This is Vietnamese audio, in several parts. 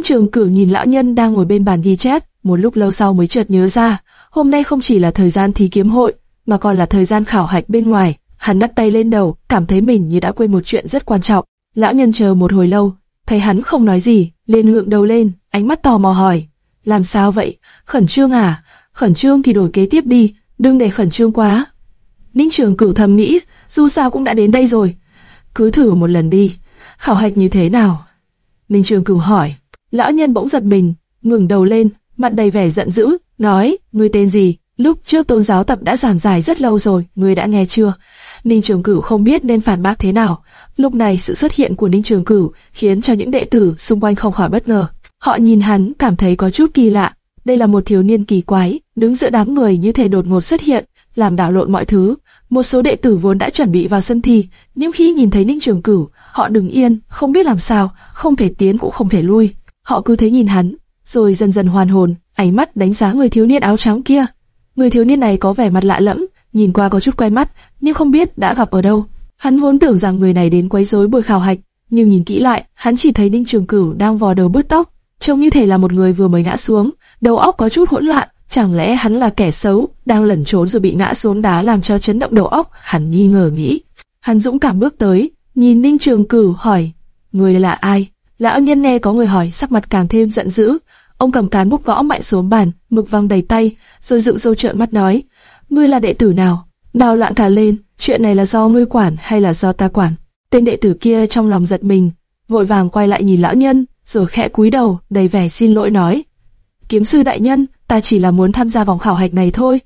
Ninh Trường Cửu nhìn lão nhân đang ngồi bên bàn ghi chép, một lúc lâu sau mới chợt nhớ ra, hôm nay không chỉ là thời gian thí kiếm hội, mà còn là thời gian khảo hạch bên ngoài. Hắn đắp tay lên đầu, cảm thấy mình như đã quên một chuyện rất quan trọng. Lão nhân chờ một hồi lâu, thấy hắn không nói gì, liền ngượng đầu lên, ánh mắt tò mò hỏi, làm sao vậy? Khẩn trương à? Khẩn trương thì đổi kế tiếp đi, đừng để khẩn trương quá. Ninh Trường Cửu thầm nghĩ, dù sao cũng đã đến đây rồi, cứ thử một lần đi. Khảo hạch như thế nào? Ninh Trường Cửu hỏi. Lão nhân bỗng giật mình, ngừng đầu lên, mặt đầy vẻ giận dữ, nói, ngươi tên gì? Lúc trước tôn giáo tập đã giảng giải rất lâu rồi, ngươi đã nghe chưa? Ninh Trường Cửu không biết nên phản bác thế nào. Lúc này sự xuất hiện của Ninh Trường Cửu khiến cho những đệ tử xung quanh không khỏi bất ngờ. Họ nhìn hắn cảm thấy có chút kỳ lạ. Đây là một thiếu niên kỳ quái, đứng giữa đám người như thể đột ngột xuất hiện, làm đảo lộn mọi thứ. Một số đệ tử vốn đã chuẩn bị vào sân thi, nhưng khi nhìn thấy Ninh Trường Cửu, họ đứng yên, không biết làm sao, không thể tiến cũng không thể lui. Họ cứ thế nhìn hắn, rồi dần dần hoàn hồn, ánh mắt đánh giá người thiếu niên áo trắng kia. Người thiếu niên này có vẻ mặt lạ lẫm, nhìn qua có chút quen mắt, nhưng không biết đã gặp ở đâu. Hắn vốn tưởng rằng người này đến quấy rối buổi khảo hạch, nhưng nhìn kỹ lại, hắn chỉ thấy Ninh Trường Cửu đang vò đầu bứt tóc, trông như thể là một người vừa mới ngã xuống, đầu óc có chút hỗn loạn. Chẳng lẽ hắn là kẻ xấu, đang lẩn trốn rồi bị ngã xuống đá làm cho chấn động đầu óc? Hắn nghi ngờ nghĩ. Hắn dũng cảm bước tới, nhìn Ninh Trường Cửu hỏi, người là ai? Lão nhân nghe có người hỏi, sắc mặt càng thêm giận dữ. Ông cầm cán bút gõ mạnh xuống bàn, mực văng đầy tay, rồi dựng dâu trợn mắt nói, ngươi là đệ tử nào? Đào loạn cả lên, chuyện này là do ngươi quản hay là do ta quản? Tên đệ tử kia trong lòng giật mình, vội vàng quay lại nhìn lão nhân, rồi khẽ cúi đầu, đầy vẻ xin lỗi nói, kiếm sư đại nhân, ta chỉ là muốn tham gia vòng khảo hạch này thôi.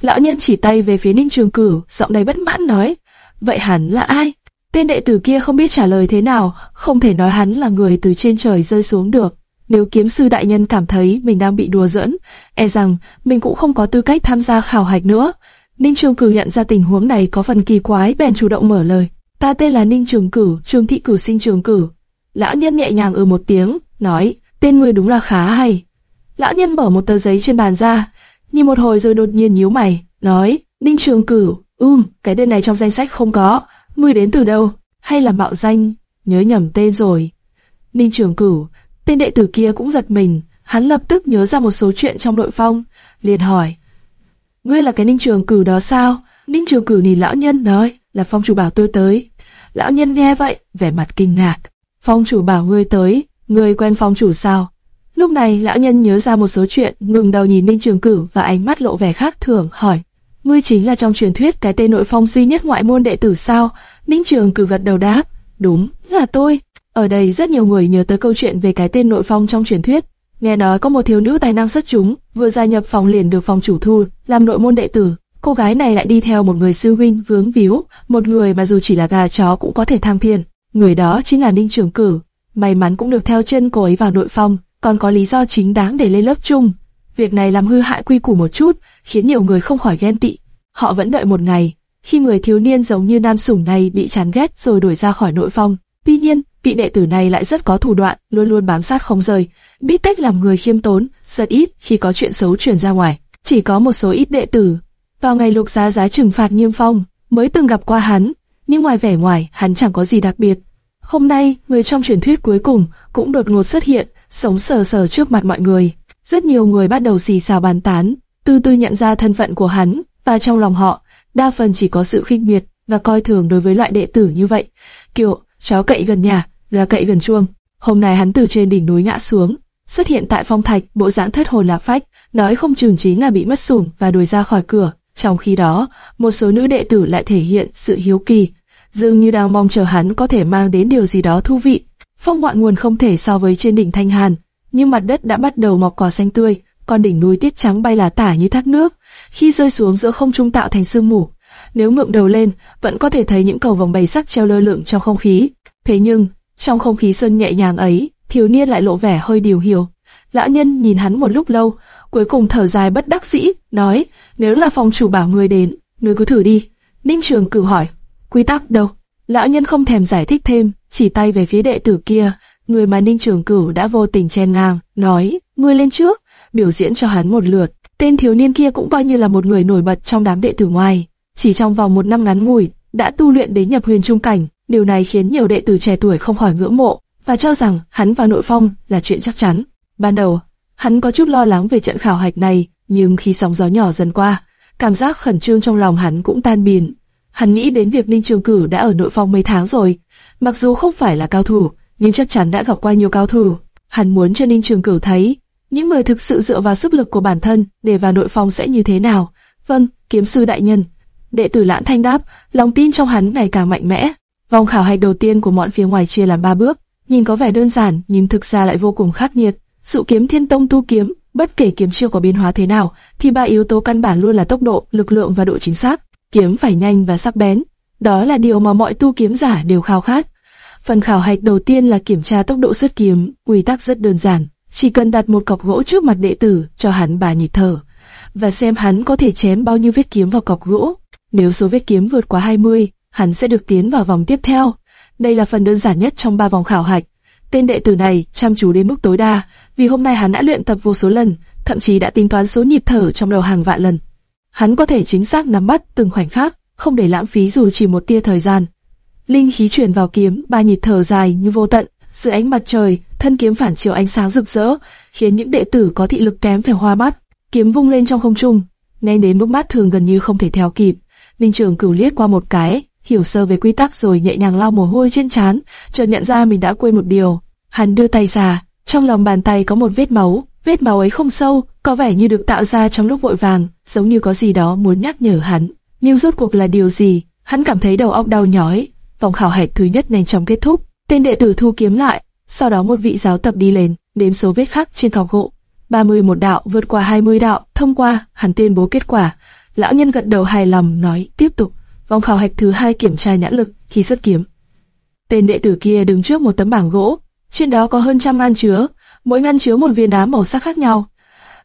Lão nhân chỉ tay về phía Ninh Trường Cửu, giọng đầy bất mãn nói, vậy hẳn là ai? Tên đệ tử kia không biết trả lời thế nào, không thể nói hắn là người từ trên trời rơi xuống được. Nếu kiếm sư đại nhân cảm thấy mình đang bị đùa giỡn, e rằng mình cũng không có tư cách tham gia khảo hạch nữa. Ninh Trường Cử nhận ra tình huống này có phần kỳ quái, bèn chủ động mở lời. Ta tên là Ninh Trường Cử, Trường Thị Cử sinh Trường Cử. Lão nhân nhẹ nhàng ừ một tiếng, nói, tên người đúng là khá hay. Lão nhân mở một tờ giấy trên bàn ra, nhìn một hồi rồi đột nhiên nhíu mày, nói, Ninh Trường Cửu, um, cái tên này trong danh sách không có, ngươi đến từ đâu, hay là mạo danh, nhớ nhầm tên rồi. Ninh Trường Cửu, tên đệ tử kia cũng giật mình, hắn lập tức nhớ ra một số chuyện trong đội phong, liền hỏi, ngươi là cái Ninh Trường Cửu đó sao? Ninh Trường Cửu nhìn lão nhân nói, là phong chủ bảo tôi tới. Lão nhân nghe vậy, vẻ mặt kinh ngạc. Phong chủ bảo ngươi tới, ngươi quen phong chủ sao? Lúc này lão nhân nhớ ra một số chuyện, ngừng đầu nhìn Ninh Trường Cửu và ánh mắt lộ vẻ khác thường, hỏi: ngươi chính là trong truyền thuyết cái tên nội phong duy nhất ngoại môn đệ tử sao? Ninh Trường cử gật đầu đáp: đúng, là tôi. Ở đây rất nhiều người nhớ tới câu chuyện về cái tên nội phong trong truyền thuyết. Nghe nói có một thiếu nữ tài năng xuất chúng, vừa gia nhập phòng liền được phòng chủ thu, làm nội môn đệ tử. Cô gái này lại đi theo một người sư huynh vướng víu, một người mà dù chỉ là gà chó cũng có thể tham thiên. Người đó chính là Ninh Trường cử. May mắn cũng được theo chân cô ấy vào nội phong, còn có lý do chính đáng để lên lớp chung. Việc này làm hư hại quy củ một chút, khiến nhiều người không khỏi ghen tị. Họ vẫn đợi một ngày, khi người thiếu niên giống như nam sủng này bị chán ghét rồi đuổi ra khỏi nội phong. Tuy nhiên, vị đệ tử này lại rất có thủ đoạn, luôn luôn bám sát không rời, biết cách làm người khiêm tốn, rất ít khi có chuyện xấu truyền ra ngoài. Chỉ có một số ít đệ tử, vào ngày lục giá giá trừng phạt nghiêm phong, mới từng gặp qua hắn, nhưng ngoài vẻ ngoài, hắn chẳng có gì đặc biệt. Hôm nay, người trong truyền thuyết cuối cùng cũng đột ngột xuất hiện, sống sờ sờ trước mặt mọi người. Rất nhiều người bắt đầu xì xào bàn tán, từ từ nhận ra thân phận của hắn, và trong lòng họ, đa phần chỉ có sự khinh miệt và coi thường đối với loại đệ tử như vậy. Kiểu, chó cậy gần nhà, gà cậy gần chuông. Hôm nay hắn từ trên đỉnh núi ngã xuống, xuất hiện tại phong thạch, bộ dáng thất hồn lạc phách, nói không chừng chính là bị mất sủng và đuổi ra khỏi cửa. Trong khi đó, một số nữ đệ tử lại thể hiện sự hiếu kỳ, dường như đang mong chờ hắn có thể mang đến điều gì đó thú vị. Phong ngoạn nguồn không thể so với trên đỉnh Thanh Hàn, nhưng mặt đất đã bắt đầu mọc cỏ xanh tươi, còn đỉnh núi tiết trắng bay là tả như thác nước, khi rơi xuống giữa không trung tạo thành sương mù. Nếu ngượng đầu lên, vẫn có thể thấy những cầu vòng bầy sắc treo lơ lửng trong không khí. Thế nhưng, trong không khí sơn nhẹ nhàng ấy, thiếu niên lại lộ vẻ hơi điều hiểu. Lão nhân nhìn hắn một lúc lâu, cuối cùng thở dài bất đắc dĩ, nói, nếu là phòng chủ bảo người đến, người cứ thử đi. Ninh Trường cử hỏi, quy tắc đâu? Lão nhân không thèm giải thích thêm, chỉ tay về phía đệ tử kia, người mà Ninh Trường Cửu đã vô tình chen ngang, nói, ngươi lên trước, biểu diễn cho hắn một lượt. Tên thiếu niên kia cũng coi như là một người nổi bật trong đám đệ tử ngoài, chỉ trong vòng một năm ngắn ngủi đã tu luyện đến nhập huyền trung cảnh, điều này khiến nhiều đệ tử trẻ tuổi không khỏi ngưỡng mộ và cho rằng hắn vào nội phong là chuyện chắc chắn. Ban đầu, hắn có chút lo lắng về trận khảo hạch này, nhưng khi sóng gió nhỏ dần qua, cảm giác khẩn trương trong lòng hắn cũng tan biến. Hắn nghĩ đến việc Ninh Trường Cử đã ở nội phong mấy tháng rồi, mặc dù không phải là cao thủ, nhưng chắc chắn đã gặp qua nhiều cao thủ. Hắn muốn cho Ninh Trường Cửu thấy, những người thực sự dựa vào sức lực của bản thân để vào nội phòng sẽ như thế nào. Vâng, kiếm sư đại nhân. Đệ tử Lãn Thanh đáp, lòng tin trong hắn ngày càng mạnh mẽ. Vòng khảo hạch đầu tiên của bọn phía ngoài chia làm ba bước, nhìn có vẻ đơn giản nhưng thực ra lại vô cùng khắc nghiệt. Sự kiếm thiên tông tu kiếm, bất kể kiếm chiêu có biến hóa thế nào, thì ba yếu tố căn bản luôn là tốc độ, lực lượng và độ chính xác. Kiếm phải nhanh và sắc bén, đó là điều mà mọi tu kiếm giả đều khao khát. Phần khảo hạch đầu tiên là kiểm tra tốc độ xuất kiếm, quy tắc rất đơn giản, chỉ cần đặt một cọc gỗ trước mặt đệ tử, cho hắn bà nhịp thở, và xem hắn có thể chém bao nhiêu vết kiếm vào cọc gỗ. Nếu số vết kiếm vượt quá 20, hắn sẽ được tiến vào vòng tiếp theo. Đây là phần đơn giản nhất trong ba vòng khảo hạch. Tên đệ tử này chăm chú đến mức tối đa, vì hôm nay hắn đã luyện tập vô số lần, thậm chí đã tính toán số nhịp thở trong đầu hàng vạn lần. Hắn có thể chính xác nắm bắt từng khoảnh khắc, không để lãng phí dù chỉ một tia thời gian. Linh khí chuyển vào kiếm, ba nhịp thở dài như vô tận, dưới ánh mặt trời, thân kiếm phản chiếu ánh sáng rực rỡ, khiến những đệ tử có thị lực kém phải hoa mắt. Kiếm vung lên trong không trung, nhanh đến mức mắt thường gần như không thể theo kịp. Minh Trường Cửu liếc qua một cái, hiểu sơ về quy tắc rồi nhẹ nhàng lau mồ hôi trên trán, chợt nhận ra mình đã quên một điều. Hắn đưa tay ra, trong lòng bàn tay có một vết máu, vết máu ấy không sâu, có vẻ như được tạo ra trong lúc vội vàng, giống như có gì đó muốn nhắc nhở hắn. Nhưng rốt cuộc là điều gì? Hắn cảm thấy đầu óc đau nhói. Vòng khảo hạch thứ nhất nhanh chóng kết thúc, tên đệ tử thu kiếm lại, sau đó một vị giáo tập đi lên, đếm số vết khắc trên cọc gỗ. 31 đạo vượt qua 20 đạo, thông qua, hắn tuyên bố kết quả. Lão nhân gật đầu hài lòng nói, tiếp tục. Vòng khảo hạch thứ hai kiểm tra nhãn lực khi xuất kiếm. Tên đệ tử kia đứng trước một tấm bảng gỗ, trên đó có hơn trăm ngăn chứa, mỗi ngăn chứa một viên đá màu sắc khác nhau.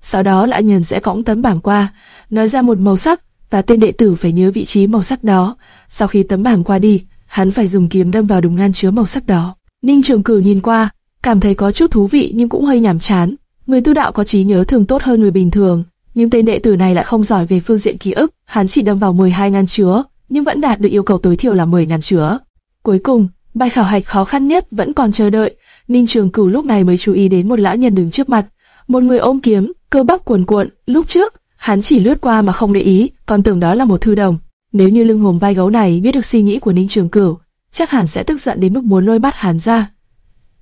Sau đó lão nhân sẽ cõng tấm bảng qua, nói ra một màu sắc, và tên đệ tử phải nhớ vị trí màu sắc đó. Sau khi tấm bảng qua đi, hắn phải dùng kiếm đâm vào đúng ngăn chứa màu sắc đó. Ninh Trường Cử nhìn qua, cảm thấy có chút thú vị nhưng cũng hơi nhàm chán. Người tu đạo có trí nhớ thường tốt hơn người bình thường, nhưng tên đệ tử này lại không giỏi về phương diện ký ức. Hắn chỉ đâm vào 12 ngăn chứa, nhưng vẫn đạt được yêu cầu tối thiểu là 10 ngăn chứa. Cuối cùng, bài khảo hạch khó khăn nhất vẫn còn chờ đợi. Ninh Trường Cửu lúc này mới chú ý đến một lão nhân đứng trước mặt, một người ôm kiếm, cơ bắp cuồn cuộn. Lúc trước, hắn chỉ lướt qua mà không để ý, còn tưởng đó là một thư đồng. Nếu như lưng hồn vai gấu này biết được suy nghĩ của Ninh Trường Cửu, chắc hẳn sẽ tức giận đến mức muốn lôi bắt hắn ra.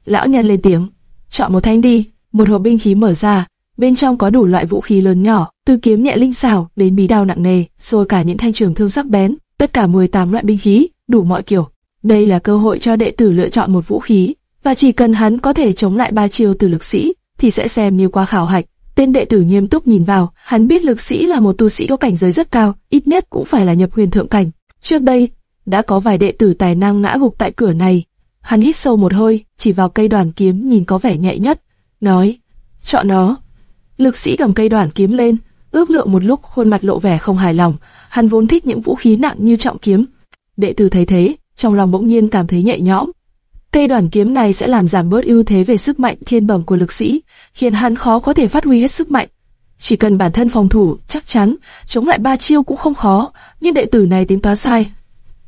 Lão nhân lên tiếng, chọn một thanh đi. Một hộp binh khí mở ra, bên trong có đủ loại vũ khí lớn nhỏ, từ kiếm nhẹ linh xảo đến bí đao nặng nề, rồi cả những thanh trường thương sắc bén, tất cả 18 loại binh khí, đủ mọi kiểu. Đây là cơ hội cho đệ tử lựa chọn một vũ khí, và chỉ cần hắn có thể chống lại ba chiêu từ lực sĩ, thì sẽ xem như qua khảo hạch. Tên đệ tử nghiêm túc nhìn vào, hắn biết lực sĩ là một tu sĩ có cảnh giới rất cao, ít nhất cũng phải là nhập huyền thượng cảnh. Trước đây, đã có vài đệ tử tài năng ngã gục tại cửa này. Hắn hít sâu một hơi, chỉ vào cây đoàn kiếm nhìn có vẻ nhẹ nhất, nói, chọn nó. Lực sĩ cầm cây đoàn kiếm lên, ước lượng một lúc khuôn mặt lộ vẻ không hài lòng, hắn vốn thích những vũ khí nặng như trọng kiếm. Đệ tử thấy thế, trong lòng bỗng nhiên cảm thấy nhẹ nhõm. Cây đoàn kiếm này sẽ làm giảm bớt ưu thế về sức mạnh thiên bẩm của lực sĩ, khiến hắn khó có thể phát huy hết sức mạnh. Chỉ cần bản thân phòng thủ, chắc chắn, chống lại ba chiêu cũng không khó, nhưng đệ tử này tính toán sai.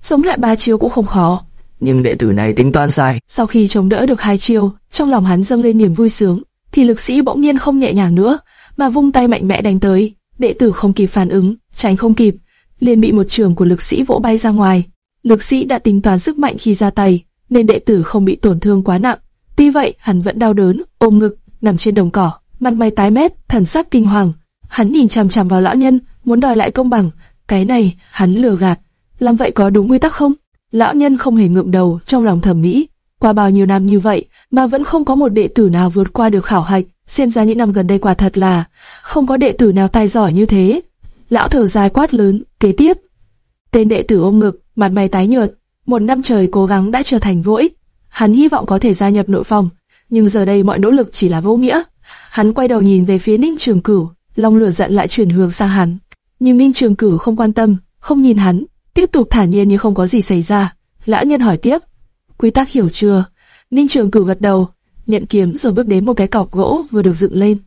Chống lại ba chiêu cũng không khó, nhưng đệ tử này tính toán sai. Sau khi chống đỡ được hai chiêu, trong lòng hắn dâng lên niềm vui sướng, thì lực sĩ bỗng nhiên không nhẹ nhàng nữa, mà vung tay mạnh mẽ đánh tới. Đệ tử không kịp phản ứng, tránh không kịp, liền bị một trường của lực sĩ vỗ bay ra ngoài. Lực sĩ đã tính toán sức mạnh khi ra tay, nên đệ tử không bị tổn thương quá nặng. Tuy vậy, hắn vẫn đau đớn, ôm ngực, nằm trên đồng cỏ, mặt mày tái mét, thần sắc kinh hoàng. Hắn nhìn chằm chằm vào lão nhân, muốn đòi lại công bằng. Cái này, hắn lừa gạt. Làm vậy có đúng quy tắc không? Lão nhân không hề ngượng đầu, trong lòng thẩm mỹ. Qua bao nhiêu năm như vậy, mà vẫn không có một đệ tử nào vượt qua được khảo hạch. Xem ra những năm gần đây quả thật là không có đệ tử nào tài giỏi như thế. Lão thở dài quát lớn, kế tiếp. Tên đệ tử ôm ngực, mặt mày tái nhợt. Một năm trời cố gắng đã trở thành vô ích. Hắn hy vọng có thể gia nhập nội phòng, nhưng giờ đây mọi nỗ lực chỉ là vô nghĩa. Hắn quay đầu nhìn về phía Ninh Trường Cửu, lòng lửa giận lại chuyển hướng sang hắn. Nhưng Ninh Trường Cửu không quan tâm, không nhìn hắn, tiếp tục thản nhiên như không có gì xảy ra. Lão nhân hỏi tiếp, quy tắc hiểu chưa? Ninh Trường Cửu gật đầu, nhận kiếm rồi bước đến một cái cọc gỗ vừa được dựng lên.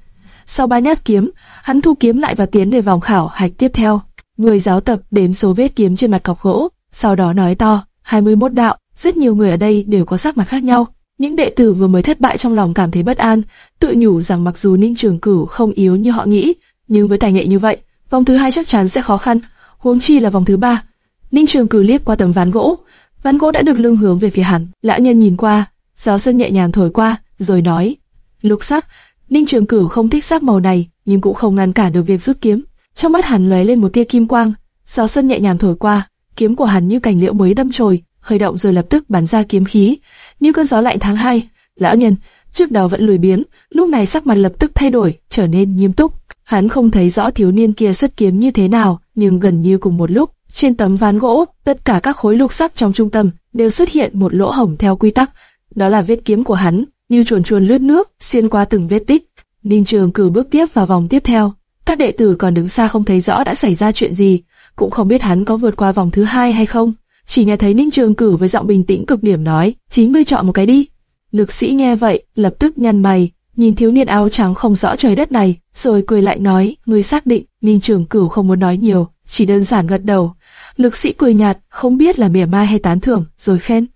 Sau ba nhát kiếm, hắn thu kiếm lại và tiến về vòng khảo hạch tiếp theo. Người giáo tập đếm số vết kiếm trên mặt cọc gỗ, sau đó nói to, 21 đạo, rất nhiều người ở đây đều có sắc mặt khác nhau. Những đệ tử vừa mới thất bại trong lòng cảm thấy bất an, tự nhủ rằng mặc dù Ninh Trường Cửu không yếu như họ nghĩ, nhưng với tài nghệ như vậy, vòng thứ hai chắc chắn sẽ khó khăn, huống chi là vòng thứ ba. Ninh Trường Cửu liếc qua tấm ván gỗ, ván gỗ đã được lưng hướng về phía hắn. Lão nhân nhìn qua, gió xuân nhẹ nhàng thổi qua, rồi nói: "Lục sắc." Ninh Trường Cửu không thích sắc màu này, nhưng cũng không ngăn cản được việc rút kiếm. Trong mắt hắn lóe lên một tia kim quang, gió xuân nhẹ nhàng thổi qua, kiếm của hắn như cành liễu mới đâm chồi, hơi động rồi lập tức bắn ra kiếm khí, như cơn gió lạnh tháng 2. Lão nhân, trước đó vẫn lười biếng, lúc này sắc mặt lập tức thay đổi, trở nên nghiêm túc. Hắn không thấy rõ thiếu niên kia xuất kiếm như thế nào, nhưng gần như cùng một lúc, trên tấm ván gỗ, tất cả các khối lục sắc trong trung tâm đều xuất hiện một lỗ hổng theo quy tắc. Đó là vết kiếm của hắn, như chuồn chuồn lướt nước, xuyên qua từng vết tích. Ninh Trường cử bước tiếp vào vòng tiếp theo. Các đệ tử còn đứng xa không thấy rõ đã xảy ra chuyện gì, cũng không biết hắn có vượt qua vòng thứ hai hay không. Chỉ nghe thấy Ninh Trường cử với giọng bình tĩnh cực điểm nói, chính ngươi chọn một cái đi. Lực sĩ nghe vậy, lập tức nhăn mày, nhìn thiếu niên áo trắng không rõ trời đất này, rồi cười lại nói, ngươi xác định. Ninh Trường cửu không muốn nói nhiều, chỉ đơn giản gật đầu. Lực sĩ cười nhạt, không biết là mỉa mai hay tán thưởng, rồi khen.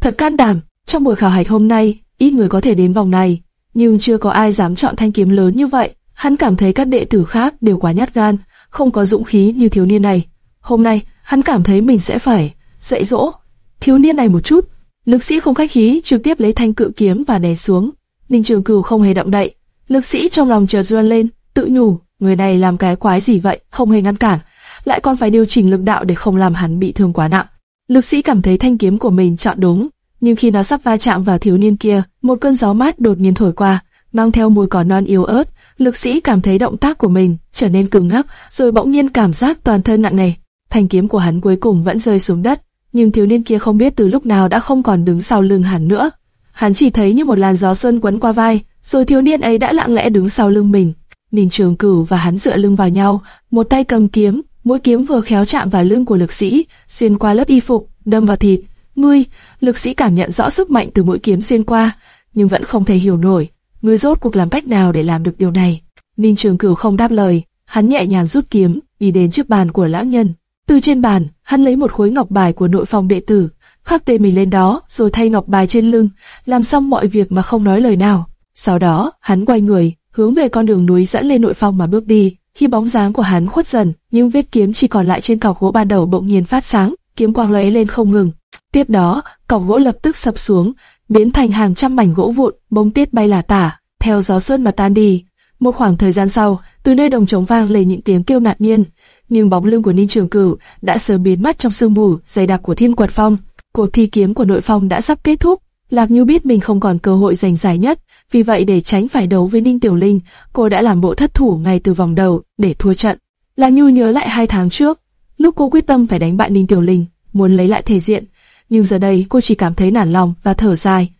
Thật can đảm, trong buổi khảo hạch hôm nay, ít người có thể đến vòng này, nhưng chưa có ai dám chọn thanh kiếm lớn như vậy. Hắn cảm thấy các đệ tử khác đều quá nhát gan, không có dũng khí như thiếu niên này. Hôm nay, hắn cảm thấy mình sẽ phải dạy dỗ thiếu niên này một chút. Lực sĩ không khách khí, trực tiếp lấy thanh cự kiếm và đè xuống. Ninh Trường Cửu không hề động đậy. Lực sĩ trong lòng chợt run lên, tự nhủ, người này làm cái quái gì vậy, không hề ngăn cản, lại còn phải điều chỉnh lực đạo để không làm hắn bị thương quá nặng. Lực sĩ cảm thấy thanh kiếm của mình chọn đúng, nhưng khi nó sắp va chạm vào thiếu niên kia, một cơn gió mát đột nhiên thổi qua, mang theo mùi cỏ non yếu ớt. Lực sĩ cảm thấy động tác của mình trở nên cứng ngắc, rồi bỗng nhiên cảm giác toàn thân nặng nề. Thanh kiếm của hắn cuối cùng vẫn rơi xuống đất, nhưng thiếu niên kia không biết từ lúc nào đã không còn đứng sau lưng hắn nữa. Hắn chỉ thấy như một làn gió xuân quấn qua vai, rồi thiếu niên ấy đã lặng lẽ đứng sau lưng mình. Ninh Trường Cửu và hắn dựa lưng vào nhau, một tay cầm kiếm, mũi kiếm vừa khéo chạm vào lưng của lực sĩ, xuyên qua lớp y phục, đâm vào thịt. Ngươi, lực sĩ cảm nhận rõ sức mạnh từ mũi kiếm xuyên qua, nhưng vẫn không thể hiểu nổi, ngươi rốt cuộc làm cách nào để làm được điều này. Ninh Trường Cửu không đáp lời, hắn nhẹ nhàng rút kiếm, đi đến trước bàn của lão nhân. Từ trên bàn, hắn lấy một khối ngọc bài của nội phòng đệ tử, khắc tên mình lên đó, rồi thay ngọc bài trên lưng, làm xong mọi việc mà không nói lời nào. Sau đó, hắn quay người, hướng về con đường núi dẫn lên nội phòng mà bước đi. Khi bóng dáng của hắn khuất dần, nhưng vết kiếm chỉ còn lại trên cọc gỗ ban đầu bỗng nhiên phát sáng, kiếm quang lóe lên không ngừng. Tiếp đó, cọc gỗ lập tức sập xuống, biến thành hàng trăm mảnh gỗ vụn, bông tiết bay là tả, theo gió xuân mà tan đi. Một khoảng thời gian sau, từ nơi đồng trống vang lên những tiếng kêu nạt nhiên, nhưng bóng lưng của Ninh Trường Cửu đã sớm biến mất trong sương mù dày đặc của Thiên Quật Phong. Cuộc thi kiếm của nội phong đã sắp kết thúc. Lạc Nhu biết mình không còn cơ hội giành giải nhất, vì vậy để tránh phải đấu với Ninh Tiểu Linh, cô đã làm bộ thất thủ ngay từ vòng đầu để thua trận. Lạc Nhu nhớ lại hai tháng trước, lúc cô quyết tâm phải đánh bại Ninh Tiểu Linh, muốn lấy lại thể diện, nhưng giờ đây cô chỉ cảm thấy nản lòng và thở dài.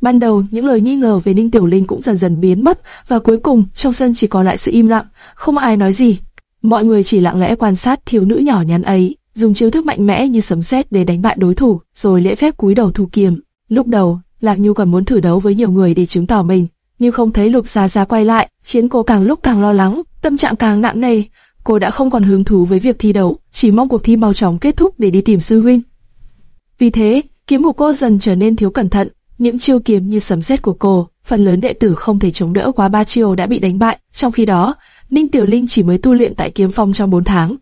Ban đầu những lời nghi ngờ về Ninh Tiểu Linh cũng dần dần biến mất và cuối cùng trong sân chỉ còn lại sự im lặng, không ai nói gì. Mọi người chỉ lặng lẽ quan sát thiếu nữ nhỏ nhắn ấy, dùng chiêu thức mạnh mẽ như sấm sét để đánh bại đối thủ, rồi lễ phép cúi đầu thu kiếm. Lúc đầu, Lạc Nhu còn muốn thử đấu với nhiều người để chứng tỏ mình, nhưng không thấy Lục Gia Gia quay lại, khiến cô càng lúc càng lo lắng, tâm trạng càng nặng nề. Cô đã không còn hứng thú với việc thi đấu, chỉ mong cuộc thi mau chóng kết thúc để đi tìm sư huynh. Vì thế, kiếm của cô dần trở nên thiếu cẩn thận, những chiêu kiếm như sấm sét của cô, phần lớn đệ tử không thể chống đỡ quá ba chiêu đã bị đánh bại. Trong khi đó, Ninh Tiểu Linh chỉ mới tu luyện tại kiếm phong trong 4 tháng,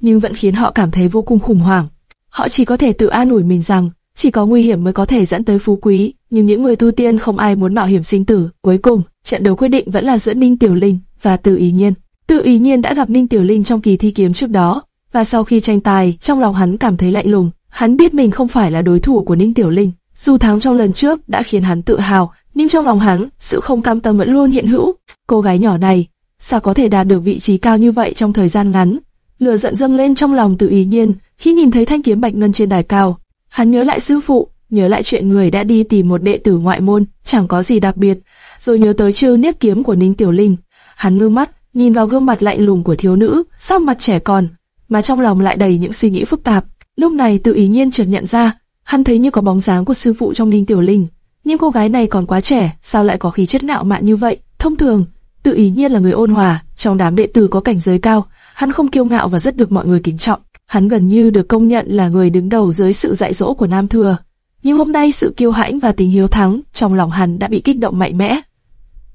nhưng vẫn khiến họ cảm thấy vô cùng khủng hoảng. Họ chỉ có thể tự an ủi mình rằng chỉ có nguy hiểm mới có thể dẫn tới phú quý, nhưng những người tu tiên không ai muốn mạo hiểm sinh tử. Cuối cùng, trận đấu quyết định vẫn là giữa Ninh Tiểu Linh và Từ Ý Nhiên. Từ Ý Nhiên đã gặp Ninh Tiểu Linh trong kỳ thi kiếm trước đó, và sau khi tranh tài, trong lòng hắn cảm thấy lạnh lùng. Hắn biết mình không phải là đối thủ của Ninh Tiểu Linh. Dù thắng trong lần trước đã khiến hắn tự hào, nhưng trong lòng hắn, sự không cam tâm vẫn luôn hiện hữu. Cô gái nhỏ này, sao có thể đạt được vị trí cao như vậy trong thời gian ngắn? Lửa giận dâng lên trong lòng tự Ý Nhiên khi nhìn thấy thanh kiếm bạch ngân trên đài cao. Hắn nhớ lại sư phụ, nhớ lại chuyện người đã đi tìm một đệ tử ngoại môn, chẳng có gì đặc biệt, rồi nhớ tới chiêu niết kiếm của Ninh Tiểu Linh. Hắn ngước mắt, nhìn vào gương mặt lạnh lùng của thiếu nữ, sắc mặt trẻ con, mà trong lòng lại đầy những suy nghĩ phức tạp. Lúc này tự ý nhiên chợt nhận ra, hắn thấy như có bóng dáng của sư phụ trong Ninh Tiểu Linh. Nhưng cô gái này còn quá trẻ, sao lại có khí chất nạo mạn như vậy? Thông thường, tự ý nhiên là người ôn hòa, trong đám đệ tử có cảnh giới cao, hắn không kiêu ngạo và rất được mọi người kính trọng. Hắn gần như được công nhận là người đứng đầu dưới sự dạy dỗ của Nam Thừa. nhưng hôm nay sự kiêu hãnh và tình hiếu thắng trong lòng hắn đã bị kích động mạnh mẽ.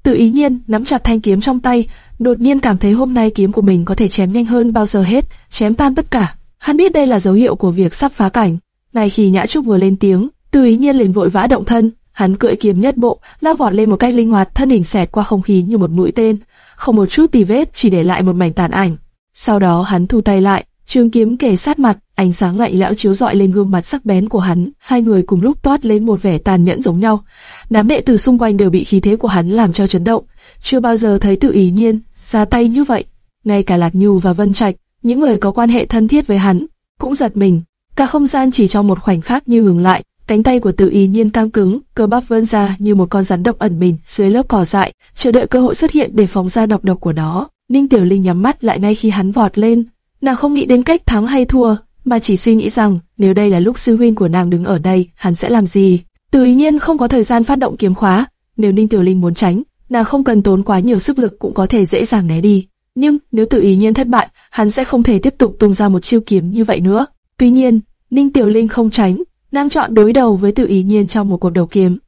Tự ý nhiên nắm chặt thanh kiếm trong tay, đột nhiên cảm thấy hôm nay kiếm của mình có thể chém nhanh hơn bao giờ hết, chém tan tất cả. Hắn biết đây là dấu hiệu của việc sắp phá cảnh. Ngay khi Nhã Trúc vừa lên tiếng, Tự ý nhiên liền vội vã động thân, hắn cưỡi kiếm nhất bộ, lao vọt lên một cách linh hoạt, thân hình xẹt qua không khí như một mũi tên, không một chút tì vết, chỉ để lại một mảnh tàn ảnh. Sau đó hắn thu tay lại, trường kiếm kề sát mặt, ánh sáng lạnh lẽo chiếu rọi lên gương mặt sắc bén của hắn, hai người cùng lúc toát lên một vẻ tàn nhẫn giống nhau. Đám đệ tử xung quanh đều bị khí thế của hắn làm cho chấn động, chưa bao giờ thấy tự ý nhiên ra tay như vậy. Ngay cả Lạc Nhu và Vân Trạch, những người có quan hệ thân thiết với hắn, cũng giật mình. Cả không gian chỉ trong một khoảnh khắc như ngừng lại, cánh tay của Tự Ý Nhiên căng cứng, cơ bắp vươn ra như một con rắn độc ẩn mình dưới lớp cỏ dại, chờ đợi cơ hội xuất hiện để phóng ra độc độc của nó. Ninh Tiểu Linh nhắm mắt lại ngay khi hắn vọt lên, nàng không nghĩ đến cách thắng hay thua, mà chỉ suy nghĩ rằng nếu đây là lúc sư huynh của nàng đứng ở đây, hắn sẽ làm gì. Tự ý nhiên không có thời gian phát động kiếm khóa, nếu Ninh Tiểu Linh muốn tránh, nàng không cần tốn quá nhiều sức lực cũng có thể dễ dàng né đi. Nhưng nếu tự ý nhiên thất bại, hắn sẽ không thể tiếp tục tung ra một chiêu kiếm như vậy nữa. Tuy nhiên, Ninh Tiểu Linh không tránh, nàng chọn đối đầu với tự ý nhiên trong một cuộc đấu kiếm.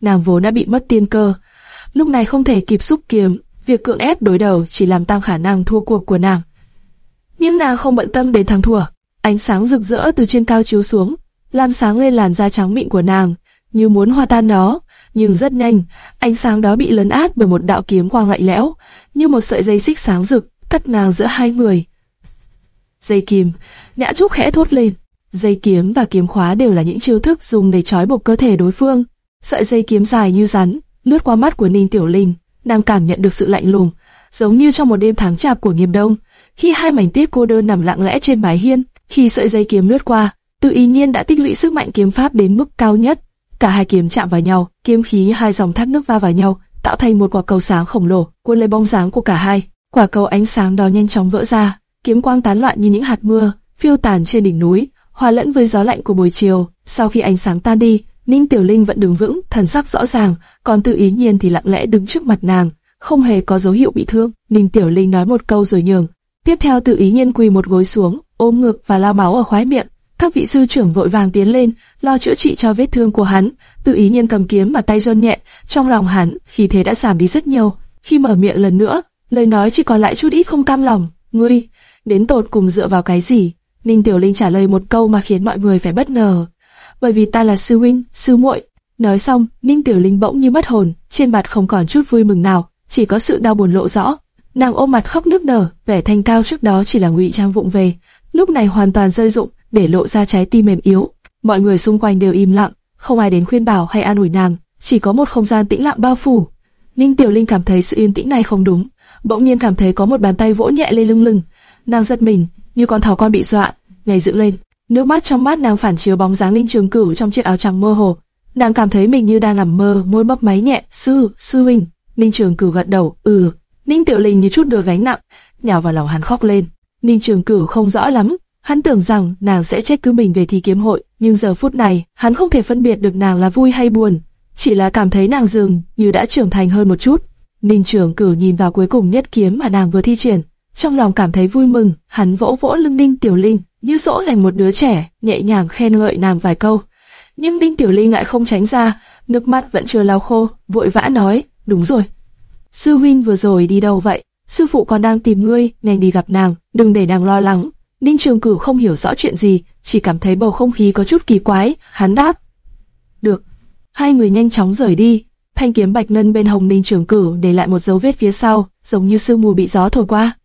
Nàng vốn đã bị mất tiên cơ, lúc này không thể kịp xúc kiếm, việc cưỡng ép đối đầu chỉ làm tăng khả năng thua cuộc của nàng. Nhưng nàng không bận tâm đến thắng thua, ánh sáng rực rỡ từ trên cao chiếu xuống, làm sáng lên làn da trắng mịn của nàng, như muốn hòa tan nó. Nhưng rất nhanh, ánh sáng đó bị lấn át bởi một đạo kiếm quang lạnh lẽo, như một sợi dây xích sáng rực, cắt nàng giữa hai người. Dây kìm, nhã trúc khẽ thốt lên. Dây kiếm và kiếm khóa đều là những chiêu thức dùng để trói buộc cơ thể đối phương. Sợi dây kiếm dài như rắn, lướt qua mắt của Ninh Tiểu Linh, nàng cảm nhận được sự lạnh lùng, giống như trong một đêm tháng chạp của nghiêm đông. Khi hai mảnh tiết cô đơn nằm lặng lẽ trên mái hiên, khi sợi dây kiếm lướt qua, tự ý nhiên đã tích lũy sức mạnh kiếm pháp đến mức cao nhất. Cả hai kiếm chạm vào nhau, kiếm khí hai dòng thác nước va vào nhau, tạo thành một quả cầu sáng khổng lồ, cuốn lấy bóng dáng của cả hai. Quả cầu ánh sáng đó nhanh chóng vỡ ra, kiếm quang tán loạn như những hạt mưa, phiêu tàn trên đỉnh núi, hòa lẫn với gió lạnh của buổi chiều. Sau khi ánh sáng tan đi, Ninh Tiểu Linh vẫn đứng vững, thần sắc rõ ràng, còn Tự Ý Nhiên thì lặng lẽ đứng trước mặt nàng, không hề có dấu hiệu bị thương. Ninh Tiểu Linh nói một câu rồi nhường. Tiếp theo Tự Ý Nhiên quỳ một gối xuống, ôm ngực và lao máu ở khóe miệng. Các vị sư trưởng vội vàng tiến lên, lo chữa trị cho vết thương của hắn. Tự Ý Nhiên cầm kiếm mà tay run nhẹ, trong lòng hắn khí thế đã giảm đi rất nhiều. Khi mở miệng lần nữa, lời nói chỉ còn lại chút ít không cam lòng. Ngươi, đến tột cùng dựa vào cái gì? Ninh Tiểu Linh trả lời một câu mà khiến mọi người phải bất ngờ. Bởi vì ta là sư huynh, sư muội. Nói xong, Ninh Tiểu Linh bỗng như mất hồn, trên mặt không còn chút vui mừng nào, chỉ có sự đau buồn lộ rõ. Nàng ôm mặt khóc nức nở, vẻ thanh cao trước đó chỉ là ngụy trang vụng về, lúc này hoàn toàn rơi rụng, để lộ ra trái tim mềm yếu. Mọi người xung quanh đều im lặng, không ai đến khuyên bảo hay an ủi nàng, chỉ có một không gian tĩnh lặng bao phủ. Ninh Tiểu Linh cảm thấy sự yên tĩnh này không đúng, bỗng nhiên cảm thấy có một bàn tay vỗ nhẹ lên lưng lưng. Nàng giật mình, như con thỏ con bị dọa, nhảy dựng lên. Nước mắt trong mắt nàng phản chiếu bóng dáng Ninh Trường Cửu trong chiếc áo trắng mơ hồ. Nàng cảm thấy mình như đang nằm mơ, môi mấp máy nhẹ, "Sư, sư huynh." Ninh Trường Cửu gật đầu, "Ừ." Ninh Tiểu Linh như chút đưa gánh nặng, nhào vào lòng hắn khóc lên. Ninh Trường Cửu không rõ lắm, hắn tưởng rằng nàng sẽ trách cứ mình về thi kiếm hội, nhưng giờ phút này, hắn không thể phân biệt được nàng là vui hay buồn, chỉ là cảm thấy nàng dường như đã trưởng thành hơn một chút. Ninh Trường Cửu nhìn vào cuối cùng nhất kiếm mà nàng vừa thi triển, trong lòng cảm thấy vui mừng, hắn vỗ vỗ lưng đinh Tiểu Linh, như dỗ dành một đứa trẻ, nhẹ nhàng khen ngợi nàng vài câu. Nhưng đinh Tiểu Linh lại không tránh ra, nước mắt vẫn chưa lau khô, vội vã nói, đúng rồi. Sư huynh vừa rồi đi đâu vậy? Sư phụ còn đang tìm ngươi, nhanh đi gặp nàng, đừng để nàng lo lắng. Ninh Trường Cửu không hiểu rõ chuyện gì, chỉ cảm thấy bầu không khí có chút kỳ quái, hắn đáp. Được. Hai người nhanh chóng rời đi, thanh kiếm bạch ngân bên hồng Ninh Trường Cửu để lại một dấu vết phía sau, giống như sương mù bị gió thổi qua.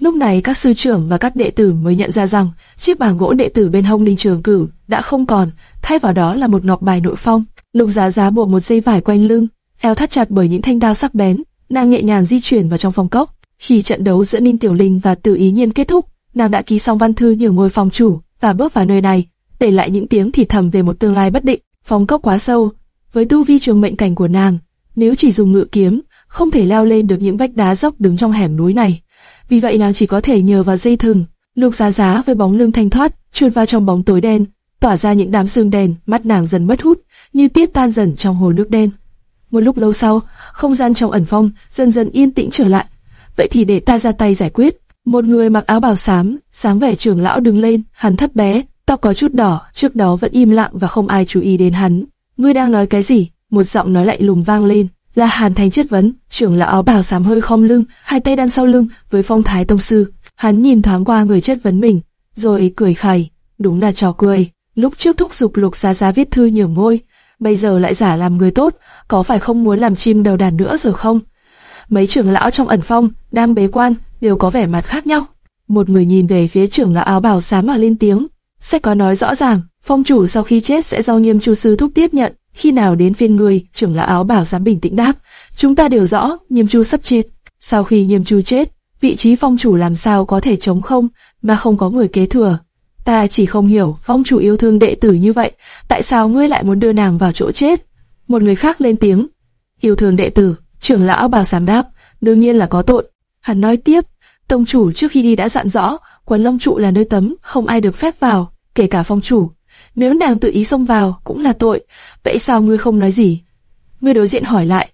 Lúc này các sư trưởng và các đệ tử mới nhận ra rằng chiếc bảng gỗ đệ tử bên hông Ninh Trường Cửu đã không còn, thay vào đó là một ngọc bài nội phong. Lục Giá Giá buộc một dây vải quanh lưng, eo thắt chặt bởi những thanh đao sắc bén, nàng nhẹ nhàng di chuyển vào trong phòng cốc. Khi trận đấu giữa Ninh Tiểu Linh và tử Ý Nhiên kết thúc, nàng đã ký xong văn thư nhiều ngôi phòng chủ và bước vào nơi này, để lại những tiếng thì thầm về một tương lai bất định. Phòng cốc quá sâu, với tu vi trường mệnh cảnh của nàng, nếu chỉ dùng ngự kiếm, không thể leo lên được những vách đá dốc đứng trong hẻm núi này vì vậy nàng chỉ có thể nhờ vào dây thừng. Lục Giá Giá với bóng lưng thanh thoát, trượt vào trong bóng tối đen, tỏa ra những đám sương đèn. mắt nàng dần mất hút, như tiết tan dần trong hồ nước đen. Một lúc lâu sau, không gian trong ẩn phong dần dần yên tĩnh trở lại. Vậy thì để ta ra tay giải quyết. Một người mặc áo bào xám, sáng vẻ trưởng lão đứng lên, hắn thấp bé, tóc có chút đỏ, trước đó vẫn im lặng và không ai chú ý đến hắn. Ngươi đang nói cái gì? Một giọng nói lạnh lùng vang lên. Là Hàn Thành chất vấn, trưởng lão áo bào xám hơi khom lưng, hai tay đan sau lưng, với phong thái tông sư. Hắn nhìn thoáng qua người chất vấn mình, rồi cười khẩy, đúng là trò cười. Lúc trước thúc giục lục giá giá viết thư nhường ngôi, bây giờ lại giả làm người tốt, có phải không muốn làm chim đầu đàn nữa rồi không? Mấy trưởng lão trong ẩn phong đang bế quan đều có vẻ mặt khác nhau. Một người nhìn về phía trưởng lão áo bào xám mà lên tiếng, sẽ có nói rõ ràng, phong chủ sau khi chết sẽ do nghiêm chu sư thúc tiếp nhận. Khi nào đến phiên ngươi, trưởng lão áo bảo dám bình tĩnh đáp. Chúng ta đều rõ, nghiêm chu sắp chết. Sau khi nghiêm chu chết, vị trí phong chủ làm sao có thể chống không, mà không có người kế thừa. Ta chỉ không hiểu, phong chủ yêu thương đệ tử như vậy, tại sao ngươi lại muốn đưa nàng vào chỗ chết? Một người khác lên tiếng. Yêu thương đệ tử, trưởng lão bảo sám đáp, đương nhiên là có tội. Hắn nói tiếp, tông chủ trước khi đi đã dặn rõ, quần long trụ là nơi tấm, không ai được phép vào, kể cả phong chủ. Nếu nàng tự ý xông vào, cũng là tội. Vậy sao ngươi không nói gì? Người đối diện hỏi lại.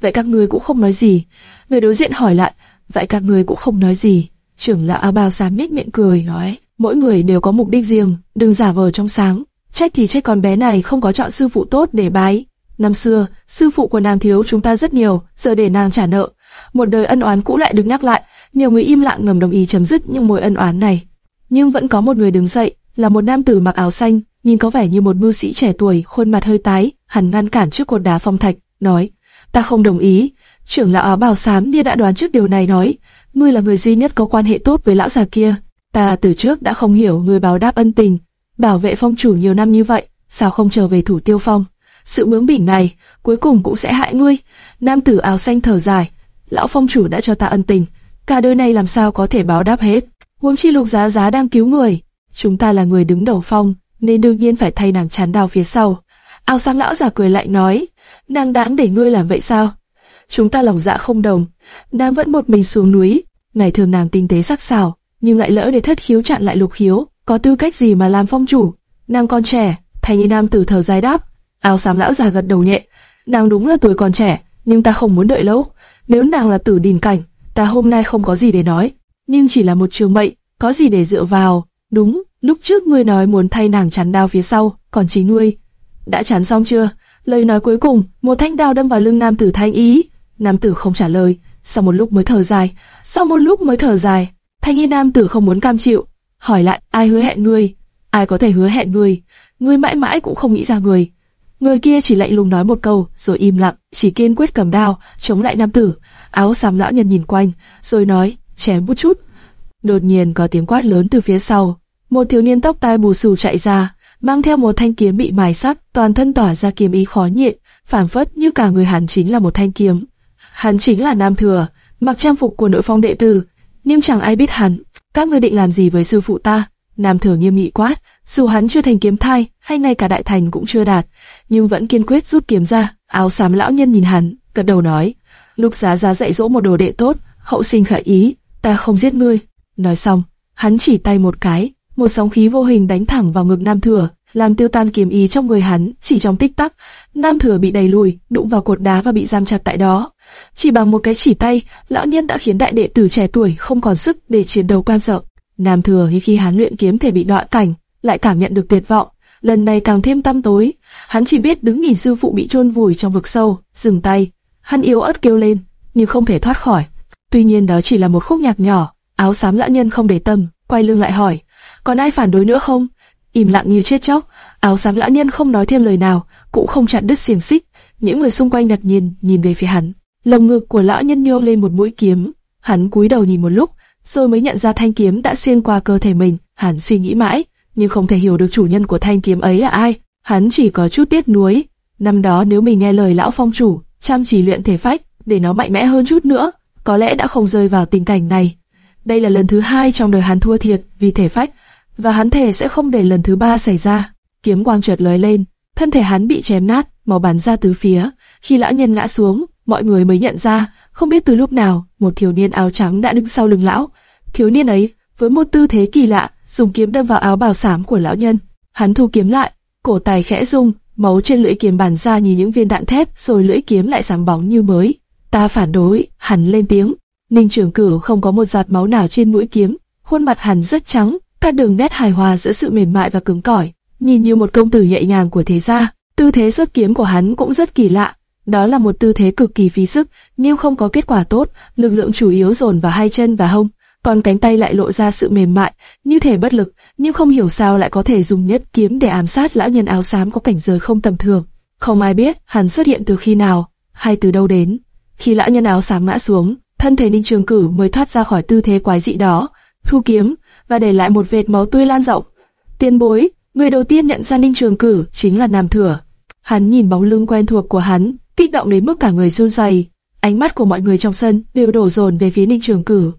Vậy các ngươi cũng không nói gì. Người đối diện hỏi lại. Vậy các ngươi cũng không nói gì. Trưởng lão áo bào xám mít miệng cười nói. Mỗi người đều có mục đích riêng, đừng giả vờ trong sáng. Trách thì trách con bé này không có chọn sư phụ tốt để bái. Năm xưa, sư phụ của nàng thiếu chúng ta rất nhiều, giờ để nàng trả nợ. Một đời ân oán cũ lại được nhắc lại, nhiều người im lặng ngầm đồng ý chấm dứt những mối ân oán này. Nhưng vẫn có một người đứng dậy, là một nam tử mặc áo xanh, nhìn có vẻ như một mưu sĩ trẻ tuổi, khuôn mặt hơi tái, hắn ngăn cản trước cột đá phong thạch, nói: "Ta không đồng ý." Trưởng lão áo bào xám nia đã đoán trước điều này nói: "Ngươi là người duy nhất có quan hệ tốt với lão già kia, ta từ trước đã không hiểu ngươi báo đáp ân tình, bảo vệ phong chủ nhiều năm như vậy, sao không trở về thủ tiêu phong? Sự bướng bỉnh này cuối cùng cũng sẽ hại ngươi." Nam tử áo xanh thở dài: "Lão phong chủ đã cho ta ân tình, cả đời này làm sao có thể báo đáp hết?" Huống chi lục giá giá đang cứu người, chúng ta là người đứng đầu phong, nên đương nhiên phải thay nàng chán đau phía sau. Ao sáng lão già cười lại nói, nàng đáng để ngươi làm vậy sao? Chúng ta lòng dạ không đồng, nàng vẫn một mình xuống núi, ngày thường nàng tinh tế sắc sảo, nhưng lại lỡ để thất khiếu chặn lại lục khiếu, có tư cách gì mà làm phong chủ? Nàng còn trẻ, thay như nam tử thở dài đáp. Áo xám lão già gật đầu nhẹ, nàng đúng là tuổi còn trẻ, nhưng ta không muốn đợi lâu. Nếu nàng là tử đình cảnh, ta hôm nay không có gì để nói, nhưng chỉ là một trường mệnh, có gì để dựa vào? Đúng, lúc trước ngươi nói muốn thay nàng chắn đao phía sau, còn chính ngươi đã chắn xong chưa? Lời nói cuối cùng, một thanh đao đâm vào lưng nam tử thanh ý. Nam tử không trả lời, sau một lúc mới thở dài, sau một lúc mới thở dài. Thanh y nam tử không muốn cam chịu, hỏi lại, ai hứa hẹn ngươi? Ai có thể hứa hẹn ngươi? Ngươi mãi mãi cũng không nghĩ ra người. Người kia chỉ lạnh lùng nói một câu, rồi im lặng, chỉ kiên quyết cầm đao, chống lại nam tử. Áo xám lão nhân nhìn quanh, rồi nói, chém một chút. Đột nhiên có tiếng quát lớn từ phía sau, một thiếu niên tóc tai bù xù chạy ra, mang theo một thanh kiếm bị mài sắt, toàn thân tỏa ra kiếm ý khó nhịn, phản phất như cả người hắn chính là một thanh kiếm. Hắn chính là Nam Thừa, mặc trang phục của nội phong đệ tử, nhưng chẳng ai biết hắn. Các ngươi định làm gì với sư phụ ta? Nam Thừa nghiêm nghị quát, dù hắn chưa thành kiếm thai, hay ngay cả đại thành cũng chưa đạt, nhưng vẫn kiên quyết rút kiếm ra. Áo xám lão nhân nhìn hắn, gật đầu nói, Lục Giá Giá dạy dỗ một đồ đệ tốt, hậu sinh khởi ý, ta không giết ngươi. Nói xong, hắn chỉ tay một cái, một sóng khí vô hình đánh thẳng vào ngực Nam Thừa, làm tiêu tan kiếm ý trong người hắn. Chỉ trong tích tắc, Nam Thừa bị đẩy lùi, đụng vào cột đá và bị giam chặt tại đó. Chỉ bằng một cái chỉ tay, lão nhân đã khiến đại đệ tử trẻ tuổi không còn sức để chiến đấu quan sợ. Nam Thừa khi hắn luyện kiếm thể bị đoạn cảnh, lại cảm nhận được tuyệt vọng, lần này càng thêm tăm tối. Hắn chỉ biết đứng nhìn sư phụ bị chôn vùi trong vực sâu, dừng tay. Hắn yếu ớt kêu lên, nhưng không thể thoát khỏi. Tuy nhiên đó chỉ là một khúc nhạc nhỏ. Áo xám lão nhân không để tâm, quay lưng lại hỏi, còn ai phản đối nữa không? Im lặng như chết chóc, áo xám lão nhân không nói thêm lời nào, cũng không chặn đứt xiềng xích. Những người xung quanh đặt nhìn, nhìn về phía hắn. Lồng ngực của lão nhân nhô lên một mũi kiếm. Hắn cúi đầu nhìn một lúc, rồi mới nhận ra thanh kiếm đã xuyên qua cơ thể mình. Hắn suy nghĩ mãi, nhưng không thể hiểu được chủ nhân của thanh kiếm ấy là ai. Hắn chỉ có chút tiếc nuối. Năm đó nếu mình nghe lời lão phong chủ, chăm chỉ luyện thể phách, để nó mạnh mẽ hơn chút nữa, có lẽ đã không rơi vào tình cảnh này. Đây là lần thứ hai trong đời hắn thua thiệt vì thể phách, và hắn thề sẽ không để lần thứ ba xảy ra. Kiếm quang chợt lóe lên, thân thể hắn bị chém nát, máu bắn ra tứ phía. Khi lão nhân ngã xuống, mọi người mới nhận ra, không biết từ lúc nào, một thiếu niên áo trắng đã đứng sau lưng lão. Thiếu niên ấy, với một tư thế kỳ lạ, dùng kiếm đâm vào áo bào xám của lão nhân. Hắn thu kiếm lại, cổ tay khẽ rung, máu trên lưỡi kiếm bắn ra như những viên đạn thép, rồi lưỡi kiếm lại sáng bóng như mới. Ta phản đối, hắn lên tiếng. Ninh Trường Cửu không có một giọt máu nào trên mũi kiếm, khuôn mặt hắn rất trắng, các đường nét hài hòa giữa sự mềm mại và cứng cỏi, nhìn như một công tử nhẹ nhàng của thế gia. Tư thế xuất kiếm của hắn cũng rất kỳ lạ, đó là một tư thế cực kỳ phí sức, nhưng không có kết quả tốt, lực lượng chủ yếu dồn vào hai chân và hông, còn cánh tay lại lộ ra sự mềm mại, như thể bất lực, nhưng không hiểu sao lại có thể dùng nhất kiếm để ám sát lão nhân áo xám có cảnh giới không tầm thường. Không ai biết hắn xuất hiện từ khi nào, hay từ đâu đến. Khi lão nhân áo xám ngã xuống, thân thể Ninh Trường Cử mới thoát ra khỏi tư thế quái dị đó, thu kiếm và để lại một vệt máu tươi lan rộng. Tiên bối, người đầu tiên nhận ra Ninh Trường Cử chính là Nam Thừa. Hắn nhìn bóng lưng quen thuộc của hắn, kích động đến mức cả người run rẩy. Ánh mắt của mọi người trong sân đều đổ dồn về phía Ninh Trường Cử.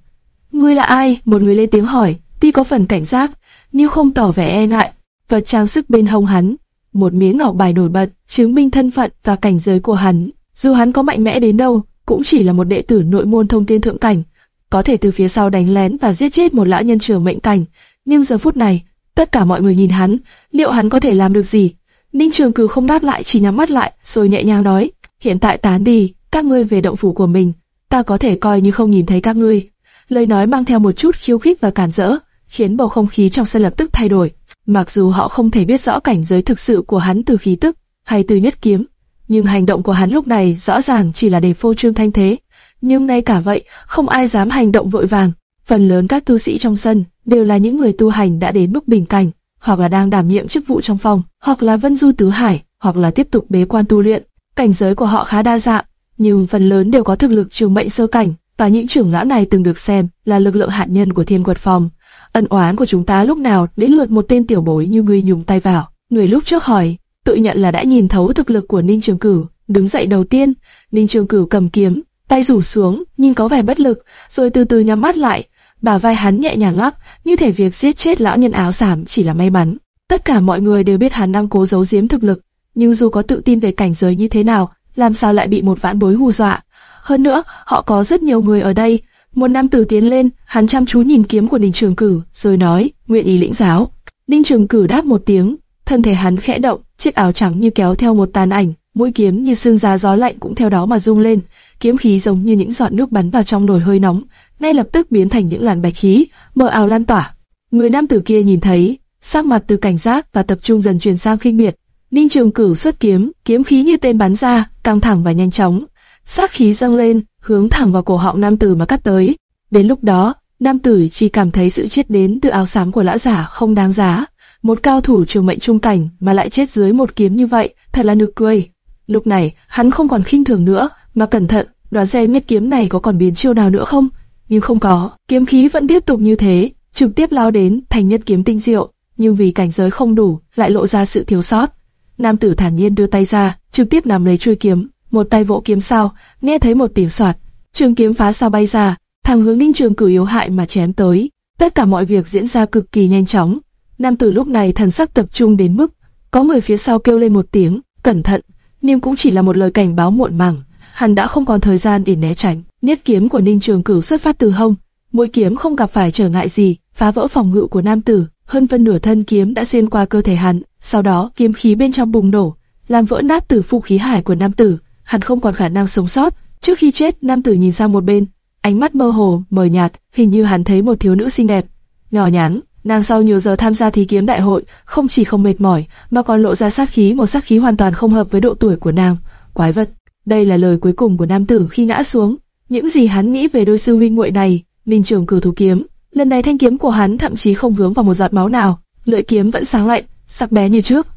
Ngươi là ai? Một người lên tiếng hỏi, tuy có phần cảnh giác, nhưng không tỏ vẻ e ngại. Vật trang sức bên hông hắn, một miếng ngọc bài nổi bật, chứng minh thân phận và cảnh giới của hắn. Dù hắn có mạnh mẽ đến đâu, cũng chỉ là một đệ tử nội môn thông tiên thượng cảnh, có thể từ phía sau đánh lén và giết chết một lão nhân trưởng mệnh cảnh. Nhưng giờ phút này, tất cả mọi người nhìn hắn, liệu hắn có thể làm được gì? Ninh Trường Cừ không đáp lại, chỉ nhắm mắt lại, rồi nhẹ nhàng nói: hiện tại tán đi, các ngươi về động phủ của mình, ta có thể coi như không nhìn thấy các ngươi. Lời nói mang theo một chút khiêu khích và cản rỡ, khiến bầu không khí trong sân lập tức thay đổi. Mặc dù họ không thể biết rõ cảnh giới thực sự của hắn từ khí tức hay từ nhất kiếm, nhưng hành động của hắn lúc này rõ ràng chỉ là để phô trương thanh thế. Nhưng ngay cả vậy, không ai dám hành động vội vàng. Phần lớn các tu sĩ trong sân đều là những người tu hành đã đến mức bình cảnh, hoặc là đang đảm nhiệm chức vụ trong phòng, hoặc là vân du tứ hải, hoặc là tiếp tục bế quan tu luyện. Cảnh giới của họ khá đa dạng, nhưng phần lớn đều có thực lực trường mệnh sơ cảnh, và những trưởng lão này từng được xem là lực lượng hạt nhân của thiên quật phòng. Ân oán của chúng ta lúc nào đến lượt một tên tiểu bối như ngươi nhúng tay vào. Người lúc trước hỏi, tự nhận là đã nhìn thấu thực lực của Ninh Trường Cửu, đứng dậy đầu tiên, Ninh Trường Cửu cầm kiếm, tay rủ xuống, nhưng có vẻ bất lực, rồi từ từ nhắm mắt lại, bà vai hắn nhẹ nhàng lắc, như thể việc giết chết lão nhân áo xám chỉ là may mắn. Tất cả mọi người đều biết hắn đang cố giấu giếm thực lực, nhưng dù có tự tin về cảnh giới như thế nào, làm sao lại bị một vãn bối hù dọa? Hơn nữa, họ có rất nhiều người ở đây. Một nam tử tiến lên, hắn chăm chú nhìn kiếm của Ninh Trường Cử, rồi nói, nguyện ý lĩnh giáo. Ninh Trường Cử đáp một tiếng, thân thể hắn khẽ động, chiếc áo trắng như kéo theo một tàn ảnh, mũi kiếm như xương giá gió lạnh cũng theo đó mà rung lên, kiếm khí giống như những giọt nước bắn vào trong nồi hơi nóng, ngay lập tức biến thành những làn bạch khí, mờ ảo lan tỏa. Người nam tử kia nhìn thấy, sắc mặt từ cảnh giác và tập trung dần chuyển sang khinh miệt. Ninh Trường Cửu xuất kiếm, kiếm khí như tên bắn ra, căng thẳng và nhanh chóng. Sát khí dâng lên, hướng thẳng vào cổ họng nam tử mà cắt tới. Đến lúc đó, nam tử chỉ cảm thấy sự chết đến từ áo xám của lão giả không đáng giá. Một cao thủ trường mệnh trung cảnh mà lại chết dưới một kiếm như vậy, thật là nực cười. Lúc này, hắn không còn khinh thường nữa, mà cẩn thận, đoán xem nhất kiếm này có còn biến chiêu nào nữa không? Nhưng không có, kiếm khí vẫn tiếp tục như thế, trực tiếp lao đến thành nhất kiếm tinh diệu, nhưng vì cảnh giới không đủ, lại lộ ra sự thiếu sót. Nam tử thản nhiên đưa tay ra, trực tiếp nắm lấy chuôi kiếm, một tay vỗ kiếm sao, nghe thấy một tiếng soạt, trường kiếm phá sao bay ra, thẳng hướng ninh trường cửu yếu hại mà chém tới. Tất cả mọi việc diễn ra cực kỳ nhanh chóng. Nam tử lúc này thần sắc tập trung đến mức có người phía sau kêu lên một tiếng, cẩn thận, nhưng cũng chỉ là một lời cảnh báo muộn màng. Hắn đã không còn thời gian để né tránh. Niết kiếm của Ninh Trường Cửu xuất phát từ hông, mũi kiếm không gặp phải trở ngại gì, phá vỡ phòng ngự của nam tử, hơn phân nửa thân kiếm đã xuyên qua cơ thể hắn. Sau đó kiếm khí bên trong bùng nổ, làm vỡ nát tử phu khí hải của nam tử. Hắn không còn khả năng sống sót. Trước khi chết, nam tử nhìn sang một bên, ánh mắt mơ hồ, mờ nhạt, hình như hắn thấy một thiếu nữ xinh đẹp, nhỏ nhắn. Nàng sau nhiều giờ tham gia thí kiếm đại hội, không chỉ không mệt mỏi, mà còn lộ ra sát khí, một sát khí hoàn toàn không hợp với độ tuổi của nàng. Quái vật. Đây là lời cuối cùng của nam tử khi ngã xuống. Những gì hắn nghĩ về đôi sư huynh muội này, Minh Trường cử thủ kiếm, lần này thanh kiếm của hắn thậm chí không vướng vào một giọt máu nào, lưỡi kiếm vẫn sáng lạnh, sắc bén như trước.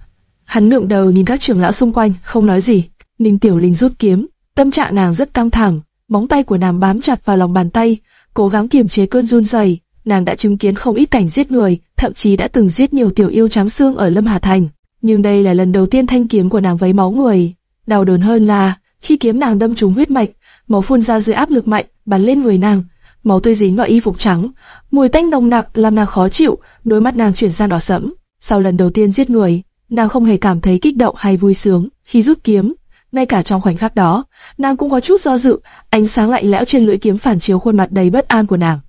Hắn ngượng đầu nhìn các trưởng lão xung quanh, không nói gì. Ninh Tiểu Linh rút kiếm, tâm trạng nàng rất căng thẳng, móng tay của nàng bám chặt vào lòng bàn tay, cố gắng kiềm chế cơn run rẩy. Nàng đã chứng kiến không ít cảnh giết người, thậm chí đã từng giết nhiều tiểu yêu trắng xương ở Lâm Hà Thành, nhưng đây là lần đầu tiên thanh kiếm của nàng vấy máu người. Đau đớn hơn là khi kiếm nàng đâm trúng huyết mạch, máu phun ra dưới áp lực mạnh, bắn lên người nàng. Máu tươi dính vào y phục trắng, mùi tanh nồng nặc làm nàng khó chịu, đôi mắt nàng chuyển sang đỏ sẫm. Sau lần đầu tiên giết người, nàng không hề cảm thấy kích động hay vui sướng khi rút kiếm. Ngay cả trong khoảnh khắc đó, nàng cũng có chút do dự, ánh sáng lạnh lẽo trên lưỡi kiếm phản chiếu khuôn mặt đầy bất an của nàng.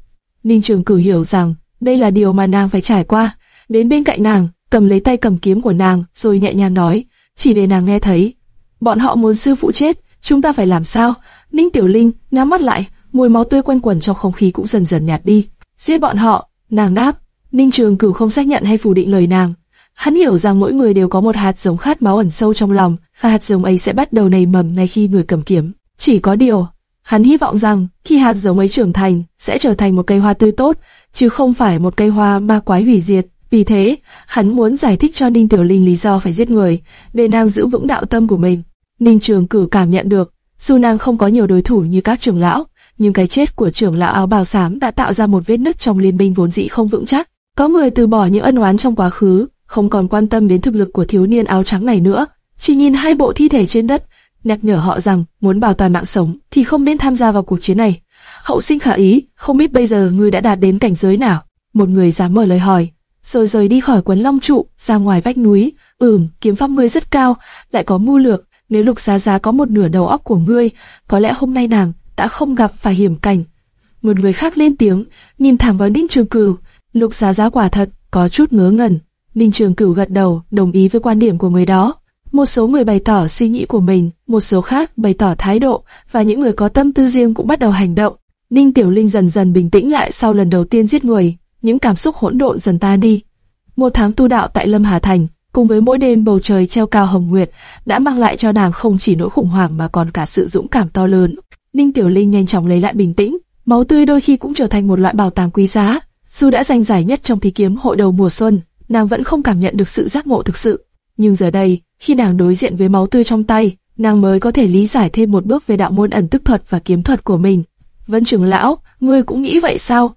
Ninh Trường Cử hiểu rằng đây là điều mà nàng phải trải qua. Đến bên cạnh nàng, cầm lấy tay cầm kiếm của nàng, rồi nhẹ nhàng nói, chỉ để nàng nghe thấy. Bọn họ muốn sư phụ chết, chúng ta phải làm sao? Ninh Tiểu Linh nhắm mắt lại, mùi máu tươi quanh quẩn trong không khí cũng dần dần nhạt đi. Giết bọn họ, nàng đáp. Ninh Trường Cửu không xác nhận hay phủ định lời nàng. Hắn hiểu rằng mỗi người đều có một hạt giống khát máu ẩn sâu trong lòng, và hạt giống ấy sẽ bắt đầu nảy mầm ngay khi người cầm kiếm. Chỉ có điều, hắn hy vọng rằng khi hạt giống ấy trưởng thành, sẽ trở thành một cây hoa tươi tốt, chứ không phải một cây hoa ma quái hủy diệt. Vì thế, hắn muốn giải thích cho Ninh Tiểu Linh lý do phải giết người, để nàng giữ vững đạo tâm của mình. Ninh Trường Cử cảm nhận được, dù nàng không có nhiều đối thủ như các trưởng lão, nhưng cái chết của trưởng lão áo bào xám đã tạo ra một vết nứt trong liên minh vốn dĩ không vững chắc. Có người từ bỏ những ân oán trong quá khứ, không còn quan tâm đến thực lực của thiếu niên áo trắng này nữa, chỉ nhìn hai bộ thi thể trên đất, nhắc nhở họ rằng muốn bảo toàn mạng sống thì không nên tham gia vào cuộc chiến này. Hậu sinh khả ý, không biết bây giờ ngươi đã đạt đến cảnh giới nào? Một người dám mở lời hỏi, rồi rời đi khỏi quấn long trụ, ra ngoài vách núi. Ừm, kiếm pháp ngươi rất cao, lại có mưu lược. Nếu lục giá giá có một nửa đầu óc của ngươi, có lẽ hôm nay nàng đã không gặp phải hiểm cảnh. Một người khác lên tiếng, nhìn thẳng vào Ninh Trường Cửu. Lục giá giá quả thật có chút ngớ ngẩn. Ninh Trường Cửu gật đầu, đồng ý với quan điểm của người đó. Một số người bày tỏ suy nghĩ của mình, một số khác bày tỏ thái độ, và những người có tâm tư riêng cũng bắt đầu hành động. Ninh Tiểu Linh dần dần bình tĩnh lại sau lần đầu tiên giết người, những cảm xúc hỗn độn dần tan đi. Một tháng tu đạo tại Lâm Hà Thành, cùng với mỗi đêm bầu trời treo cao hồng nguyệt, đã mang lại cho nàng không chỉ nỗi khủng hoảng mà còn cả sự dũng cảm to lớn. Ninh Tiểu Linh nhanh chóng lấy lại bình tĩnh, máu tươi đôi khi cũng trở thành một loại bảo tàng quý giá. Dù đã giành giải nhất trong thi kiếm hội đầu mùa xuân, nàng vẫn không cảm nhận được sự giác ngộ thực sự. Nhưng giờ đây, khi nàng đối diện với máu tươi trong tay, nàng mới có thể lý giải thêm một bước về đạo môn ẩn tức thuật và kiếm thuật của mình. Vân trưởng lão, ngươi cũng nghĩ vậy sao?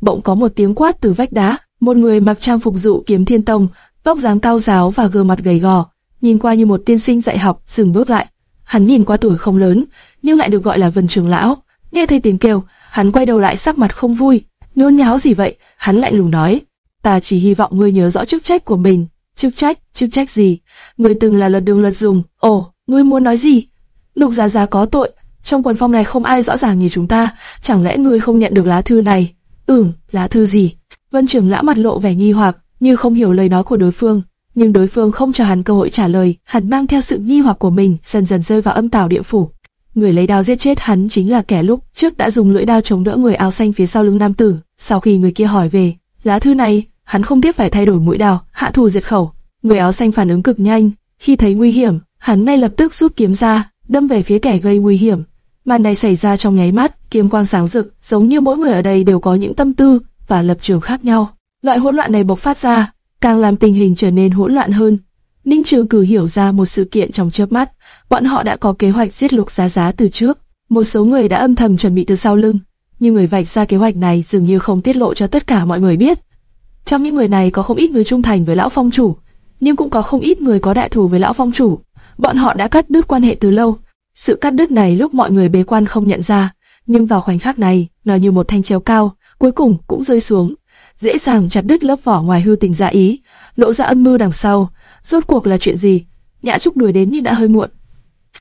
Bỗng có một tiếng quát từ vách đá, một người mặc trang phục dụ kiếm thiên tông, vóc dáng cao giáo và gương mặt gầy gò, nhìn qua như một tiên sinh dạy học, dừng bước lại. Hắn nhìn qua tuổi không lớn, nhưng lại được gọi là Vân trưởng lão. Nghe thấy tiếng kêu, hắn quay đầu lại sắc mặt không vui, nhốn nháo gì vậy? Hắn lạnh lùng nói, ta chỉ hy vọng ngươi nhớ rõ chức trách của mình. Chức trách, chức trách gì? Ngươi từng là luật đường luật dùng. Ồ, ngươi muốn nói gì? Lục Giá Giá có tội, trong quần phong này không ai rõ ràng như chúng ta, chẳng lẽ ngươi không nhận được lá thư này? Ừm, lá thư gì? Vân trưởng lão mặt lộ vẻ nghi hoặc, như không hiểu lời nói của đối phương, nhưng đối phương không cho hắn cơ hội trả lời, hắn mang theo sự nghi hoặc của mình, dần dần rơi vào âm tào địa phủ. Người lấy đao giết chết hắn chính là kẻ lúc trước đã dùng lưỡi đao chống đỡ người áo xanh phía sau lưng nam tử. Sau khi người kia hỏi về lá thư này, hắn không tiếc phải thay đổi mũi đao, hạ thủ diệt khẩu. Người áo xanh phản ứng cực nhanh, khi thấy nguy hiểm, hắn ngay lập tức rút kiếm ra, đâm về phía kẻ gây nguy hiểm. Màn này xảy ra trong nháy mắt, kiếm quang sáng rực, giống như mỗi người ở đây đều có những tâm tư và lập trường khác nhau. Loại hỗn loạn này bộc phát ra, càng làm tình hình trở nên hỗn loạn hơn. Ninh Trường Cử hiểu ra một sự kiện trong chớp mắt, bọn họ đã có kế hoạch giết Lục Giá Giá từ trước. Một số người đã âm thầm chuẩn bị từ sau lưng, nhưng người vạch ra kế hoạch này dường như không tiết lộ cho tất cả mọi người biết. Trong những người này có không ít người trung thành với lão phong chủ, nhưng cũng có không ít người có đại thù với lão phong chủ. Bọn họ đã cắt đứt quan hệ từ lâu. Sự cắt đứt này lúc mọi người bế quan không nhận ra, nhưng vào khoảnh khắc này, nó như một thanh treo cao, cuối cùng cũng rơi xuống, dễ dàng chặt đứt lớp vỏ ngoài hưu tình giả ý, lộ ra âm mưu đằng sau. Rốt cuộc là chuyện gì? Nhã Trúc đuổi đến nhưng đã hơi muộn.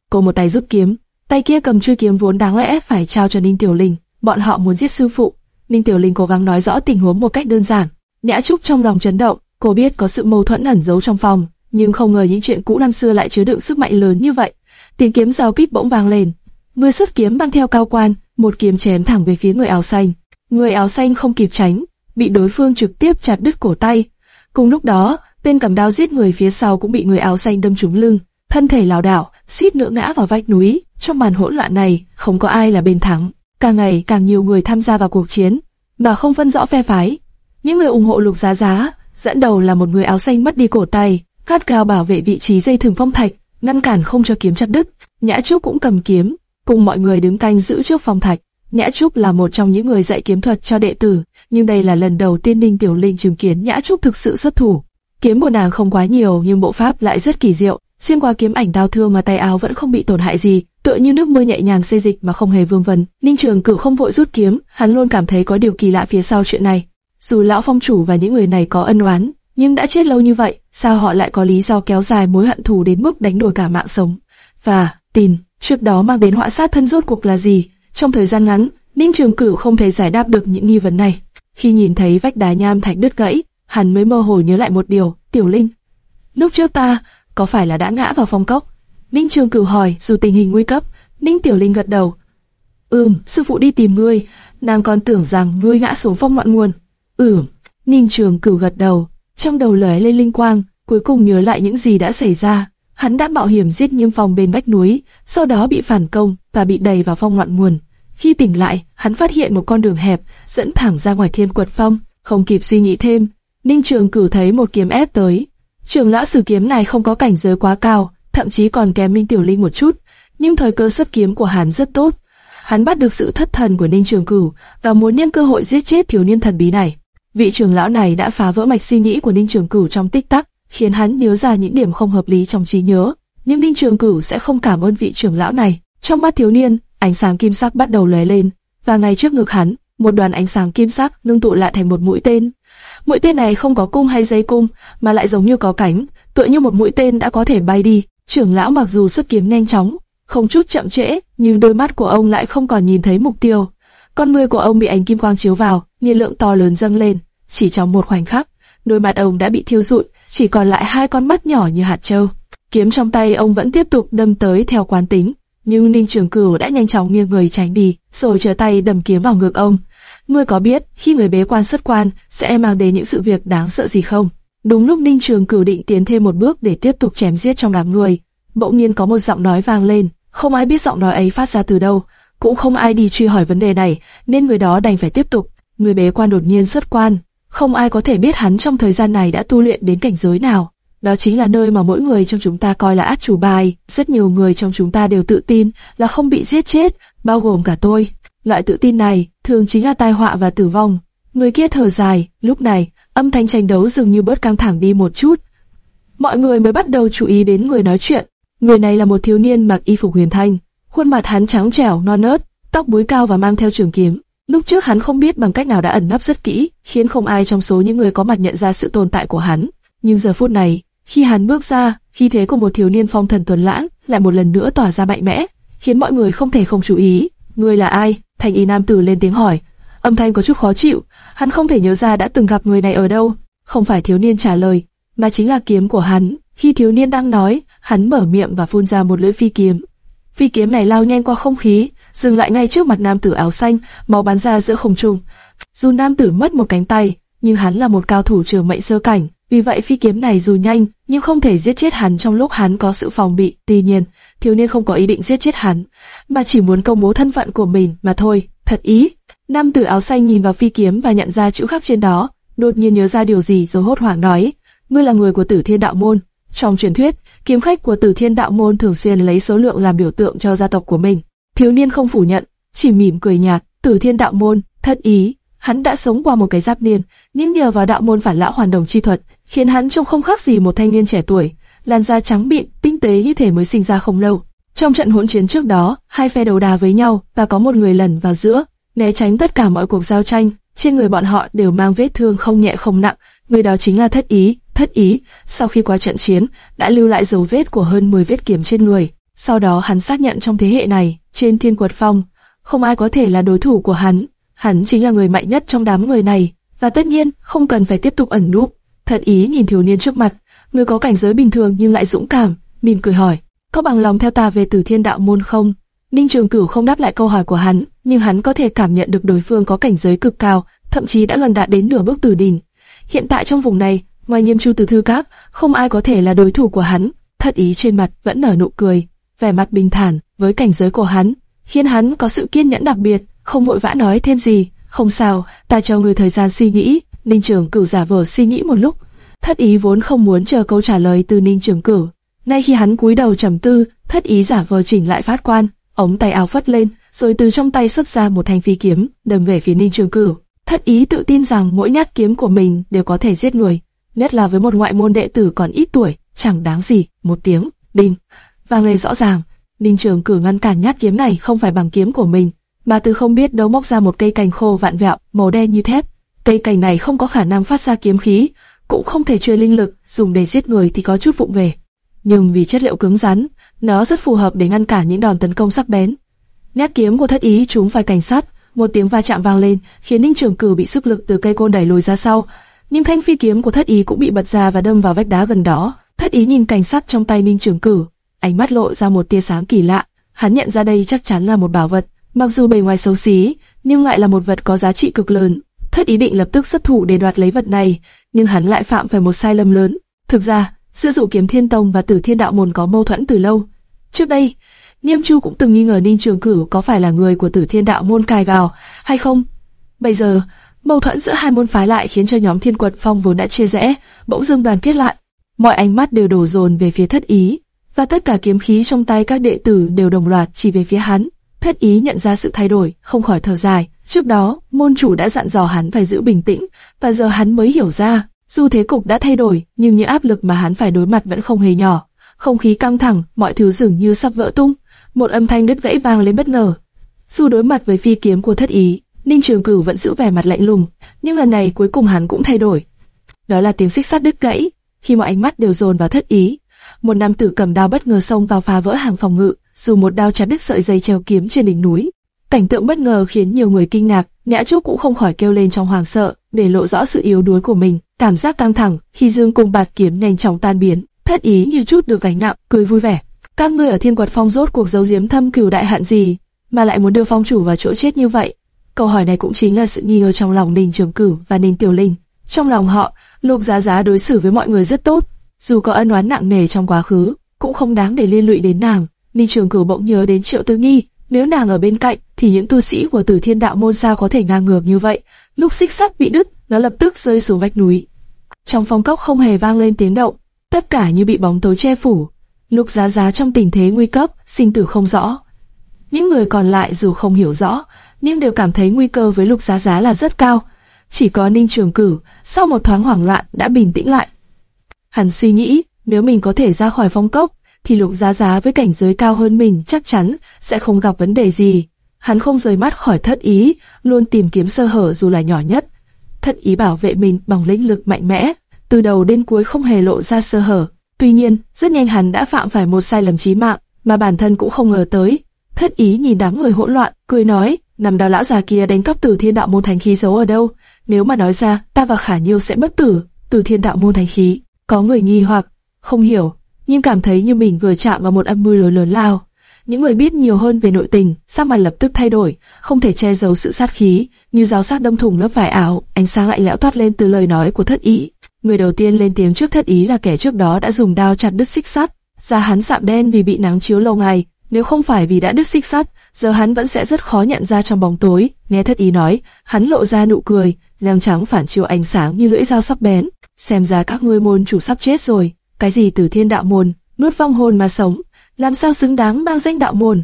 Cô một tay rút kiếm, tay kia cầm chuôi kiếm vốn đáng lẽ phải trao cho Ninh Tiểu Linh. Bọn họ muốn giết sư phụ. Ninh Tiểu Linh cố gắng nói rõ tình huống một cách đơn giản. Nhã Trúc trong lòng chấn động, cô biết có sự mâu thuẫn ẩn giấu trong phòng, nhưng không ngờ những chuyện cũ năm xưa lại chứa đựng sức mạnh lớn như vậy. Tiếng kiếm giao pít bỗng vang lên. mưa xuất kiếm mang theo cao quan, một kiếm chém thẳng về phía người áo xanh. Người áo xanh không kịp tránh, bị đối phương trực tiếp chặt đứt cổ tay. Cùng lúc đó, tên cầm đao giết người phía sau cũng bị người áo xanh đâm trúng lưng, thân thể lảo đảo, suýt nữa ngã vào vách núi. Trong màn hỗn loạn này, không có ai là bên thắng. Càng ngày càng nhiều người tham gia vào cuộc chiến, mà không phân rõ phe phái. Những người ủng hộ Lục Giá Giá, dẫn đầu là một người áo xanh mất đi cổ tay, cát cao bảo vệ vị trí dây thừng phong thạch, ngăn cản không cho kiếm chặt đứt. Nhã Trúc cũng cầm kiếm, cùng mọi người đứng canh giữ trước phong thạch. Nhã Trúc là một trong những người dạy kiếm thuật cho đệ tử, nhưng đây là lần đầu tiên Ninh Tiểu Linh chứng kiến Nhã Trúc thực sự xuất thủ. Kiếm của nàng không quá nhiều nhưng bộ pháp lại rất kỳ diệu, xuyên qua kiếm ảnh đau thương mà tay áo vẫn không bị tổn hại gì, tựa như nước mưa nhẹ nhàng xê dịch mà không hề vương vấn. Ninh Trường Cửu không vội rút kiếm, hắn luôn cảm thấy có điều kỳ lạ phía sau chuyện này. Dù lão phong chủ và những người này có ân oán, nhưng đã chết lâu như vậy, sao họ lại có lý do kéo dài mối hận thù đến mức đánh đổi cả mạng sống? Và tin trước đó mang đến họa sát thân rốt cuộc là gì? Trong thời gian ngắn, Ninh Trường Cửu không thể giải đáp được những nghi vấn này. Khi nhìn thấy vách đá nham thạch đứt gãy, hắn mới mơ hồ nhớ lại một điều, Tiểu Linh. Lúc trước ta, có phải là đã ngã vào phong cốc? Ninh Trường Cửu hỏi, dù tình hình nguy cấp, Ninh Tiểu Linh gật đầu. Ừm, sư phụ đi tìm ngươi, nàng còn tưởng rằng ngươi ngã xuống phong loạn nguồn. Ừm, Ninh Trường Cửu gật đầu, trong đầu lóe lên linh quang, cuối cùng nhớ lại những gì đã xảy ra. Hắn đã mạo hiểm giết Nhiêm Phong bên vách núi, sau đó bị phản công và bị đẩy vào phong loạn nguồn. Khi tỉnh lại, hắn phát hiện một con đường hẹp dẫn thẳng ra ngoài thiên quật phong, không kịp suy nghĩ thêm, Ninh Trường Cửu thấy một kiếm ép tới. Trường lão sử kiếm này không có cảnh giới quá cao, thậm chí còn kém Minh Tiểu Linh một chút, nhưng thời cơ xuất kiếm của hắn rất tốt. Hắn bắt được sự thất thần của Ninh Trường Cửu và muốn nhân cơ hội giết chết thiếu niên thần bí này. Vị trưởng lão này đã phá vỡ mạch suy nghĩ của Ninh Trường Cửu trong tích tắc, khiến hắn nhớ ra những điểm không hợp lý trong trí nhớ. Nhưng Đinh Trường Cửu sẽ không cảm ơn vị trưởng lão này. Trong mắt thiếu niên, ánh sáng kim sắc bắt đầu lóe lên, và ngay trước ngực hắn, một đoàn ánh sáng kim sắc nương tụ lại thành một mũi tên. Mũi tên này không có cung hay dây cung, mà lại giống như có cánh, tựa như một mũi tên đã có thể bay đi. Trưởng lão mặc dù xuất kiếm nhanh chóng, không chút chậm trễ, nhưng đôi mắt của ông lại không còn nhìn thấy mục tiêu. Con ngươi của ông bị ánh kim quang chiếu vào, nhiệt lượng to lớn dâng lên. Chỉ trong một khoảnh khắc, đôi mặt ông đã bị thiêu rụi, chỉ còn lại hai con mắt nhỏ như hạt châu. Kiếm trong tay ông vẫn tiếp tục đâm tới theo quán tính, nhưng Ninh Trường Cửu đã nhanh chóng nghiêng người tránh đi, rồi trở tay đâm kiếm vào ngực ông. Ngươi có biết khi người bế quan xuất quan sẽ mang đến những sự việc đáng sợ gì không? Đúng lúc Ninh Trường Cửu định tiến thêm một bước để tiếp tục chém giết trong đám người, bỗng nhiên có một giọng nói vang lên, không ai biết giọng nói ấy phát ra từ đâu, cũng không ai đi truy hỏi vấn đề này, nên người đó đành phải tiếp tục. Người bế quan đột nhiên xuất quan, không ai có thể biết hắn trong thời gian này đã tu luyện đến cảnh giới nào. Đó chính là nơi mà mỗi người trong chúng ta coi là át chủ bài. Rất nhiều người trong chúng ta đều tự tin là không bị giết chết, bao gồm cả tôi. Loại tự tin này thường chính là tai họa và tử vong. Người kia thở dài, lúc này, âm thanh tranh đấu dường như bớt căng thẳng đi một chút. Mọi người mới bắt đầu chú ý đến người nói chuyện. Người này là một thiếu niên mặc y phục huyền thanh, khuôn mặt hắn trắng trẻo, non nớt, tóc búi cao và mang theo trường kiếm. Lúc trước hắn không biết bằng cách nào đã ẩn nấp rất kỹ, khiến không ai trong số những người có mặt nhận ra sự tồn tại của hắn. Nhưng giờ phút này, khi hắn bước ra, khi thế của một thiếu niên phong thần tuấn lãng lại một lần nữa tỏa ra mạnh mẽ, khiến mọi người không thể không chú ý. Người là ai? Thành y nam tử lên tiếng hỏi. Âm thanh có chút khó chịu, hắn không thể nhớ ra đã từng gặp người này ở đâu. Không phải thiếu niên trả lời, mà chính là kiếm của hắn. Khi thiếu niên đang nói, hắn mở miệng và phun ra một lưỡi phi kiếm. Phi kiếm này lao nhanh qua không khí, dừng lại ngay trước mặt nam tử áo xanh, máu bắn ra giữa không trung. Dù nam tử mất một cánh tay, nhưng hắn là một cao thủ trường mệnh sơ cảnh, vì vậy phi kiếm này dù nhanh, nhưng không thể giết chết hắn trong lúc hắn có sự phòng bị. Tuy nhiên, thiếu niên không có ý định giết chết hắn, mà chỉ muốn công bố thân phận của mình mà thôi. Thật ý. Nam tử áo xanh nhìn vào phi kiếm và nhận ra chữ khắc trên đó, đột nhiên nhớ ra điều gì rồi hốt hoảng nói: "Ngươi là người của Tử Thiên Đạo môn." Trong truyền thuyết, kiếm khách của Tử Thiên Đạo môn thường xuyên lấy số lượng làm biểu tượng cho gia tộc của mình. Thiếu niên không phủ nhận, chỉ mỉm cười nhạt. Tử Thiên Đạo môn, thất ý, hắn đã sống qua một cái giáp niên, nhưng nhờ vào đạo môn phản lão hoàn đồng chi thuật, khiến hắn trông không khác gì một thanh niên trẻ tuổi, làn da trắng mịn, tinh tế như thể mới sinh ra không lâu. Trong trận hỗn chiến trước đó, hai phe đấu đá với nhau và có một người lẩn vào giữa, né tránh tất cả mọi cuộc giao tranh. Trên người bọn họ đều mang vết thương không nhẹ không nặng, người đó chính là Thất Ý. Thất Ý, sau khi qua trận chiến, đã lưu lại dấu vết của hơn 10 vết kiếm trên người. Sau đó hắn xác nhận trong thế hệ này, trên thiên quật phong, không ai có thể là đối thủ của hắn. Hắn chính là người mạnh nhất trong đám người này, và tất nhiên không cần phải tiếp tục ẩn núp. Thật ý nhìn thiếu niên trước mặt, người có cảnh giới bình thường nhưng lại dũng cảm, mỉm cười hỏi, có bằng lòng theo ta về Tử Thiên Đạo môn không? Ninh Trường Cửu không đáp lại câu hỏi của hắn, nhưng hắn có thể cảm nhận được đối phương có cảnh giới cực cao, thậm chí đã gần đạt đến nửa bước tử đỉnh. Hiện tại trong vùng này, ngoài Nghiêm Chu từ Thư Các, không ai có thể là đối thủ của hắn. Thất ý trên mặt vẫn nở nụ cười, vẻ mặt bình thản với cảnh giới của hắn, khiến hắn có sự kiên nhẫn đặc biệt, không vội vã nói thêm gì. Không sao, ta cho người thời gian suy nghĩ. Ninh Trường Cửu giả vờ suy nghĩ một lúc. Thất ý vốn không muốn chờ câu trả lời từ Ninh Trường Cửu. Ngay khi hắn cúi đầu trầm tư, thất ý giả vờ chỉnh lại phát quan, ống tay áo phất lên, rồi từ trong tay xuất ra một thanh phi kiếm, đâm về phía Ninh Trường Cửu. Thất ý tự tin rằng mỗi nhát kiếm của mình đều có thể giết người, nhất là với một ngoại môn đệ tử còn ít tuổi, chẳng đáng gì. Một tiếng, đinh, Và lên rõ ràng. Ninh Trường cử ngăn cản nhát kiếm này không phải bằng kiếm của mình, mà từ không biết đâu móc ra một cây cành khô vạn vẹo, màu đen như thép. Cây cành này không có khả năng phát ra kiếm khí, cũng không thể truyền linh lực, dùng để giết người thì có chút vụng về. Nhưng vì chất liệu cứng rắn, nó rất phù hợp để ngăn cản những đòn tấn công sắc bén. Nhát kiếm của thất ý trúng phải cảnh sát, một tiếng va chạm vang lên, khiến Ninh Trường cử bị sức lực từ cây côn đẩy lùi ra sau. Nhưng thanh phi kiếm của thất ý cũng bị bật ra và đâm vào vách đá gần đó. Thất ý nhìn cảnh sát trong tay Ninh Trường Cử, ánh mắt lộ ra một tia sáng kỳ lạ. Hắn nhận ra đây chắc chắn là một bảo vật, mặc dù bề ngoài xấu xí, nhưng lại là một vật có giá trị cực lớn. Thất ý định lập tức xuất thủ để đoạt lấy vật này, nhưng hắn lại phạm phải một sai lầm lớn. Thực ra, giữa dụ kiếm thiên tông và tử thiên đạo môn có mâu thuẫn từ lâu. Trước đây, Niêm Chu cũng từng nghi ngờ Ninh Trường Cửu có phải là người của tử thiên đạo môn cài vào hay không. Bây giờ, mâu thuẫn giữa hai môn phái lại khiến cho nhóm thiên quật phong vốn đã chia rẽ, bỗng dưng đoàn kết lại. Mọi ánh mắt đều đổ dồn về phía thất ý, và tất cả kiếm khí trong tay các đệ tử đều đồng loạt chỉ về phía hắn. Thất ý nhận ra sự thay đổi, không khỏi thở dài. Trước đó, môn chủ đã dặn dò hắn phải giữ bình tĩnh, và giờ hắn mới hiểu ra, dù thế cục đã thay đổi, nhưng những áp lực mà hắn phải đối mặt vẫn không hề nhỏ. Không khí căng thẳng, mọi thứ dường như sắp vỡ tung. Một âm thanh đứt gãy vang lên bất ngờ. Dù đối mặt với phi kiếm của thất ý, Ninh Trường Cửu vẫn giữ vẻ mặt lạnh lùng, nhưng lần này cuối cùng hắn cũng thay đổi. Đó là tiếng xích sắt đứt gãy, khi mọi ánh mắt đều dồn vào thất ý. Một nam tử cầm đao bất ngờ xông vào phá vỡ hàng phòng ngự, dù một đao chặt đứt sợi dây treo kiếm trên đỉnh núi. Cảnh tượng bất ngờ khiến nhiều người kinh ngạc, Nhã Trúc cũng không khỏi kêu lên trong hoàng sợ, để lộ rõ sự yếu đuối của mình. Cảm giác căng thẳng khi dương cung bạt kiếm nhanh chóng tan biến, thất ý như chút được gánh nặng, cười vui vẻ. Các ngươi ở Thiên Quật Phong rốt cuộc giấu giếm thâm cửu đại hạn gì, mà lại muốn đưa phong chủ vào chỗ chết như vậy? Câu hỏi này cũng chính là sự nghi ngờ trong lòng Ninh Trường Cửu và Ninh Tiểu Linh. Trong lòng họ, Lục Giá Giá đối xử với mọi người rất tốt, dù có ân oán nặng nề trong quá khứ, cũng không đáng để liên lụy đến nàng. Ninh Trường Cửu bỗng nhớ đến Triệu Tư Nghi, nếu nàng ở bên cạnh, thì những tu sĩ của Tử Thiên Đạo môn sao có thể ngang ngược như vậy? Lúc xích sắt bị đứt, nó lập tức rơi xuống vách núi. Trong phong cốc không hề vang lên tiếng động, tất cả như bị bóng tối che phủ. Lục Giá Giá trong tình thế nguy cấp, sinh tử không rõ. Những người còn lại dù không hiểu rõ, nhưng đều cảm thấy nguy cơ với Lục Giá Giá là rất cao. Chỉ có Ninh Trường cử sau một thoáng hoảng loạn đã bình tĩnh lại. Hắn suy nghĩ, nếu mình có thể ra khỏi phong cốc, thì Lục Giá Giá với cảnh giới cao hơn mình chắc chắn sẽ không gặp vấn đề gì. Hắn không rời mắt khỏi thất ý, luôn tìm kiếm sơ hở dù là nhỏ nhất. Thất ý bảo vệ mình bằng lĩnh lực mạnh mẽ, từ đầu đến cuối không hề lộ ra sơ hở. Tuy nhiên, rất nhanh hắn đã phạm phải một sai lầm chí mạng mà bản thân cũng không ngờ tới. Thất ý nhìn đám người hỗn loạn, cười nói, nằm đó lão già kia đánh cắp từ thiên đạo môn thánh khí giấu ở đâu? Nếu mà nói ra, ta và Khả Nhiêu sẽ bất tử. Từ thiên đạo môn thánh khí, có người nghi hoặc, không hiểu, nhưng cảm thấy như mình vừa chạm vào một âm mưu lớn lớn lao. Những người biết nhiều hơn về nội tình, sắc mặt lập tức thay đổi, không thể che giấu sự sát khí, như giáo sát đâm thủng lớp vải áo, ánh sáng lạnh lẽo thoát lên từ lời nói của thất ý. Người đầu tiên lên tiếng trước thất ý là kẻ trước đó đã dùng đao chặt đứt xích sắt, da hắn sạm đen vì bị nắng chiếu lâu ngày, nếu không phải vì đã đứt xích sắt, giờ hắn vẫn sẽ rất khó nhận ra trong bóng tối. Nghe thất ý nói, hắn lộ ra nụ cười, răng trắng phản chiếu ánh sáng như lưỡi dao sắc bén. Xem ra các ngươi môn chủ sắp chết rồi. Cái gì từ thiên đạo môn, nuốt vong hồn mà sống, làm sao xứng đáng mang danh đạo môn?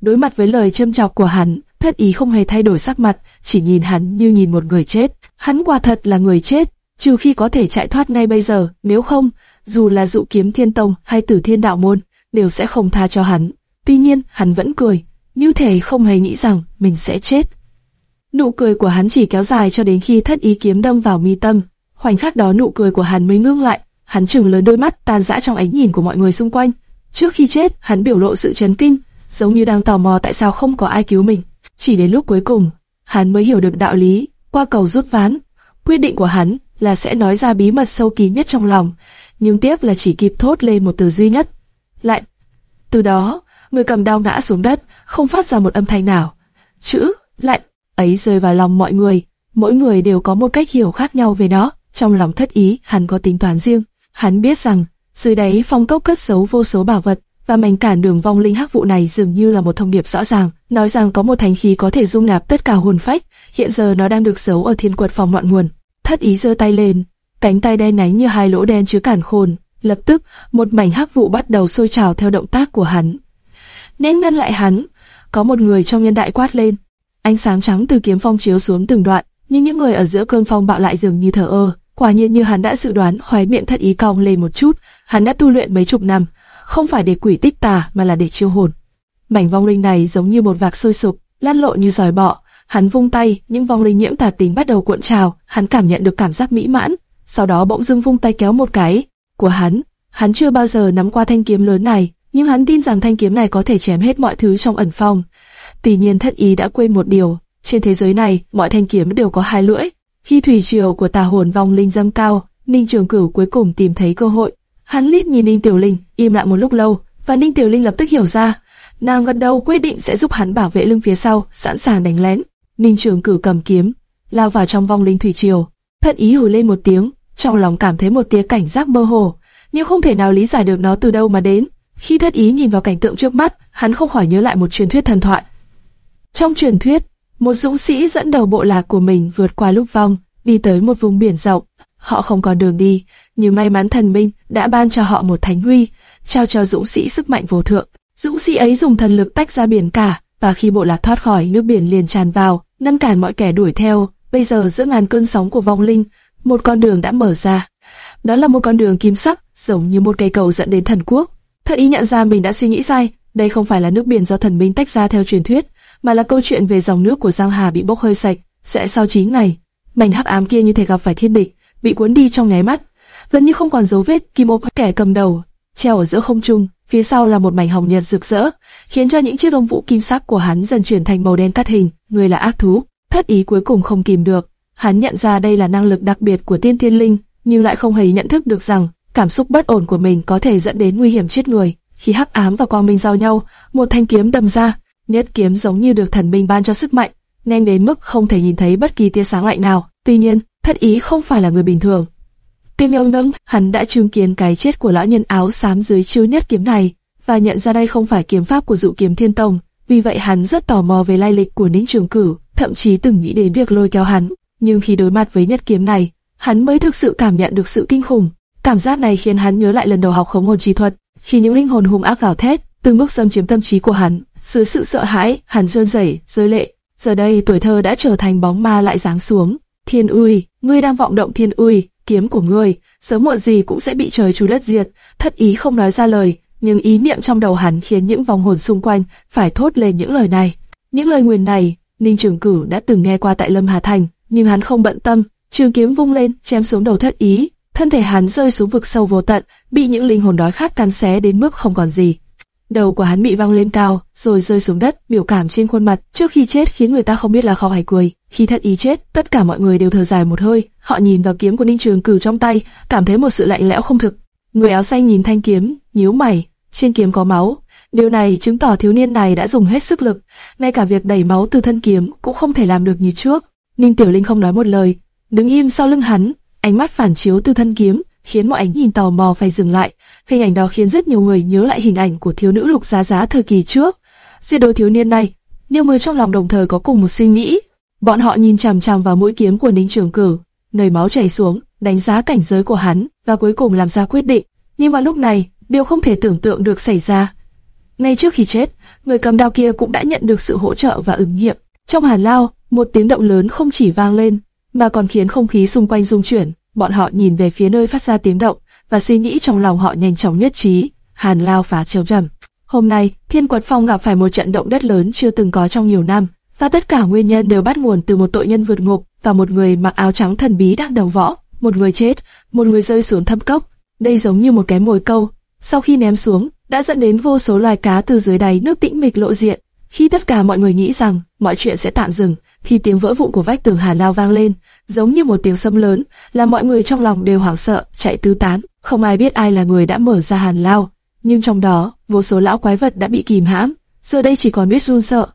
Đối mặt với lời châm chọc của hắn, thất ý không hề thay đổi sắc mặt, chỉ nhìn hắn như nhìn một người chết. Hắn quả thật là người chết, trừ khi có thể chạy thoát ngay bây giờ, nếu không, dù là dụ kiếm thiên tông hay tử thiên đạo môn, đều sẽ không tha cho hắn. Tuy nhiên, hắn vẫn cười, như thể không hề nghĩ rằng mình sẽ chết. Nụ cười của hắn chỉ kéo dài cho đến khi thất ý kiếm đâm vào mi tâm. Khoảnh khắc đó nụ cười của hắn mới ngưng lại, hắn trừng lớn đôi mắt tan rã trong ánh nhìn của mọi người xung quanh. Trước khi chết, hắn biểu lộ sự chấn kinh, giống như đang tò mò tại sao không có ai cứu mình. Chỉ đến lúc cuối cùng, hắn mới hiểu được đạo lý, qua cầu rút ván. Quyết định của hắn là sẽ nói ra bí mật sâu kín nhất trong lòng, nhưng tiếc là chỉ kịp thốt lên một từ duy nhất. Lại. Từ đó, người cầm đao ngã xuống đất, không phát ra một âm thanh nào. Chữ, lạnh, ấy rơi vào lòng mọi người, mỗi người đều có một cách hiểu khác nhau về nó. Trong lòng thất ý, hắn có tính toán riêng. Hắn biết rằng, dưới đáy phong cốc cất giấu vô số bảo vật, và mảnh cản đường vong linh hắc vụ này dường như là một thông điệp rõ ràng, nói rằng có một thánh khí có thể dung nạp tất cả hồn phách, hiện giờ nó đang được giấu ở thiên quật phòng ngọn nguồn. Thất ý giơ tay lên, cánh tay đen nhánh như hai lỗ đen chứa cản khôn, lập tức một mảnh hắc vụ bắt đầu sôi trào theo động tác của hắn. Nên ngăn lại hắn, có một người trong nhân đại quát lên, ánh sáng trắng từ kiếm phong chiếu xuống từng đoạn, nhưng những người ở giữa cơn phong bạo lại dường như thở ơ. Quả nhiên như hắn đã dự đoán, hoái miệng thất ý cong lên một chút, hắn đã tu luyện mấy chục năm, không phải để quỷ tích tà mà là để chiêu hồn. Mảnh vong linh này giống như một vạc sôi sục, lăn lộn như giỏi bọ. Hắn vung tay, những vong linh nhiễm tà tính bắt đầu cuộn trào, hắn cảm nhận được cảm giác mỹ mãn, sau đó bỗng dưng vung tay kéo một cái của hắn. Hắn chưa bao giờ nắm qua thanh kiếm lớn này, nhưng hắn tin rằng thanh kiếm này có thể chém hết mọi thứ trong ẩn phong. Tuy nhiên thất ý đã quên một điều, trên thế giới này mọi thanh kiếm đều có hai lưỡi. Khi thủy triều của tà hồn vong linh dâng cao, Ninh Trường Cửu cuối cùng tìm thấy cơ hội. Hắn liếc nhìn Ninh Tiểu Linh, im lặng một lúc lâu, và Ninh Tiểu Linh lập tức hiểu ra, nàng gần đầu quyết định sẽ giúp hắn bảo vệ lưng phía sau, sẵn sàng đánh lén. Ninh Trường Cửu cầm kiếm, lao vào trong vong linh thủy triều. Thất ý hừ lên một tiếng, trong lòng cảm thấy một tia cảnh giác mơ hồ, nhưng không thể nào lý giải được nó từ đâu mà đến. Khi thất ý nhìn vào cảnh tượng trước mắt, hắn không khỏi nhớ lại một truyền thuyết thần thoại. Trong truyền thuyết, một dũng sĩ dẫn đầu bộ lạc của mình vượt qua lúc vong, đi tới một vùng biển rộng. Họ không còn đường đi, nhưng may mắn thần minh đã ban cho họ một thánh huy, trao cho dũng sĩ sức mạnh vô thượng. Dũng sĩ ấy dùng thần lực tách ra biển cả, và khi bộ lạc thoát khỏi nước biển liền tràn vào, ngăn cản mọi kẻ đuổi theo. Bây giờ giữa ngàn cơn sóng của vong linh, một con đường đã mở ra. Đó là một con đường kim sắc, giống như một cây cầu dẫn đến thần quốc. Thật ý nhận ra mình đã suy nghĩ sai, đây không phải là nước biển do thần minh tách ra theo truyền thuyết, mà là câu chuyện về dòng nước của Giang Hà bị bốc hơi sạch. Sẽ sau 9 ngày, mảnh hắc ám kia như thể gặp phải thiên địch, bị cuốn đi trong nháy mắt, gần như không còn dấu vết. Kim ô kẻ cầm đầu treo ở giữa không trung, phía sau là một mảnh hồng nhật rực rỡ, khiến cho những chiếc lông vũ kim sắc của hắn dần chuyển thành màu đen cắt hình. Người là ác thú, thất ý cuối cùng không kìm được, hắn nhận ra đây là năng lực đặc biệt của tiên thiên linh, nhưng lại không hề nhận thức được rằng cảm xúc bất ổn của mình có thể dẫn đến nguy hiểm chết người. Khi hắc ám và quang minh giao nhau, một thanh kiếm đâm ra, nhất kiếm giống như được thần minh ban cho sức mạnh, nhanh đến mức không thể nhìn thấy bất kỳ tia sáng lạnh nào. Tuy nhiên, thất ý không phải là người bình thường. Tiêu yêu nâng, hắn đã chứng kiến cái chết của lão nhân áo xám dưới chiêu nhất kiếm này, và nhận ra đây không phải kiếm pháp của dụ kiếm thiên tông. Vì vậy hắn rất tò mò về lai lịch của Ninh Trường Cửu, thậm chí từng nghĩ đến việc lôi kéo hắn. Nhưng khi đối mặt với nhất kiếm này, hắn mới thực sự cảm nhận được sự kinh khủng. Cảm giác này khiến hắn nhớ lại lần đầu học khống hồn chi thuật, khi những linh hồn hung ác gào thét, từng bước xâm chiếm tâm trí của hắn. Dưới sự sợ hãi, hắn run rẩy, rơi lệ. Giờ đây tuổi thơ đã trở thành bóng ma lại giáng xuống. Thiên uy, ngươi đang vọng động thiên uy, kiếm của ngươi, sớm muộn gì cũng sẽ bị trời chú đất diệt. Thất ý không nói ra lời, nhưng ý niệm trong đầu hắn khiến những vòng hồn xung quanh phải thốt lên những lời này. Những lời nguyền này, Ninh Trường Cửu đã từng nghe qua tại Lâm Hà Thành, nhưng hắn không bận tâm, trường kiếm vung lên, chém xuống đầu thất ý, thân thể hắn rơi xuống vực sâu vô tận, bị những linh hồn đói khát cắn xé đến mức không còn gì. Đầu của hắn bị văng lên cao, rồi rơi xuống đất, biểu cảm trên khuôn mặt trước khi chết khiến người ta không biết là khóc hay cười. Khi thất ý chết, tất cả mọi người đều thở dài một hơi, họ nhìn vào kiếm của Ninh Trường Cửu trong tay, cảm thấy một sự lạnh lẽo không thực. Người áo xanh nhìn thanh kiếm, nhíu mày, trên kiếm có máu. Điều này chứng tỏ thiếu niên này đã dùng hết sức lực, ngay cả việc đẩy máu từ thân kiếm cũng không thể làm được như trước. Ninh Tiểu Linh không nói một lời, đứng im sau lưng hắn, ánh mắt phản chiếu từ thân kiếm, khiến mọi ánh nhìn tò mò phải dừng lại. Hình ảnh đó khiến rất nhiều người nhớ lại hình ảnh của thiếu nữ Lục Giá Giá thời kỳ trước. Giết đối thiếu niên này, nhiều người trong lòng đồng thời có cùng một suy nghĩ. Bọn họ nhìn chằm chằm vào mũi kiếm của Ninh Trường Cử, nơi máu chảy xuống, đánh giá cảnh giới của hắn và cuối cùng làm ra quyết định. Nhưng vào lúc này, điều không thể tưởng tượng được xảy ra. Ngay trước khi chết, người cầm đao kia cũng đã nhận được sự hỗ trợ và ứng nghiệm. Trong hàn lao, một tiếng động lớn không chỉ vang lên, mà còn khiến không khí xung quanh rung chuyển. Bọn họ nhìn về phía nơi phát ra tiếng động, và suy nghĩ trong lòng họ nhanh chóng nhất trí. Hàn lao phá trêu trầm. Hôm nay, Thiên Quật Phong gặp phải một trận động đất lớn chưa từng có trong nhiều năm, và tất cả nguyên nhân đều bắt nguồn từ một tội nhân vượt ngục và một người mặc áo trắng thần bí đang đầu võ. Một người chết, một người rơi xuống thâm cốc. Đây giống như một cái mồi câu. Sau khi ném xuống, đã dẫn đến vô số loài cá từ dưới đáy nước tĩnh mịch lộ diện. Khi tất cả mọi người nghĩ rằng mọi chuyện sẽ tạm dừng, thì tiếng vỡ vụn của vách tường Hàn Lao vang lên, giống như một tiếng sấm lớn, làm mọi người trong lòng đều hoảng sợ, chạy tứ tán. Không ai biết ai là người đã mở ra Hàn Lao, nhưng trong đó, vô số lão quái vật đã bị kìm hãm, giờ đây chỉ còn biết run sợ.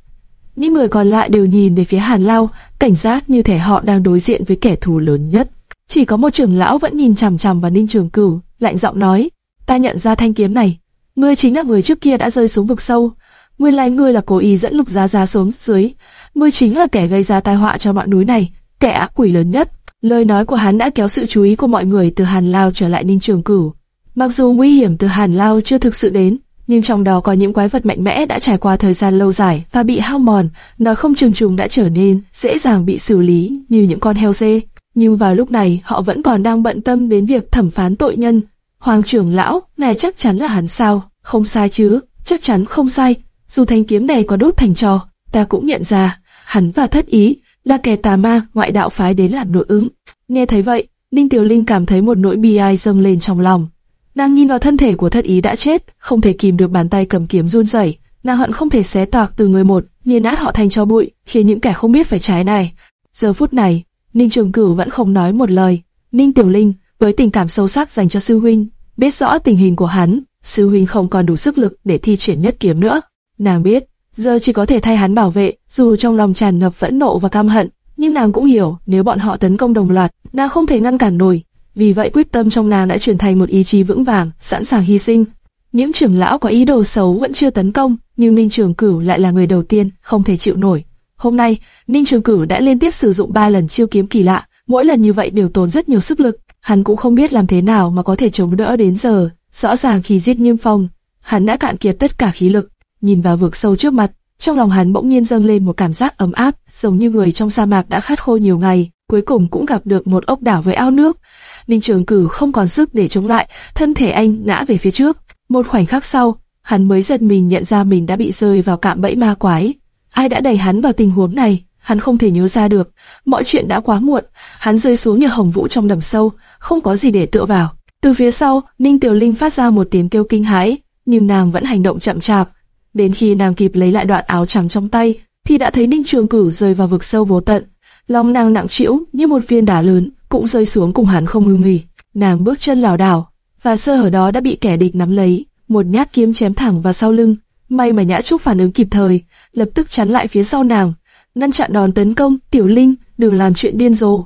Những người còn lại đều nhìn về phía Hàn Lao, cảnh giác như thể họ đang đối diện với kẻ thù lớn nhất. Chỉ có một trưởng lão vẫn nhìn chằm chằm vào Ninh Trường Cửu, lạnh giọng nói: "Ta nhận ra thanh kiếm này, ngươi chính là người trước kia đã rơi xuống vực sâu, nguyên lai ngươi là cố ý dẫn Lục Giá Giá xuống dưới, ngươi chính là kẻ gây ra tai họa cho ngọn núi này, kẻ ác quỷ lớn nhất." Lời nói của hắn đã kéo sự chú ý của mọi người từ Hàn Lao trở lại Ninh Trường Cửu. Mặc dù nguy hiểm từ Hàn Lao chưa thực sự đến, nhưng trong đó có những quái vật mạnh mẽ đã trải qua thời gian lâu dài và bị hao mòn, nói không chừng chúng đã trở nên dễ dàng bị xử lý như những con heo dê. Nhưng vào lúc này họ vẫn còn đang bận tâm đến việc thẩm phán tội nhân. Hoàng trưởng lão, này chắc chắn là hắn sao? Không sai chứ, chắc chắn không sai. Dù thanh kiếm này có đốt thành trò, ta cũng nhận ra, hắn và thất ý là kẻ tà ma ngoại đạo phái đến làm nội ứng. Nghe thấy vậy, Ninh Tiểu Linh cảm thấy một nỗi bi ai dâng lên trong lòng. Nàng nhìn vào thân thể của thất ý đã chết, không thể kìm được bàn tay cầm kiếm run rẩy. Nàng hận không thể xé toạc từ người một, nghiền nát họ thành cho bụi, khiến những kẻ không biết phải trái này. Giờ phút này, Ninh Trường Cửu vẫn không nói một lời. Ninh Tiểu Linh, với tình cảm sâu sắc dành cho sư huynh, biết rõ tình hình của hắn, sư huynh không còn đủ sức lực để thi triển nhất kiếm nữa. Nàng biết, giờ chỉ có thể thay hắn bảo vệ, dù trong lòng tràn ngập phẫn nộ và căm hận, nhưng nàng cũng hiểu nếu bọn họ tấn công đồng loạt, nàng không thể ngăn cản nổi. Vì vậy quyết tâm trong nàng đã chuyển thành một ý chí vững vàng, sẵn sàng hy sinh. Những trưởng lão có ý đồ xấu vẫn chưa tấn công, nhưng Ninh Trường Cửu lại là người đầu tiên, không thể chịu nổi. Hôm nay, Ninh Trường Cửu đã liên tiếp sử dụng ba lần chiêu kiếm kỳ lạ, mỗi lần như vậy đều tốn rất nhiều sức lực. Hắn cũng không biết làm thế nào mà có thể chống đỡ đến giờ. Rõ ràng khi giết Nghiêm Phong, hắn đã cạn kiệt tất cả khí lực. Nhìn vào vực sâu trước mặt, trong lòng hắn bỗng nhiên dâng lên một cảm giác ấm áp, giống như người trong sa mạc đã khát khô nhiều ngày, cuối cùng cũng gặp được một ốc đảo với ao nước. Ninh Trường Cử không còn sức để chống lại, thân thể anh ngã về phía trước. Một khoảnh khắc sau, hắn mới giật mình nhận ra mình đã bị rơi vào cạm bẫy ma quái. Ai đã đẩy hắn vào tình huống này? Hắn không thể nhớ ra được. Mọi chuyện đã quá muộn. Hắn rơi xuống như hồng vũ trong đầm sâu, không có gì để tựa vào. Từ phía sau, Ninh Tiểu Linh phát ra một tiếng kêu kinh hãi, nhưng nàng vẫn hành động chậm chạp. Đến khi nàng kịp lấy lại đoạn áo trắng trong tay, thì đã thấy Ninh Trường Cửu rơi vào vực sâu vô tận. Lòng nàng nặng trĩu như một viên đá lớn, cũng rơi xuống cùng hắn không ngừng nghỉ. Nàng bước chân lảo đảo, và sơ hở đó đã bị kẻ địch nắm lấy, một nhát kiếm chém thẳng vào sau lưng. May mà Nhã Trúc phản ứng kịp thời, lập tức chắn lại phía sau nàng, ngăn chặn đòn tấn công. Tiểu Linh, đừng làm chuyện điên rồ.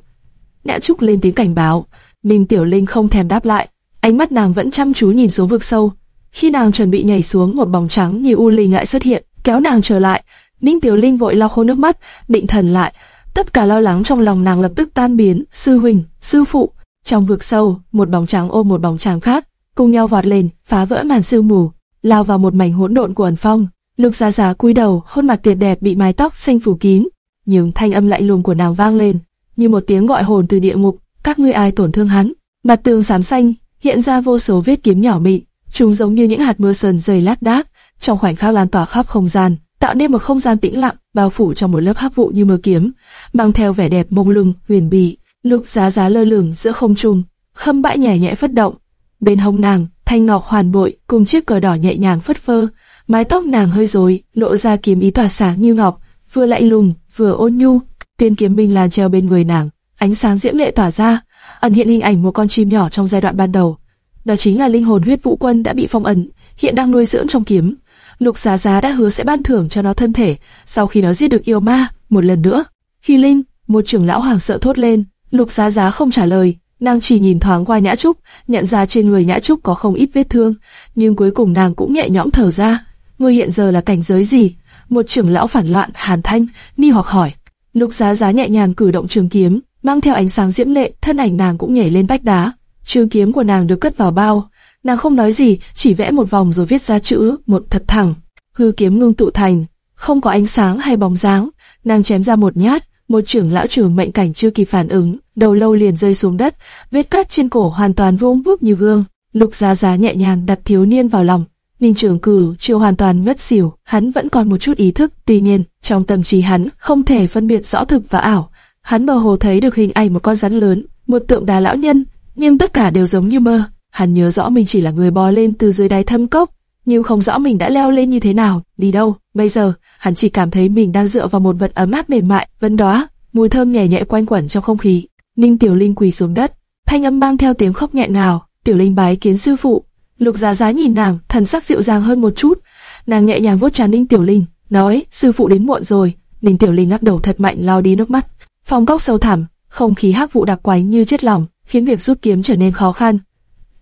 Nhã Trúc lên tiếng cảnh báo, Ninh Tiểu Linh không thèm đáp lại, ánh mắt nàng vẫn chăm chú nhìn xuống vực sâu. Khi nàng chuẩn bị nhảy xuống, một bóng trắng như u linh lại xuất hiện, kéo nàng trở lại. Ninh Tiểu Linh vội lau khô nước mắt, định thần lại. Tất cả lo lắng trong lòng nàng lập tức tan biến. Sư huynh, sư phụ. Trong vực sâu, một bóng trắng ôm một bóng trắng khác, cùng nhau vọt lên, phá vỡ màn sương mù, lao vào một mảnh hỗn độn của ẩn phong. Lục Giá Giá cúi đầu, khuôn mặt tuyệt đẹp bị mái tóc xanh phủ kín, nhưng thanh âm lạnh lùng của nàng vang lên, như một tiếng gọi hồn từ địa ngục. Các ngươi ai tổn thương hắn? Mặt tường xám xanh hiện ra vô số vết kiếm nhỏ mịn, chúng giống như những hạt mưa sờn rơi lác đác, trong khoảnh khắc lan tỏa khắp không gian, tạo nên một không gian tĩnh lặng, bao phủ trong một lớp hắc vụ như mưa kiếm, mang theo vẻ đẹp mông lung, huyền bí. Lục Giá Giá lơ lửng giữa không trung, khâm bãi nhẹ nhẹ phất động. Bên hông nàng, thanh ngọc hoàn bội cùng chiếc cờ đỏ nhẹ nhàng phất phơ, mái tóc nàng hơi rối, lộ ra kiếm ý tỏa sáng như ngọc, vừa lạnh lùng, vừa ôn nhu. Tiên kiếm minh lan treo bên người nàng, ánh sáng diễm lệ tỏa ra, ẩn hiện hình ảnh một con chim nhỏ trong giai đoạn ban đầu. Đó chính là linh hồn huyết vũ quân đã bị phong ẩn, hiện đang nuôi dưỡng trong kiếm. Lục Giá Giá đã hứa sẽ ban thưởng cho nó thân thể sau khi nó giết được yêu ma một lần nữa. Khi linh, một trưởng lão hoàng sợ thốt lên, Lục Giá Giá không trả lời, nàng chỉ nhìn thoáng qua Nhã Trúc, nhận ra trên người Nhã Trúc có không ít vết thương, nhưng cuối cùng nàng cũng nhẹ nhõm thở ra. Ngươi hiện giờ là cảnh giới gì? Một trưởng lão phản loạn Hàn Thanh ni hoặc hỏi. Lục Giá Giá nhẹ nhàng cử động trường kiếm, mang theo ánh sáng diễm lệ, thân ảnh nàng cũng nhảy lên vách đá. Trường kiếm của nàng được cất vào bao, nàng không nói gì, chỉ vẽ một vòng rồi viết ra chữ một thật thẳng. Hư kiếm ngưng tụ thành, không có ánh sáng hay bóng dáng, nàng chém ra một nhát, một trưởng lão trưởng mệnh cảnh chưa kịp phản ứng, đầu lâu liền rơi xuống đất, vết cắt trên cổ hoàn toàn vuông vức như gương. Lục Giá Giá nhẹ nhàng đặt thiếu niên vào lòng. Ninh Trường Cử chưa hoàn toàn ngất xỉu, hắn vẫn còn một chút ý thức, tuy nhiên trong tâm trí hắn không thể phân biệt rõ thực và ảo. Hắn mơ hồ thấy được hình ảnh một con rắn lớn, một tượng đá lão nhân, nhưng tất cả đều giống như mơ. Hắn nhớ rõ mình chỉ là người bò lên từ dưới đáy thâm cốc, nhưng không rõ mình đã leo lên như thế nào, đi đâu. Bây giờ, hắn chỉ cảm thấy mình đang dựa vào một vật ấm áp mềm mại, vân đóa, mùi thơm nhẹ nhẹ quanh quẩn trong không khí. Ninh Tiểu Linh quỳ xuống đất, thanh âm mang theo tiếng khóc nghẹn ngào. Tiểu Linh bái kiến sư phụ. Lục Giá Giá nhìn nàng, thần sắc dịu dàng hơn một chút. Nàng nhẹ nhàng vuốt trán Ninh Tiểu Linh, nói: sư phụ đến muộn rồi. Ninh Tiểu Linh lắc đầu thật mạnh lao đi nước mắt. Phòng cốc sâu thẳm, không khí hắc vụ đặc quánh như chết lòng, khiến việc rút kiếm trở nên khó khăn.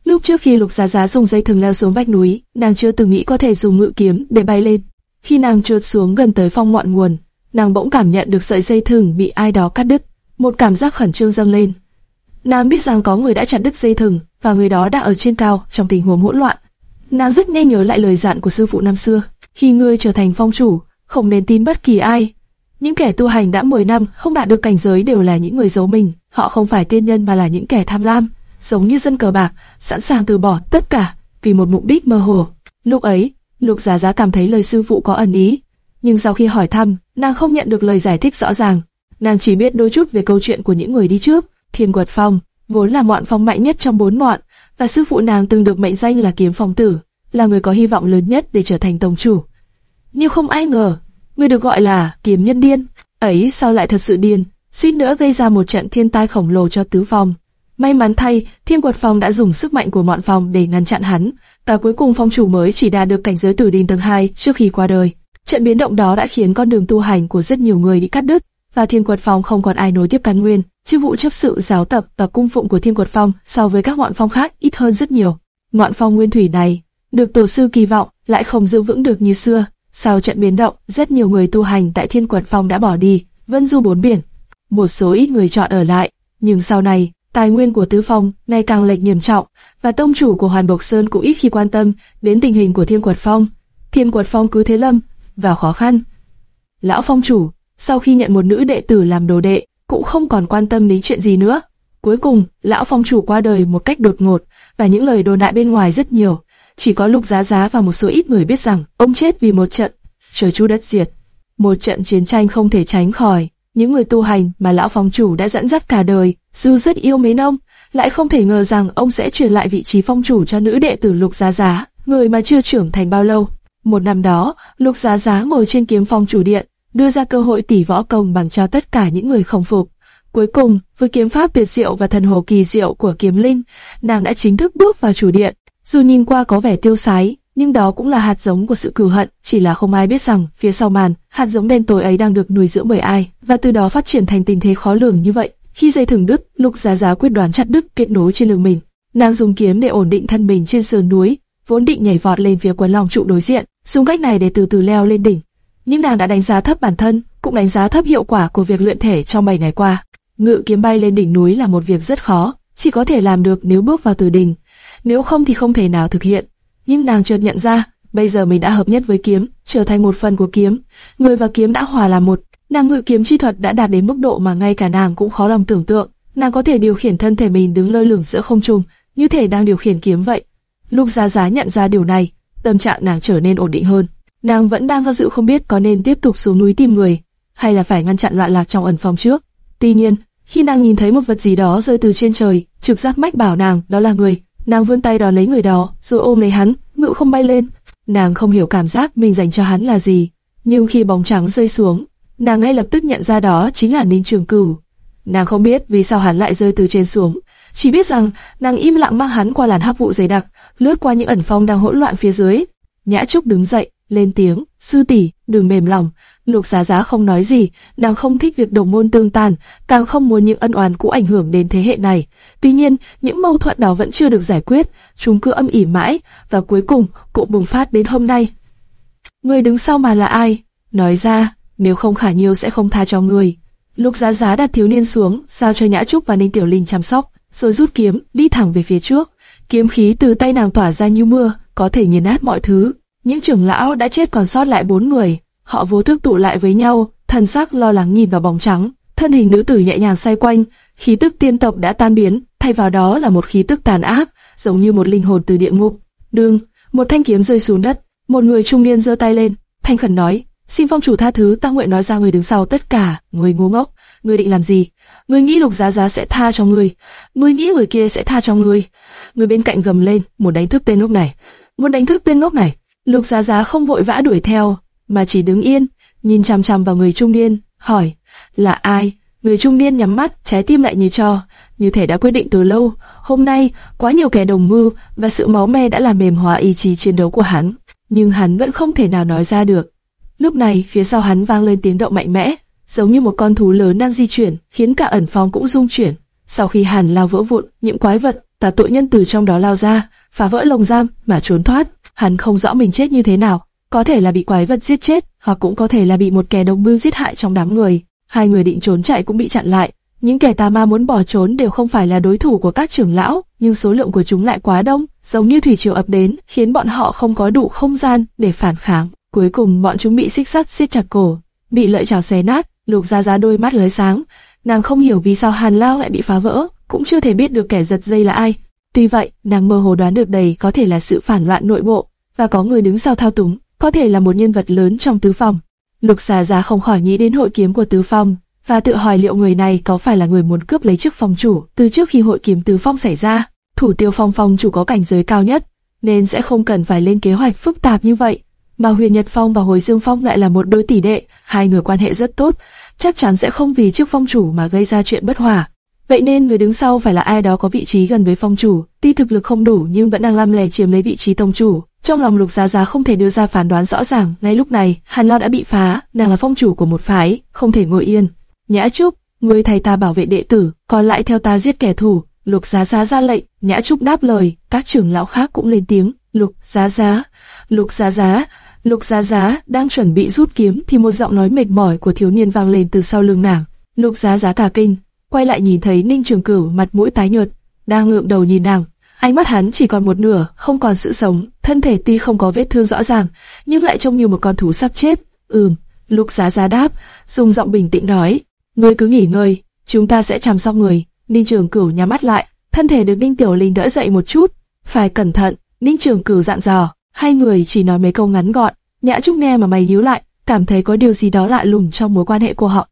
Lúc trước khi Lục Giá Giá dùng dây thừng leo xuống vách núi, nàng chưa từng nghĩ có thể dùng ngự kiếm để bay lên. Khi nàng trượt xuống gần tới phong ngọn nguồn, nàng bỗng cảm nhận được sợi dây thừng bị ai đó cắt đứt, một cảm giác khẩn trương dâng lên. Nàng biết rằng có người đã chặt đứt dây thừng và người đó đã ở trên cao trong tình huống hỗn loạn. Nàng rất nhanh nhớ lại lời dặn của sư phụ năm xưa, khi ngươi trở thành phong chủ, không nên tin bất kỳ ai. Những kẻ tu hành đã 10 năm không đạt được cảnh giới đều là những người giấu mình, họ không phải tiên nhân mà là những kẻ tham lam, giống như dân cờ bạc, sẵn sàng từ bỏ tất cả vì một mục đích mơ hồ. Lúc ấy, Lục Giá Giá cảm thấy lời sư phụ có ẩn ý, nhưng sau khi hỏi thăm, nàng không nhận được lời giải thích rõ ràng. Nàng chỉ biết đôi chút về câu chuyện của những người đi trước. Thiên Quật Phong vốn là mọn phong mạnh nhất trong bốn mọn, và sư phụ nàng từng được mệnh danh là Kiếm Phong Tử, là người có hy vọng lớn nhất để trở thành tổng chủ. Nhưng không ai ngờ, người được gọi là Kiếm Nhân Điên, ấy sao lại thật sự điên, suýt nữa gây ra một trận thiên tai khổng lồ cho tứ phòng. May mắn thay, Thiên Quật Phong đã dùng sức mạnh của mọn phòng để ngăn chặn hắn, và cuối cùng phong chủ mới chỉ đạt được cảnh giới tử đình tầng 2 trước khi qua đời. Trận biến động đó đã khiến con đường tu hành của rất nhiều người bị cắt đứt, và Thiên Quật Phong không còn ai nối tiếp căn nguyên. Chức vụ chấp sự giáo tập và cung phụng của Thiên Quật Phong so với các ngọn phong khác ít hơn rất nhiều. Ngọn phong nguyên thủy này được tổ sư kỳ vọng lại không giữ vững được như xưa. Sau trận biến động, rất nhiều người tu hành tại Thiên Quật Phong đã bỏ đi, vân du bốn biển. Một số ít người chọn ở lại, nhưng sau này, tài nguyên của Tứ Phong ngày càng lệch nghiêm trọng, và tông chủ của Hoàn Bộc Sơn cũng ít khi quan tâm đến tình hình của Thiên Quật Phong. Thiên Quật Phong cứ thế lâm vào khó khăn. Lão phong chủ, sau khi nhận một nữ đệ tử làm đồ đệ, cũng không còn quan tâm đến chuyện gì nữa. Cuối cùng, lão phong chủ qua đời một cách đột ngột, và những lời đồn đại bên ngoài rất nhiều. Chỉ có Lục Giá Giá và một số ít người biết rằng ông chết vì một trận trời chu đất diệt, một trận chiến tranh không thể tránh khỏi. Những người tu hành mà lão phong chủ đã dẫn dắt cả đời, dù rất yêu mến ông, lại không thể ngờ rằng ông sẽ truyền lại vị trí phong chủ cho nữ đệ tử Lục Giá Giá, người mà chưa trưởng thành bao lâu. Một năm đó, Lục Giá Giá ngồi trên kiếm phong chủ điện, đưa ra cơ hội tỷ võ công bằng cho tất cả những người không phục. Cuối cùng, với kiếm pháp tuyệt diệu và thần hồ kỳ diệu của kiếm linh, nàng đã chính thức bước vào chủ điện. Dù nhìn qua có vẻ tiêu sái, nhưng đó cũng là hạt giống của sự cừu hận, chỉ là không ai biết rằng phía sau màn, hạt giống đen tối ấy đang được nuôi dưỡng bởi ai, và từ đó phát triển thành tình thế khó lường như vậy. Khi dây thừng đứt, Lục Giá Giá quyết đoán chặt đứt kết nối trên lưng mình. Nàng dùng kiếm để ổn định thân mình trên sườn núi, vốn định nhảy vọt lên phía quần long trụ đối diện, dùng cách này để từ từ leo lên đỉnh. Nhưng nàng đã đánh giá thấp bản thân, cũng đánh giá thấp hiệu quả của việc luyện thể trong 7 ngày qua. Ngự kiếm bay lên đỉnh núi là một việc rất khó, chỉ có thể làm được nếu bước vào từ đỉnh, nếu không thì không thể nào thực hiện. Nhưng nàng chợt nhận ra, bây giờ mình đã hợp nhất với kiếm, trở thành một phần của kiếm, người và kiếm đã hòa làm một. Nàng ngự kiếm chi thuật đã đạt đến mức độ mà ngay cả nàng cũng khó lòng tưởng tượng. Nàng có thể điều khiển thân thể mình đứng lơ lửng giữa không trung, như thể đang điều khiển kiếm vậy. Lục Giá Giá nhận ra điều này, tâm trạng nàng trở nên ổn định hơn. Nàng vẫn đang do dự không biết có nên tiếp tục xuống núi tìm người, hay là phải ngăn chặn loạn lạc trong ẩn phòng trước. Tuy nhiên, khi nàng nhìn thấy một vật gì đó rơi từ trên trời, trực giác mách bảo nàng đó là người. Nàng vươn tay đón lấy người đó, rồi ôm lấy hắn, ngự không bay lên. Nàng không hiểu cảm giác mình dành cho hắn là gì, nhưng khi bóng trắng rơi xuống, nàng ngay lập tức nhận ra đó chính là Ninh Trường Cửu. Nàng không biết vì sao hắn lại rơi từ trên xuống, chỉ biết rằng nàng im lặng mang hắn qua làn hắc vụ dày đặc, lướt qua những ẩn phong đang hỗn loạn phía dưới. Nhã Trúc đứng dậy, lên tiếng, sư tỷ, đừng mềm lòng. Lục Giá Giá không nói gì, nàng không thích việc đồng môn tương tàn, càng không muốn những ân oán cũ ảnh hưởng đến thế hệ này. Tuy nhiên, những mâu thuẫn đó vẫn chưa được giải quyết, chúng cứ âm ỉ mãi, và cuối cùng cũng bùng phát đến hôm nay. Người đứng sau mà là ai? Nói ra, nếu không khả nhiêu sẽ không tha cho người. Lục Giá Giá đặt thiếu niên xuống, giao cho Nhã Trúc và Ninh Tiểu Linh chăm sóc, rồi rút kiếm, đi thẳng về phía trước. Kiếm khí từ tay nàng tỏa ra như mưa, có thể nghiền nát mọi thứ. Những trưởng lão đã chết còn sót lại bốn người, họ vô thức tụ lại với nhau, thần sắc lo lắng nhìn vào bóng trắng, thân hình nữ tử nhẹ nhàng xoay quanh, khí tức tiên tộc đã tan biến, thay vào đó là một khí tức tàn ác, giống như một linh hồn từ địa ngục. Đương, một thanh kiếm rơi xuống đất, một người trung niên giơ tay lên, thanh khẩn nói: "Xin phong chủ tha thứ, ta nguyện nói ra người đứng sau tất cả." Người ngu ngốc, người định làm gì? Ngươi nghĩ Lục Giá Giá sẽ tha cho ngươi? Ngươi nghĩ người kia sẽ tha cho ngươi? Người bên cạnh gầm lên, muốn đánh thức tên ngốc này, muốn đánh thức tên ngốc này. Lục Giá Giá không vội vã đuổi theo, mà chỉ đứng yên, nhìn chằm chằm vào người trung niên, hỏi, là ai? Người trung niên nhắm mắt, trái tim lại như cho, như thể đã quyết định từ lâu. Hôm nay, quá nhiều kẻ đồng mưu và sự máu me đã làm mềm hóa ý chí chiến đấu của hắn, nhưng hắn vẫn không thể nào nói ra được. Lúc này, phía sau hắn vang lên tiếng động mạnh mẽ, giống như một con thú lớn đang di chuyển, khiến cả ẩn phòng cũng rung chuyển. Sau khi hàn lao vỡ vụn, những quái vật, tà tội nhân từ trong đó lao ra, phá vỡ lồng giam mà trốn thoát. Hắn không rõ mình chết như thế nào, có thể là bị quái vật giết chết, hoặc cũng có thể là bị một kẻ đồng mưu giết hại trong đám người. Hai người định trốn chạy cũng bị chặn lại. Những kẻ tà ma muốn bỏ trốn đều không phải là đối thủ của các trưởng lão, nhưng số lượng của chúng lại quá đông, giống như thủy triều ập đến, khiến bọn họ không có đủ không gian để phản kháng. Cuối cùng bọn chúng bị xích sắt siết chặt cổ, bị lợi chảo xé nát. Lục ra ra đôi mắt lóe sáng, nàng không hiểu vì sao Hàn Lao lại bị phá vỡ, cũng chưa thể biết được kẻ giật dây là ai. Tuy vậy, nàng mơ hồ đoán được đầy có thể là sự phản loạn nội bộ, và có người đứng sau thao túng, có thể là một nhân vật lớn trong tứ phòng. Lục xà giá không khỏi nghĩ đến hội kiếm của tứ phong, và tự hỏi liệu người này có phải là người muốn cướp lấy chức phong chủ từ trước khi hội kiếm tứ phong xảy ra. Thủ tiêu phong phong chủ có cảnh giới cao nhất, nên sẽ không cần phải lên kế hoạch phức tạp như vậy. Mà Huyền Nhật Phong và Hồi Dương Phong lại là một đôi tỷ đệ, hai người quan hệ rất tốt, chắc chắn sẽ không vì chức phong chủ mà gây ra chuyện bất hòa. Vậy nên người đứng sau phải là ai đó có vị trí gần với phong chủ, tuy thực lực không đủ nhưng vẫn đang lăm lè chiếm lấy vị trí tông chủ. Trong lòng Lục Giá Giá không thể đưa ra phán đoán rõ ràng, ngay lúc này, Hàn Lao đã bị phá, nàng là phong chủ của một phái, không thể ngồi yên. Nhã Trúc, ngươi thay ta bảo vệ đệ tử, còn lại theo ta giết kẻ thù. Lục Giá Giá ra lệnh, Nhã Trúc đáp lời, các trưởng lão khác cũng lên tiếng. Lục Giá Giá, Lục Giá Giá, Lục Giá Giá đang chuẩn bị rút kiếm thì một giọng nói mệt mỏi của thiếu niên vang lên từ sau lưng nàng. Lục Giá Giá cả kinh, quay lại nhìn thấy Ninh Trường Cửu mặt mũi tái nhợt, đang ngượng đầu nhìn nàng. Ánh mắt hắn chỉ còn một nửa, không còn sự sống, thân thể tuy không có vết thương rõ ràng, nhưng lại trông như một con thú sắp chết. Ừm, Lục Giá Giá đáp, dùng giọng bình tĩnh nói, ngươi cứ nghỉ ngơi, chúng ta sẽ chăm sóc người. Ninh Trường Cửu nhắm mắt lại, thân thể được Ninh Tiểu Linh đỡ dậy một chút, phải cẩn thận. Ninh Trường Cửu dặn dò, hai người chỉ nói mấy câu ngắn gọn. Nhã Trúc nghe mà mày nhíu lại, cảm thấy có điều gì đó lạ lùng trong mối quan hệ của họ.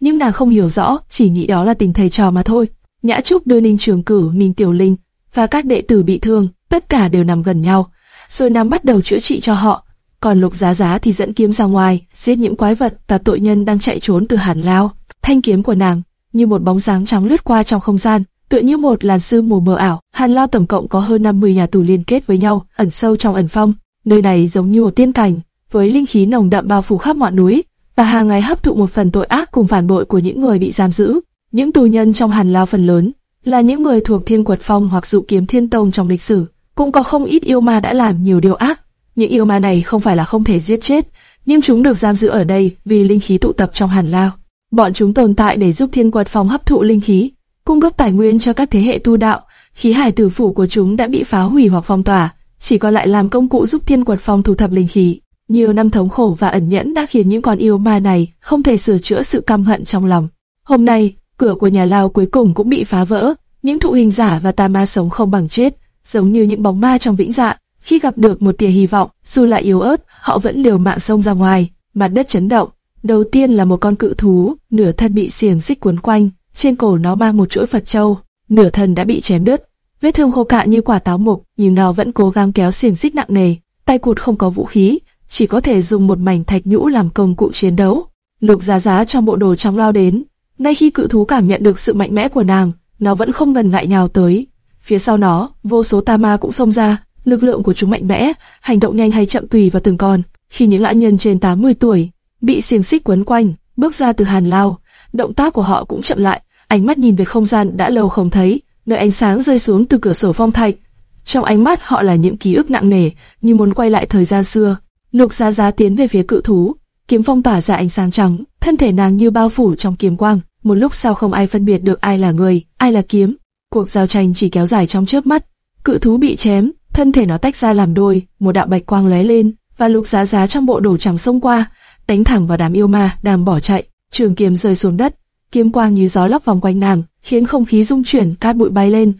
Nhưng nàng không hiểu rõ, chỉ nghĩ đó là tình thầy trò mà thôi. Nhã Trúc đưa Ninh Trường cử minh Tiểu Linh và các đệ tử bị thương, tất cả đều nằm gần nhau, rồi nàng bắt đầu chữa trị cho họ. Còn Lục Giá Giá thì dẫn kiếm ra ngoài, giết những quái vật và tội nhân đang chạy trốn từ Hàn Lao. Thanh kiếm của nàng như một bóng dáng trắng lướt qua trong không gian, tựa như một làn sương mù mờ ảo. Hàn Lao tổng cộng có hơn 50 nhà tù liên kết với nhau, ẩn sâu trong ẩn phong. Nơi này giống như một tiên cảnh, với linh khí nồng đậm bao phủ khắp ngọn núi, và hàng ngày hấp thụ một phần tội ác cùng phản bội của những người bị giam giữ. Những tù nhân trong Hàn Lao phần lớn là những người thuộc Thiên Quật Phong hoặc Dụ Kiếm Thiên Tông trong lịch sử, cũng có không ít yêu ma đã làm nhiều điều ác. Những yêu ma này không phải là không thể giết chết, nhưng chúng được giam giữ ở đây vì linh khí tụ tập trong Hàn Lao. Bọn chúng tồn tại để giúp Thiên Quật Phong hấp thụ linh khí, cung cấp tài nguyên cho các thế hệ tu đạo. Khí hải tử phủ của chúng đã bị phá hủy hoặc phong tỏa, chỉ còn lại làm công cụ giúp Thiên Quật Phong thu thập linh khí. Nhiều năm thống khổ và ẩn nhẫn đã khiến những con yêu ma này không thể sửa chữa sự căm hận trong lòng. Hôm nay, cửa của nhà lao cuối cùng cũng bị phá vỡ, những thụ hình giả và tà ma sống không bằng chết, giống như những bóng ma trong vĩnh dạ. Khi gặp được một tia hy vọng, dù là yếu ớt, họ vẫn liều mạng xông ra ngoài. Mặt đất chấn động. Đầu tiên là một con cự thú, nửa thân bị xiềng xích cuốn quanh, trên cổ nó mang một chuỗi Phật châu, nửa thân đã bị chém đứt. Vết thương khô cạn như quả táo mục, nhưng nó vẫn cố gắng kéo xiềng xích nặng nề. Tay cụt không có vũ khí, chỉ có thể dùng một mảnh thạch nhũ làm công cụ chiến đấu. Lục Giá Giá trong bộ đồ trong lao đến, ngay khi cự thú cảm nhận được sự mạnh mẽ của nàng, nó vẫn không ngần ngại nhào tới. Phía sau nó, vô số ta ma cũng xông ra, lực lượng của chúng mạnh mẽ, hành động nhanh hay chậm tùy vào từng con. Khi những lão nhân trên 80 tuổi bị xiềng xích quấn quanh, bước ra từ hàn lao, động tác của họ cũng chậm lại, ánh mắt nhìn về không gian đã lâu không thấy, nơi ánh sáng rơi xuống từ cửa sổ phong thạch. Trong ánh mắt họ là những ký ức nặng nề, như muốn quay lại thời gian xưa. Lục Giá Giá tiến về phía cự thú, kiếm phong tỏa ra ánh sáng trắng, thân thể nàng như bao phủ trong kiếm quang. Một lúc sau không ai phân biệt được ai là người, ai là kiếm. Cuộc giao tranh chỉ kéo dài trong chớp mắt. Cự thú bị chém, thân thể nó tách ra làm đôi, một đạo bạch quang lóe lên, và Lục Giá Giá trong bộ đồ trắng xông qua, đánh thẳng vào đám yêu ma đang bỏ chạy. Trường kiếm rơi xuống đất, kiếm quang như gió lốc vòng quanh nàng, khiến không khí rung chuyển, cát bụi bay lên.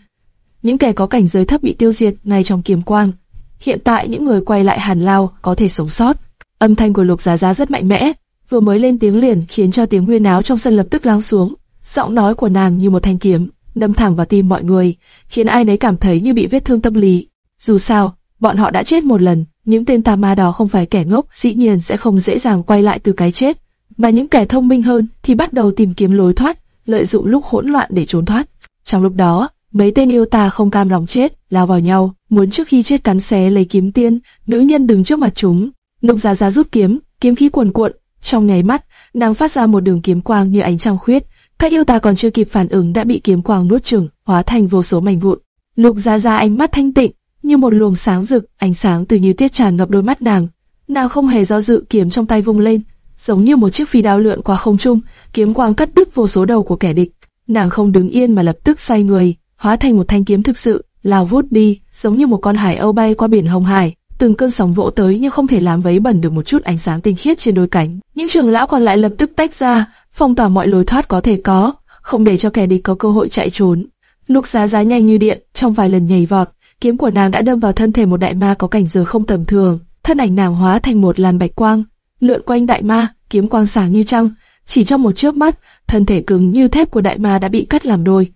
Những kẻ có cảnh giới thấp bị tiêu diệt ngay trong kiếm quang. Hiện tại những người quay lại Hàn Lao có thể sống sót. Âm thanh của Lục Giá Giá rất mạnh mẽ, vừa mới lên tiếng liền khiến cho tiếng huyên áo trong sân lập tức lắng xuống. Giọng nói của nàng như một thanh kiếm, đâm thẳng vào tim mọi người, khiến ai nấy cảm thấy như bị vết thương tâm lý. Dù sao, bọn họ đã chết một lần, những tên tà ma đó không phải kẻ ngốc, dĩ nhiên sẽ không dễ dàng quay lại từ cái chết. Mà những kẻ thông minh hơn thì bắt đầu tìm kiếm lối thoát, lợi dụng lúc hỗn loạn để trốn thoát. Trong lúc đó, mấy tên yêu tà không cam lòng chết, lao vào nhau, muốn trước khi chết cắn xé lấy kiếm tiên, nữ nhân đứng trước mặt chúng. Lục Giá Giá rút kiếm, kiếm khí cuồn cuộn, trong nháy mắt, nàng phát ra một đường kiếm quang như ánh trăng khuyết. Các yêu tà còn chưa kịp phản ứng đã bị kiếm quang nuốt chửng, hóa thành vô số mảnh vụn. Lục Giá Giá ánh mắt thanh tịnh, như một luồng sáng rực, ánh sáng từ như tiết tràn ngập đôi mắt nàng. Nàng không hề do dự, kiếm trong tay vung lên, giống như một chiếc phi đao lượn qua không trung, kiếm quang cắt đứt vô số đầu của kẻ địch. Nàng không đứng yên mà lập tức xoay người, hóa thành một thanh kiếm thực sự, lao vút đi, giống như một con hải âu bay qua biển hồng hải từng cơn sóng vỗ tới nhưng không thể làm vấy bẩn được một chút ánh sáng tinh khiết trên đôi cánh. Những trưởng lão còn lại lập tức tách ra, phong tỏa mọi lối thoát có thể có, không để cho kẻ địch có cơ hội chạy trốn. Lục Giá Giá nhanh như điện, trong vài lần nhảy vọt, kiếm của nàng đã đâm vào thân thể một đại ma có cảnh giới không tầm thường, thân ảnh nàng hóa thành một làn bạch quang, lượn quanh đại ma, kiếm quang sáng như trăng, chỉ trong một chớp mắt, thân thể cứng như thép của đại ma đã bị cắt làm đôi.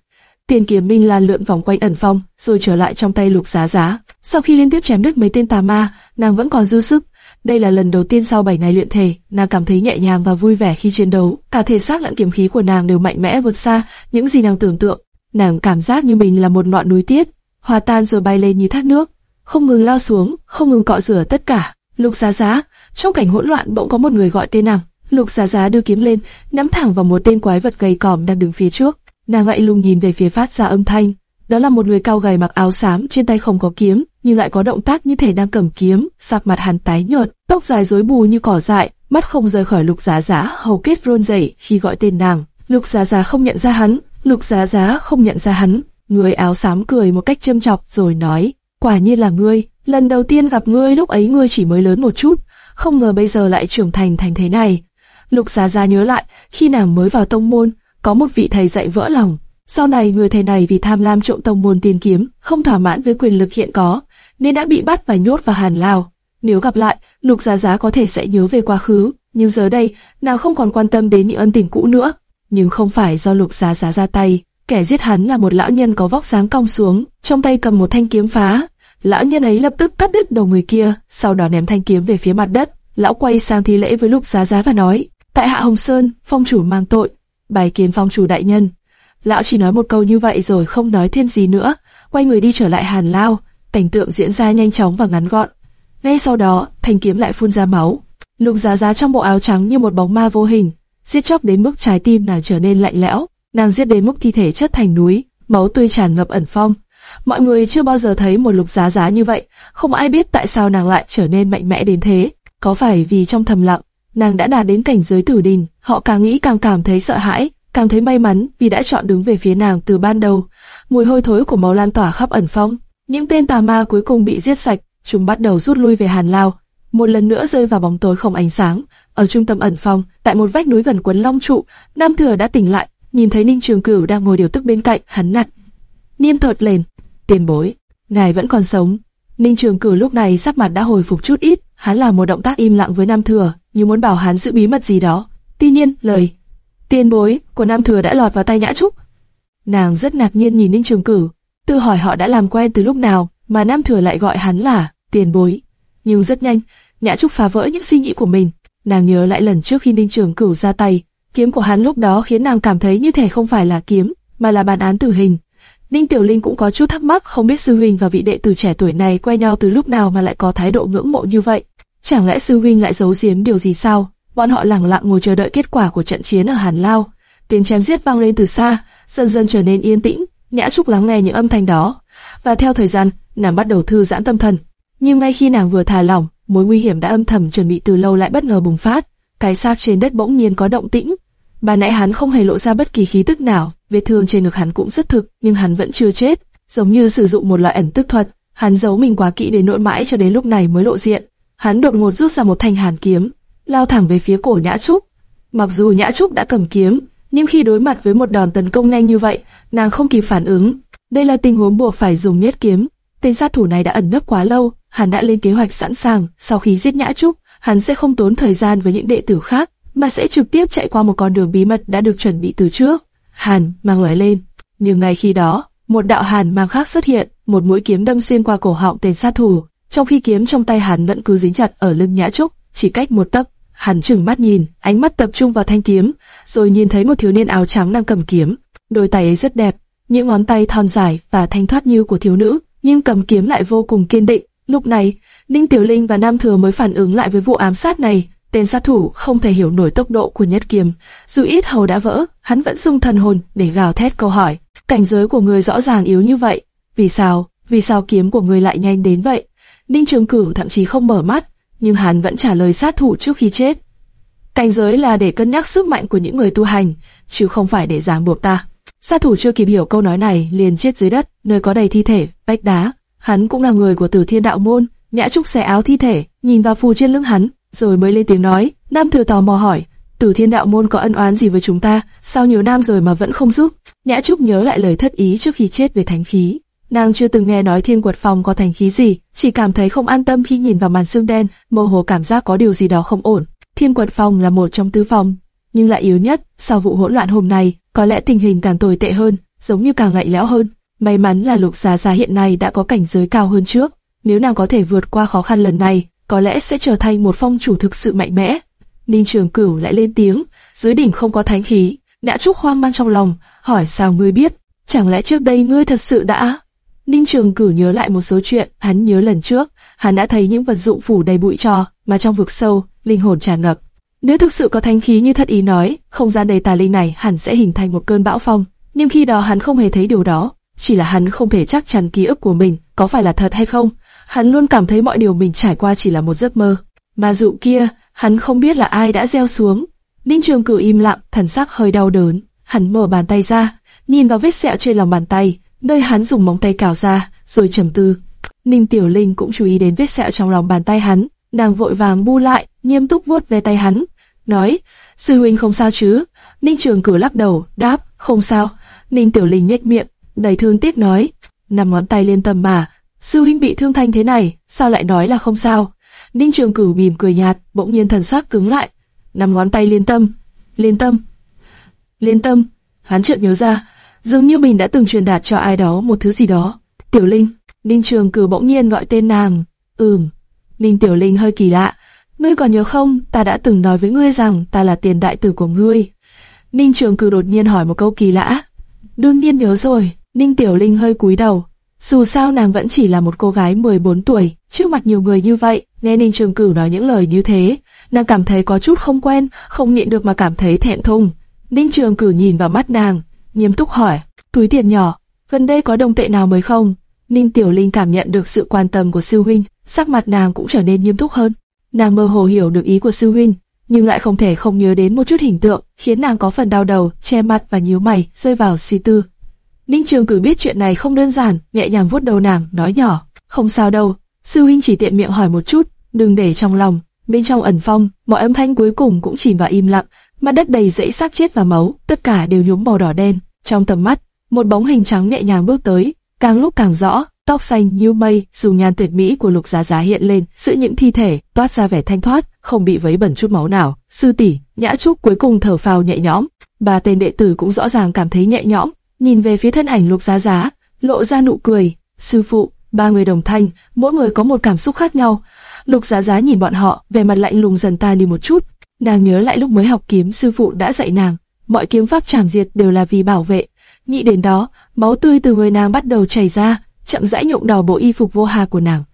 Tiền kiếm minh lan lượn vòng quanh ẩn phong, rồi trở lại trong tay Lục Giá Giá. Sau khi liên tiếp chém đứt mấy tên tà ma, nàng vẫn còn dư sức. Đây là lần đầu tiên sau 7 ngày luyện thể, nàng cảm thấy nhẹ nhàng và vui vẻ khi chiến đấu. Cả thể xác lẫn kiếm khí của nàng đều mạnh mẽ vượt xa những gì nàng tưởng tượng. Nàng cảm giác như mình là một ngọn núi tiết, hòa tan rồi bay lên như thác nước, không ngừng lao xuống, không ngừng cọ rửa tất cả. Lục Giá Giá, trong cảnh hỗn loạn bỗng có một người gọi tên nàng. Lục Giá Giá đưa kiếm lên, nắm thẳng vào một tên quái vật gầy còm đang đứng phía trước. Nàng ngại lùng nhìn về phía phát ra âm thanh. Đó là một người cao gầy mặc áo xám, trên tay không có kiếm, nhưng lại có động tác như thể đang cầm kiếm. Sắc mặt hắn tái nhợt, tóc dài rối bù như cỏ dại, mắt không rời khỏi Lục Giá Giá, hầu kết run rẩy khi gọi tên nàng. Lục Giá Giá không nhận ra hắn, Lục Giá Giá không nhận ra hắn. Người áo xám cười một cách châm chọc rồi nói, quả nhiên là ngươi. Lần đầu tiên gặp ngươi lúc ấy ngươi chỉ mới lớn một chút, không ngờ bây giờ lại trưởng thành thành thế này. Lục Giá Giá nhớ lại, khi nàng mới vào tông môn, có một vị thầy dạy vỡ lòng. Sau này người thầy này vì tham lam trộm tông môn tiền kiếm, không thỏa mãn với quyền lực hiện có, nên đã bị bắt và nhốt vào hàn lao. Nếu gặp lại, Lục Giá Giá có thể sẽ nhớ về quá khứ, nhưng giờ đây, nàng không còn quan tâm đến những ân tình cũ nữa. Nhưng không phải do Lục Giá Giá ra tay, kẻ giết hắn là một lão nhân có vóc dáng cong xuống, trong tay cầm một thanh kiếm phá. Lão nhân ấy lập tức cắt đứt đầu người kia, sau đó ném thanh kiếm về phía mặt đất. Lão quay sang thi lễ với Lục Giá Giá và nói: "Tại hạ Hồng Sơn, phong chủ mang tội, bài kiến phong chủ đại nhân." Lão chỉ nói một câu như vậy rồi không nói thêm gì nữa, quay người đi trở lại Hàn Lao. Cảnh tượng diễn ra nhanh chóng và ngắn gọn. Ngay sau đó, thanh kiếm lại phun ra máu. Lục Giá Giá trong bộ áo trắng như một bóng ma vô hình, giết chóc đến mức trái tim nàng trở nên lạnh lẽo. Nàng giết đến mức thi thể chất thành núi, máu tươi tràn ngập ẩn phong. Mọi người chưa bao giờ thấy một Lục Giá Giá như vậy, không ai biết tại sao nàng lại trở nên mạnh mẽ đến thế. Có phải vì trong thầm lặng, nàng đã đạt đến cảnh giới tử đình, họ càng nghĩ càng cảm thấy sợ hãi, càng thấy may mắn vì đã chọn đứng về phía nàng từ ban đầu. Mùi hôi thối của máu lan tỏa khắp ẩn phong. Những tên tà ma cuối cùng bị giết sạch, chúng bắt đầu rút lui về Hàn Lao, một lần nữa rơi vào bóng tối không ánh sáng. Ở trung tâm ẩn phong, tại một vách núi gần quấn long trụ, Nam Thừa đã tỉnh lại, nhìn thấy Ninh Trường Cửu đang ngồi điều tức bên cạnh, hắn nặn. Niêm thuật lên, tiền bối, ngài vẫn còn sống. Ninh Trường Cửu lúc này sắc mặt đã hồi phục chút ít, hắn làm một động tác im lặng với Nam Thừa, như muốn bảo hắn giữ bí mật gì đó. Tuy nhiên, lời tiền bối của Nam Thừa đã lọt vào tay Nhã Trúc. Nàng rất ngạc nhiên nhìn Ninh Trường Cửu, tự hỏi họ đã làm quen từ lúc nào mà Nam Thừa lại gọi hắn là tiền bối. Nhưng rất nhanh, Nhã Trúc phá vỡ những suy nghĩ của mình. Nàng nhớ lại lần trước khi Ninh Trường Cửu ra tay, kiếm của hắn lúc đó khiến nàng cảm thấy như thể không phải là kiếm, mà là bản án tử hình. Ninh Tiểu Linh cũng có chút thắc mắc, không biết sư huynh và vị đệ tử trẻ tuổi này quen nhau từ lúc nào mà lại có thái độ ngưỡng mộ như vậy. Chẳng lẽ sư huynh lại giấu giếm điều gì sao? Bọn họ lặng lặng ngồi chờ đợi kết quả của trận chiến ở Hàn Lao. Tiếng chém giết vang lên từ xa, dần dần trở nên yên tĩnh. Nhã Trúc lắng nghe những âm thanh đó, và theo thời gian, nàng bắt đầu thư giãn tâm thần. Nhưng ngay khi nàng vừa thả lỏng, mối nguy hiểm đã âm thầm chuẩn bị từ lâu lại bất ngờ bùng phát. Cái xác trên đất bỗng nhiên có động tĩnh. Bà nãy hắn không hề lộ ra bất kỳ khí tức nào, vết thương trên ngực hắn cũng rất thực, nhưng hắn vẫn chưa chết, giống như sử dụng một loại ẩn tức thuật. Hắn giấu mình quá kỹ đến nỗi mãi cho đến lúc này mới lộ diện. Hắn đột ngột rút ra một thanh hàn kiếm, lao thẳng về phía cổ Nhã Trúc. Mặc dù Nhã Trúc đã cầm kiếm, nhưng khi đối mặt với một đòn tấn công nhanh như vậy, nàng không kịp phản ứng. Đây là tình huống buộc phải dùng miết kiếm. Tên sát thủ này đã ẩn nấp quá lâu, hắn đã lên kế hoạch sẵn sàng, sau khi giết Nhã Trúc, hắn sẽ không tốn thời gian với những đệ tử khác, mà sẽ trực tiếp chạy qua một con đường bí mật đã được chuẩn bị từ trước. Hàn mang lời lên, nhưng ngay khi đó, một đạo hàn mang khác xuất hiện, một mũi kiếm đâm xuyên qua cổ họng tên sát thủ, trong khi kiếm trong tay hắn vẫn cứ dính chặt ở lưng Nhã Trúc, chỉ cách một tấc. Hắn chừng mắt nhìn, ánh mắt tập trung vào thanh kiếm, rồi nhìn thấy một thiếu niên áo trắng đang cầm kiếm. Đôi tay ấy rất đẹp, những ngón tay thon dài và thanh thoát như của thiếu nữ, nhưng cầm kiếm lại vô cùng kiên định. Lúc này, Ninh Tiểu Linh và Nam Thừa mới phản ứng lại với vụ ám sát này. Tên sát thủ không thể hiểu nổi tốc độ của nhất kiếm, dù ít hầu đã vỡ, hắn vẫn dùng thần hồn để gào thét câu hỏi. Cảnh giới của người rõ ràng yếu như vậy, vì sao? Vì sao kiếm của người lại nhanh đến vậy? Ninh Trường Cửu thậm chí không mở mắt, nhưng hắn vẫn trả lời sát thủ trước khi chết. Cảnh giới là để cân nhắc sức mạnh của những người tu hành, chứ không phải để ràng buộc ta. Sát thủ chưa kịp hiểu câu nói này, liền chết dưới đất, nơi có đầy thi thể, vách đá. Hắn cũng là người của Tử Thiên Đạo môn. Nhã Trúc xẻ áo thi thể, nhìn vào phù trên lưng hắn, rồi mới lên tiếng nói. Nam Thừa tò mò hỏi, Tử Thiên Đạo môn có ân oán gì với chúng ta? Sao nhiều năm rồi mà vẫn không giúp? Nhã Trúc nhớ lại lời thất ý trước khi chết về thánh khí. Nàng chưa từng nghe nói Thiên Quật Phòng có thành khí gì, chỉ cảm thấy không an tâm khi nhìn vào màn xương đen, mơ hồ cảm giác có điều gì đó không ổn. Thiên Quật Phòng là một trong tứ phòng, nhưng lại yếu nhất. Sau vụ hỗn loạn hôm nay, có lẽ tình hình càng tồi tệ hơn, giống như càng lạnh lẽo hơn. May mắn là Lục Giá Giá hiện nay đã có cảnh giới cao hơn trước. Nếu nàng có thể vượt qua khó khăn lần này, có lẽ sẽ trở thành một phong chủ thực sự mạnh mẽ. Ninh Trường Cửu lại lên tiếng, dưới đỉnh không có thánh khí. Đã Trúc hoang mang trong lòng, hỏi sao ngươi biết? Chẳng lẽ trước đây ngươi thật sự đã? Ninh Trường Cử nhớ lại một số chuyện, hắn nhớ lần trước, hắn đã thấy những vật dụng phủ đầy bụi trò, mà trong vực sâu, linh hồn tràn ngập. Nếu thực sự có thanh khí như thật ý nói, không gian đầy tà linh này hẳn sẽ hình thành một cơn bão phong. Nhưng khi đó hắn không hề thấy điều đó, chỉ là hắn không thể chắc chắn ký ức của mình có phải là thật hay không. Hắn luôn cảm thấy mọi điều mình trải qua chỉ là một giấc mơ. Mà dụ kia, hắn không biết là ai đã gieo xuống. Ninh Trường Cửu im lặng, thần sắc hơi đau đớn. Hắn mở bàn tay ra, nhìn vào vết sẹo trên lòng bàn tay, nơi hắn dùng móng tay cào ra, rồi trầm tư. Ninh Tiểu Linh cũng chú ý đến vết sẹo trong lòng bàn tay hắn, nàng vội vàng bu lại, nghiêm túc vuốt về tay hắn, nói: "Sư huynh không sao chứ?" Ninh Trường Cửu lắc đầu, đáp: "Không sao." Ninh Tiểu Linh nhếch miệng, đầy thương tiếc nói: "Nằm ngón tay lên tầm mà, sư huynh bị thương thành thế này, sao lại nói là không sao?" Ninh Trường Cửu mỉm cười nhạt, bỗng nhiên thần sắc cứng lại, nằm ngón tay liên tâm, liên tâm, liên tâm. Hắn chợt nhớ ra, dường như mình đã từng truyền đạt cho ai đó một thứ gì đó. Tiểu Linh, Ninh Trường cử bỗng nhiên gọi tên nàng. Ừm. Ninh Tiểu Linh hơi kỳ lạ. Ngươi còn nhớ không, ta đã từng nói với ngươi rằng ta là tiền đại tử của ngươi. Ninh Trường cử đột nhiên hỏi một câu kỳ lạ. Đương nhiên nhớ rồi. Ninh Tiểu Linh hơi cúi đầu. Dù sao nàng vẫn chỉ là một cô gái 14 tuổi, trước mặt nhiều người như vậy, nghe Ninh Trường Cửu nói những lời như thế, nàng cảm thấy có chút không quen, không nhịn được mà cảm thấy thẹn thùng. Ninh Trường Cửu nhìn vào mắt nàng, nghiêm túc hỏi, túi tiền nhỏ, gần đây có đồng tệ nào mới không? Ninh Tiểu Linh cảm nhận được sự quan tâm của sư huynh, sắc mặt nàng cũng trở nên nghiêm túc hơn. Nàng mơ hồ hiểu được ý của sư huynh, nhưng lại không thể không nhớ đến một chút hình tượng, khiến nàng có phần đau đầu, che mặt và nhíu mày, rơi vào suy tư. Ninh Trường Cử biết chuyện này không đơn giản, nhẹ nhàng vuốt đầu nàng, nói nhỏ, không sao đâu, sư huynh chỉ tiện miệng hỏi một chút, đừng để trong lòng. Bên trong ẩn phong, mọi âm thanh cuối cùng cũng chìm vào im lặng, mặt đất đầy rẫy xác chết và máu, tất cả đều nhuốm màu đỏ đen. Trong tầm mắt, một bóng hình trắng nhẹ nhàng bước tới, càng lúc càng rõ, tóc xanh như mây, dù nhan tuyệt mỹ của Lục Giá Giá hiện lên, giữa những thi thể toát ra vẻ thanh thoát, không bị vấy bẩn chút máu nào. Sư tỷ, Nhã Trúc cuối cùng thở phào nhẹ nhõm, ba tên đệ tử cũng rõ ràng cảm thấy nhẹ nhõm, nhìn về phía thân ảnh Lục Giá Giá, lộ ra nụ cười. Sư phụ, ba người đồng thanh, mỗi người có một cảm xúc khác nhau. Lục Giá Giá nhìn bọn họ, vẻ mặt lạnh lùng dần tan đi một chút. Nàng nhớ lại lúc mới học kiếm, sư phụ đã dạy nàng, mọi kiếm pháp trảm diệt đều là vì bảo vệ. Nghĩ đến đó, máu tươi từ người nàng bắt đầu chảy ra, chậm rãi nhuộm đỏ bộ y phục vô hà của nàng.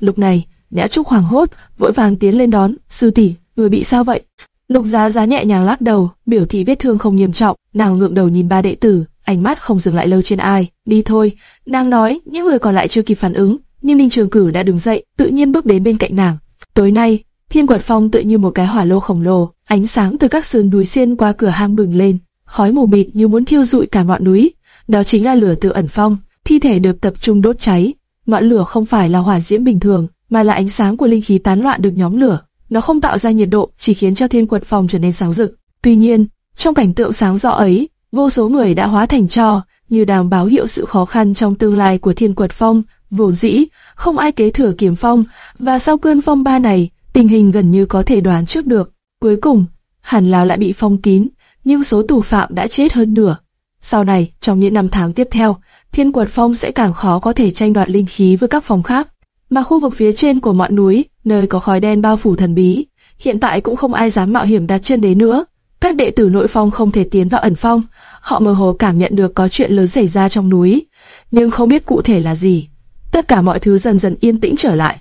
Lúc này, Nhã Trúc hoảng hốt, vội vàng tiến lên đón, sư tỷ, người bị sao vậy? Lục Giá Giá nhẹ nhàng lắc đầu, biểu thị vết thương không nghiêm trọng, nàng ngượng đầu nhìn ba đệ tử, ánh mắt không dừng lại lâu trên ai, đi thôi. Nàng nói, những người còn lại chưa kịp phản ứng, nhưng Ninh Trường Cử đã đứng dậy, tự nhiên bước đến bên cạnh nàng. Tối nay, Thiên Quật Phong tự như một cái hỏa lô khổng lồ, ánh sáng từ các sườn núi xuyên qua cửa hang bừng lên, khói mù mịt như muốn thiêu rụi cả ngọn núi. Đó chính là lửa từ ẩn phong, thi thể được tập trung đốt cháy. Ngọn lửa không phải là hỏa diễm bình thường, mà là ánh sáng của linh khí tán loạn được nhóm lửa. Nó không tạo ra nhiệt độ, chỉ khiến cho Thiên Quật Phong trở nên sáng rực. Tuy nhiên, trong cảnh tượng sáng rõ ấy, vô số người đã hóa thành tro, như đàm báo hiệu sự khó khăn trong tương lai của Thiên Quật Phong. Vốn dĩ, không ai kế thừa kiếm phong, và sau cơn phong ba này, tình hình gần như có thể đoán trước được. Cuối cùng, hẳn là lại bị phong kín, nhưng số tù phạm đã chết hơn nửa. Sau này, trong những năm tháng tiếp theo, Thiên Quật Phong sẽ càng khó có thể tranh đoạt linh khí với các phòng khác. Mà khu vực phía trên của ngọn núi, nơi có khói đen bao phủ thần bí, hiện tại cũng không ai dám mạo hiểm đặt chân đến nữa. Các đệ tử nội phong không thể tiến vào ẩn phong, họ mơ hồ cảm nhận được có chuyện lớn xảy ra trong núi, nhưng không biết cụ thể là gì. Tất cả mọi thứ dần dần yên tĩnh trở lại.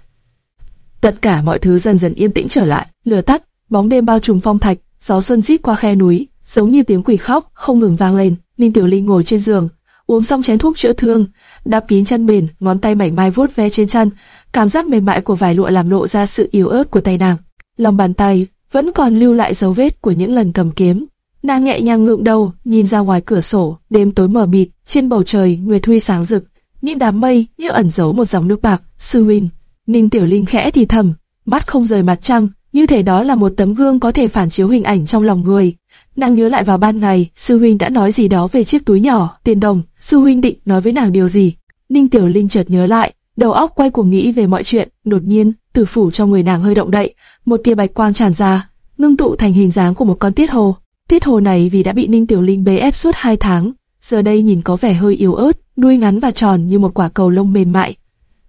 Tất cả mọi thứ dần dần yên tĩnh trở lại, lửa tắt, bóng đêm bao trùm phong thạch, gió xuân rít qua khe núi, giống như tiếng quỷ khóc không ngừng vang lên. Ninh Tiểu Linh ngồi trên giường, uống xong chén thuốc chữa thương, đắp kín chân mền, ngón tay mảnh mai vuốt ve trên chân, cảm giác mềm mại của vải lụa làm lộ ra sự yếu ớt của tay nàng. Lòng bàn tay vẫn còn lưu lại dấu vết của những lần cầm kiếm. Nàng nhẹ nhàng ngượng đầu, nhìn ra ngoài cửa sổ, đêm tối mờ mịt, trên bầu trời nguyệt huy sáng rực, những đám mây như ẩn giấu một dòng nước bạc. Sư huynh, Ninh Tiểu Linh khẽ thì thầm, mắt không rời mặt trăng, như thể đó là một tấm gương có thể phản chiếu hình ảnh trong lòng người. Nàng nhớ lại vào ban ngày, sư huynh đã nói gì đó về chiếc túi nhỏ, tiền đồng, sư huynh định nói với nàng điều gì. Ninh Tiểu Linh chợt nhớ lại, đầu óc quay cuồng nghĩ về mọi chuyện, đột nhiên, tử phủ trong người nàng hơi động đậy, một tia bạch quang tràn ra, ngưng tụ thành hình dáng của một con tiết hồ. Tiết hồ này vì đã bị Ninh Tiểu Linh bế ép suốt hai tháng, giờ đây nhìn có vẻ hơi yếu ớt, đuôi ngắn và tròn như một quả cầu lông mềm mại.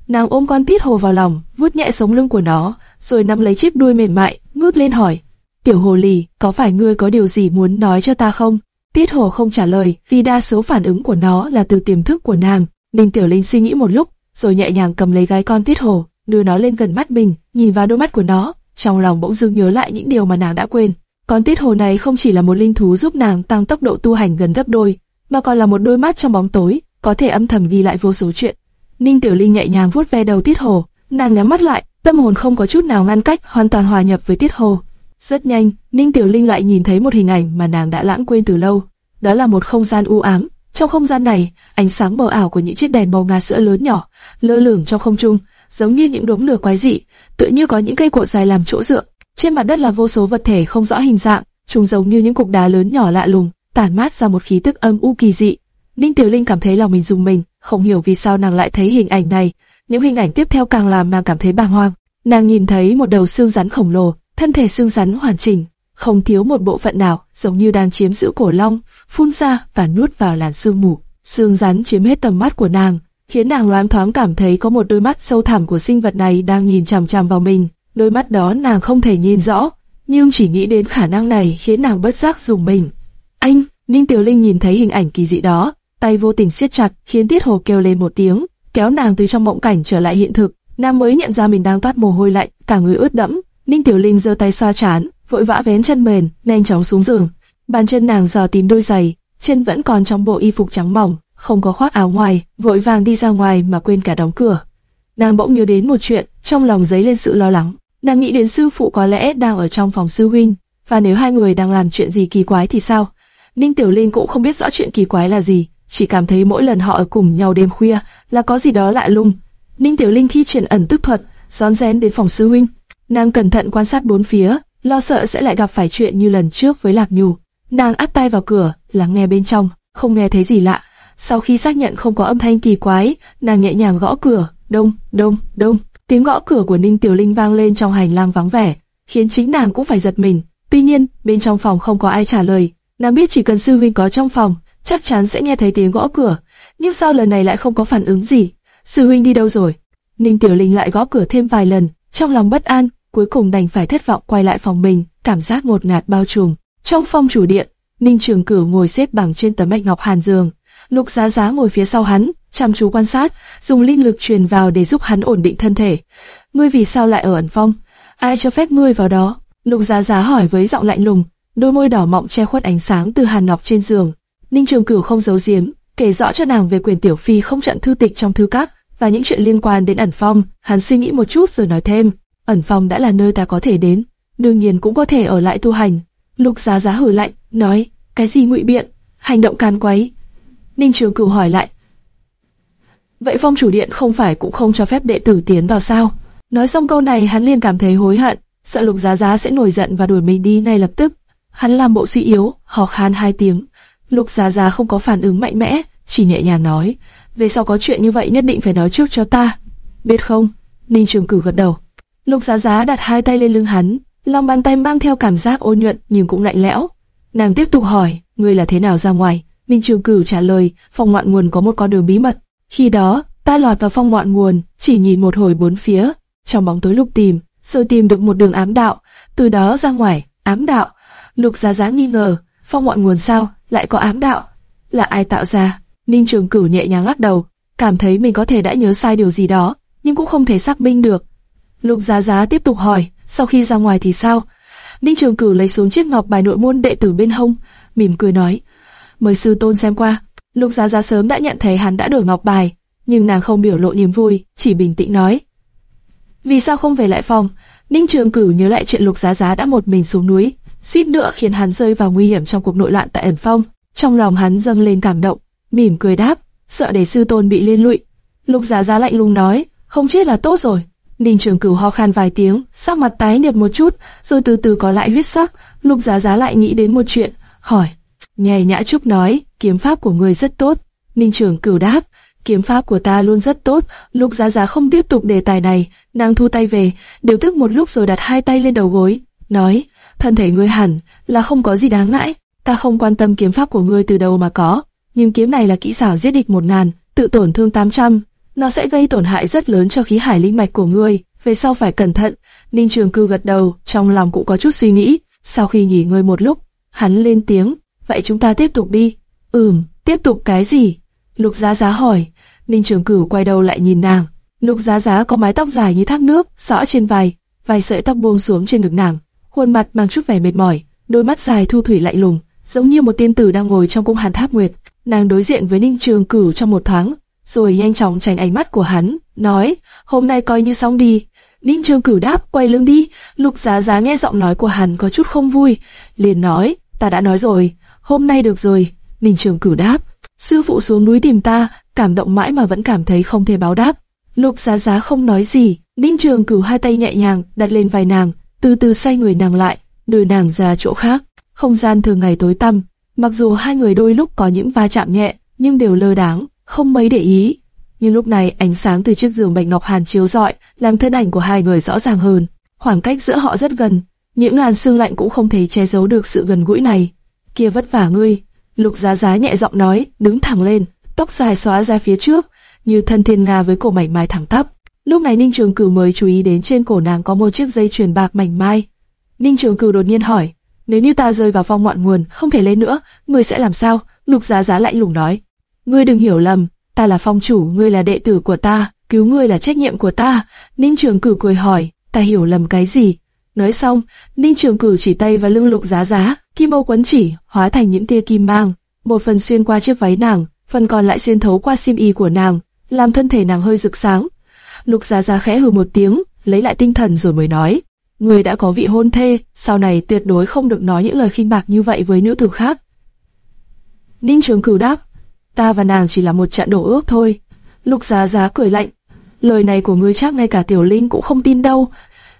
Nàng ôm con pít hồ vào lòng, vuốt nhẹ sống lưng của nó, rồi nắm lấy chiếc đuôi mềm mại, ngước lên hỏi: Tiểu hồ lì, có phải ngươi có điều gì muốn nói cho ta không? Tiết hồ không trả lời, vì đa số phản ứng của nó là từ tiềm thức của nàng. Ninh Tiểu Linh suy nghĩ một lúc, rồi nhẹ nhàng cầm lấy gái con tiết hồ, đưa nó lên gần mắt mình, nhìn vào đôi mắt của nó, trong lòng bỗng dưng nhớ lại những điều mà nàng đã quên. Con tiết hồ này không chỉ là một linh thú giúp nàng tăng tốc độ tu hành gần gấp đôi, mà còn là một đôi mắt trong bóng tối, có thể âm thầm ghi lại vô số chuyện. Ninh Tiểu Linh nhẹ nhàng vuốt ve đầu tiết hồ, nàng nhắm mắt lại, tâm hồn không có chút nào ngăn cách, hoàn toàn hòa nhập với tiết hồ. Rất nhanh, Ninh Tiểu Linh lại nhìn thấy một hình ảnh mà nàng đã lãng quên từ lâu. Đó là một không gian u ám. Trong không gian này, ánh sáng mờ ảo của những chiếc đèn màu ngà sữa lớn nhỏ lơ lửng trong không trung, giống như những đốm lửa quái dị, tự như có những cây cột dài làm chỗ dựa. Trên mặt đất là vô số vật thể không rõ hình dạng, chúng giống như những cục đá lớn nhỏ lạ lùng, tản mát ra một khí tức âm u kỳ dị. Ninh Tiểu Linh cảm thấy lòng mình dùng mình, không hiểu vì sao nàng lại thấy hình ảnh này. Những hình ảnh tiếp theo càng làm nàng cảm thấy bàng hoàng. Nàng nhìn thấy một đầu xương rắn khổng lồ, thân thể xương rắn hoàn chỉnh, không thiếu một bộ phận nào, giống như đang chiếm giữ cổ long, phun ra và nuốt vào làn sương mù. Xương rắn chiếm hết tầm mắt của nàng, khiến nàng loáng thoáng cảm thấy có một đôi mắt sâu thẳm của sinh vật này đang nhìn chằm chằm vào mình. Đôi mắt đó nàng không thể nhìn rõ, nhưng chỉ nghĩ đến khả năng này khiến nàng bất giác dùng mình. Anh, Ninh Tiểu Linh nhìn thấy hình ảnh kỳ dị đó, tay vô tình siết chặt, khiến Tiết Hồ kêu lên một tiếng, kéo nàng từ trong mộng cảnh trở lại hiện thực. Nàng mới nhận ra mình đang toát mồ hôi lạnh, cả người ướt đẫm. Ninh Tiểu Linh giơ tay xoa chán, vội vã vén chân mền, nhanh chóng xuống giường. Bàn chân nàng dò tìm đôi giày, chân vẫn còn trong bộ y phục trắng mỏng, không có khoác áo ngoài, vội vàng đi ra ngoài mà quên cả đóng cửa. Nàng bỗng nhớ đến một chuyện, trong lòng dấy lên sự lo lắng. Nàng nghĩ đến sư phụ có lẽ đang ở trong phòng sư huynh, và nếu hai người đang làm chuyện gì kỳ quái thì sao? Ninh Tiểu Linh cũng không biết rõ chuyện kỳ quái là gì, chỉ cảm thấy mỗi lần họ ở cùng nhau đêm khuya là có gì đó lạ lùng. Ninh Tiểu Linh khi chuyển ẩn tức thuật, rón rén đến phòng sư huynh, nàng cẩn thận quan sát bốn phía, lo sợ sẽ lại gặp phải chuyện như lần trước với Lạc Nhù. Nàng áp tay vào cửa, lắng nghe bên trong, không nghe thấy gì lạ. Sau khi xác nhận không có âm thanh kỳ quái, nàng nhẹ nhàng gõ cửa, đông, đông, đông. Tiếng gõ cửa của Ninh Tiểu Linh vang lên trong hành lang vắng vẻ, khiến chính nàng cũng phải giật mình. Tuy nhiên, bên trong phòng không có ai trả lời. Nàng biết chỉ cần sư huynh có trong phòng, chắc chắn sẽ nghe thấy tiếng gõ cửa. Nhưng sao lần này lại không có phản ứng gì? Sư huynh đi đâu rồi? Ninh Tiểu Linh lại gõ cửa thêm vài lần, trong lòng bất an, cuối cùng đành phải thất vọng quay lại phòng mình, cảm giác ngột ngạt bao trùm. Trong phòng chủ điện, Ninh Trường Cửu ngồi xếp bằng trên tấm bạch ngọc hàn giường, Lục Giá Giá ngồi phía sau hắn, chăm chú quan sát, dùng linh lực truyền vào để giúp hắn ổn định thân thể. Ngươi vì sao lại ở ẩn phong? Ai cho phép ngươi vào đó? Lục Giá Giá hỏi với giọng lạnh lùng, đôi môi đỏ mọng che khuất ánh sáng từ hàn ngọc trên giường. Ninh Trường Cửu không giấu giếm, kể rõ cho nàng về quyền tiểu phi không chặn thư tịch trong thư các và những chuyện liên quan đến ẩn phong. Hắn suy nghĩ một chút rồi nói thêm, ẩn phong đã là nơi ta có thể đến, đương nhiên cũng có thể ở lại tu hành. Lục Giá Giá hử lạnh, nói, cái gì ngụy biện, hành động can quấy. Ninh Trường Cửu hỏi lại, vậy phong chủ điện không phải cũng không cho phép đệ tử tiến vào sao? Nói xong câu này hắn liền cảm thấy hối hận, sợ Lục Giá Giá sẽ nổi giận và đuổi mình đi ngay lập tức. Hắn làm bộ suy yếu, hò khan hai tiếng. Lục Giá Giá không có phản ứng mạnh mẽ, chỉ nhẹ nhàng nói, về sau có chuyện như vậy nhất định phải nói trước cho ta. Biết không? Ninh Trường Cửu gật đầu. Lục Giá Giá đặt hai tay lên lưng hắn, lòng bàn tay mang theo cảm giác ôn nhuận nhưng cũng lạnh lẽo. Nàng tiếp tục hỏi, ngươi là thế nào ra ngoài? Ninh Trường Cửu trả lời, Phòng ngoạn nguồn có một con đường bí mật. Khi đó, ta lọt vào phong ngoạn nguồn, chỉ nhìn một hồi bốn phía, trong bóng tối lục tìm, rồi tìm được một đường ám đạo, từ đó ra ngoài, ám đạo. Lục Giá Giá nghi ngờ, phong mọi nguồn sao, lại có ám đạo? Là ai tạo ra? Ninh Trường Cửu nhẹ nhàng lắc đầu, cảm thấy mình có thể đã nhớ sai điều gì đó, nhưng cũng không thể xác minh được. Lục Giá Giá tiếp tục hỏi, sau khi ra ngoài thì sao? Ninh Trường Cửu lấy xuống chiếc ngọc bài nội môn đệ tử bên hông, mỉm cười nói, mời sư tôn xem qua. Lục Giá Giá sớm đã nhận thấy hắn đã đổi ngọc bài, nhưng nàng không biểu lộ niềm vui, chỉ bình tĩnh nói. Vì sao không về lại phòng? Ninh Trường Cửu nhớ lại chuyện Lục Giá Giá đã một mình xuống núi, suýt nữa khiến hắn rơi vào nguy hiểm trong cuộc nội loạn tại ẩn phong. Trong lòng hắn dâng lên cảm động, mỉm cười đáp, sợ để sư tôn bị liên lụy. Lục Giá Giá lạnh lùng nói, không chết là tốt rồi. Ninh Trường Cửu ho khan vài tiếng, sắc mặt tái nhợt một chút, rồi từ từ có lại huyết sắc. Lục Giá Giá lại nghĩ đến một chuyện, hỏi: nhầy Nhã Trúc nói, kiếm pháp của người rất tốt. Ninh Trường Cửu đáp, kiếm pháp của ta luôn rất tốt. Lục Giá Giá không tiếp tục đề tài này, nàng thu tay về, điều tức một lúc rồi đặt hai tay lên đầu gối, nói: thân thể ngươi hẳn là không có gì đáng ngại. Ta không quan tâm kiếm pháp của ngươi từ đâu mà có, nhưng kiếm này là kỹ xảo giết địch một ngàn, tự tổn thương tám trăm, nó sẽ gây tổn hại rất lớn cho khí hải linh mạch của ngươi. Về sau phải cẩn thận. Ninh Trường Cư gật đầu, trong lòng cũng có chút suy nghĩ. Sau khi nghỉ ngơi một lúc, hắn lên tiếng, vậy chúng ta tiếp tục đi. Ừm, tiếp tục cái gì? Lục Giá Giá hỏi. Ninh Trường Cửu quay đầu lại nhìn nàng. Lục Giá Giá có mái tóc dài như thác nước, xõa trên vai, vài sợi tóc buông xuống trên ngực nàng, khuôn mặt mang chút vẻ mệt mỏi, đôi mắt dài thu thủy lạnh lùng, giống như một tiên tử đang ngồi trong cung hàn tháp nguyệt. Nàng đối diện với Ninh Trường Cửu trong một thoáng, rồi nhanh chóng tránh ánh mắt của hắn, nói: "Hôm nay coi như xong đi." Ninh Trường Cửu đáp: "Quay lưng đi." Lục Giá Giá nghe giọng nói của hắn có chút không vui, liền nói: "Ta đã nói rồi, hôm nay được rồi." Ninh Trường Cửu đáp: "Sư phụ xuống núi tìm ta, cảm động mãi mà vẫn cảm thấy không thể báo đáp." Lục Giá Giá không nói gì, Ninh Trường Cửu hai tay nhẹ nhàng đặt lên vai nàng, từ từ xoay người nàng lại, đưa nàng ra chỗ khác. Không gian thường ngày tối tăm, mặc dù hai người đôi lúc có những va chạm nhẹ, nhưng đều lơ đáng, không mấy để ý. Nhưng lúc này ánh sáng từ chiếc giường bạch ngọc hàn chiếu rọi, làm thân ảnh của hai người rõ ràng hơn. Khoảng cách giữa họ rất gần, những làn sương lạnh cũng không thể che giấu được sự gần gũi này. Kia vất vả ngươi, Lục Giá Giá nhẹ giọng nói, đứng thẳng lên, tóc dài xóa ra phía trước, như thân thiên nga với cổ mảnh mai thẳng tắp. Lúc này Ninh Trường Cửu mới chú ý đến trên cổ nàng có một chiếc dây chuyền bạc mảnh mai. Ninh Trường Cửu đột nhiên hỏi, nếu như ta rơi vào phong ngọn nguồn, không thể lên nữa, ngươi sẽ làm sao? Lục Giá Giá lạnh lùng nói, ngươi đừng hiểu lầm, ta là phong chủ, ngươi là đệ tử của ta, cứu ngươi là trách nhiệm của ta. Ninh Trường Cửu cười hỏi, ta hiểu lầm cái gì? Nói xong, Ninh Trường Cửu chỉ tay vào lưng Lục Giá Giá, kim ô quấn chỉ, hóa thành những tia kim mang, một phần xuyên qua chiếc váy nàng, phần còn lại xuyên thấu qua xiêm y của nàng, làm thân thể nàng hơi rực sáng. Lục Giá Giá khẽ hừ một tiếng, lấy lại tinh thần rồi mới nói, người đã có vị hôn thê, sau này tuyệt đối không được nói những lời khinh bạc như vậy với nữ tử khác. Ninh Trường Cửu đáp, ta và nàng chỉ là một trận đổ ước thôi. Lục Giá Giá cười lạnh, lời này của ngươi chắc ngay cả Tiểu Linh cũng không tin đâu.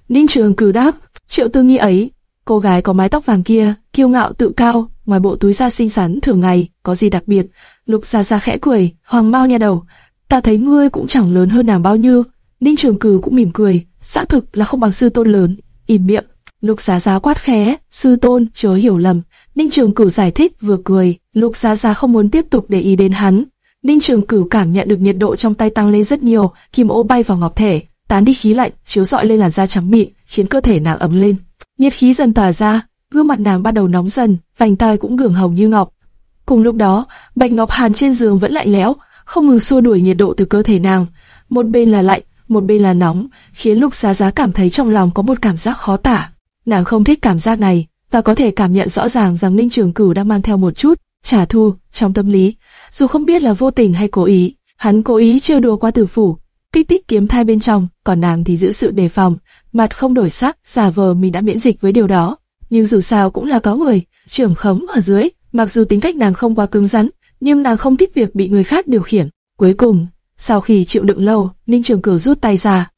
Ninh Trường Cửu đáp, Triệu Tư Nghi ấy, cô gái có mái tóc vàng kia, kiêu ngạo tự cao, ngoài bộ túi da xinh xắn thường ngày, có gì đặc biệt? Lục Giá Giá khẽ cười, Hoàng Mao nha đầu, ta thấy ngươi cũng chẳng lớn hơn nàng bao nhiêu. Ninh Trường Cử cũng mỉm cười, xác thực là không bằng sư tôn lớn. Im miệng. Lục Giá Giá quát khẽ, sư tôn chớ hiểu lầm. Ninh Trường Cử giải thích vừa cười. Lục Giá Giá không muốn tiếp tục để ý đến hắn. Ninh Trường Cử cảm nhận được nhiệt độ trong tay tăng lên rất nhiều, kim ô bay vào ngọc thể, tán đi khí lạnh, chiếu rọi lên làn da trắng mịn, khiến cơ thể nàng ấm lên. Nhiệt khí dần tỏa ra, gương mặt nàng bắt đầu nóng dần, vành tai cũng đường hồng như ngọc. Cùng lúc đó, bạch ngọc hàn trên giường vẫn lạnh lẽo, không ngừng xua đuổi nhiệt độ từ cơ thể nàng. Một bên là lạnh, một bên là nóng, khiến Lục Giá Giá cảm thấy trong lòng có một cảm giác khó tả. Nàng không thích cảm giác này, và có thể cảm nhận rõ ràng rằng Ninh Trường Cửu đang mang theo một chút trả thù trong tâm lý, dù không biết là vô tình hay cố ý. Hắn cố ý trêu đùa qua tử phủ, kích thích kiếm thai bên trong, còn nàng thì giữ sự đề phòng, mặt không đổi sắc, giả vờ mình đã miễn dịch với điều đó. Nhưng dù sao cũng là có người, trưởng khống ở dưới, mặc dù tính cách nàng không quá cứng rắn, nhưng nàng không thích việc bị người khác điều khiển. Cuối cùng, sau khi chịu đựng lâu, Ninh Trường Cửu rút tay ra.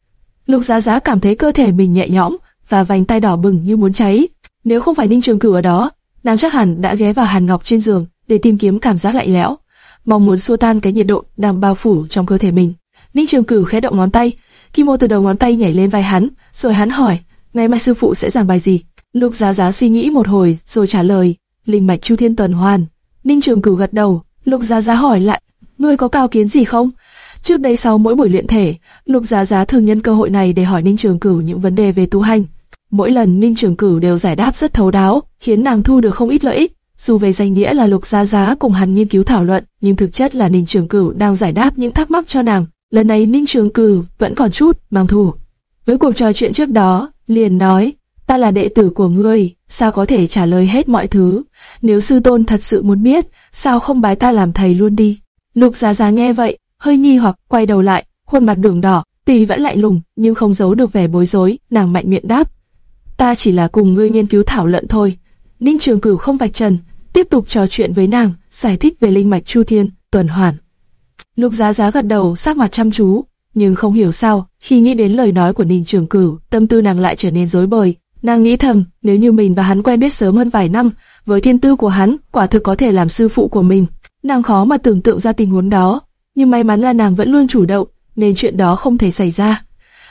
Lục Giá Giá cảm thấy cơ thể mình nhẹ nhõm và vành tay đỏ bừng như muốn cháy. Nếu không phải Ninh Trường Cửu ở đó, nàng chắc hẳn đã ghé vào Hàn Ngọc trên giường để tìm kiếm cảm giác lạnh lẽo, mong muốn xua tan cái nhiệt độ đang bao phủ trong cơ thể mình. Ninh Trường Cửu khẽ động ngón tay, kim mô từ đầu ngón tay nhảy lên vai hắn, rồi hắn hỏi, ngày mai sư phụ sẽ giảng bài gì? Lục Giá Giá suy nghĩ một hồi rồi trả lời, linh mạch chu thiên tuần hoàn. Ninh Trường Cửu gật đầu, Lục Giá Giá hỏi lại, ngươi có cao kiến gì không? Trước đây sau mỗi buổi luyện thể, Lục Giá Giá thường nhân cơ hội này để hỏi Ninh Trường Cửu những vấn đề về tu hành. Mỗi lần Ninh Trường Cửu đều giải đáp rất thấu đáo, khiến nàng thu được không ít lợi ích. Dù về danh nghĩa là Lục Giá Giá cùng hắn nghiên cứu thảo luận, nhưng thực chất là Ninh Trường Cửu đang giải đáp những thắc mắc cho nàng. Lần này Ninh Trường Cửu vẫn còn chút mang thù. Với cuộc trò chuyện trước đó, liền nói, ta là đệ tử của ngươi, sao có thể trả lời hết mọi thứ? Nếu sư tôn thật sự muốn biết, sao không bái ta làm thầy luôn đi? Lục Giá Giá nghe vậy, hơi nghi hoặc quay đầu lại, khuôn mặt đường đỏ, tì vẫn lạnh lùng, nhưng không giấu được vẻ bối rối, nàng mạnh miệng đáp: "Ta chỉ là cùng ngươi nghiên cứu thảo luận thôi." Ninh Trường Cửu không vạch trần, tiếp tục trò chuyện với nàng, giải thích về linh mạch chu thiên, tuần hoàn. Lục Giá Giá gật đầu, sắc mặt chăm chú, nhưng không hiểu sao, khi nghĩ đến lời nói của Ninh Trường Cửu, tâm tư nàng lại trở nên rối bời. Nàng nghĩ thầm, nếu như mình và hắn quen biết sớm hơn vài năm, với thiên tư của hắn, quả thực có thể làm sư phụ của mình. Nàng khó mà tưởng tượng ra tình huống đó, nhưng may mắn là nàng vẫn luôn chủ động, nên chuyện đó không thể xảy ra.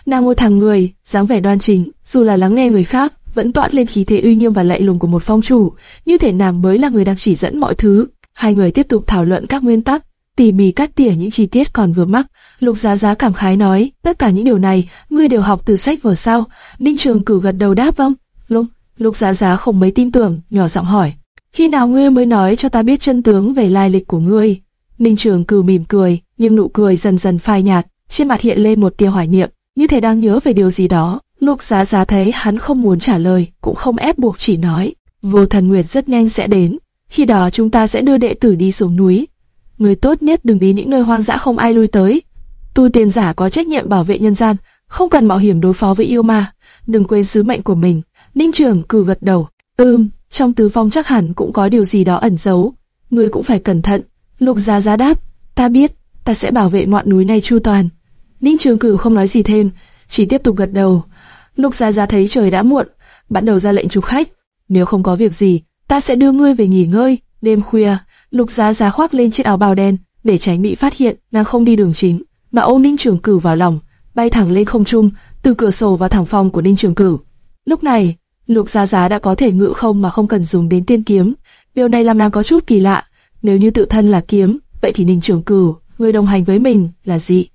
Nàng một thằng người, dáng vẻ đoan chính, dù là lắng nghe người khác, vẫn toát lên khí thế uy nghiêm và lạnh lùng của một phong chủ, như thể nàng mới là người đang chỉ dẫn mọi thứ. Hai người tiếp tục thảo luận các nguyên tắc, tỉ mỉ cắt tỉa những chi tiết còn vừa mắc. Lục Giá Giá cảm khái nói, tất cả những điều này, ngươi đều học từ sách vở sao? Ninh Trường Cử gật đầu đáp vâng. Lục, Lục Giá Giá không mấy tin tưởng, nhỏ giọng hỏi, khi nào ngươi mới nói cho ta biết chân tướng về lai lịch của ngươi? Ninh Trường Cử mỉm cười, nhưng nụ cười dần dần phai nhạt, trên mặt hiện lên một tia hoài niệm, như thể đang nhớ về điều gì đó. Lục Giá Giá thấy hắn không muốn trả lời, cũng không ép buộc chỉ nói, Vô Thần Nguyệt rất nhanh sẽ đến, khi đó chúng ta sẽ đưa đệ tử đi xuống núi. Người tốt nhất đừng đi những nơi hoang dã không ai lui tới. Tu tiên giả có trách nhiệm bảo vệ nhân gian, không cần mạo hiểm đối phó với yêu ma, đừng quên sứ mệnh của mình. Ninh Trường cử gật đầu, ừm, trong tứ phong chắc hẳn cũng có điều gì đó ẩn giấu, người cũng phải cẩn thận. Lục Giá Giá đáp, ta biết, ta sẽ bảo vệ ngọn núi này chu toàn. Ninh Trường Cử không nói gì thêm, chỉ tiếp tục gật đầu. Lục Giá Giá thấy trời đã muộn, bắt đầu ra lệnh chụp khách. Nếu không có việc gì, ta sẽ đưa ngươi về nghỉ ngơi. Đêm khuya, Lục Giá Giá khoác lên chiếc áo bào đen để tránh bị phát hiện nàng không đi đường chính, mà ôm Ninh Trường Cử vào lòng, bay thẳng lên không trung, từ cửa sổ vào thẳng phòng của Ninh Trường Cử. Lúc này, Lục Giá Giá đã có thể ngự không mà không cần dùng đến tiên kiếm. Điều này làm nàng có chút kỳ lạ. Nếu như tự thân là kiếm, vậy thì Ninh Trường Cử, người đồng hành với mình là gì?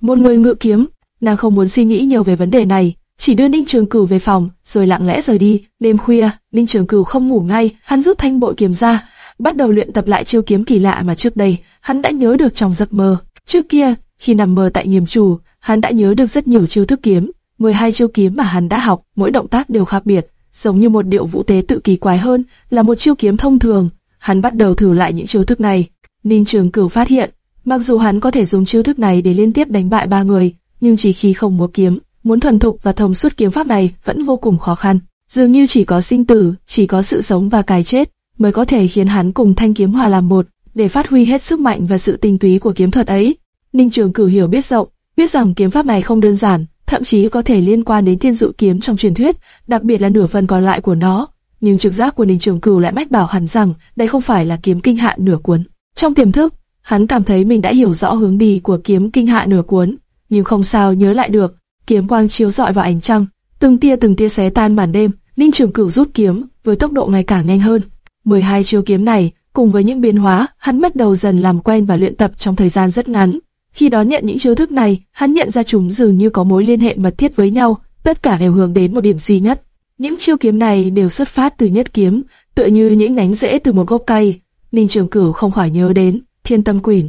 Một người ngự kiếm, nàng không muốn suy nghĩ nhiều về vấn đề này, chỉ đưa Ninh Trường Cửu về phòng, rồi lặng lẽ rời đi. Đêm khuya, Ninh Trường Cửu không ngủ ngay, hắn rút thanh bội kiếm ra, bắt đầu luyện tập lại chiêu kiếm kỳ lạ mà trước đây hắn đã nhớ được trong giấc mơ. Trước kia, khi nằm mơ tại nghiêm chủ, hắn đã nhớ được rất nhiều chiêu thức kiếm. 12 chiêu kiếm mà hắn đã học, mỗi động tác đều khác biệt, giống như một điệu vũ tế tự kỳ quái hơn là một chiêu kiếm thông thường. Hắn bắt đầu thử lại những chiêu thức này. Ninh Trường Cửu phát hiện, mặc dù hắn có thể dùng chiêu thức này để liên tiếp đánh bại ba người, nhưng chỉ khi không múa kiếm, muốn thuần thục và thông suốt kiếm pháp này vẫn vô cùng khó khăn. Dường như chỉ có sinh tử, chỉ có sự sống và cái chết mới có thể khiến hắn cùng thanh kiếm hòa làm một, để phát huy hết sức mạnh và sự tinh túy của kiếm thuật ấy. Ninh Trường Cửu hiểu biết rộng, biết rằng kiếm pháp này không đơn giản, thậm chí có thể liên quan đến thiên dụ kiếm trong truyền thuyết, đặc biệt là nửa phần còn lại của nó. Nhưng trực giác của Ninh Trường Cửu lại mách bảo hắn rằng đây không phải là kiếm kinh hạ nửa cuốn. Trong tiềm thức, hắn cảm thấy mình đã hiểu rõ hướng đi của kiếm kinh hạ nửa cuốn, nhưng không sao nhớ lại được. Kiếm quang chiếu rọi vào ánh trăng, từng tia từng tia xé tan màn đêm. Ninh Trường Cửu rút kiếm với tốc độ ngày càng nhanh hơn. 12 chiêu kiếm này, cùng với những biến hóa, hắn bắt đầu dần làm quen và luyện tập trong thời gian rất ngắn. Khi đón nhận những chiêu thức này, hắn nhận ra chúng dường như có mối liên hệ mật thiết với nhau, tất cả đều hướng đến một điểm duy nhất. Những chiêu kiếm này đều xuất phát từ nhất kiếm, tựa như những nhánh rễ từ một gốc cây. Ninh Trường Cửu không khỏi nhớ đến Thiên Tâm Quỷ,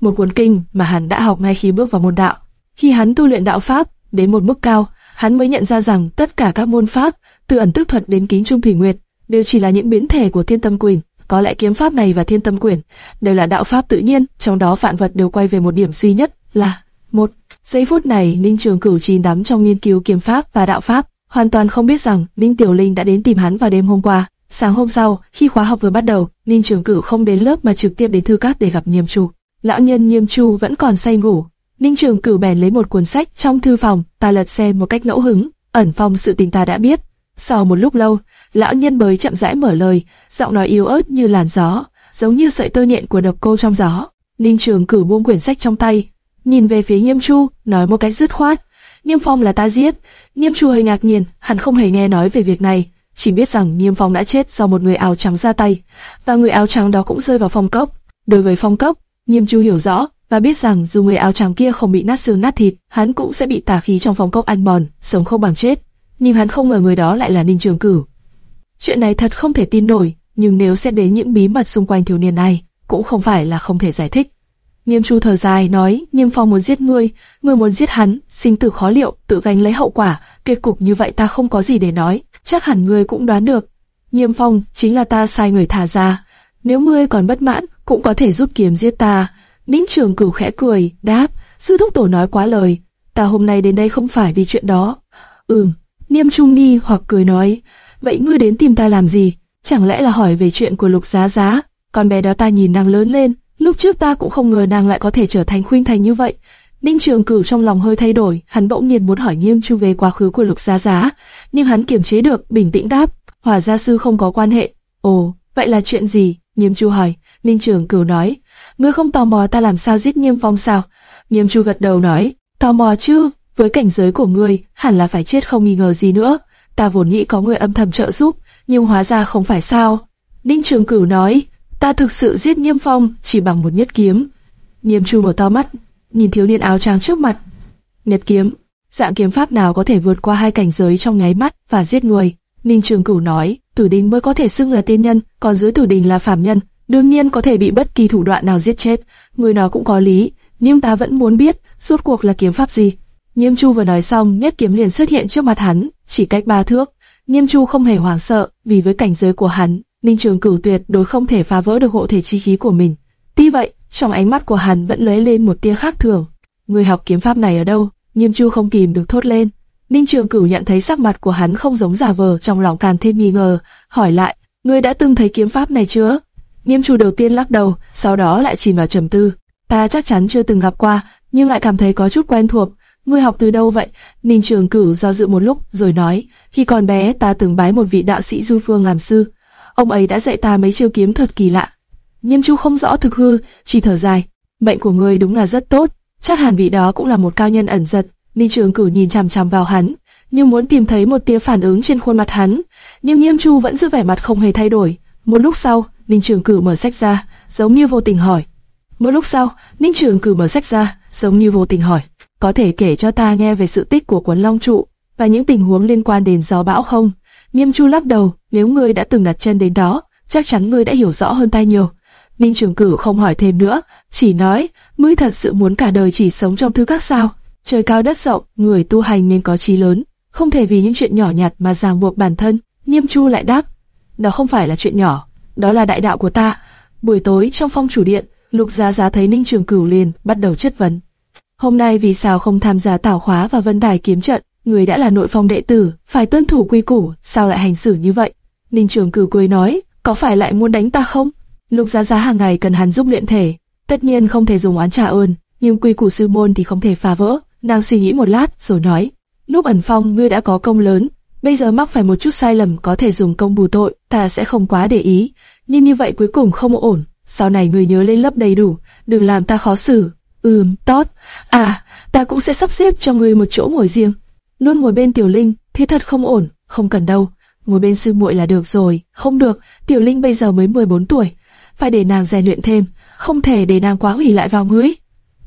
một cuốn kinh mà hắn đã học ngay khi bước vào môn đạo. Khi hắn tu luyện đạo pháp đến một mức cao, hắn mới nhận ra rằng tất cả các môn pháp, từ ẩn tức thuật đến kính trung thủy nguyệt, đều chỉ là những biến thể của Thiên Tâm quyền. Có lẽ kiếm pháp này và Thiên Tâm Quyển đều là đạo pháp tự nhiên, trong đó vạn vật đều quay về một điểm duy nhất là một. Giây phút này, Ninh Trường Cửu chìm đắm trong nghiên cứu kiếm pháp và đạo pháp, hoàn toàn không biết rằng Ninh Tiểu Linh đã đến tìm hắn vào đêm hôm qua. Sáng hôm sau, khi khóa học vừa bắt đầu, Ninh Trường Cửu không đến lớp mà trực tiếp đến thư cát để gặp Nhiêm Chu. Lão nhân Nhiêm Chu vẫn còn say ngủ. Ninh Trường Cửu bèn lấy một cuốn sách trong thư phòng, ta lật xem một cách ngẫu hứng, ẩn phong sự tình ta đã biết. Sau một lúc lâu, lão nhân mới chậm rãi mở lời, giọng nói yếu ớt như làn gió, giống như sợi tơ nhện của độc cô trong gió. Ninh Trường cử buông quyển sách trong tay, nhìn về phía nghiêm Chu, nói một cách dứt khoát: nghiêm Phong là ta giết. nghiêm Chu hơi ngạc nhiên, hắn không hề nghe nói về việc này chỉ biết rằng nghiêm Phong đã chết do một người áo trắng ra tay, và người áo trắng đó cũng rơi vào phong cốc. Đối với phong cốc, nghiêm Chu hiểu rõ và biết rằng dù người áo trắng kia không bị nát xương nát thịt, hắn cũng sẽ bị tà khí trong phong cốc ăn mòn, sống không bằng chết. Nhưng hắn không ngờ người đó lại là Ninh Trường Cửu. Chuyện này thật không thể tin nổi, nhưng nếu xét đến những bí mật xung quanh thiếu niên này, cũng không phải là không thể giải thích. nghiêm Chu thở dài nói, nghiêm Phong muốn giết ngươi, ngươi muốn giết hắn, sinh tử khó liệu, tự gánh lấy hậu quả, kết cục như vậy ta không có gì để nói chắc hẳn ngươi cũng đoán được. Nghiêm Phong chính là ta sai người thả ra. Nếu ngươi còn bất mãn, cũng có thể giúp kiếm giết ta. Ninh Trường Cửu khẽ cười, đáp, sư thúc tổ nói quá lời. Ta hôm nay đến đây không phải vì chuyện đó. Ừm, Niêm Trung Ni hoặc cười nói, vậy ngươi đến tìm ta làm gì? Chẳng lẽ là hỏi về chuyện của Lục Giá Giá? Con bé đó ta nhìn nàng lớn lên, lúc trước ta cũng không ngờ nàng lại có thể trở thành khuynh thành như vậy. Ninh Trường Cửu trong lòng hơi thay đổi, hắn bỗng nhiên muốn hỏi Nghiêm Trung về quá khứ của Lục Giá Giá, nhưng hắn kiềm chế được, bình tĩnh đáp, hòa gia sư không có quan hệ. Ồ, vậy là chuyện gì? Nghiêm Chu hỏi. Ninh Trường Cửu nói, ngươi không tò mò ta làm sao giết Nghiêm Phong sao? Nghiêm Chu gật đầu nói, tò mò chứ, với cảnh giới của ngươi, hẳn là phải chết không nghi ngờ gì nữa. Ta vốn nghĩ có người âm thầm trợ giúp, nhưng hóa ra không phải sao. Ninh Trường Cửu nói, ta thực sự giết Nghiêm Phong chỉ bằng một nhất kiếm. Nghiêm Chu mở to mắt, nhìn thiếu niên áo trắng trước mặt. Nhất kiếm, dạng kiếm pháp nào có thể vượt qua hai cảnh giới trong nháy mắt và giết người? Ninh Trường Cửu nói, tử đình mới có thể xưng là tiên nhân, còn dưới tử đình là phàm nhân, đương nhiên có thể bị bất kỳ thủ đoạn nào giết chết. Người nó cũng có lý, nhưng ta vẫn muốn biết, rốt cuộc là kiếm pháp gì. Nghiêm Chu vừa nói xong, nhất kiếm liền xuất hiện trước mặt hắn, chỉ cách ba thước. Nghiêm Chu không hề hoảng sợ, vì với cảnh giới của hắn, Ninh Trường Cửu tuyệt đối không thể phá vỡ được hộ thể chi khí của mình. Tuy vậy, trong ánh mắt của hắn vẫn lóe lên một tia khác thường. Người học kiếm pháp này ở đâu? Nghiêm Chu không kìm được thốt lên. Ninh Trường Cửu nhận thấy sắc mặt của hắn không giống giả vờ, trong lòng càng thêm nghi ngờ, hỏi lại, ngươi đã từng thấy kiếm pháp này chưa? Nghiêm Chu đầu tiên lắc đầu, sau đó lại chìm vào trầm tư. Ta chắc chắn chưa từng gặp qua, nhưng lại cảm thấy có chút quen thuộc. Ngươi học từ đâu vậy? Ninh Trường Cửu do dự một lúc, rồi nói, khi còn bé ta từng bái một vị đạo sĩ Du Phương làm sư. Ông ấy đã dạy ta mấy chiêu kiếm thuật kỳ lạ. Nghiêm Chu không rõ thực hư, chỉ thở dài. Bệnh của ngươi đúng là rất tốt, chắc hẳn vị đó cũng là một cao nhân ẩn giật. Ninh Trường Cửu nhìn chằm chằm vào hắn, như muốn tìm thấy một tia phản ứng trên khuôn mặt hắn, nhưng Nghiêm Chu vẫn giữ vẻ mặt không hề thay đổi. Một lúc sau, Ninh Trường Cửu mở sách ra, giống như vô tình hỏi. Một lúc sau, Ninh Trường Cửu mở sách ra, giống như vô tình hỏi, có thể kể cho ta nghe về sự tích của quấn Long trụ và những tình huống liên quan đến gió bão không? Nghiêm Chu lắc đầu, nếu ngươi đã từng đặt chân đến đó, chắc chắn ngươi đã hiểu rõ hơn ta nhiều. Ninh Trường Cửu không hỏi thêm nữa, chỉ nói, ngươi thật sự muốn cả đời chỉ sống trong thứ các sao? Trời cao đất rộng, người tu hành nên có trí lớn, không thể vì những chuyện nhỏ nhặt mà ràng buộc bản thân. Nghiêm Chu lại đáp, đó không phải là chuyện nhỏ, đó là đại đạo của ta. Buổi tối trong phong chủ điện, Lục Giá Giá thấy Ninh Trường Cửu liền bắt đầu chất vấn. Hôm nay vì sao không tham gia tảo khóa và vân đài kiếm trận? Người đã là nội phong đệ tử, phải tuân thủ quy củ, sao lại hành xử như vậy? Ninh Trường Cửu cười nói, có phải lại muốn đánh ta không? Lục Giá Giá hàng ngày cần hắn giúp luyện thể, tất nhiên không thể dùng oán trả ơn, nhưng quy củ sư môn thì không thể phá vỡ. Nàng suy nghĩ một lát rồi nói, lúc ẩn phong ngươi đã có công lớn, bây giờ mắc phải một chút sai lầm có thể dùng công bù tội, ta sẽ không quá để ý, nhưng như vậy cuối cùng không ổn. Sau này ngươi nhớ lên lớp đầy đủ, đừng làm ta khó xử. Ừm, tốt. À, ta cũng sẽ sắp xếp cho ngươi một chỗ ngồi riêng. Luôn ngồi bên Tiểu Linh, thì thật không ổn, không cần đâu. Ngồi bên sư muội là được rồi. Không được, Tiểu Linh bây giờ mới 14 tuổi, phải để nàng rèn luyện thêm, không thể để nàng quá ủy lại vào ngươi.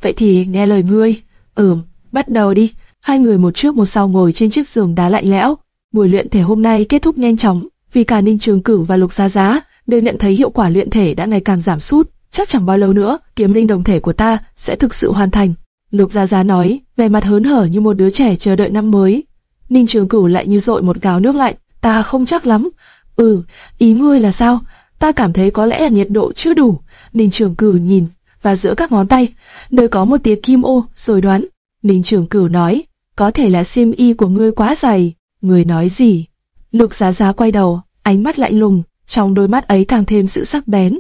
Vậy thì nghe lời ngươi. Ừm, bắt đầu đi. Hai người một trước một sau ngồi trên chiếc giường đá lạnh lẽo. Buổi luyện thể hôm nay kết thúc nhanh chóng, vì cả Ninh Trường Cửu và Lục Gia Giá đều nhận thấy hiệu quả luyện thể đã ngày càng giảm sút. Chắc chẳng bao lâu nữa, kiếm linh đồng thể của ta sẽ thực sự hoàn thành. Lục gia gia nói, vẻ mặt hớn hở như một đứa trẻ chờ đợi năm mới. Ninh Trường Cửu lại như dội một gáo nước lạnh, ta không chắc lắm. Ừ, ý ngươi là sao? Ta cảm thấy có lẽ là nhiệt độ chưa đủ. Ninh Trường Cửu nhìn, và giữa các ngón tay, nơi có một tia kim ô, rồi đoán. Ninh Trường Cửu nói, có thể là xiêm y của ngươi quá dày. Ngươi nói gì? Lục Giá Giá quay đầu, ánh mắt lạnh lùng, trong đôi mắt ấy càng thêm sự sắc bén.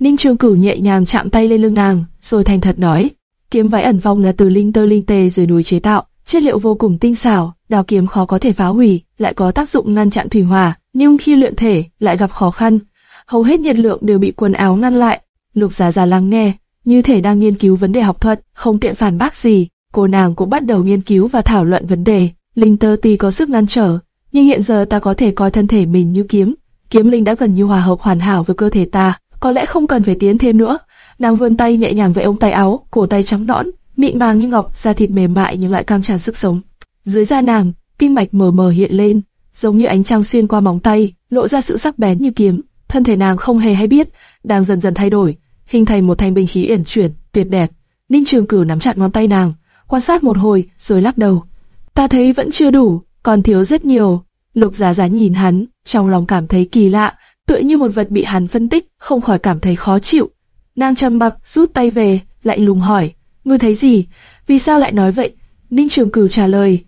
Ninh Trường Cửu nhẹ nhàng chạm tay lên lưng nàng, rồi thành thật nói, kiếm váy ẩn vong là từ linh tơ linh tê dưới núi chế tạo, chất liệu vô cùng tinh xảo, đào kiếm khó có thể phá hủy, lại có tác dụng ngăn chặn thủy hỏa, nhưng khi luyện thể lại gặp khó khăn, hầu hết nhiệt lượng đều bị quần áo ngăn lại. Lục Giá Giá lắng nghe, như thể đang nghiên cứu vấn đề học thuật, không tiện phản bác gì. Cô nàng cũng bắt đầu nghiên cứu và thảo luận vấn đề. Linh tơ tuy có sức ngăn trở, nhưng hiện giờ ta có thể coi thân thể mình như kiếm. Kiếm linh đã gần như hòa hợp hoàn hảo với cơ thể ta, có lẽ không cần phải tiến thêm nữa. Nàng vươn tay nhẹ nhàng với ông tay áo, cổ tay trắng nõn, mịn màng như ngọc, da thịt mềm mại nhưng lại cam tràn sức sống. Dưới da nàng, kinh mạch mờ mờ hiện lên, giống như ánh trăng xuyên qua móng tay, lộ ra sự sắc bén như kiếm. Thân thể nàng không hề hay biết, đang dần dần thay đổi, hình thành một thanh binh khí uyển chuyển, tuyệt đẹp. Ninh Trường Cửu nắm chặt ngón tay nàng, quan sát một hồi, rồi lắc đầu. Ta thấy vẫn chưa đủ, còn thiếu rất nhiều. Lục Giá Giá nhìn hắn, trong lòng cảm thấy kỳ lạ, tựa như một vật bị hắn phân tích, không khỏi cảm thấy khó chịu. Nàng trầm mặc, rút tay về, lạnh lùng hỏi, ngươi thấy gì? Vì sao lại nói vậy? Ninh Trường Cửu trả lời.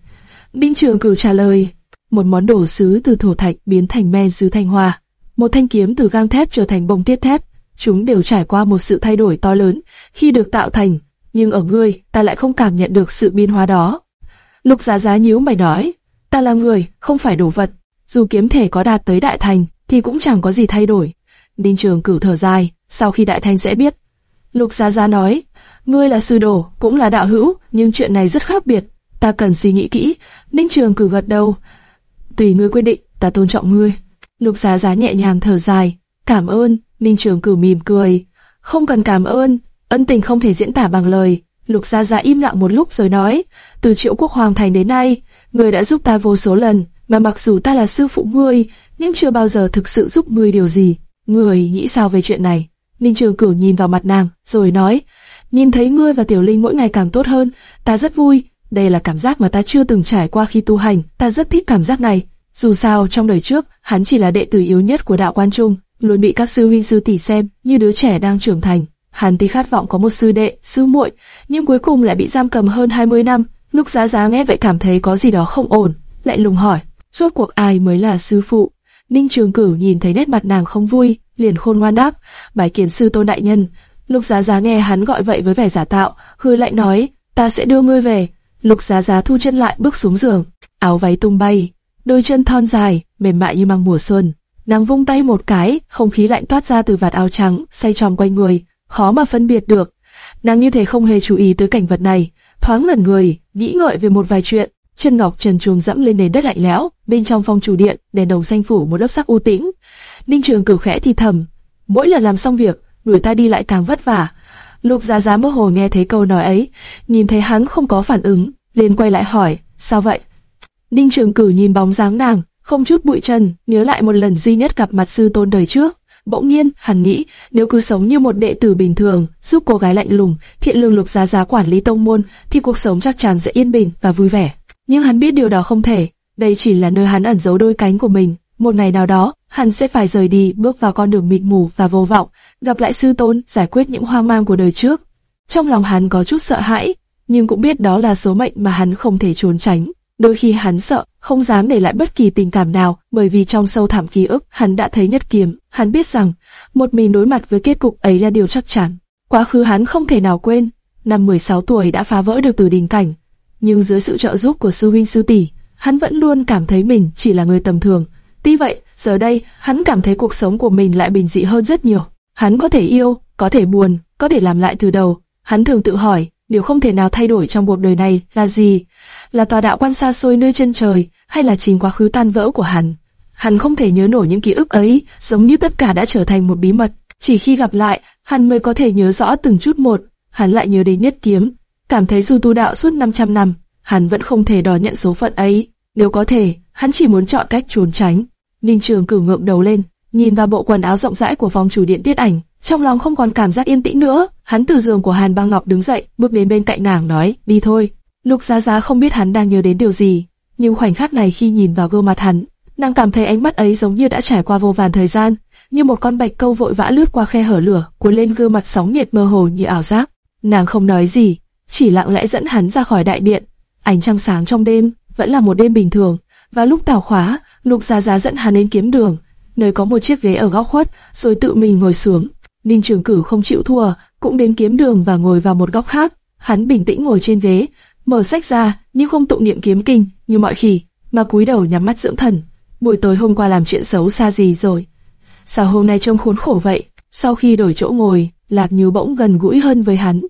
Ninh Trường Cửu trả lời, một món đồ sứ từ thổ thạch biến thành men sứ thanh hoa, một thanh kiếm từ gang thép trở thành bông tiết thép, chúng đều trải qua một sự thay đổi to lớn khi được tạo thành, nhưng ở ngươi, ta lại không cảm nhận được sự biến hóa đó. Lục Giá Giá nhíu mày nói, ta là người, không phải đồ vật, dù kiếm thể có đạt tới đại thành, thì cũng chẳng có gì thay đổi. Đinh Trường Cửu thở dài, sau khi đại Thanh sẽ biết. Lục Gia Gia nói, ngươi là sư đồ, cũng là đạo hữu, nhưng chuyện này rất khác biệt, ta cần suy nghĩ kỹ. Ninh Trường Cửu gật đầu, tùy ngươi quyết định, ta tôn trọng ngươi. Lục Gia Gia nhẹ nhàng thở dài, cảm ơn. Ninh Trường Cửu mỉm cười, không cần cảm ơn, ân tình không thể diễn tả bằng lời. Lục Gia Gia im lặng một lúc rồi nói, từ Triệu Quốc Hoàng thành đến nay, ngươi đã giúp ta vô số lần, mà mặc dù ta là sư phụ ngươi, nhưng chưa bao giờ thực sự giúp ngươi điều gì. Ngươi nghĩ sao về chuyện này? Ninh Trường Cửu nhìn vào mặt nàng, rồi nói, nhìn thấy ngươi và Tiểu Linh mỗi ngày càng tốt hơn, ta rất vui, Đây là cảm giác mà ta chưa từng trải qua khi tu hành, ta rất thích cảm giác này. Dù sao, trong đời trước, hắn chỉ là đệ tử yếu nhất của đạo quan trung, luôn bị các sư huynh sư tỷ xem như đứa trẻ đang trưởng thành. Hắn tí khát vọng có một sư đệ, sư muội, nhưng cuối cùng lại bị giam cầm hơn 20 năm. Lúc Giá Giá nghe vậy cảm thấy có gì đó không ổn, lại lùng hỏi, rốt cuộc ai mới là sư phụ? Ninh Trường Cửu nhìn thấy nét mặt nàng không vui, liền khôn ngoan đáp, bái kiến sư tôn đại nhân. Lục Giá Giá nghe hắn gọi vậy với vẻ giả tạo, hư lại nói, ta sẽ đưa ngươi về. Lục Giá Giá thu chân lại bước xuống giường, áo váy tung bay, đôi chân thon dài, mềm mại như măng mùa xuân. Nàng vung tay một cái, không khí lạnh toát ra từ vạt áo trắng, xoay tròn quanh người, khó mà phân biệt được. Nàng như thể không hề chú ý tới cảnh vật này, thoáng lần người, nghĩ ngợi về một vài chuyện. Chân ngọc trần truồng dẫm lên nền đất lạnh lẽo, bên trong phòng chủ điện, đèn đồng xanh phủ một lớp sắc u tĩnh. Ninh Trường cửu khẽ thì thầm, mỗi lần làm xong việc, người ta đi lại càng vất vả. Lục Giá Giá mơ hồ nghe thấy câu nói ấy, nhìn thấy hắn không có phản ứng, liền quay lại hỏi, sao vậy? Ninh Trường Cửu nhìn bóng dáng nàng, không chút bụi trần, nhớ lại một lần duy nhất gặp mặt sư tôn đời trước. Bỗng nhiên, hắn nghĩ, nếu cứ sống như một đệ tử bình thường, giúp cô gái lạnh lùng, thiện lương lục giá giá quản lý tông môn, thì cuộc sống chắc chắn sẽ yên bình và vui vẻ. Nhưng hắn biết điều đó không thể, đây chỉ là nơi hắn ẩn giấu đôi cánh của mình. Một ngày nào đó, hắn sẽ phải rời đi, bước vào con đường mịt mù và vô vọng, gặp lại sư tôn, giải quyết những hoang mang của đời trước. Trong lòng hắn có chút sợ hãi, nhưng cũng biết đó là số mệnh mà hắn không thể trốn tránh. Đôi khi hắn sợ, không dám để lại bất kỳ tình cảm nào, bởi vì trong sâu thẳm ký ức, hắn đã thấy nhất kiếm, hắn biết rằng, một mình đối mặt với kết cục ấy là điều chắc chắn. Quá khứ hắn không thể nào quên, năm 16 tuổi đã phá vỡ được từ đình cảnh, nhưng dưới sự trợ giúp của sư huynh sư tỷ, hắn vẫn luôn cảm thấy mình chỉ là người tầm thường. Tuy vậy, giờ đây, hắn cảm thấy cuộc sống của mình lại bình dị hơn rất nhiều. Hắn có thể yêu, có thể buồn, có thể làm lại từ đầu. Hắn thường tự hỏi, điều không thể nào thay đổi trong cuộc đời này là gì? Là tòa đạo quan xa xôi nơi chân trời, hay là chính quá khứ tan vỡ của hắn? Hắn không thể nhớ nổi những ký ức ấy, giống như tất cả đã trở thành một bí mật. Chỉ khi gặp lại, hắn mới có thể nhớ rõ từng chút một. Hắn lại nhớ đến nhất kiếm, cảm thấy dù tu đạo suốt 500 năm, hắn vẫn không thể đòi nhận số phận ấy. Nếu có thể, hắn chỉ muốn chọn cách trốn tránh. Ninh Trường cử ngượng đầu lên, nhìn vào bộ quần áo rộng rãi của phòng chủ điện tiết ảnh, trong lòng không còn cảm giác yên tĩnh nữa. Hắn từ giường của Hàn Băng Ngọc đứng dậy, bước đến bên cạnh nàng nói, đi thôi. Lục Giá Giá không biết hắn đang nhớ đến điều gì, nhưng khoảnh khắc này khi nhìn vào gương mặt hắn, nàng cảm thấy ánh mắt ấy giống như đã trải qua vô vàn thời gian, như một con bạch câu vội vã lướt qua khe hở lửa, cuốn lên gương mặt sóng nhiệt mơ hồ như ảo giác. Nàng không nói gì, chỉ lặng lẽ dẫn hắn ra khỏi đại điện. Ánh trăng sáng trong đêm, vẫn là một đêm bình thường, và lúc tảo khóa, Lục Giá Giá dẫn hắn đến kiếm đường, nơi có một chiếc ghế ở góc khuất, rồi tự mình ngồi xuống. Ninh Trường Cử không chịu thua, cũng đến kiếm đường và ngồi vào một góc khác. Hắn bình tĩnh ngồi trên ghế, mở sách ra, nhưng không tụng niệm kiếm kinh như mọi khi, mà cúi đầu nhắm mắt dưỡng thần. Buổi tối hôm qua làm chuyện xấu xa gì rồi? Sao hôm nay trông khốn khổ vậy? Sau khi đổi chỗ ngồi, lạp Như bỗng gần gũi hơn với hắn.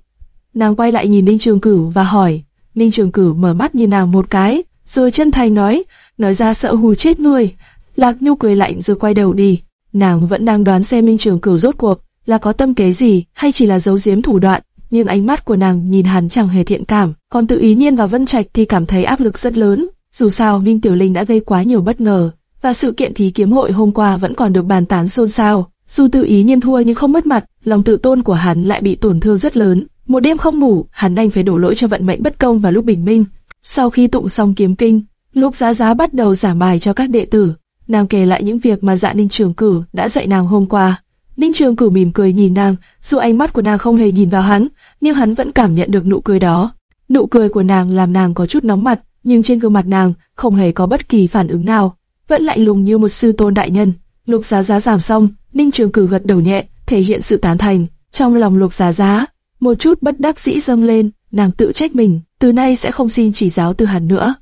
Nàng quay lại nhìn Ninh Trường Cửu và hỏi. Ninh Trường Cửu mở mắt nhìn nàng một cái, rồi chân thành nói, nói ra sợ hù chết người. Lạc Nhu cười lạnh rồi quay đầu đi. Nàng vẫn đang đoán xem Ninh Trường Cửu rốt cuộc là có tâm kế gì hay chỉ là giấu giếm thủ đoạn nhưng ánh mắt của nàng nhìn hắn chẳng hề thiện cảm, còn tự ý nhiên và Vân Trạch thì cảm thấy áp lực rất lớn. Dù sao, Minh Tiểu Linh đã gây quá nhiều bất ngờ, và sự kiện thí kiếm hội hôm qua vẫn còn được bàn tán xôn xao. Dù tự ý nhiên thua nhưng không mất mặt, lòng tự tôn của hắn lại bị tổn thương rất lớn. Một đêm không ngủ, hắn đành phải đổ lỗi cho vận mệnh bất công vào lúc bình minh. Sau khi tụng xong kiếm kinh, Lục Giá Giá bắt đầu giảng bài cho các đệ tử. Nàng kể lại những việc mà Dạ Ninh Trường Cử đã dạy nàng hôm qua. Ninh Trường Cử mỉm cười nhìn nàng, dù ánh mắt của nàng không hề nhìn vào hắn, nhưng hắn vẫn cảm nhận được nụ cười đó. Nụ cười của nàng làm nàng có chút nóng mặt, nhưng trên gương mặt nàng không hề có bất kỳ phản ứng nào, vẫn lạnh lùng như một sư tôn đại nhân. Lục Giá Giá giảm xong, Ninh Trường Cử gật đầu nhẹ, thể hiện sự tán thành. Trong lòng Lục Giá Giá, một chút bất đắc dĩ dâng lên, nàng tự trách mình, từ nay sẽ không xin chỉ giáo từ hắn nữa.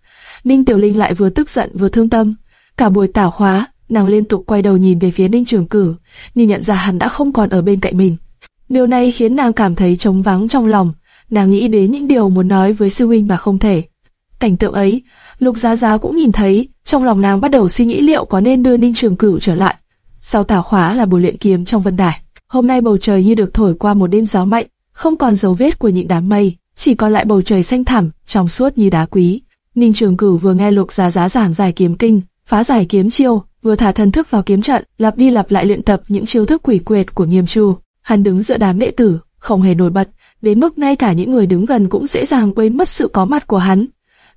Ninh Tiểu Linh lại vừa tức giận vừa thương tâm. Cả buổi tảo hóa, nàng liên tục quay đầu nhìn về phía Ninh Trường Cử, nhưng nhận ra hắn đã không còn ở bên cạnh mình. Điều này khiến nàng cảm thấy trống vắng trong lòng, nàng nghĩ đến những điều muốn nói với sư huynh mà không thể. Cảnh tượng ấy, Lục Giá Giá cũng nhìn thấy, trong lòng nàng bắt đầu suy nghĩ liệu có nên đưa Ninh Trường Cửu trở lại. Sau tảo khóa là buổi luyện kiếm trong vân đài. Hôm nay bầu trời như được thổi qua một đêm gió mạnh, không còn dấu vết của những đám mây, chỉ còn lại bầu trời xanh thẳm, trong suốt như đá quý. Ninh Trường Cửu vừa nghe Lục Giá Giá giảng giải kiếm kinh, phá giải kiếm chiêu, vừa thả thần thức vào kiếm trận, lặp đi lặp lại luyện tập những chiêu thức quỷ quyệt của Nghiêm Chu. Hắn đứng giữa đám đệ tử, không hề nổi bật, đến mức ngay cả những người đứng gần cũng dễ dàng quên mất sự có mặt của hắn.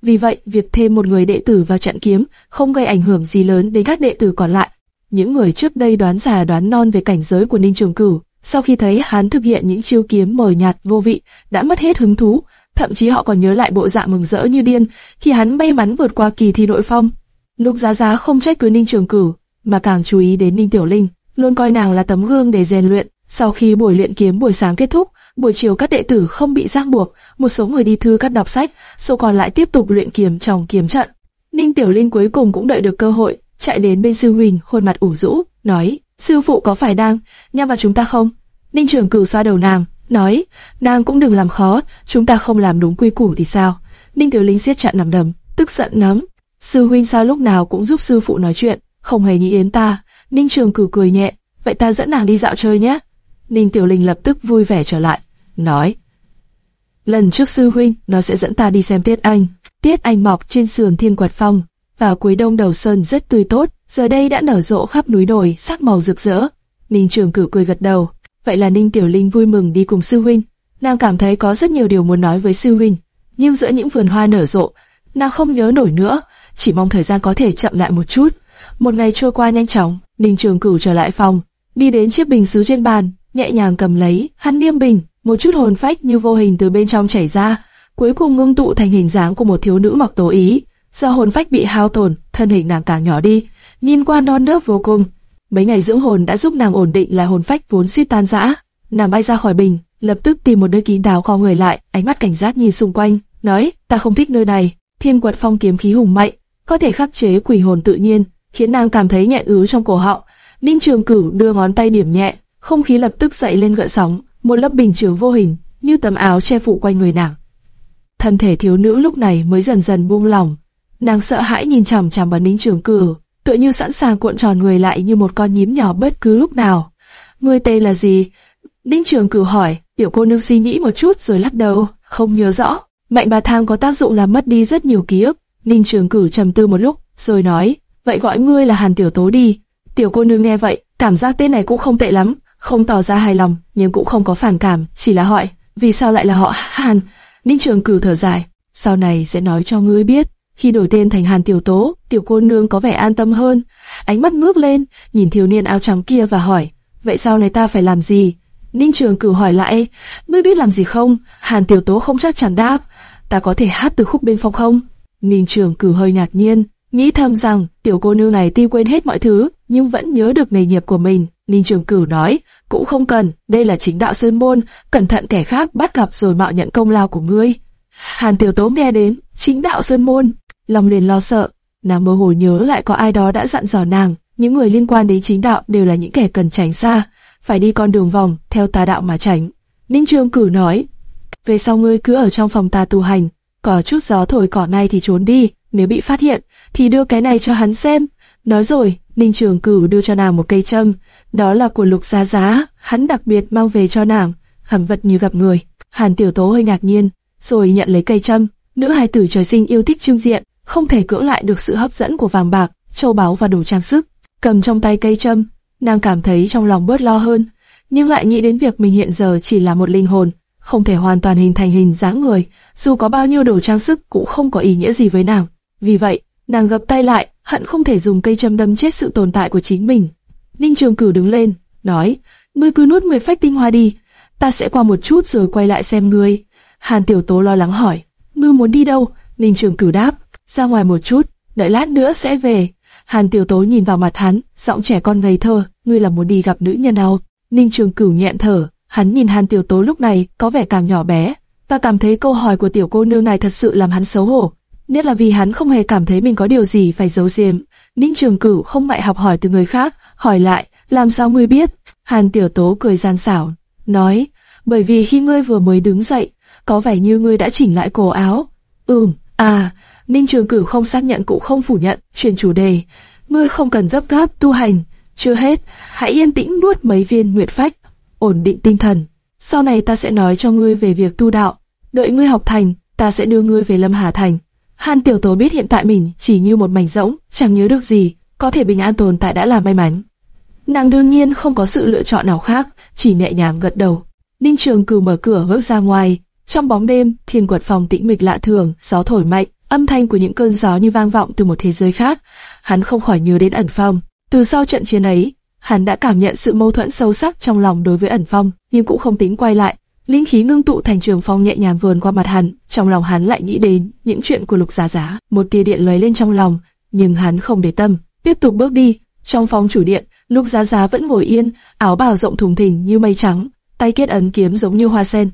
Vì vậy, việc thêm một người đệ tử vào trận kiếm không gây ảnh hưởng gì lớn đến các đệ tử còn lại. Những người trước đây đoán già đoán non về cảnh giới của Ninh Trường Cửu, sau khi thấy hắn thực hiện những chiêu kiếm mờ nhạt vô vị, đã mất hết hứng thú, thậm chí họ còn nhớ lại bộ dạng mừng rỡ như điên khi hắn may mắn vượt qua kỳ thi nội phong. Lục Giá Giá không trách cứ Ninh Trường Cửu, mà càng chú ý đến Ninh Tiểu Linh, luôn coi nàng là tấm gương để rèn luyện. Sau khi buổi luyện kiếm buổi sáng kết thúc, buổi chiều các đệ tử không bị giang buộc, một số người đi thư các đọc sách, số còn lại tiếp tục luyện kiếm trong kiếm trận. Ninh Tiểu Linh cuối cùng cũng đợi được cơ hội, chạy đến bên sư huynh, khuôn mặt ủ rũ, nói: "Sư phụ có phải đang nhắm vào chúng ta không?" Ninh Trường Cửu xoa đầu nàng, nói: "Nàng cũng đừng làm khó, chúng ta không làm đúng quy củ thì sao?" Ninh Tiểu Linh siết chặt nằm đầm, tức giận lắm. Sư huynh sao lúc nào cũng giúp sư phụ nói chuyện, không hề nghĩ đến ta. Ninh Trường Cửu cười nhẹ, vậy ta dẫn nàng đi dạo chơi nhé. Ninh Tiểu Linh lập tức vui vẻ trở lại, nói. Lần trước sư huynh, nó sẽ dẫn ta đi xem Tiết Anh. Tiết Anh mọc trên sườn thiên quạt phong, vào cuối đông đầu sơn rất tươi tốt, giờ đây đã nở rộ khắp núi đồi, sắc màu rực rỡ. Ninh Trường Cửu cười gật đầu, vậy là Ninh Tiểu Linh vui mừng đi cùng sư huynh. Nàng cảm thấy có rất nhiều điều muốn nói với sư huynh, nhưng giữa những vườn hoa nở rộ, nàng không nhớ nổi nữa, chỉ mong thời gian có thể chậm lại một chút. Một ngày trôi qua nhanh chóng, Ninh Trường Cửu trở lại phòng, đi đến chiếc bình sứ trên bàn, nhẹ nhàng cầm lấy, hắn niêm bình, một chút hồn phách như vô hình từ bên trong chảy ra, cuối cùng ngưng tụ thành hình dáng của một thiếu nữ mặc tố ý. Do hồn phách bị hao tổn, thân hình nàng càng nhỏ đi, nhìn qua non nớt vô cùng. Mấy ngày dưỡng hồn đã giúp nàng ổn định lại hồn phách vốn suy tan rã. Nàng bay ra khỏi bình, lập tức tìm một nơi kín đáo kho người lại, ánh mắt cảnh giác nhìn xung quanh, nói: "Ta không thích nơi này." Thiên quật phong kiếm khí hùng mạnh, có thể khắc chế quỷ hồn tự nhiên, khiến nàng cảm thấy nhẹ ứ trong cổ họng. Ninh Trường Cửu đưa ngón tay điểm nhẹ, không khí lập tức dậy lên gợn sóng, một lớp bình trường vô hình như tấm áo che phủ quanh người nàng. Thân thể thiếu nữ lúc này mới dần dần buông lỏng, nàng sợ hãi nhìn chằm chằm vào Ninh Trường Cửu, tựa như sẵn sàng cuộn tròn người lại như một con nhím nhỏ bất cứ lúc nào. Ngươi tên là gì? Ninh Trường Cửu hỏi. Tiểu cô nương suy nghĩ một chút rồi lắc đầu, không nhớ rõ. Mạnh bà tham có tác dụng làm mất đi rất nhiều ký ức. Ninh Trường Cửu trầm tư một lúc, rồi nói, vậy gọi ngươi là Hàn Tiểu Tố đi. Tiểu cô nương nghe vậy, cảm giác tên này cũng không tệ lắm, không tỏ ra hài lòng, nhưng cũng không có phản cảm, chỉ là hỏi, vì sao lại là họ Hàn? Ninh Trường Cửu thở dài, sau này sẽ nói cho ngươi biết. Khi đổi tên thành Hàn Tiểu Tố, tiểu cô nương có vẻ an tâm hơn. Ánh mắt ngước lên, nhìn thiếu niên áo trắng kia và hỏi, vậy sau này ta phải làm gì? Ninh Trường Cửu hỏi lại, ngươi biết làm gì không? Hàn Tiểu Tố không chắc chắn đáp, ta có thể hát từ khúc bên phong không? Ninh Trường Cửu hơi ngạc nhiên, nghĩ thầm rằng tiểu cô nương này tuy quên hết mọi thứ, nhưng vẫn nhớ được nghề nghiệp của mình. Ninh Trường Cửu nói, cũng không cần, đây là chính đạo sơn môn, cẩn thận kẻ khác bắt gặp rồi mạo nhận công lao của ngươi. Hàn Tiểu Tố nghe đến, chính đạo sơn môn, lòng liền lo sợ, nàng mơ hồ nhớ lại có ai đó đã dặn dò nàng, những người liên quan đến chính đạo đều là những kẻ cần tránh xa, phải đi con đường vòng, theo tà đạo mà tránh. Ninh Trường Cử nói, về sau ngươi cứ ở trong phòng ta tu hành, có chút gió thổi cỏ này thì trốn đi, nếu bị phát hiện, thì đưa cái này cho hắn xem. Nói rồi, Ninh Trường Cửu đưa cho nàng một cây châm, đó là của Lục Giá Giá, hắn đặc biệt mang về cho nàng, hẳn vật như gặp người. Hàn Tiểu Tố hơi ngạc nhiên, rồi nhận lấy cây châm. Nữ hài tử trời sinh yêu thích trưng diện, không thể cưỡng lại được sự hấp dẫn của vàng bạc, châu báu và đồ trang sức. Cầm trong tay cây châm, nàng cảm thấy trong lòng bớt lo hơn, nhưng lại nghĩ đến việc mình hiện giờ chỉ là một linh hồn, không thể hoàn toàn hình thành hình dáng người, dù có bao nhiêu đồ trang sức cũng không có ý nghĩa gì với nàng. Vì vậy, nàng gập tay lại, hận không thể dùng cây châm đâm chết sự tồn tại của chính mình. Ninh Trường Cửu đứng lên, nói, ngươi cứ nuốt mười phách tinh hoa đi, ta sẽ qua một chút rồi quay lại xem ngươi. Hàn Tiểu Tố lo lắng hỏi, ngươi muốn đi đâu? Ninh Trường Cửu đáp, ra ngoài một chút, đợi lát nữa sẽ về. Hàn Tiểu Tố nhìn vào mặt hắn, giọng trẻ con ngây thơ, ngươi là muốn đi gặp nữ nhân nào? Ninh Trường Cửu nhẹn thở, hắn nhìn Hàn Tiểu Tố lúc này có vẻ càng nhỏ bé, và cảm thấy câu hỏi của tiểu cô nương này thật sự làm hắn xấu hổ, nhất là vì hắn không hề cảm thấy mình có điều gì phải giấu giếm. Ninh Trường Cửu không ngại học hỏi từ người khác, hỏi lại, làm sao ngươi biết? Hàn Tiểu Tố cười gian xảo, nói, bởi vì khi ngươi vừa mới đứng dậy, có vẻ như ngươi đã chỉnh lại cổ áo. Ừm, à, Ninh Trường Cửu không xác nhận cũng không phủ nhận, chuyển chủ đề. Ngươi không cần gấp gáp tu hành, chưa hết, hãy yên tĩnh nuốt mấy viên nguyệt phách, ổn định tinh thần. Sau này ta sẽ nói cho ngươi về việc tu đạo. Đợi ngươi học thành, ta sẽ đưa ngươi về Lâm Hà Thành. Hàn Tiểu Tố biết hiện tại mình chỉ như một mảnh rỗng, chẳng nhớ được gì, có thể bình an tồn tại đã là may mắn. Nàng đương nhiên không có sự lựa chọn nào khác, chỉ nhẹ nhàng gật đầu. Ninh Trường Cửu mở cửa bước ra ngoài. Trong bóng đêm, thiên quật phòng tĩnh mịch lạ thường, gió thổi mạnh, âm thanh của những cơn gió như vang vọng từ một thế giới khác. Hắn không khỏi nhớ đến ẩn phong. Từ sau trận chiến ấy, hắn đã cảm nhận sự mâu thuẫn sâu sắc trong lòng đối với ẩn phong, nhưng cũng không tính quay lại. Linh khí ngưng tụ thành trường phong nhẹ nhàng vườn qua mặt hắn, trong lòng hắn lại nghĩ đến những chuyện của Lục Giá Giá. Một tia điện lóe lên trong lòng, nhưng hắn không để tâm, tiếp tục bước đi. Trong phòng chủ điện, Lục Giá Giá vẫn ngồi yên, áo bào rộng thùng thình như mây trắng, tay kết ấn kiếm giống như hoa sen.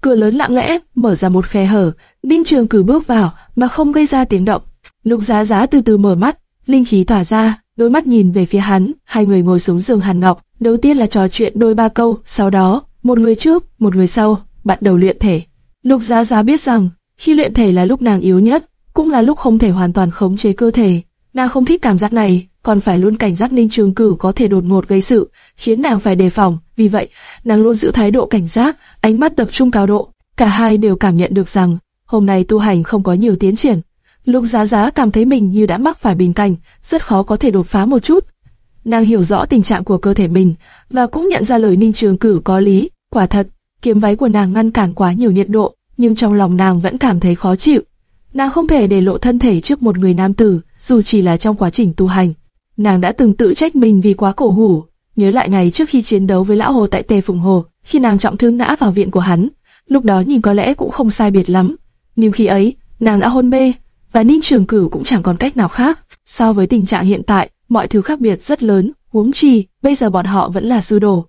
Cửa lớn lặng lẽ mở ra một khe hở, Đinh Trường Cử bước vào mà không gây ra tiếng động. Lục Giá Giá từ từ mở mắt, linh khí tỏa ra, đôi mắt nhìn về phía hắn. Hai người ngồi xuống giường Hàn Ngọc, đầu tiên là trò chuyện đôi ba câu, sau đó một người trước, một người sau, bắt đầu luyện thể. Lục Giá Giá biết rằng khi luyện thể là lúc nàng yếu nhất, cũng là lúc không thể hoàn toàn khống chế cơ thể. Nàng không thích cảm giác này, còn phải luôn cảnh giác Ninh Trường Cử có thể đột ngột gây sự, khiến nàng phải đề phòng. Vì vậy, nàng luôn giữ thái độ cảnh giác, ánh mắt tập trung cao độ. Cả hai đều cảm nhận được rằng hôm nay tu hành không có nhiều tiến triển. Lục Giá Giá cảm thấy mình như đã mắc phải bình cảnh, rất khó có thể đột phá một chút. Nàng hiểu rõ tình trạng của cơ thể mình và cũng nhận ra lời Ninh Trường Cử có lý. Quả thật, kiếm váy của nàng ngăn cản quá nhiều nhiệt độ, nhưng trong lòng nàng vẫn cảm thấy khó chịu. Nàng không thể để lộ thân thể trước một người nam tử, dù chỉ là trong quá trình tu hành. Nàng đã từng tự trách mình vì quá cổ hủ, nhớ lại ngày trước khi chiến đấu với lão hồ tại Tề Phùng Hồ, khi nàng trọng thương ngã vào viện của hắn, lúc đó nhìn có lẽ cũng không sai biệt lắm, nhưng khi ấy, nàng đã hôn mê, và Ninh Trường Cửu cũng chẳng còn cách nào khác. So với tình trạng hiện tại, mọi thứ khác biệt rất lớn, huống chi, bây giờ bọn họ vẫn là sư đồ.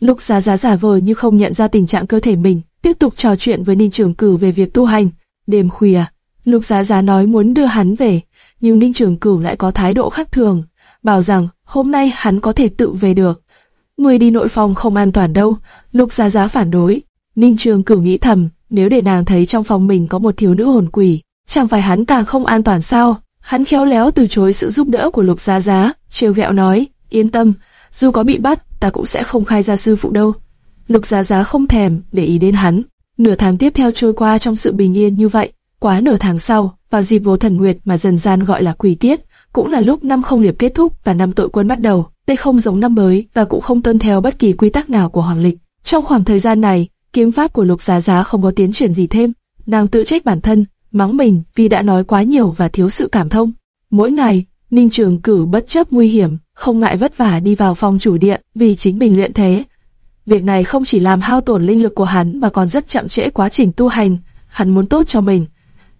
Lục Giá Giá giả vờ như không nhận ra tình trạng cơ thể mình, tiếp tục trò chuyện với Ninh Trường Cửu về việc tu hành. Đêm khuya, Lục Giá Giá nói muốn đưa hắn về, nhưng Ninh Trường Cửu lại có thái độ khác thường, bảo rằng hôm nay hắn có thể tự về được. Người đi nội phòng không an toàn đâu, Lục Giá Giá phản đối. Ninh Trường Cửu nghĩ thầm, nếu để nàng thấy trong phòng mình có một thiếu nữ hồn quỷ, chẳng phải hắn càng không an toàn sao? Hắn khéo léo từ chối sự giúp đỡ của Lục Giá Giá, trêu vẹo nói, yên tâm, dù có bị bắt, ta cũng sẽ không khai ra sư phụ đâu. Lục Giá Giá không thèm để ý đến hắn. Nửa tháng tiếp theo trôi qua trong sự bình yên như vậy, quá nửa tháng sau, vào dịp vô thần nguyệt mà dần gian gọi là quỷ tiết, cũng là lúc năm không liệp kết thúc và năm tội quân bắt đầu. Đây không giống năm mới và cũng không tuân theo bất kỳ quy tắc nào của hoàng lịch. Trong khoảng thời gian này, kiếm pháp của Lục Giá Giá không có tiến triển gì thêm. Nàng tự trách bản thân, mắng mình vì đã nói quá nhiều và thiếu sự cảm thông. Mỗi ngày, Ninh Trường Cử bất chấp nguy hiểm, không ngại vất vả đi vào phòng chủ điện vì chính mình luyện thế. Việc này không chỉ làm hao tổn linh lực của hắn mà còn rất chậm trễ quá trình tu hành. Hắn muốn tốt cho mình,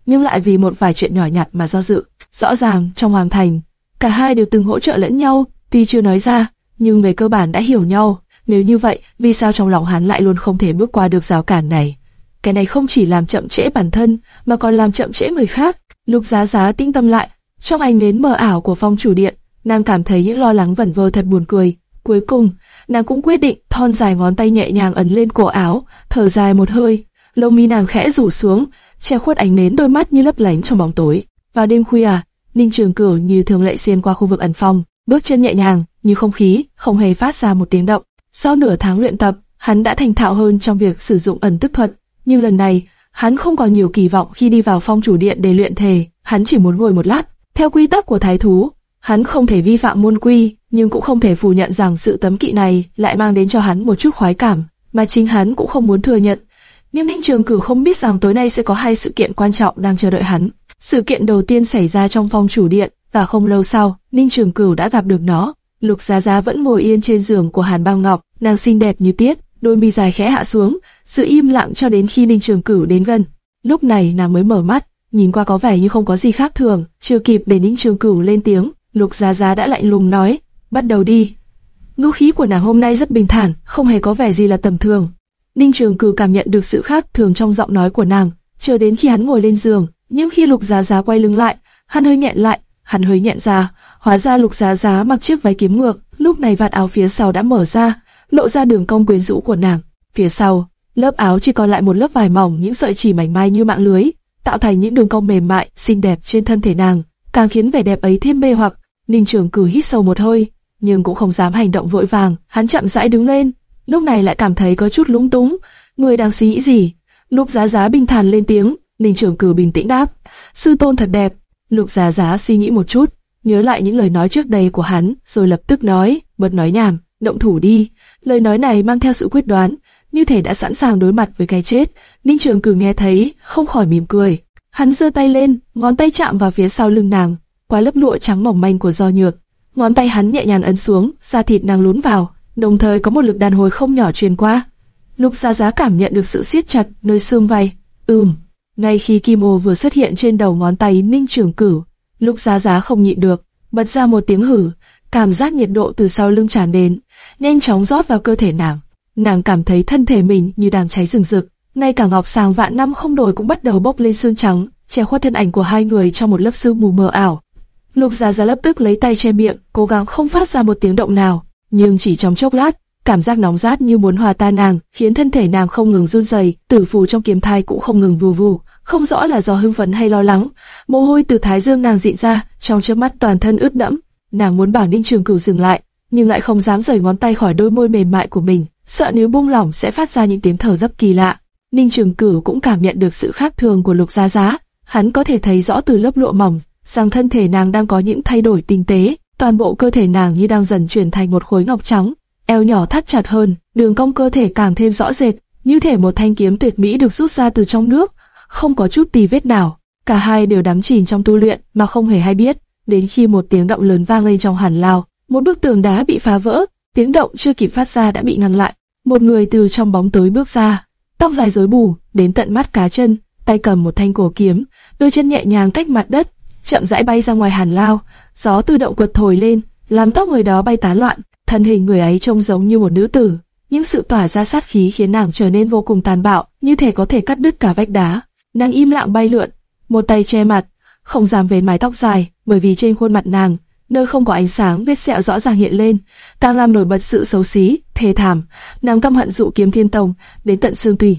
nhưng lại vì một vài chuyện nhỏ nhặt mà do dự. Rõ ràng trong hoàng thành, cả hai đều từng hỗ trợ lẫn nhau, tuy chưa nói ra, nhưng về cơ bản đã hiểu nhau. Nếu như vậy, vì sao trong lòng hắn lại luôn không thể bước qua được rào cản này? Cái này không chỉ làm chậm trễ bản thân, mà còn làm chậm trễ người khác. Lục Giá Giá tĩnh tâm lại, trong ánh nến mờ ảo của phong chủ điện, nàng cảm thấy những lo lắng vẩn vơ thật buồn cười. Cuối cùng, nàng cũng quyết định thon dài ngón tay nhẹ nhàng ấn lên cổ áo, thở dài một hơi, lông mi nàng khẽ rủ xuống, che khuất ánh nến đôi mắt như lấp lánh trong bóng tối. Vào đêm khuya, Ninh Trường Cửu như thường lệ xuyên qua khu vực ẩn phong, bước chân nhẹ nhàng, như không khí, không hề phát ra một tiếng động. Sau nửa tháng luyện tập, hắn đã thành thạo hơn trong việc sử dụng ẩn tức thuật, nhưng lần này, hắn không còn nhiều kỳ vọng khi đi vào phong chủ điện để luyện thể, hắn chỉ muốn ngồi một lát. Theo quy tắc của thái thú, hắn không thể vi phạm môn quy, nhưng cũng không thể phủ nhận rằng sự tấm kỵ này lại mang đến cho hắn một chút khoái cảm, mà chính hắn cũng không muốn thừa nhận. Nghiêm Ninh Trường Cửu không biết rằng tối nay sẽ có hai sự kiện quan trọng đang chờ đợi hắn. Sự kiện đầu tiên xảy ra trong phong chủ điện, và không lâu sau, Ninh Trường Cửu đã gặp được nó. Lục Giá Giá vẫn ngồi yên trên giường của Hàn Băng Ngọc, nàng xinh đẹp như tiết, đôi mi dài khẽ hạ xuống, sự im lặng cho đến khi Ninh Trường Cửu đến gần. Lúc này nàng mới mở mắt, nhìn qua có vẻ như không có gì khác thường, chưa kịp để Ninh Trường Cửu lên tiếng, Lục Giá Giá đã lạnh lùng nói, bắt đầu đi. Ngữ khí của nàng hôm nay rất bình thản, không hề có vẻ gì là tầm thường. Ninh Trường Cửu cảm nhận được sự khác thường trong giọng nói của nàng, chờ đến khi hắn ngồi lên giường, nhưng khi Lục Giá Giá quay lưng lại, hắn hơi nhẹn lại, hắn hơi nhẹn ra, hóa ra Lục Giá Giá mặc chiếc váy kiếm ngược, lúc này vạt áo phía sau đã mở ra, lộ ra đường cong quyến rũ của nàng. Phía sau, lớp áo chỉ còn lại một lớp vải mỏng những sợi chỉ mảnh mai như mạng lưới, tạo thành những đường cong mềm mại, xinh đẹp trên thân thể nàng, càng khiến vẻ đẹp ấy thêm mê hoặc. Ninh Trường Cử hít sâu một hơi, nhưng cũng không dám hành động vội vàng, hắn chậm rãi đứng lên, lúc này lại cảm thấy có chút lúng túng, người đang suy nghĩ gì? Lục Giá Giá bình thản lên tiếng, Ninh Trường Cử bình tĩnh đáp, sư tôn thật đẹp. Lục Giá Giá suy nghĩ một chút, nhớ lại những lời nói trước đây của hắn, rồi lập tức nói, bật nói nhảm, động thủ đi. Lời nói này mang theo sự quyết đoán, như thể đã sẵn sàng đối mặt với cái chết. Ninh Trường Cử nghe thấy, không khỏi mỉm cười. Hắn giơ tay lên, ngón tay chạm vào phía sau lưng nàng, qua lớp lụa trắng mỏng manh của do nhược. Ngón tay hắn nhẹ nhàng ấn xuống, da thịt nàng lún vào, đồng thời có một lực đàn hồi không nhỏ truyền qua. Lục Gia Giá cảm nhận được sự siết chặt nơi xương vai. Ừm. Ngay khi kim ô vừa xuất hiện trên đầu ngón tay Ninh Trường Cửu, Lục Gia Giá không nhịn được, bật ra một tiếng hử, cảm giác nhiệt độ từ sau lưng tràn đến, nhanh chóng rót vào cơ thể nàng. Nàng cảm thấy thân thể mình như đang cháy rừng rực, ngay cả ngọc sàng vạn năm không đổi cũng bắt đầu bốc lên sương trắng, che khuất thân ảnh của hai người trong một lớp sương mù mờ ảo. Lục Gia Gia lập tức lấy tay che miệng, cố gắng không phát ra một tiếng động nào, nhưng chỉ trong chốc lát, cảm giác nóng rát như muốn hòa tan nàng, khiến thân thể nàng không ngừng run rẩy, tử phù trong kiếm thai cũng không ngừng vù vù, không rõ là do hưng phấn hay lo lắng. Mồ hôi từ thái dương nàng dịn ra, trong chớp mắt toàn thân ướt đẫm. Nàng muốn bảo Ninh Trường Cửu dừng lại, nhưng lại không dám rời ngón tay khỏi đôi môi mềm mại của mình, sợ nếu buông lỏng sẽ phát ra những tiếng thở gấp kỳ lạ. Ninh Trường Cửu cũng cảm nhận được sự khác thường của Lục Giá Giá, hắn có thể thấy rõ từ lớp lụa mỏng rằng thân thể nàng đang có những thay đổi tinh tế, toàn bộ cơ thể nàng như đang dần chuyển thành một khối ngọc trắng, eo nhỏ thắt chặt hơn, đường cong cơ thể càng thêm rõ rệt, như thể một thanh kiếm tuyệt mỹ được rút ra từ trong nước, không có chút tì vết nào. Cả hai đều đắm chìm trong tu luyện mà không hề hay biết, đến khi một tiếng động lớn vang lên trong hàn lao, một bức tường đá bị phá vỡ, tiếng động chưa kịp phát ra đã bị ngăn lại. Một người từ trong bóng tối bước ra, tóc dài rối bù, đến tận mắt cá chân, tay cầm một thanh cổ kiếm, đôi chân nhẹ nhàng cách mặt đất, chậm rãi bay ra ngoài hàn lao, gió tự động quật thổi lên, làm tóc người đó bay tán loạn, thân hình người ấy trông giống như một nữ tử, nhưng sự tỏa ra sát khí khiến nàng trở nên vô cùng tàn bạo, như thể có thể cắt đứt cả vách đá. Nàng im lặng bay lượn, một tay che mặt, không dám vén mái tóc dài, bởi vì trên khuôn mặt nàng, nơi không có ánh sáng, vết sẹo rõ ràng hiện lên, càng làm nổi bật sự xấu xí, thê thảm. Nàng căm hận dụ kiếm thiên tông đến tận xương tủy.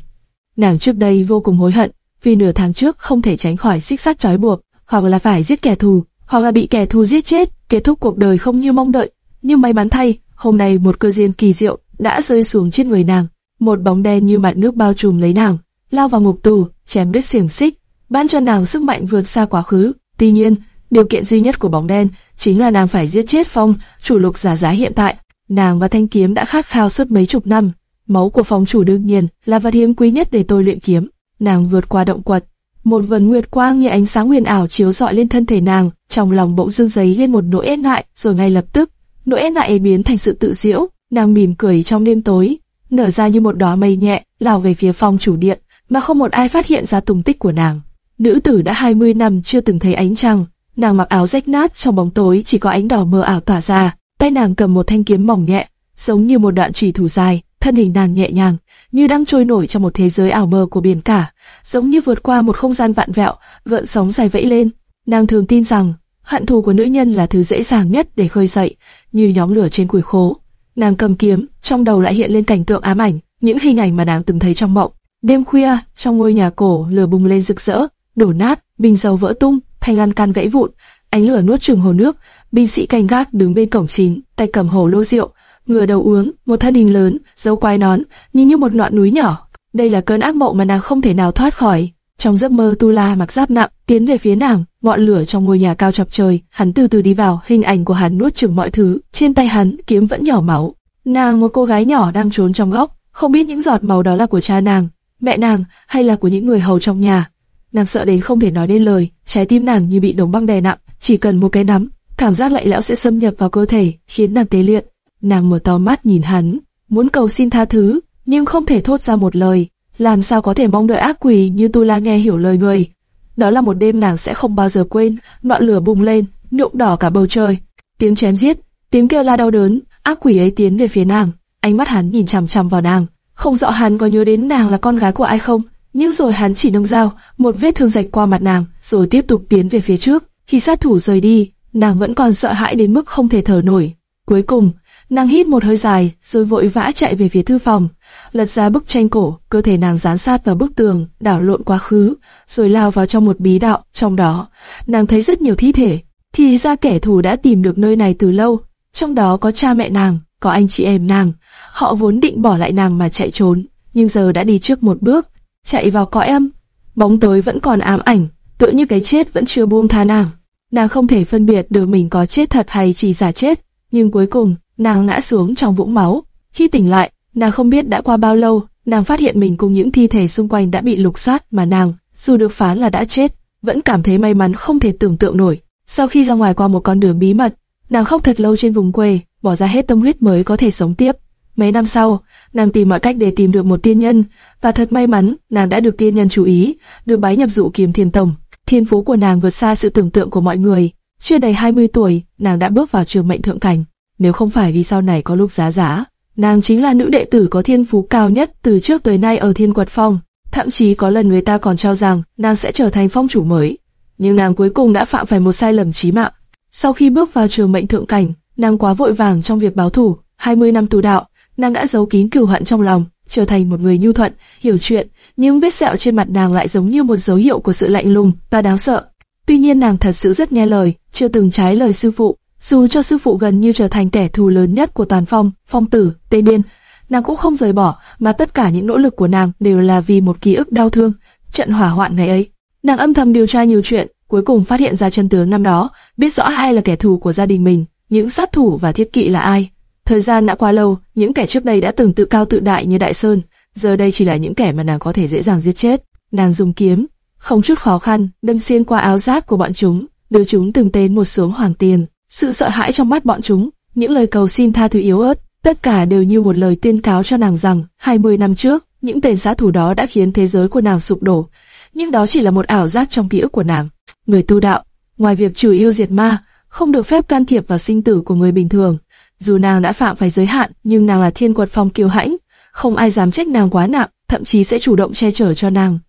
Nàng trước đây vô cùng hối hận, vì nửa tháng trước không thể tránh khỏi xích sắt trói buộc, hoặc là phải giết kẻ thù, hoặc là bị kẻ thù giết chết, kết thúc cuộc đời không như mong đợi. Nhưng may mắn thay, hôm nay một cơ duyên kỳ diệu đã rơi xuống trên người nàng, một bóng đen như mặt nước bao trùm lấy nàng, lao vào ngục tù, chém đứt xiềng xích, ban cho nàng sức mạnh vượt xa quá khứ. Tuy nhiên, điều kiện duy nhất của bóng đen chính là nàng phải giết chết Phong, chủ lục giả giá hiện tại. Nàng và thanh kiếm đã khát khao suốt mấy chục năm, máu của Phong chủ đương nhiên là vật hiếm quý nhất để tôi luyện kiếm. Nàng vượt qua động quật, một vần nguyệt quang như ánh sáng huyền ảo chiếu rọi lên thân thể nàng, trong lòng bỗng dưng giấy lên một nỗi e ngại, rồi ngay lập tức, nỗi e ngại biến thành sự tự diễu. Nàng mỉm cười trong đêm tối, nở ra như một đóa mây nhẹ, lao về phía Phong chủ điện, mà không một ai phát hiện ra tung tích của nàng. Nữ tử đã 20 năm chưa từng thấy ánh trăng, nàng mặc áo rách nát trong bóng tối chỉ có ánh đỏ mờ ảo tỏa ra, tay nàng cầm một thanh kiếm mỏng nhẹ, giống như một đoạn chùy thủ dài, thân hình nàng nhẹ nhàng, như đang trôi nổi trong một thế giới ảo mơ của biển cả, giống như vượt qua một không gian vạn vẹo, gợn sóng dài vẫy lên. Nàng thường tin rằng hận thù của nữ nhân là thứ dễ dàng nhất để khơi dậy, như nhóm lửa trên củi khô. Nàng cầm kiếm, trong đầu lại hiện lên cảnh tượng ám ảnh, những hình ảnh mà nàng từng thấy trong mộng. Đêm khuya, trong ngôi nhà cổ, lửa bùng lên rực rỡ, đổ nát, bình dầu vỡ tung, thanh lan can gãy vụn, ánh lửa nuốt chửng hồ nước. Binh sĩ canh gác đứng bên cổng chính, tay cầm hồ lô rượu, ngửa đầu uống, một thân hình lớn, dấu quai nón, nhìn như một ngọn núi nhỏ. Đây là cơn ác mộng mà nàng không thể nào thoát khỏi. Trong giấc mơ Tu La mặc giáp nặng, tiến về phía nàng, ngọn lửa trong ngôi nhà cao chọc trời, hắn từ từ đi vào, hình ảnh của hắn nuốt chửng mọi thứ, trên tay hắn kiếm vẫn nhỏ máu. Nàng một cô gái nhỏ đang trốn trong góc, không biết những giọt máu đó là của cha nàng, mẹ nàng hay là của những người hầu trong nhà. Nàng sợ đến không thể nói nên lời, trái tim nàng như bị đống băng đè nặng, chỉ cần một cái nắm, cảm giác lạnh lẽo sẽ xâm nhập vào cơ thể, khiến nàng tê liệt. Nàng mở to mắt nhìn hắn, muốn cầu xin tha thứ, nhưng không thể thốt ra một lời. Làm sao có thể mong đợi ác quỷ như Tu La nghe hiểu lời người? Đó là một đêm nàng sẽ không bao giờ quên. Ngọn lửa bùng lên, nhuộm đỏ cả bầu trời. Tiếng chém giết, tiếng kêu la đau đớn. Ác quỷ ấy tiến về phía nàng. Ánh mắt hắn nhìn chằm chằm vào nàng. Không rõ hắn có nhớ đến nàng là con gái của ai không, nhưng rồi hắn chỉ nâng dao, một vết thương rạch qua mặt nàng, rồi tiếp tục tiến về phía trước. Khi sát thủ rời đi, nàng vẫn còn sợ hãi đến mức không thể thở nổi. Cuối cùng, nàng hít một hơi dài, rồi vội vã chạy về phía thư phòng, lật ra bức tranh cổ, cơ thể nàng dán sát vào bức tường, đảo lộn quá khứ, rồi lao vào trong một bí đạo. Trong đó, nàng thấy rất nhiều thi thể. Thì ra kẻ thù đã tìm được nơi này từ lâu. Trong đó có cha mẹ nàng, có anh chị em nàng. Họ vốn định bỏ lại nàng mà chạy trốn, nhưng giờ đã đi trước một bước, chạy vào cõi âm. Bóng tối vẫn còn ám ảnh, tựa như cái chết vẫn chưa buông tha nàng. Nàng không thể phân biệt được mình có chết thật hay chỉ giả chết, nhưng cuối cùng, nàng ngã xuống trong vũng máu. Khi tỉnh lại, nàng không biết đã qua bao lâu, nàng phát hiện mình cùng những thi thể xung quanh đã bị lục soát mà nàng, dù được phán là đã chết, vẫn cảm thấy may mắn không thể tưởng tượng nổi. Sau khi ra ngoài qua một con đường bí mật, nàng khóc thật lâu trên vùng quê, bỏ ra hết tâm huyết mới có thể sống tiếp. Mấy năm sau, nàng tìm mọi cách để tìm được một tiên nhân, và thật may mắn, nàng đã được tiên nhân chú ý, được bái nhập dụ kiếm thiên tổng. Thiên phú của nàng vượt xa sự tưởng tượng của mọi người. Chưa đầy 20 tuổi, nàng đã bước vào trường mệnh thượng cảnh. Nếu không phải vì sau này có lúc giá giá, nàng chính là nữ đệ tử có thiên phú cao nhất từ trước tới nay ở Thiên Quật Phong. Thậm chí có lần người ta còn cho rằng nàng sẽ trở thành phong chủ mới. Nhưng nàng cuối cùng đã phạm phải một sai lầm chí mạng. Sau khi bước vào trường mệnh thượng cảnh, nàng quá vội vàng trong việc báo thù. 20 năm tù đạo, nàng đã giấu kín cừu hận trong lòng, trở thành một người nhu thuận, hiểu chuyện. Nhưng vết sẹo trên mặt nàng lại giống như một dấu hiệu của sự lạnh lùng và đáng sợ. Tuy nhiên nàng thật sự rất nghe lời, chưa từng trái lời sư phụ. Dù cho sư phụ gần như trở thành kẻ thù lớn nhất của toàn phong, phong tử, tây điên, nàng cũng không rời bỏ, mà tất cả những nỗ lực của nàng đều là vì một ký ức đau thương, trận hỏa hoạn ngày ấy. Nàng âm thầm điều tra nhiều chuyện, cuối cùng phát hiện ra chân tướng năm đó, biết rõ ai là kẻ thù của gia đình mình, những sát thủ và thiết kỵ là ai. Thời gian đã qua lâu, những kẻ trước đây đã từng tự cao tự đại như Đại Sơn, giờ đây chỉ là những kẻ mà nàng có thể dễ dàng giết chết. Nàng dùng kiếm, không chút khó khăn, đâm xuyên qua áo giáp của bọn chúng, đưa chúng từng tên một xuống hoàng tiền. Sự sợ hãi trong mắt bọn chúng, những lời cầu xin tha thứ yếu ớt, tất cả đều như một lời tiên cáo cho nàng rằng, 20 năm trước, những tên sát thủ đó đã khiến thế giới của nàng sụp đổ, nhưng đó chỉ là một ảo giác trong ký ức của nàng. Người tu đạo, ngoài việc trừ yêu diệt ma, không được phép can thiệp vào sinh tử của người bình thường. Dù nàng đã phạm phải giới hạn, nhưng nàng là thiên quật phong kiêu hãnh, không ai dám trách nàng quá nặng, thậm chí sẽ chủ động che chở cho nàng.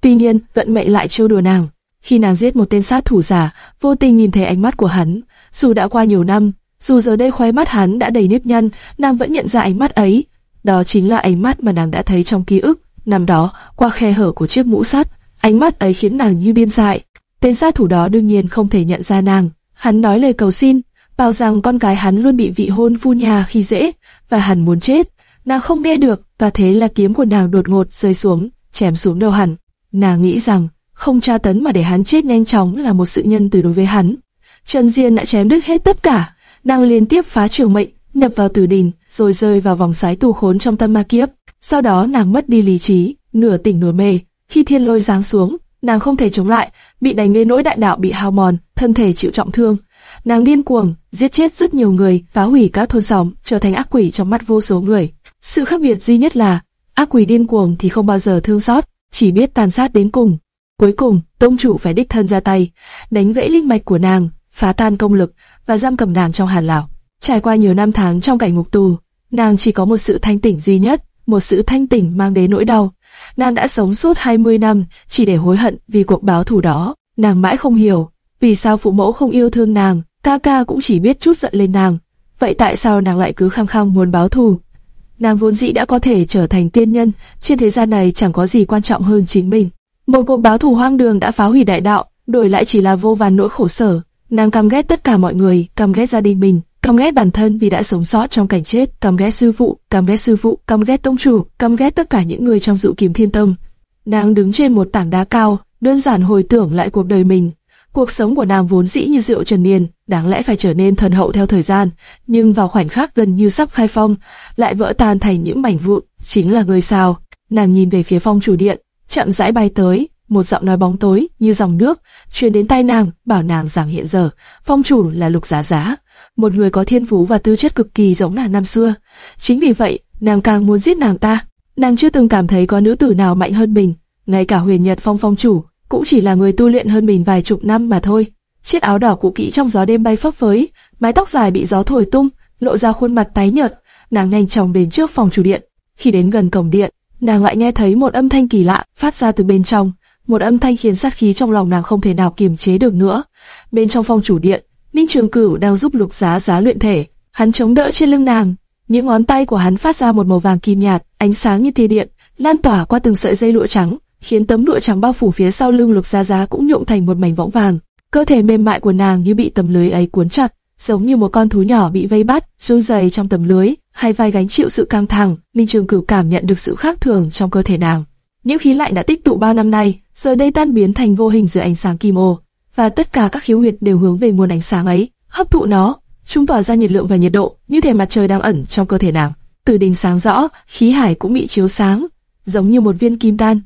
Tuy nhiên, vận mệnh lại trêu đùa nàng. Khi nàng giết một tên sát thủ giả, vô tình nhìn thấy ánh mắt của hắn. Dù đã qua nhiều năm, dù giờ đây khóe mắt hắn đã đầy nếp nhăn, nàng vẫn nhận ra ánh mắt ấy. Đó chính là ánh mắt mà nàng đã thấy trong ký ức. Năm đó, qua khe hở của chiếc mũ sắt, ánh mắt ấy khiến nàng như điên dại. Tên sát thủ đó đương nhiên không thể nhận ra nàng. Hắn nói lời cầu xin, bảo rằng con gái hắn luôn bị vị hôn phu nhà khi dễ, và hắn muốn chết. Nàng không nghe được, và thế là kiếm của nàng đột ngột rơi xuống, chém xuống đầu hắn. Nàng nghĩ rằng, không tra tấn mà để hắn chết nhanh chóng là một sự nhân từ đối với hắn. Trần Diên đã chém đứt hết tất cả, nàng liên tiếp phá trường mệnh, nhập vào tử đình, rồi rơi vào vòng xoáy tù khốn trong tâm ma kiếp. Sau đó nàng mất đi lý trí, nửa tỉnh nửa mê. Khi thiên lôi giáng xuống, nàng không thể chống lại, bị đánh đến nỗi đại đạo bị hao mòn, thân thể chịu trọng thương. Nàng điên cuồng, giết chết rất nhiều người, phá hủy các thôn xóm, trở thành ác quỷ trong mắt vô số người. Sự khác biệt duy nhất là, ác quỷ điên cuồng thì không bao giờ thương xót, chỉ biết tàn sát đến cùng. Cuối cùng, tông chủ phải đích thân ra tay, đánh vẫy linh mạch của nàng, phá tan công lực và giam cầm nàng trong hàn lão. Trải qua nhiều năm tháng trong cảnh ngục tù, nàng chỉ có một sự thanh tỉnh duy nhất, một sự thanh tỉnh mang đến nỗi đau. Nàng đã sống suốt 20 năm chỉ để hối hận vì cuộc báo thù đó. Nàng mãi không hiểu vì sao phụ mẫu không yêu thương nàng, Kaka cũng chỉ biết chút giận lên nàng. Vậy tại sao nàng lại cứ khăng khăng muốn báo thù? Nàng vốn dĩ đã có thể trở thành tiên nhân, trên thế gian này chẳng có gì quan trọng hơn chính mình. Một cuộc báo thù hoang đường đã phá hủy đại đạo, đổi lại chỉ là vô vàn nỗi khổ sở. Nàng căm ghét tất cả mọi người, căm ghét gia đình mình, căm ghét bản thân vì đã sống sót trong cảnh chết, căm ghét sư phụ, căm ghét sư phụ, căm ghét tông chủ, căm ghét tất cả những người trong dụ kiếm thiên tông. Nàng đứng trên một tảng đá cao, đơn giản hồi tưởng lại cuộc đời mình. Cuộc sống của nàng vốn dĩ như rượu trần niên, đáng lẽ phải trở nên thần hậu theo thời gian, nhưng vào khoảnh khắc gần như sắp khai phong, lại vỡ tan thành những mảnh vụn, chính là người sao. Nàng nhìn về phía phong chủ điện, chậm rãi bay tới, một giọng nói bóng tối như dòng nước truyền đến tai nàng, bảo nàng rằng hiện giờ phong chủ là lục giá giá, một người có thiên phú và tư chất cực kỳ giống nàng năm xưa. Chính vì vậy, nàng càng muốn giết nàng ta. Nàng chưa từng cảm thấy có nữ tử nào mạnh hơn mình, ngay cả huyền nhật phong phong chủ cũng chỉ là người tu luyện hơn mình vài chục năm mà thôi. Chiếc áo đỏ cũ kỹ trong gió đêm bay phấp phới, mái tóc dài bị gió thổi tung, lộ ra khuôn mặt tái nhợt. Nàng nhanh chóng đến trước phòng chủ điện. Khi đến gần cổng điện, nàng lại nghe thấy một âm thanh kỳ lạ phát ra từ bên trong một âm thanh khiến sát khí trong lòng nàng không thể nào kiềm chế được nữa. Bên trong phòng chủ điện, Ninh Trường Cửu đang giúp Lục Giá Giá luyện thể, hắn chống đỡ trên lưng nàng, những ngón tay của hắn phát ra một màu vàng kim nhạt, ánh sáng như tia điện, lan tỏa qua từng sợi dây lụa trắng, khiến tấm lụa trắng bao phủ phía sau lưng Lục Giá Giá cũng nhuộm thành một mảnh võng vàng. Cơ thể mềm mại của nàng như bị tấm lưới ấy cuốn chặt, giống như một con thú nhỏ bị vây bắt, run rẩy trong tấm lưới, hai vai gánh chịu sự căng thẳng. Ninh Trường Cửu cảm nhận được sự khác thường trong cơ thể nàng. Những khí lạnh đã tích tụ bao năm nay, giờ đây tan biến thành vô hình dưới ánh sáng kim ô, và tất cả các khiếu huyệt đều hướng về nguồn ánh sáng ấy, hấp thụ nó, chúng tỏa ra nhiệt lượng và nhiệt độ, như thể mặt trời đang ẩn trong cơ thể nàng. Từ đỉnh sáng rõ, khí hải cũng bị chiếu sáng, giống như một viên kim đan.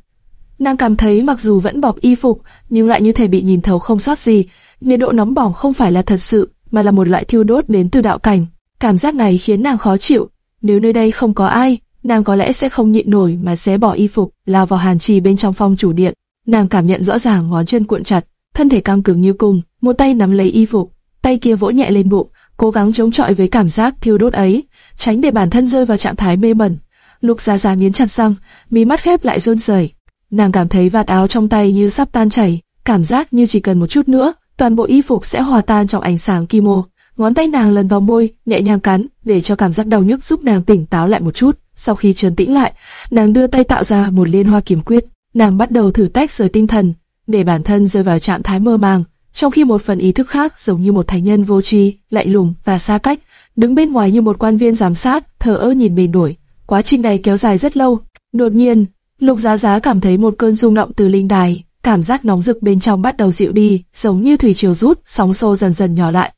Nàng cảm thấy mặc dù vẫn bọc y phục, nhưng lại như thể bị nhìn thấu không sót gì. Nhiệt độ nóng bỏng không phải là thật sự, mà là một loại thiêu đốt đến từ đạo cảnh. Cảm giác này khiến nàng khó chịu. Nếu nơi đây không có ai, nàng có lẽ sẽ không nhịn nổi mà xé bỏ y phục, lao vào hàn trì bên trong phòng chủ điện. Nàng cảm nhận rõ ràng ngón chân cuộn chặt, thân thể căng cứng như cung, một tay nắm lấy y phục, tay kia vỗ nhẹ lên bụng, cố gắng chống chọi với cảm giác thiêu đốt ấy, tránh để bản thân rơi vào trạng thái mê mẩn. Lục ra ra miến chặt răng, mí mắt khép lại run rẩy. Nàng cảm thấy vạt áo trong tay như sắp tan chảy, cảm giác như chỉ cần một chút nữa, toàn bộ y phục sẽ hòa tan trong ánh sáng kim ô. Ngón tay nàng lần vào môi, nhẹ nhàng cắn, để cho cảm giác đau nhức giúp nàng tỉnh táo lại một chút. Sau khi trấn tĩnh lại, nàng đưa tay tạo ra một liên hoa kiếm quyết. Nàng bắt đầu thử tách rời tinh thần, để bản thân rơi vào trạng thái mơ màng, trong khi một phần ý thức khác giống như một thành nhân vô tri, lạnh lùng và xa cách, đứng bên ngoài như một quan viên giám sát, thờ ơ nhìn mình đuổi. Quá trình này kéo dài rất lâu. Đột nhiên, Lục Giá Giá cảm thấy một cơn rung động từ linh đài, cảm giác nóng rực bên trong bắt đầu dịu đi, giống như thủy triều rút, sóng xô dần dần nhỏ lại.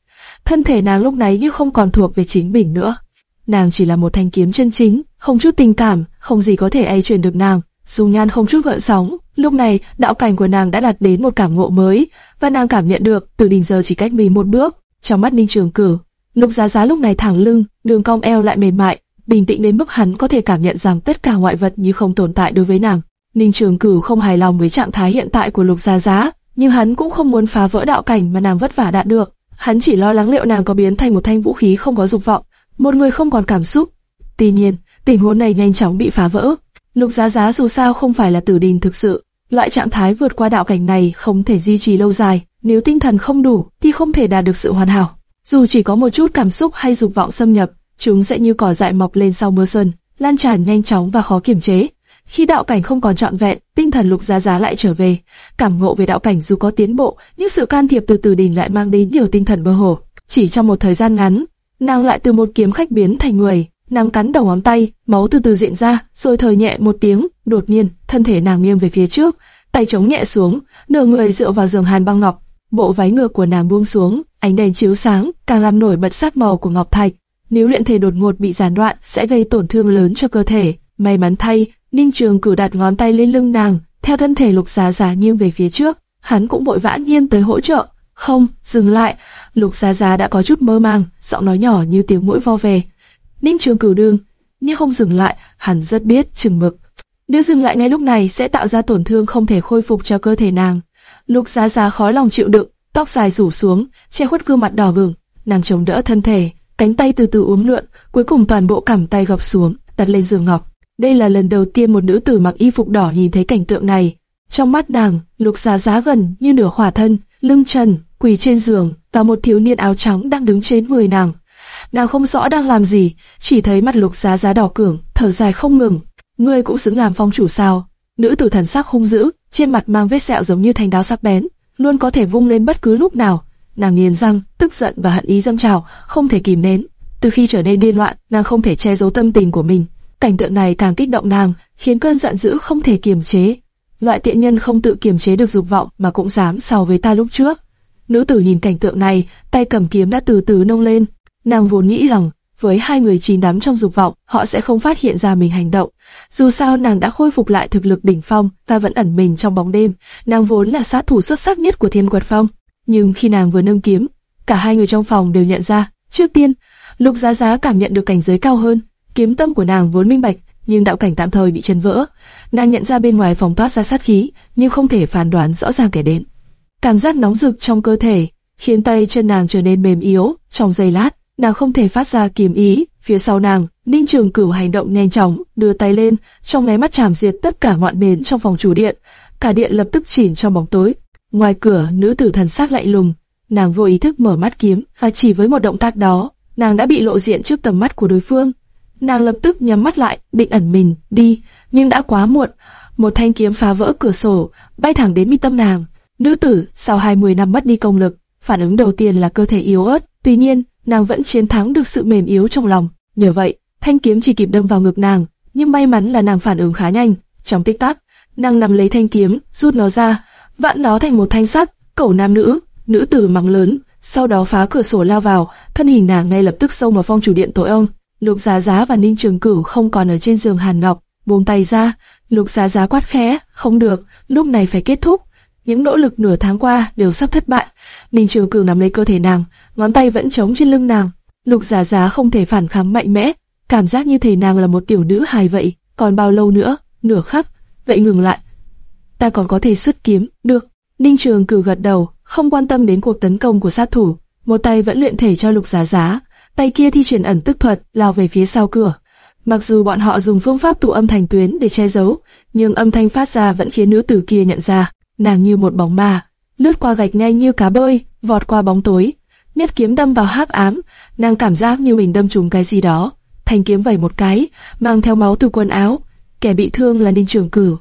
Thân thể nàng lúc này như không còn thuộc về chính mình nữa. Nàng chỉ là một thanh kiếm chân chính, không chút tình cảm, không gì có thể e ai truyền được nàng. Dung nhan không chút gợn sóng, lúc này đạo cảnh của nàng đã đạt đến một cảm ngộ mới, và nàng cảm nhận được từ đỉnh giờ chỉ cách mình một bước. Trong mắt Ninh Trường Cử, Lục Giá Giá lúc này thẳng lưng, đường cong eo lại mềm mại, bình tĩnh đến mức hắn có thể cảm nhận rằng tất cả ngoại vật như không tồn tại đối với nàng. Ninh Trường Cửu không hài lòng với trạng thái hiện tại của Lục gia Giá, nhưng hắn cũng không muốn phá vỡ đạo cảnh mà nàng vất vả đạt được. Hắn chỉ lo lắng liệu nàng có biến thành một thanh vũ khí không có dục vọng, một người không còn cảm xúc. Tuy nhiên, tình huống này nhanh chóng bị phá vỡ. Lục Giá Giá dù sao không phải là tử đình thực sự, loại trạng thái vượt qua đạo cảnh này không thể duy trì lâu dài. Nếu tinh thần không đủ, thì không thể đạt được sự hoàn hảo. Dù chỉ có một chút cảm xúc hay dục vọng xâm nhập, chúng sẽ như cỏ dại mọc lên sau mưa xuân, lan tràn nhanh chóng và khó kiềm chế. Khi đạo cảnh không còn trọn vẹn, tinh thần lục giá giá lại trở về. Cảm ngộ về đạo cảnh dù có tiến bộ, nhưng sự can thiệp từ từ đình lại mang đến nhiều tinh thần mơ hồ. Chỉ trong một thời gian ngắn, nàng lại từ một kiếm khách biến thành người. Nàng cắn đầu ngón tay, máu từ từ diện ra, rồi thời nhẹ một tiếng, đột nhiên, thân thể nàng nghiêng về phía trước, tay chống nhẹ xuống, nửa người dựa vào giường hàn băng ngọc. Bộ váy ngược của nàng buông xuống, ánh đèn chiếu sáng, càng làm nổi bật sắc màu của ngọc thạch. Nếu luyện thể đột ngột bị gián đoạn, sẽ gây tổn thương lớn cho cơ thể. May mắn thay, Ninh Trường cử đặt ngón tay lên lưng nàng, theo thân thể lục giá giá nghiêng về phía trước, hắn cũng vội vã nghiêng tới hỗ trợ. Không, dừng lại. Lục giá giá đã có chút mơ màng, giọng nói nhỏ như tiếng mũi vo về. Ninh Trường cử đương, nhưng không dừng lại, hắn rất biết chừng mực. Nếu dừng lại ngay lúc này sẽ tạo ra tổn thương không thể khôi phục cho cơ thể nàng. Lục giá giá khó lòng chịu đựng, tóc dài rủ xuống, che khuất gương mặt đỏ bừng, nàng chống đỡ thân thể, cánh tay từ từ uốn lượn, cuối cùng toàn bộ cẳng tay gập xuống, đặt lên giường ngọc. Đây là lần đầu tiên một nữ tử mặc y phục đỏ nhìn thấy cảnh tượng này. Trong mắt nàng, lục giá giá gần như nửa hỏa thân, lưng trần, quỳ trên giường, và một thiếu niên áo trắng đang đứng trên người nàng. Nàng không rõ đang làm gì, chỉ thấy mặt lục giá giá đỏ cường, thở dài không ngừng. Ngươi cũng xứng làm phong chủ sao? Nữ tử thần sắc hung dữ, trên mặt mang vết sẹo giống như thanh đao sắc bén, luôn có thể vung lên bất cứ lúc nào. Nàng nghiến răng, tức giận và hận ý dâng trào, không thể kìm nén. Từ khi trở nên điên loạn, nàng không thể che giấu tâm tình của mình. Cảnh tượng này càng kích động nàng, khiến cơn giận dữ không thể kiềm chế. Loại tiện nhân không tự kiềm chế được dục vọng mà cũng dám so với ta lúc trước. Nữ tử nhìn cảnh tượng này, tay cầm kiếm đã từ từ nông lên. Nàng vốn nghĩ rằng, với hai người chìm đắm trong dục vọng, họ sẽ không phát hiện ra mình hành động. Dù sao nàng đã khôi phục lại thực lực đỉnh phong và vẫn ẩn mình trong bóng đêm. Nàng vốn là sát thủ xuất sắc nhất của Thiên Quật Phong. Nhưng khi nàng vừa nâng kiếm, cả hai người trong phòng đều nhận ra. Trước tiên, Lục Giá Giá cảm nhận được cảnh giới cao hơn. Kiếm tâm của nàng vốn minh bạch, nhưng đạo cảnh tạm thời bị chấn vỡ. Nàng nhận ra bên ngoài phòng toát ra sát khí, nhưng không thể phán đoán rõ ràng kẻ đến. Cảm giác nóng rực trong cơ thể khiến tay chân nàng trở nên mềm yếu. Trong giây lát, nàng không thể phát ra kiếm ý. Phía sau nàng, Ninh Trường Cửu hành động nhanh chóng, đưa tay lên, trong nháy mắt chạm diệt tất cả ngọn nến trong phòng chủ điện. Cả điện lập tức chìm trong bóng tối. Ngoài cửa, nữ tử thần sắc lạnh lùng, nàng vô ý thức mở mắt kiếm, và chỉ với một động tác đó, nàng đã bị lộ diện trước tầm mắt của đối phương. Nàng lập tức nhắm mắt lại, định ẩn mình, đi, nhưng đã quá muộn. Một thanh kiếm phá vỡ cửa sổ, bay thẳng đến mi tâm nàng. Nữ tử, sau 20 năm mất đi công lực, phản ứng đầu tiên là cơ thể yếu ớt, tuy nhiên, nàng vẫn chiến thắng được sự mềm yếu trong lòng. Nhờ vậy, thanh kiếm chỉ kịp đâm vào ngực nàng, nhưng may mắn là nàng phản ứng khá nhanh. Trong tích tắc, nàng nắm lấy thanh kiếm, rút nó ra, vặn nó thành một thanh sắt, cẩu nam nữ, nữ tử mắng lớn, sau đó phá cửa sổ lao vào, thân hình nàng ngay lập tức xông vào phong chủ điện tội ông. Lục Giá Giá và Ninh Trường Cửu không còn ở trên giường Hàn Ngọc, buông tay ra, Lục Giá Giá quát khẽ, không được, lúc này phải kết thúc. Những nỗ lực nửa tháng qua đều sắp thất bại. Ninh Trường Cửu nắm lấy cơ thể nàng, ngón tay vẫn chống trên lưng nàng. Lục Giá Giá không thể phản kháng mạnh mẽ, cảm giác như thể nàng là một tiểu nữ hài vậy. Còn bao lâu nữa? Nửa khắc. Vậy ngừng lại. Ta còn có thể xuất kiếm, được. Ninh Trường Cử gật đầu, không quan tâm đến cuộc tấn công của sát thủ, một tay vẫn luyện thể cho Lục Giá Giá, tay kia thi triển ẩn tức thuật, lao về phía sau cửa. Mặc dù bọn họ dùng phương pháp tụ âm thành tuyến để che giấu, nhưng âm thanh phát ra vẫn khiến nữ tử kia nhận ra, nàng như một bóng ma, lướt qua gạch nhanh như cá bơi, vọt qua bóng tối, niết kiếm đâm vào hắc ám, nàng cảm giác như mình đâm trúng cái gì đó, thanh kiếm vẩy một cái, mang theo máu từ quần áo, kẻ bị thương là Ninh Trường Cửu.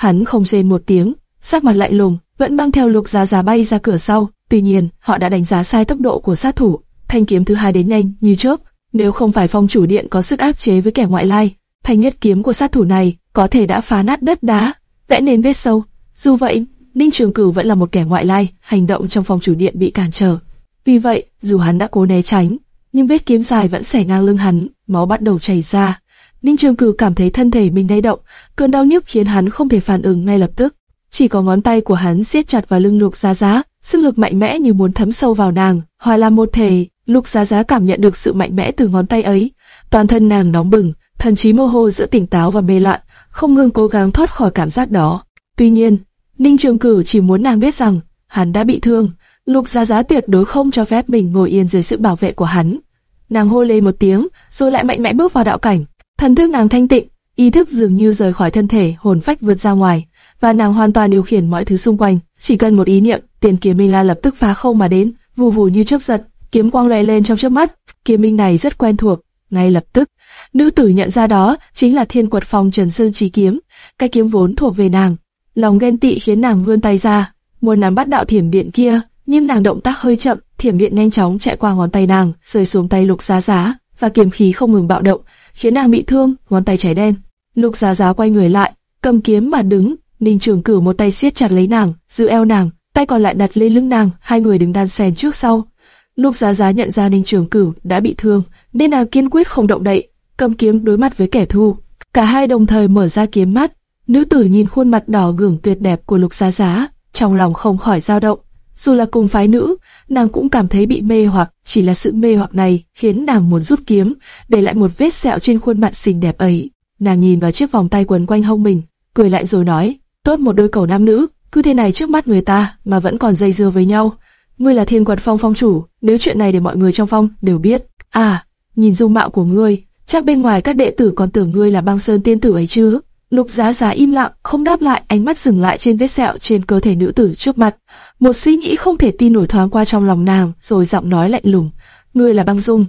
Hắn không rên một tiếng, sắc mặt lạnh lùng, vẫn mang theo lục giá giá bay ra cửa sau. Tuy nhiên, họ đã đánh giá sai tốc độ của sát thủ. Thanh kiếm thứ hai đến nhanh như chớp. Nếu không phải phong chủ điện có sức áp chế với kẻ ngoại lai, thanh nhất kiếm của sát thủ này có thể đã phá nát đất đá, vẽ nên vết sâu. Dù vậy, Ninh Trường Cửu vẫn là một kẻ ngoại lai, hành động trong phòng chủ điện bị cản trở. Vì vậy, dù hắn đã cố né tránh, nhưng vết kiếm dài vẫn xẻ ngang lưng hắn, máu bắt đầu chảy ra. Ninh Trường Cửu cảm thấy thân thể mình lay động, cơn đau nhức khiến hắn không thể phản ứng ngay lập tức. Chỉ có ngón tay của hắn siết chặt vào lưng Lục Giá Giá, sức lực mạnh mẽ như muốn thấm sâu vào nàng, hòa làm một thể. Lục Giá Giá cảm nhận được sự mạnh mẽ từ ngón tay ấy, toàn thân nàng nóng bừng, thần trí mơ hồ giữa tỉnh táo và mê loạn, không ngừng cố gắng thoát khỏi cảm giác đó. Tuy nhiên, Ninh Trường Cửu chỉ muốn nàng biết rằng hắn đã bị thương, Lục Giá Giá tuyệt đối không cho phép mình ngồi yên dưới sự bảo vệ của hắn. Nàng hô lên một tiếng, rồi lại mạnh mẽ bước vào đạo cảnh. Thần thức nàng thanh tịnh, ý thức dường như rời khỏi thân thể, hồn phách vượt ra ngoài, và nàng hoàn toàn điều khiển mọi thứ xung quanh. Chỉ cần một ý niệm, tiền kiếm minh la lập tức phá không mà đến, vù vù như chớp giật, kiếm quang lóe lên trong chớp mắt. Kiếm minh này rất quen thuộc. Ngay lập tức, nữ tử nhận ra đó chính là thiên quật phong Trần Sơn Chí kiếm, cái kiếm vốn thuộc về nàng. Lòng ghen tị khiến nàng vươn tay ra, muốn nắm bắt đạo thiểm điện kia, nhưng nàng động tác hơi chậm, thiểm điện nhanh chóng chạy qua ngón tay nàng, rơi xuống tay Lục Giá Giá, và kiếm khí không ngừng bạo động, khiến nàng bị thương, ngón tay cháy đen. Lục Giá Giá quay người lại, cầm kiếm mà đứng, Ninh Trường Cửu một tay siết chặt lấy nàng, giữ eo nàng, tay còn lại đặt lên lưng nàng, hai người đứng đan xen trước sau. Lục Giá Giá nhận ra Ninh Trường Cửu đã bị thương, nên nàng kiên quyết không động đậy, cầm kiếm đối mặt với kẻ thù. Cả hai đồng thời mở ra kiếm mắt, nữ tử nhìn khuôn mặt đỏ gường tuyệt đẹp của Lục Giá Giá, trong lòng không khỏi dao động. Dù là cùng phái nữ, nàng cũng cảm thấy bị mê hoặc, chỉ là sự mê hoặc này khiến nàng muốn rút kiếm, để lại một vết sẹo trên khuôn mặt xinh đẹp ấy. Nàng nhìn vào chiếc vòng tay quấn quanh hông mình, cười lại rồi nói, tốt một đôi cầu nam nữ, cứ thế này trước mắt người ta mà vẫn còn dây dưa với nhau. Ngươi là thiên quật phong phong chủ, nếu chuyện này để mọi người trong phong đều biết. À, nhìn dung mạo của ngươi, chắc bên ngoài các đệ tử còn tưởng ngươi là băng sơn tiên tử ấy chứ. Lục Giá Giá im lặng, không đáp lại, ánh mắt dừng lại trên vết sẹo trên cơ thể nữ tử trước mặt. Một suy nghĩ không thể tin nổi thoáng qua trong lòng nàng, rồi giọng nói lạnh lùng: "Ngươi là Băng Dung."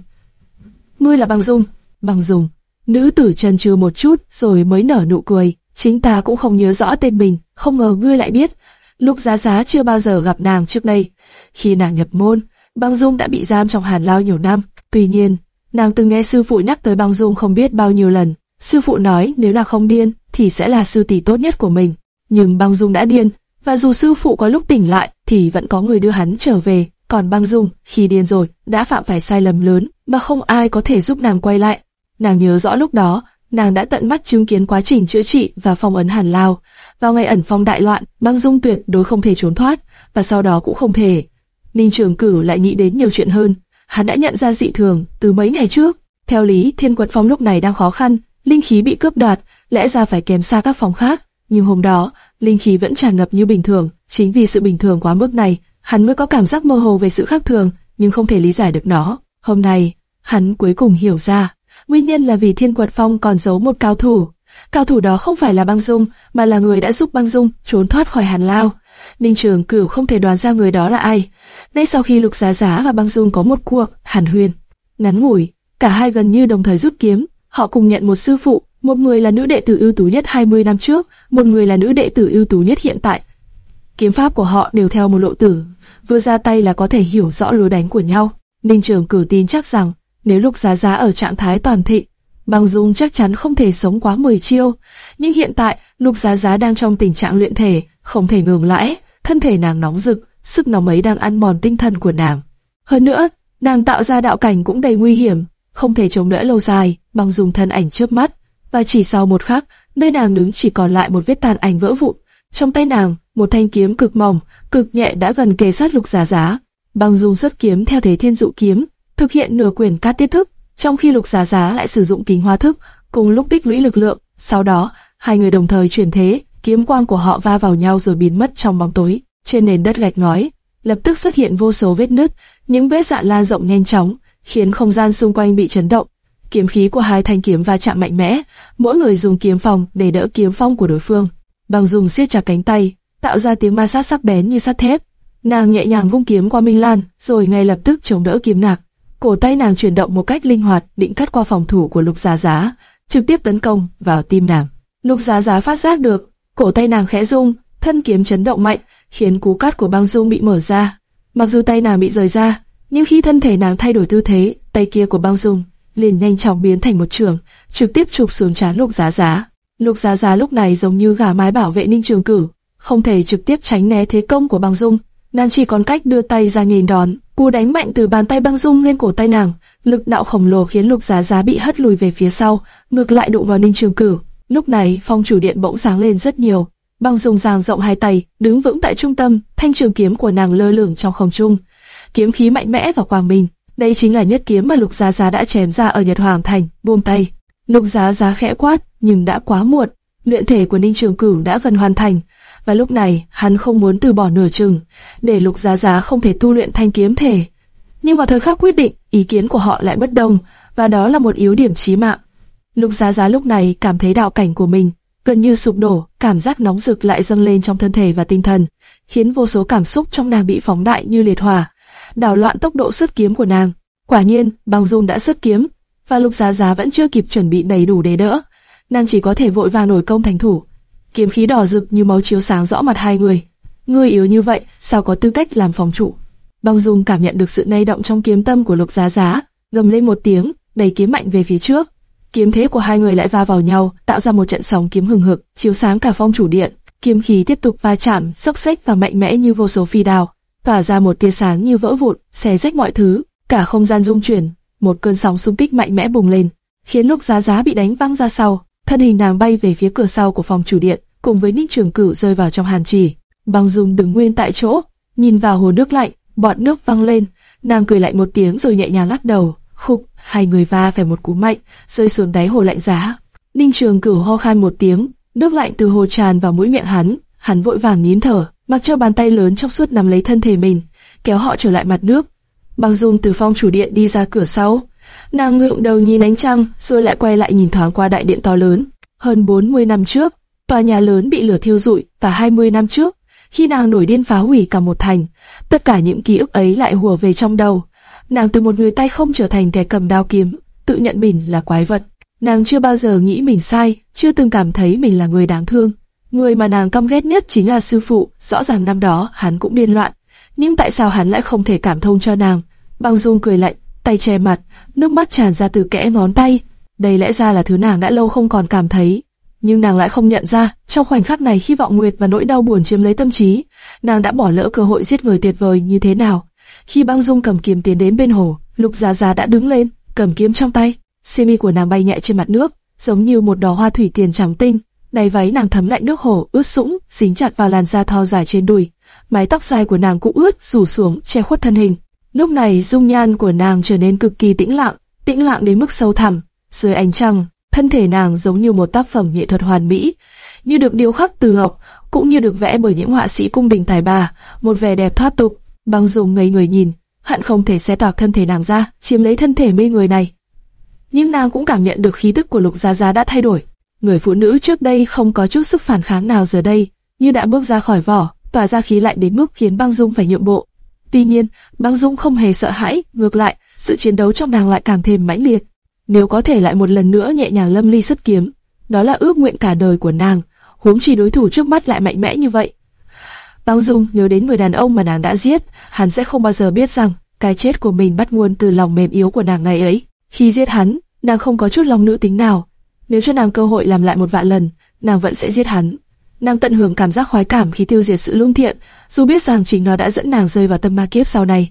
"Ngươi là Băng Dung?" "Băng Dung." Nữ tử chần chừ một chút, rồi mới nở nụ cười. Chính ta cũng không nhớ rõ tên mình, không ngờ ngươi lại biết. Lục Giá Giá chưa bao giờ gặp nàng trước đây. Khi nàng nhập môn, Băng Dung đã bị giam trong Hàn Lao nhiều năm. Tuy nhiên, nàng từng nghe sư phụ nhắc tới Băng Dung không biết bao nhiêu lần. Sư phụ nói nếu nàng không điên, thì sẽ là sư tỷ tốt nhất của mình. Nhưng Băng Dung đã điên, và dù sư phụ có lúc tỉnh lại, thì vẫn có người đưa hắn trở về. Còn Băng Dung, khi điên rồi, đã phạm phải sai lầm lớn, mà không ai có thể giúp nàng quay lại. Nàng nhớ rõ lúc đó, nàng đã tận mắt chứng kiến quá trình chữa trị và phong ấn Hàn Lao. Vào ngày ẩn phong đại loạn, Băng Dung tuyệt đối không thể trốn thoát, và sau đó cũng không thể. Ninh Trường Cửu lại nghĩ đến nhiều chuyện hơn. Hắn đã nhận ra dị thường từ mấy ngày trước. Theo lý, Thiên Quật Phong lúc này đang khó khăn, linh khí bị cướp đoạt, lẽ ra phải kém xa các phòng khác. Nhưng hôm đó, linh khí vẫn tràn ngập như bình thường. Chính vì sự bình thường quá mức này, hắn mới có cảm giác mơ hồ về sự khác thường, nhưng không thể lý giải được nó. Hôm nay, hắn cuối cùng hiểu ra, nguyên nhân là vì Thiên Quật Phong còn giấu một cao thủ. Cao thủ đó không phải là Băng Dung, mà là người đã giúp Băng Dung trốn thoát khỏi Hàn Lao. Ninh Trường Cửu không thể đoán ra người đó là ai. Ngay sau khi Lục Giá Giá và Băng Dung có một cuộc hàn huyên, ngắn ngủi, cả hai gần như đồng thời rút kiếm, họ cùng nhận một sư phụ, một người là nữ đệ tử ưu tú nhất 20 năm trước, một người là nữ đệ tử ưu tú nhất hiện tại. Kiếm pháp của họ đều theo một lộ tử, vừa ra tay là có thể hiểu rõ lối đánh của nhau. Ninh Trường Cửu tin chắc rằng nếu Lục Giá Giá ở trạng thái toàn thịnh, Băng Dung chắc chắn không thể sống quá 10 chiêu. Nhưng hiện tại, Lục Giá Giá đang trong tình trạng luyện thể, không thể ngừng lại. Thân thể nàng nóng rực, sức nóng ấy đang ăn mòn tinh thần của nàng. Hơn nữa, nàng tạo ra đạo cảnh cũng đầy nguy hiểm, không thể chống đỡ lâu dài. Băng Dung thân ảnh chớp mắt, và chỉ sau một khắc, nơi nàng đứng chỉ còn lại một vết tàn ảnh vỡ vụn. Trong tay nàng, một thanh kiếm cực mỏng, cực nhẹ đã gần kề sát lục giả giá. Băng dung xuất kiếm theo thế thiên dụ kiếm, thực hiện nửa quyền cát tiết thức, trong khi lục giả giá lại sử dụng kính hoa thức, cùng lúc tích lũy lực lượng. Sau đó, hai người đồng thời chuyển thế, kiếm quang của họ va vào nhau rồi biến mất trong bóng tối. Trên nền đất gạch ngói, lập tức xuất hiện vô số vết nứt, những vết dạn lan rộng nhanh chóng, khiến không gian xung quanh bị chấn động. Kiếm khí của hai thanh kiếm va chạm mạnh mẽ, mỗi người dùng kiếm phong để đỡ kiếm phong của đối phương. Bằng dùng siết chặt cánh tay, tạo ra tiếng ma sát sắc bén như sắt thép. Nàng nhẹ nhàng vung kiếm qua Minh Lan, rồi ngay lập tức chống đỡ kiếm nạc. Cổ tay nàng chuyển động một cách linh hoạt, định cắt qua phòng thủ của Lục Giá Giá, trực tiếp tấn công vào tim nàng. Lục Giá Giá phát giác được, cổ tay nàng khẽ rung, thân kiếm chấn động mạnh, khiến cú cắt của băng dung bị mở ra. Mặc dù tay nàng bị rời ra, nhưng khi thân thể nàng thay đổi tư thế, tay kia của băng dung liền nhanh chóng biến thành một trường, trực tiếp chụp xuống trán Lục Giá Giá. Lục Giá Giá lúc này giống như gà mái bảo vệ Ninh Trường Cử, không thể trực tiếp tránh né thế công của băng dung, nàng chỉ còn cách đưa tay ra nghênh đón. Cú đánh mạnh từ bàn tay băng dung lên cổ tay nàng, lực đạo khổng lồ khiến Lục Giá Giá bị hất lùi về phía sau, ngược lại đụng vào Ninh Trường Cử. Lúc này, phong chủ điện bỗng sáng lên rất nhiều. Băng dung giang rộng hai tay, đứng vững tại trung tâm, thanh trường kiếm của nàng lơ lửng trong không trung. Kiếm khí mạnh mẽ và quang minh, đây chính là nhất kiếm mà Lục Giá Giá đã chém ra ở Nhật Hoàng Thành. Buông tay, Lục Giá Giá khẽ quát, nhưng đã quá muộn. Luyện thể của Ninh Trường Cửu đã gần hoàn thành, và lúc này hắn không muốn từ bỏ nửa chừng, để Lục Giá Giá không thể tu luyện thanh kiếm thể. Nhưng vào thời khắc quyết định, ý kiến của họ lại bất đồng, và đó là một yếu điểm chí mạng. Lục Giá Giá lúc này cảm thấy đạo cảnh của mình gần như sụp đổ, cảm giác nóng rực lại dâng lên trong thân thể và tinh thần, khiến vô số cảm xúc trong nàng bị phóng đại như liệt hỏa, đảo loạn tốc độ xuất kiếm của nàng. Quả nhiên, Băng Dung đã xuất kiếm, và Lục Giá Giá vẫn chưa kịp chuẩn bị đầy đủ để đỡ, nàng chỉ có thể vội vàng nổi công thành thủ. Kiếm khí đỏ rực như máu chiếu sáng rõ mặt hai người. Ngươi yếu như vậy, sao có tư cách làm phòng trụ? Băng Dung cảm nhận được sự lay động trong kiếm tâm của Lục Giá Giá, gầm lên một tiếng, đẩy kiếm mạnh về phía trước. Kiếm thế của hai người lại va vào nhau, tạo ra một trận sóng kiếm hừng hực, chiếu sáng cả phong chủ điện. Kiếm khí tiếp tục va chạm, sốc xếch và mạnh mẽ như vô số phi đao, tỏa ra một tia sáng như vỡ vụn, xé rách mọi thứ. Cả không gian rung chuyển, một cơn sóng xung kích mạnh mẽ bùng lên, khiến Lục Giá Giá bị đánh văng ra sau, thân hình nàng bay về phía cửa sau của phòng chủ điện, cùng với Ninh Trường Cửu rơi vào trong hàn trì. Băng Dung đứng nguyên tại chỗ, nhìn vào hồ nước lạnh, bọt nước văng lên, nàng cười lại một tiếng rồi nhẹ nhàng lắc đầu, khục, hai người va phải một cú mạnh, rơi xuống đáy hồ lạnh giá. Ninh Trường Cửu ho khan một tiếng, nước lạnh từ hồ tràn vào mũi miệng hắn, hắn vội vàng nín thở, mặc cho bàn tay lớn trong suốt nắm lấy thân thể mình, kéo họ trở lại mặt nước. Băng Dung từ phong chủ điện đi ra cửa sau, nàng ngượng đầu nhìn ánh trăng, rồi lại quay lại nhìn thoáng qua đại điện to lớn. Hơn 40 năm trước, tòa nhà lớn bị lửa thiêu rụi và 20 năm trước, khi nàng nổi điên phá hủy cả một thành, tất cả những ký ức ấy lại hùa về trong đầu. Nàng từ một người tay không trở thành kẻ cầm đao kiếm, tự nhận mình là quái vật. Nàng chưa bao giờ nghĩ mình sai, chưa từng cảm thấy mình là người đáng thương. Người mà nàng căm ghét nhất chính là sư phụ, rõ ràng năm đó hắn cũng điên loạn. Nhưng tại sao hắn lại không thể cảm thông cho nàng? Băng Dung cười lạnh, tay che mặt, nước mắt tràn ra từ kẽ ngón tay. Đây lẽ ra là thứ nàng đã lâu không còn cảm thấy. Nhưng nàng lại không nhận ra, trong khoảnh khắc này khi vọng nguyệt và nỗi đau buồn chiếm lấy tâm trí, nàng đã bỏ lỡ cơ hội giết người tuyệt vời như thế nào. Khi băng dung cầm kiếm tiến đến bên hồ, lục giá giá đã đứng lên, cầm kiếm trong tay. Simi của nàng bay nhẹ trên mặt nước, giống như một đóa hoa thủy tiền trắng tinh. Đáy váy nàng thấm lạnh nước hồ, ướt sũng, dính chặt vào làn da thon dài trên đùi. Mái tóc dài của nàng cũng ướt, rủ xuống, che khuất thân hình. Lúc này dung nhan của nàng trở nên cực kỳ tĩnh lặng, tĩnh lặng đến mức sâu thẳm. Dưới ánh trăng, thân thể nàng giống như một tác phẩm nghệ thuật hoàn mỹ, như được điêu khắc từ ngọc, cũng như được vẽ bởi những họa sĩ cung đình tài ba, một vẻ đẹp thoát tục. Băng dùng ngây người nhìn, hận không thể xé toạc thân thể nàng ra, chiếm lấy thân thể mê người này. Nhưng nàng cũng cảm nhận được khí tức của Lục Gia Gia đã thay đổi. Người phụ nữ trước đây không có chút sức phản kháng nào giờ đây, như đã bước ra khỏi vỏ, tỏa ra khí lạnh đến mức khiến Băng Dung phải nhượng bộ. Tuy nhiên, Băng Dung không hề sợ hãi, ngược lại, sự chiến đấu trong nàng lại càng thêm mãnh liệt. Nếu có thể lại một lần nữa nhẹ nhàng lâm ly xuất kiếm, đó là ước nguyện cả đời của nàng. Huống chi đối thủ trước mắt lại mạnh mẽ như vậy. Băng Dung nhớ đến người đàn ông mà nàng đã giết, hắn sẽ không bao giờ biết rằng cái chết của mình bắt nguồn từ lòng mềm yếu của nàng ngày ấy. Khi giết hắn, nàng không có chút lòng nữ tính nào. Nếu cho nàng cơ hội làm lại một vạn lần, nàng vẫn sẽ giết hắn. Nàng tận hưởng cảm giác khoái cảm khi tiêu diệt sự lung thiện, dù biết rằng chính nó đã dẫn nàng rơi vào tâm ma kiếp sau này.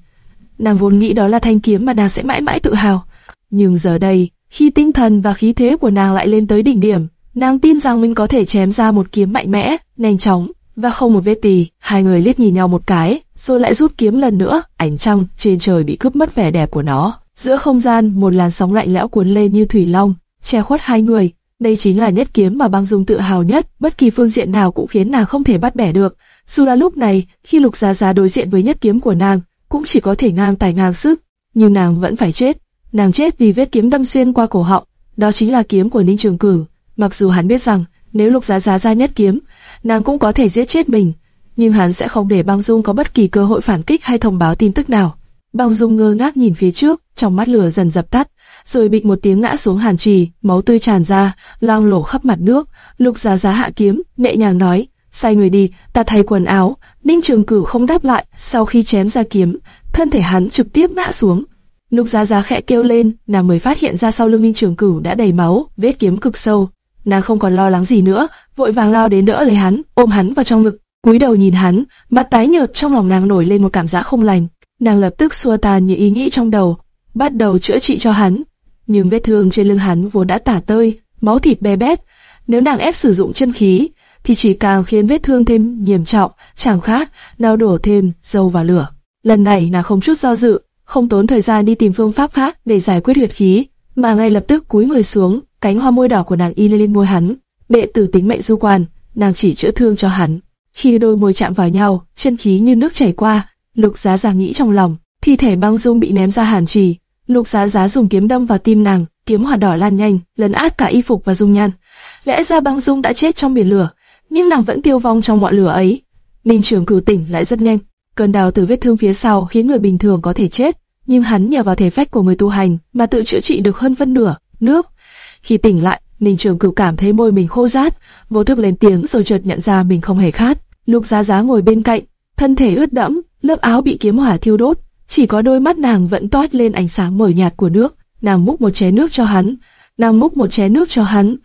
Nàng vốn nghĩ đó là thanh kiếm mà nàng sẽ mãi mãi tự hào. Nhưng giờ đây, khi tinh thần và khí thế của nàng lại lên tới đỉnh điểm, Nàng tin rằng mình có thể chém ra một kiếm mạnh mẽ, nhanh chóng và không một vết tì. Hai người liếc nhìn nhau một cái, rồi lại rút kiếm lần nữa. Ánh trăng trên trời bị cướp mất vẻ đẹp của nó. Giữa không gian, một làn sóng lạnh lẽo cuốn lên như thủy long, che khuất hai người. Đây chính là nhất kiếm mà băng dung tự hào nhất, bất kỳ phương diện nào cũng khiến nàng không thể bắt bẻ được. Dù là lúc này, khi Lục Giá Giá đối diện với nhất kiếm của nàng, cũng chỉ có thể ngang tài ngang sức, nhưng nàng vẫn phải chết. Nàng chết vì vết kiếm đâm xuyên qua cổ họng, đó chính là kiếm của Ninh Trường Cử. Mặc dù hắn biết rằng, nếu Lục Giá Giá ra nhất kiếm, nàng cũng có thể giết chết mình, nhưng hắn sẽ không để Băng Dung có bất kỳ cơ hội phản kích hay thông báo tin tức nào. Băng Dung ngơ ngác nhìn phía trước, trong mắt lửa dần dập tắt, rồi bịch một tiếng ngã xuống hàn trì, máu tươi tràn ra, loang lổ khắp mặt nước. Lục Giá Giá hạ kiếm, nhẹ nhàng nói, sai người đi, ta thay quần áo. Ninh Trường Cửu không đáp lại, sau khi chém ra kiếm, thân thể hắn trực tiếp ngã xuống. Lục Giá Giá khẽ kêu lên, nàng mới phát hiện ra sau lưng Ninh Trường Cửu đã đầy máu, vết kiếm cực sâu. Nàng không còn lo lắng gì nữa, vội vàng lao đến đỡ lấy hắn, ôm hắn vào trong ngực, cúi đầu nhìn hắn, mặt tái nhợt trong lòng nàng nổi lên một cảm giác không lành. Nàng lập tức xua tan những ý nghĩ trong đầu, bắt đầu chữa trị cho hắn. Nhưng vết thương trên lưng hắn vốn đã tả tơi, máu thịt bè bét. Nếu nàng ép sử dụng chân khí, thì chỉ càng khiến vết thương thêm nghiêm trọng, chẳng khác nào đổ thêm dầu vào lửa. Lần này nàng không chút do dự, không tốn thời gian đi tìm phương pháp khác để giải quyết huyệt khí, mà ngay lập tức cúi người xuống, cánh hoa môi đỏ của nàng y lên môi hắn. Đệ tử tính mệnh du quan, nàng chỉ chữa thương cho hắn. Khi đôi môi chạm vào nhau, chân khí như nước chảy qua, Lục Giá giả nghĩ trong lòng, thi thể băng dung bị ném ra hàn trì. Lục Giá Giá dùng kiếm đâm vào tim nàng, kiếm hỏa đỏ lan nhanh, lấn át cả y phục và dung nhan. Lẽ ra băng dung đã chết trong biển lửa, nhưng nàng vẫn tiêu vong trong ngọn lửa ấy. Ninh Trường Cửu tỉnh lại rất nhanh, cơn đau từ vết thương phía sau khiến người bình thường có thể chết, nhưng hắn nhờ vào thể phách của người tu hành mà tự chữa trị được hơn phân nửa. Nước. Khi tỉnh lại, Ninh Trường Cửu cảm thấy môi mình khô rát, vô thức lên tiếng rồi chợt nhận ra mình không hề khát. Lục Giá Giá ngồi bên cạnh, thân thể ướt đẫm, lớp áo bị kiếm hỏa thiêu đốt, chỉ có đôi mắt nàng vẫn toát lên ánh sáng mờ nhạt của nước. Nàng múc một chén nước cho hắn, nàng múc một chén nước cho hắn,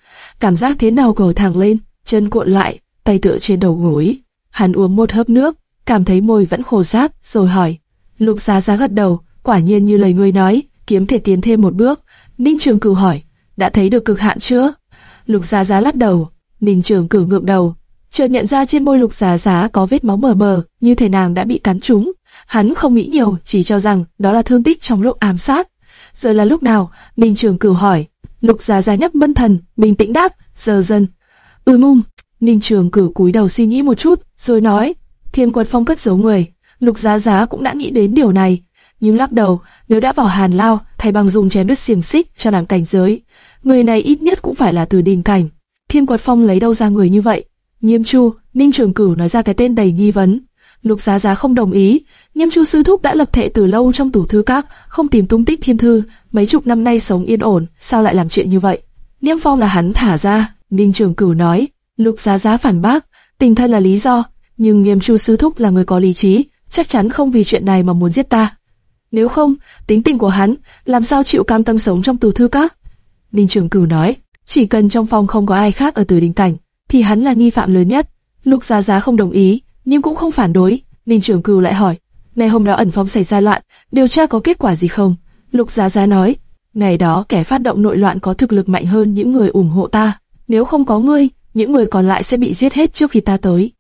cảm giác thế nào cầu thẳng lên, chân cuộn lại, tay tựa trên đầu gối. Hắn uống một hớp nước, cảm thấy môi vẫn khô ráp, rồi hỏi. Lục Giá Giá gật đầu, quả nhiên như lời ngươi nói, kiếm thể tiến thêm một bước. Ninh Trường Cửu hỏi, đã thấy được cực hạn chưa? Lục Giá Giá lắc đầu. Ninh Trường Cửu ngượng đầu, chợt nhận ra trên môi Lục Giá Giá có vết máu mờ mờ, như thể nàng đã bị cắn trúng. Hắn không nghĩ nhiều, chỉ cho rằng đó là thương tích trong lúc ám sát. Giờ là lúc nào? Ninh Trường Cửu hỏi. Lục Giá Giá nhấp mân thần, bình tĩnh đáp, giờ dần. Ừ mum. Ninh Trường Cửu cúi đầu suy nghĩ một chút, rồi nói, Thiên Quật Phong cất giấu người. Lục Giá Giá cũng đã nghĩ đến điều này, nhưng lắc đầu, nếu đã vào Hàn Lao, thầy bằng dùng chém đứt xiềng xích cho nàng cảnh giới, người này ít nhất cũng phải là từ đình cảnh. Thiên Quật Phong lấy đâu ra người như vậy? Nghiêm Chu, Ninh Trường Cửu nói ra cái tên đầy nghi vấn. Lục Giá Giá không đồng ý. Nhâm Chu sư thúc đã lập thệ từ lâu trong tủ thư các, không tìm tung tích thiên thư, mấy chục năm nay sống yên ổn, sao lại làm chuyện như vậy? Niêm Phong là hắn thả ra. Ninh Trường Cửu nói. Lục Giá Giá phản bác, tình thân là lý do, nhưng Nghiêm Chu sư thúc là người có lý trí, chắc chắn không vì chuyện này mà muốn giết ta. Nếu không, tính tình của hắn, làm sao chịu cam tâm sống trong tù thư các? Ninh Trường Cửu nói, chỉ cần trong phòng không có ai khác ở Từ Đình Cảnh, thì hắn là nghi phạm lớn nhất. Lục Giá Giá không đồng ý, nhưng cũng không phản đối. Ninh Trường Cửu lại hỏi, ngày hôm đó ẩn phong xảy ra loạn, điều tra có kết quả gì không? Lục Giá Giá nói, ngày đó kẻ phát động nội loạn có thực lực mạnh hơn những người ủng hộ ta. Nếu không có ngươi, những người còn lại sẽ bị giết hết trước khi ta tới.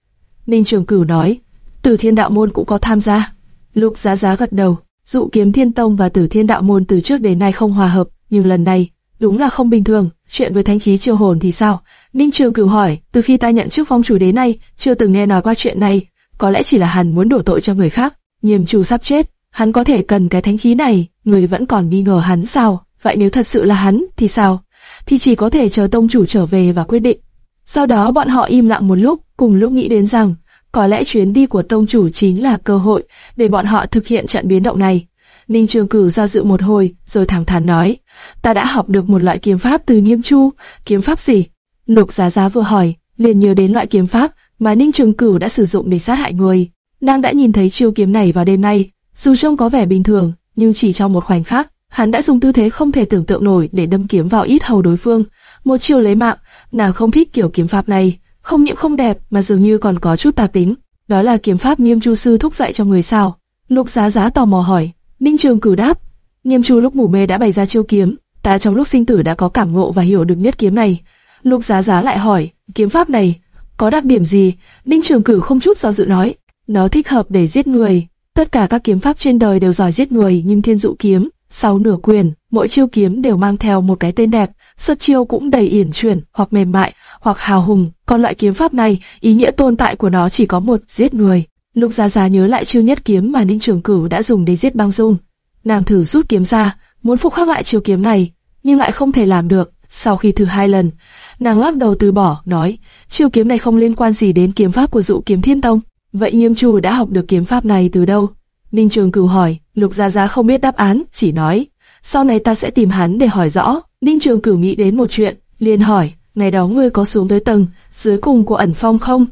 Ninh Trường Cửu nói, Tử Thiên Đạo Môn cũng có tham gia. Lục Giá Giá gật đầu, dụ kiếm Thiên Tông và Tử Thiên Đạo Môn từ trước đến nay không hòa hợp, nhưng lần này, đúng là không bình thường. Chuyện với thánh khí chiêu hồn thì sao? Ninh Trường Cửu hỏi, từ khi ta nhận chức phong chủ đế này, chưa từng nghe nói qua chuyện này, có lẽ chỉ là hắn muốn đổ tội cho người khác. Nghiêm chủ sắp chết, hắn có thể cần cái thánh khí này, người vẫn còn nghi ngờ hắn sao? Vậy nếu thật sự là hắn, thì sao? Thì chỉ có thể chờ tông chủ trở về và quyết định. Sau đó bọn họ im lặng một lúc, cùng lúc nghĩ đến rằng, có lẽ chuyến đi của tông chủ chính là cơ hội để bọn họ thực hiện trận biến động này. Ninh Trường Cửu do dự một hồi, rồi thẳng thắn nói, ta đã học được một loại kiếm pháp từ Nghiêm Chu, kiếm pháp gì? Lục Giá Giá vừa hỏi, liền nhớ đến loại kiếm pháp mà Ninh Trường Cửu đã sử dụng để sát hại người. Nàng đã nhìn thấy chiêu kiếm này vào đêm nay, dù trông có vẻ bình thường, nhưng chỉ trong một khoảnh khắc, hắn đã dùng tư thế không thể tưởng tượng nổi để đâm kiếm vào ít hầu đối phương, một chiêu lấy mạng. Nàng không thích kiểu kiếm pháp này, không những không đẹp mà dường như còn có chút tà tính. Đó là kiếm pháp Nghiêm Chu sư thúc dạy cho người sao? Lục Giá Giá tò mò hỏi. Ninh Trường Cửu đáp. Nghiêm Chu lúc ngủ mê đã bày ra chiêu kiếm, ta trong lúc sinh tử đã có cảm ngộ và hiểu được nhất kiếm này. Lục Giá Giá lại hỏi, kiếm pháp này có đặc điểm gì? Ninh Trường Cửu không chút do dự nói, nó thích hợp để giết người. Tất cả các kiếm pháp trên đời đều giỏi giết người, nhưng Thiên Dụ kiếm, sau nửa quyền, mỗi chiêu kiếm đều mang theo một cái tên đẹp, xuất chiêu cũng đầy yển chuyển, hoặc mềm mại, hoặc hào hùng. Còn loại kiếm pháp này, ý nghĩa tồn tại của nó chỉ có một, giết người. Lục Giá Giá nhớ lại chiêu nhất kiếm mà Ninh Trường Cửu đã dùng để giết Băng Dung. Nàng thử rút kiếm ra, muốn phục khắc lại chiêu kiếm này, nhưng lại không thể làm được. Sau khi thử hai lần, nàng lắc đầu từ bỏ, nói, chiêu kiếm này không liên quan gì đến kiếm pháp của dụ kiếm thiên tông. Vậy Nghiêm Chu đã học được kiếm pháp này từ đâu? Ninh Trường Cửu hỏi, Lục Gia Gia không biết đáp án, chỉ nói, sau này ta sẽ tìm hắn để hỏi rõ. Ninh Trường Cửu nghĩ đến một chuyện, liền hỏi, ngày đó ngươi có xuống tới tầng dưới cùng của ẩn phong không?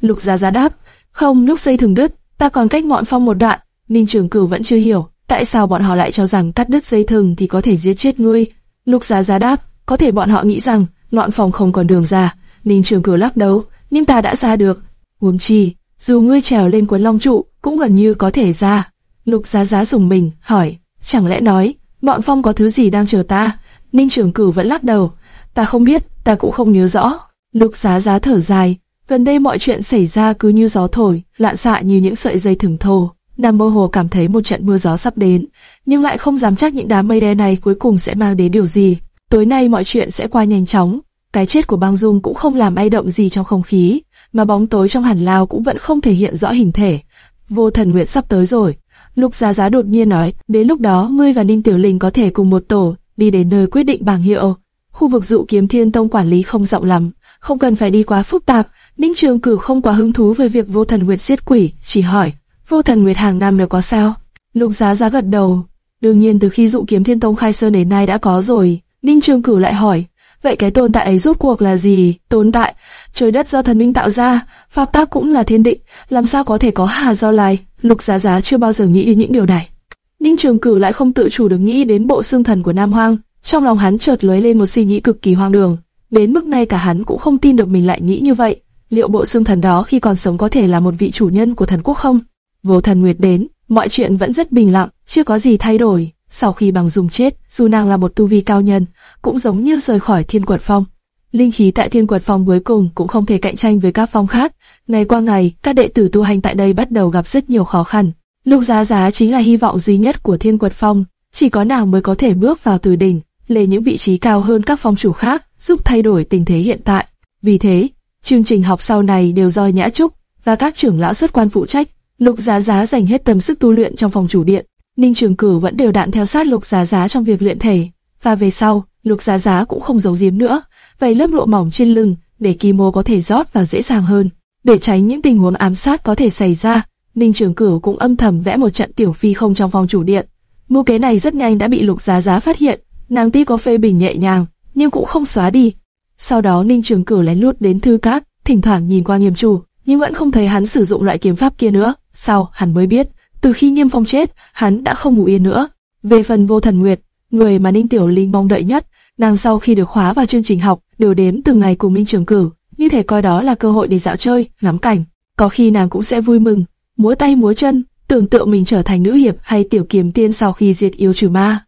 Lục Gia Gia đáp, không, lúc dây thừng đứt, ta còn cách ngọn phong một đoạn. Ninh Trường Cửu vẫn chưa hiểu, tại sao bọn họ lại cho rằng cắt đứt dây thừng thì có thể giết chết ngươi. Lục Gia Gia đáp, có thể bọn họ nghĩ rằng ngọn phòng không còn đường ra. Ninh Trường Cửu lắc đầu, nhưng ta đã ra được. Huống chi, dù ngươi trèo lên quấn long trụ, cũng gần như có thể ra. Lục Giá Giá dùng mình, hỏi, chẳng lẽ nói, bọn phong có thứ gì đang chờ ta? Ninh Trường Cửu vẫn lắc đầu, ta không biết, ta cũng không nhớ rõ. Lục Giá Giá thở dài, gần đây mọi chuyện xảy ra cứ như gió thổi, lạn xạ như những sợi dây thừng thô. Nam mơ hồ cảm thấy một trận mưa gió sắp đến, nhưng lại không dám chắc những đám mây đen này cuối cùng sẽ mang đến điều gì. Tối nay mọi chuyện sẽ qua nhanh chóng, cái chết của băng dung cũng không làm ai động gì trong không khí, mà bóng tối trong hàn lao cũng vẫn không thể hiện rõ hình thể. Vô thần nguyện sắp tới rồi. Lục Giá Giá đột nhiên nói, đến lúc đó ngươi và Ninh Tiểu Linh có thể cùng một tổ, đi đến nơi quyết định bảng hiệu. Khu vực dụ kiếm thiên tông quản lý không rộng lắm, không cần phải đi quá phức tạp. Ninh Trường Cửu không quá hứng thú về việc vô thần nguyệt giết quỷ, chỉ hỏi, vô thần nguyệt hàng năm đều có sao? Lục Giá Giá gật đầu, đương nhiên từ khi dụ kiếm thiên tông khai sơn đến nay đã có rồi. Ninh Trường Cửu lại hỏi, vậy cái tồn tại ấy rốt cuộc là gì? Tồn tại, trời đất do thần minh tạo ra, pháp tác cũng là thiên định, làm sao có thể có hà do lai? Lục Giá Giá chưa bao giờ nghĩ đến những điều này. Ninh Trường Cửu lại không tự chủ được nghĩ đến bộ xương thần của Nam Hoang, trong lòng hắn chợt lóe lên một suy nghĩ cực kỳ hoang đường. Đến mức này cả hắn cũng không tin được mình lại nghĩ như vậy. Liệu bộ xương thần đó khi còn sống có thể là một vị chủ nhân của thần quốc không? Vô thần nguyệt đến, mọi chuyện vẫn rất bình lặng, chưa có gì thay đổi. Sau khi bằng dùng chết, dù nàng là một tu vi cao nhân, cũng giống như rời khỏi thiên quật phong. Linh khí tại thiên quật phong cuối cùng cũng không thể cạnh tranh với các phong khác. Ngày qua ngày, các đệ tử tu hành tại đây bắt đầu gặp rất nhiều khó khăn. Lục Giá Giá chính là hy vọng duy nhất của thiên quật phong, chỉ có nàng mới có thể bước vào từ đỉnh, lên những vị trí cao hơn các phong chủ khác, giúp thay đổi tình thế hiện tại. Vì thế, chương trình học sau này đều do Nhã Trúc và các trưởng lão xuất quan phụ trách. Lục Giá Giá dành hết tâm sức tu luyện trong phòng chủ điện. Ninh Trường Cử vẫn đều đặn theo sát Lục Giá Giá trong việc luyện thể, và về sau, Lục Giá Giá cũng không giấu giếm nữa, vầy lớp lụa mỏng trên lưng để Kim Mô có thể rót vào dễ dàng hơn, để tránh những tình huống ám sát có thể xảy ra. Ninh Trường Cửu cũng âm thầm vẽ một trận tiểu phi không trong phòng chủ điện. Mưu kế này rất nhanh đã bị Lục Giá Giá phát hiện, nàng tuy có phê bình nhẹ nhàng, nhưng cũng không xóa đi. Sau đó Ninh Trường Cửu lén lút đến thư cát, thỉnh thoảng nhìn qua Nghiêm Chủ, nhưng vẫn không thấy hắn sử dụng loại kiếm pháp kia nữa. Sau, hắn mới biết, từ khi Nghiêm Phong chết, hắn đã không ngủ yên nữa. Về phần Vô Thần Nguyệt, người mà Ninh Tiểu Linh mong đợi nhất, nàng sau khi được khóa vào chương trình học, đều đếm từng ngày cùng Minh Trường cử, như thể coi đó là cơ hội để dạo chơi, ngắm cảnh. Có khi nàng cũng sẽ vui mừng, múa tay múa chân, tưởng tượng mình trở thành nữ hiệp hay tiểu kiếm tiên sau khi diệt yêu trừ ma.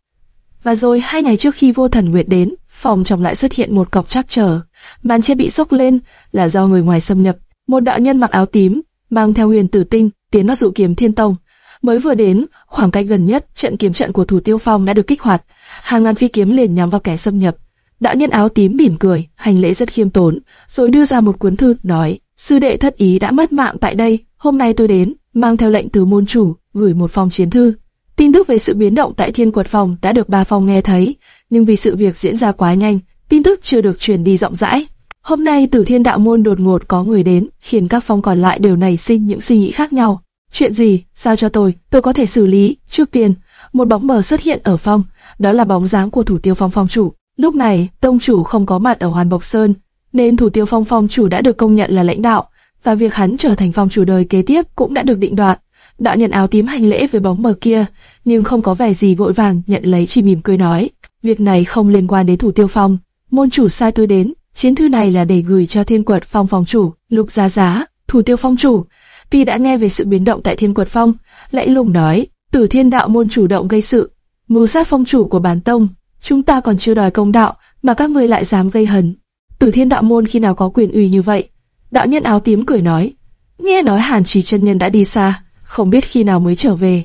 Và rồi hai ngày trước khi vô thần nguyệt đến, phòng trong lại xuất hiện một cọc trắc trở, màn che bị sốc lên là do người ngoài xâm nhập. Một đạo nhân mặc áo tím, mang theo huyền tử tinh, tiến vào dụ kiếm thiên tông. Mới vừa đến, khoảng cách gần nhất, trận kiếm trận của thủ tiêu phong đã được kích hoạt, hàng ngàn phi kiếm liền nhắm vào kẻ xâm nhập. Đạo nhân áo tím mỉm cười, hành lễ rất khiêm tốn, rồi đưa ra một cuốn thư, nói: sư đệ thất ý đã mất mạng tại đây, hôm nay tôi đến, mang theo lệnh từ môn chủ, gửi một phong chiến thư. Tin tức về sự biến động tại thiên quật phòng đã được ba phong nghe thấy, nhưng vì sự việc diễn ra quá nhanh, tin tức chưa được truyền đi rộng rãi. Hôm nay Tử Thiên Đạo môn đột ngột có người đến, khiến các phong còn lại đều nảy sinh những suy nghĩ khác nhau. Chuyện gì? Sao cho tôi? Tôi có thể xử lý. Trước tiên, một bóng mờ xuất hiện ở phong, đó là bóng dáng của thủ tiêu phong phong chủ. Lúc này, tông chủ không có mặt ở Hoàn Bộc Sơn, nên thủ tiêu phong phong chủ đã được công nhận là lãnh đạo, và việc hắn trở thành phong chủ đời kế tiếp cũng đã được định đoạt. Đạo nhận áo tím hành lễ với bóng mờ kia, nhưng không có vẻ gì vội vàng nhận lấy chỉ mỉm cười nói, việc này không liên quan đến thủ tiêu phong, môn chủ sai tôi đến, chiến thư này là để gửi cho thiên quật phong phong chủ, lục giá giá, thủ tiêu phong chủ. Pi đã nghe về sự biến động tại thiên quật phong, lẫy lùng nói, tử thiên đạo môn chủ động gây sự, mưu sát phong chủ của bản tông, chúng ta còn chưa đòi công đạo, mà các ngươi lại dám gây hấn. Tử Thiên Đạo môn khi nào có quyền uy như vậy? Đạo nhân áo tím cười nói, nghe nói Hàn Trì chân nhân đã đi xa, không biết khi nào mới trở về.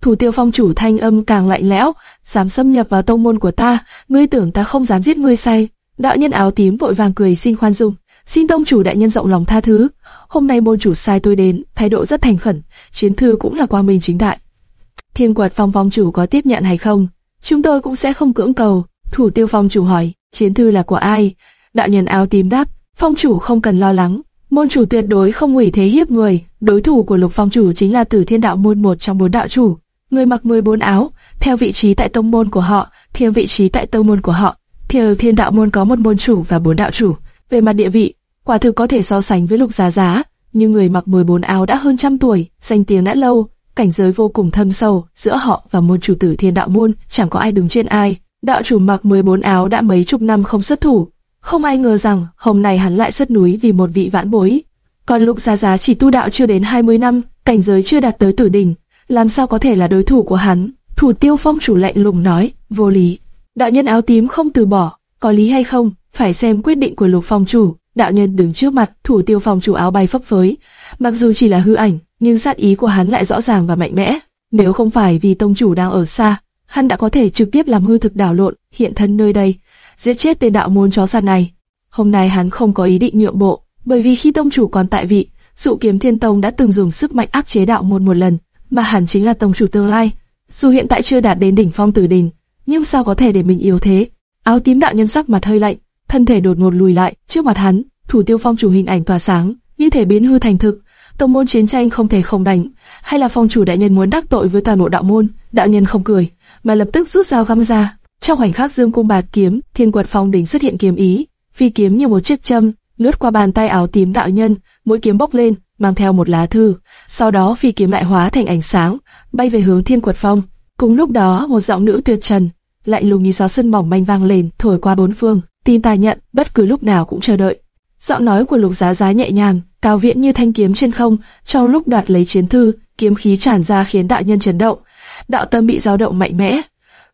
Thủ tiêu phong chủ thanh âm càng lạnh lẽo, dám xâm nhập vào tông môn của ta, ngươi tưởng ta không dám giết ngươi say? Đạo nhân áo tím vội vàng cười xin khoan dung, xin tông chủ đại nhân rộng lòng tha thứ. Hôm nay môn chủ sai tôi đến, thái độ rất thành khẩn, chiến thư cũng là qua minh chính đại. Thiên quật phong phong chủ có tiếp nhận hay không? Chúng tôi cũng sẽ không cưỡng cầu. Thủ tiêu phong chủ hỏi, chiến thư là của ai? Đạo nhân áo tím đáp, phong chủ không cần lo lắng, môn chủ tuyệt đối không hủy thế hiếp người. Đối thủ của lục phong chủ chính là tử thiên đạo môn một trong bốn đạo chủ, người mặc 14 áo, theo vị trí tại tông môn của họ, theo vị trí tại tông môn của họ. Theo thiên đạo môn có một môn chủ và bốn đạo chủ. Về mặt địa vị, quả thực có thể so sánh với lục giá giá, nhưng người mặc 14 áo đã hơn trăm tuổi, danh tiếng đã lâu, cảnh giới vô cùng thâm sâu, giữa họ và môn chủ tử thiên đạo môn chẳng có ai đứng trên ai. Đạo chủ mặc 14 áo đã mấy chục năm không xuất thủ, không ai ngờ rằng hôm nay hắn lại xuất núi vì một vị vãn bối. Còn Lục Giá Giá chỉ tu đạo chưa đến 20 năm, cảnh giới chưa đạt tới tử đỉnh, làm sao có thể là đối thủ của hắn? Thủ Tiêu Phong chủ lạnh lùng nói, vô lý. Đạo nhân áo tím không từ bỏ, có lý hay không, phải xem quyết định của Lục Phong chủ. Đạo nhân đứng trước mặt, Thủ Tiêu phòng chủ áo bay phấp phới, mặc dù chỉ là hư ảnh, nhưng sát ý của hắn lại rõ ràng và mạnh mẽ. Nếu không phải vì tông chủ đang ở xa, hắn đã có thể trực tiếp làm hư thực đảo lộn, hiện thân nơi đây, giết chết tên đạo môn chó săn này. Hôm nay hắn không có ý định nhượng bộ, bởi vì khi tông chủ còn tại vị, dụ kiếm thiên tông đã từng dùng sức mạnh áp chế đạo môn một lần, mà hắn chính là tông chủ tương lai. Dù hiện tại chưa đạt đến đỉnh phong tử đình nhưng sao có thể để mình yếu thế? Áo tím đạo nhân sắc mặt hơi lạnh, thân thể đột ngột lùi lại trước mặt hắn, thủ tiêu phong chủ hình ảnh tỏa sáng, như thể biến hư thành thực. Tông môn chiến tranh không thể không đánh, hay là phong chủ đại nhân muốn đắc tội với toàn bộ đạo môn? Đạo nhân không cười, mà lập tức rút dao găm ra. Trong khoảnh khắc dương cung bạt kiếm, thiên quật phong đỉnh xuất hiện kiếm ý, phi kiếm như một chiếc châm lướt qua bàn tay áo tím đạo nhân, mũi kiếm bốc lên, mang theo một lá thư. Sau đó phi kiếm lại hóa thành ánh sáng, bay về hướng thiên quật phong. Cùng lúc đó, một giọng nữ tuyệt trần, lạnh lùng như gió sân mỏng manh vang lên, thổi qua bốn phương. Tin ta nhận, bất cứ lúc nào cũng chờ đợi. Giọng nói của lục giá giá nhẹ nhàng, cao viễn như thanh kiếm trên không. Trong lúc đoạt lấy chiến thư, kiếm khí tràn ra khiến đạo nhân chấn động. Đạo tâm bị dao động mạnh mẽ.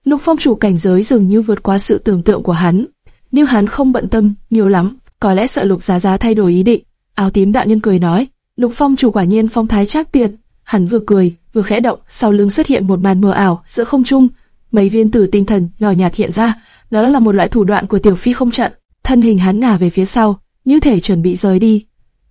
Lục phong chủ cảnh giới dường như vượt qua sự tưởng tượng của hắn. Nhưng hắn không bận tâm, nhiều lắm, có lẽ sợ lục giá giá thay đổi ý định. Áo tím đạo nhân cười nói, lục phong chủ quả nhiên phong thái trác tuyệt. Hắn vừa cười, vừa khẽ động, sau lưng xuất hiện một màn mờ ảo giữa không trung, mấy viên tử tinh thần nhỏ nhạt hiện ra, đó là một loại thủ đoạn của tiểu phi không trận. Thân hình hắn ngả về phía sau, như thể chuẩn bị rời đi.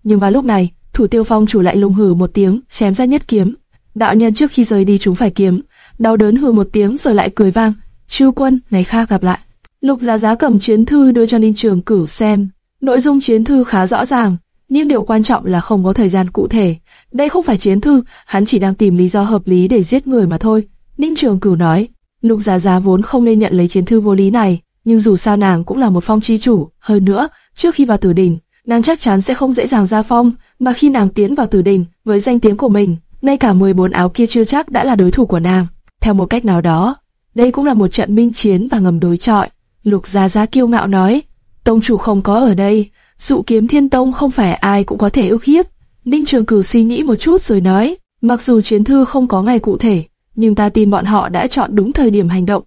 Nhưng vào lúc này, thủ tiêu phong chủ lại lùng hừ một tiếng, chém ra nhất kiếm. Đạo nhân trước khi rời đi chúng phải kiếm, đau đớn hừ một tiếng rồi lại cười vang. Chu quân, ngày khác gặp lại. Lục Giá Giá cầm chiến thư đưa cho Ninh Trường Cửu xem. Nội dung chiến thư khá rõ ràng, nhưng điều quan trọng là không có thời gian cụ thể. Đây không phải chiến thư, hắn chỉ đang tìm lý do hợp lý để giết người mà thôi. Ninh Trường Cửu nói, Lục Giá Giá vốn không nên nhận lấy chiến thư vô lý này, nhưng dù sao nàng cũng là một phong chi chủ. Hơn nữa, trước khi vào tử đỉnh, nàng chắc chắn sẽ không dễ dàng ra phong, mà khi nàng tiến vào tử đỉnh với danh tiếng của mình, ngay cả 14 áo kia chưa chắc đã là đối thủ của nàng. Theo một cách nào đó, đây cũng là một trận minh chiến và ngầm đối chọi. Lục Gia Gia kiêu ngạo nói, tông chủ không có ở đây, dụ kiếm thiên tông không phải ai cũng có thể ức hiếp. Ninh Trường Cửu suy nghĩ một chút rồi nói, mặc dù chiến thư không có ngày cụ thể, nhưng ta tin bọn họ đã chọn đúng thời điểm hành động.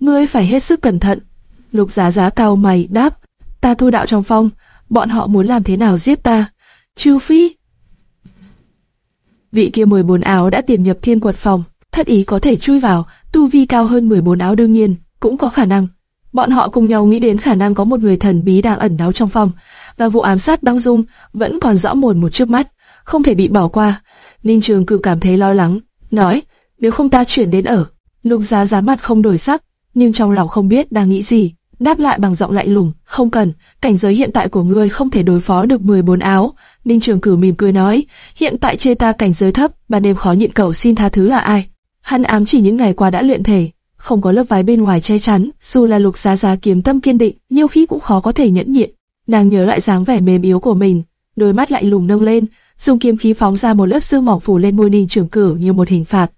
Ngươi phải hết sức cẩn thận. Lục Giá Giá cao mày đáp, ta thu đạo trong phong, bọn họ muốn làm thế nào giết ta? Chu Phi. Vị kia 14 áo đã tiềm nhập thiên quật phòng, thất ý có thể chui vào, tu vi cao hơn 14 áo đương nhiên, cũng có khả năng. Bọn họ cùng nhau nghĩ đến khả năng có một người thần bí đang ẩn náu trong phòng, và vụ ám sát băng dung vẫn còn rõ mồn một trước mắt, không thể bị bỏ qua. Ninh Trường Cử cảm thấy lo lắng, nói, nếu không ta chuyển đến ở. Lục Giá giá mặt không đổi sắc, nhưng trong lòng không biết đang nghĩ gì, đáp lại bằng giọng lạnh lùng, không cần, cảnh giới hiện tại của ngươi không thể đối phó được 14 áo. Ninh Trường Cử mỉm cười nói, hiện tại chê ta cảnh giới thấp, ban đêm khó nhịn cầu xin tha thứ là ai? Hắn ám chỉ những ngày qua đã luyện thể, không có lớp vải bên ngoài che chắn, dù là lục giá giá kiếm tâm kiên định, nhiều khi cũng khó có thể nhẫn nhịn. Nàng nhớ lại dáng vẻ mềm yếu của mình, đôi mắt lại lùng nâng lên, dùng kiếm khí phóng ra một lớp sương mỏng phủ lên môi Ninh Trường Cửu như một hình phạt.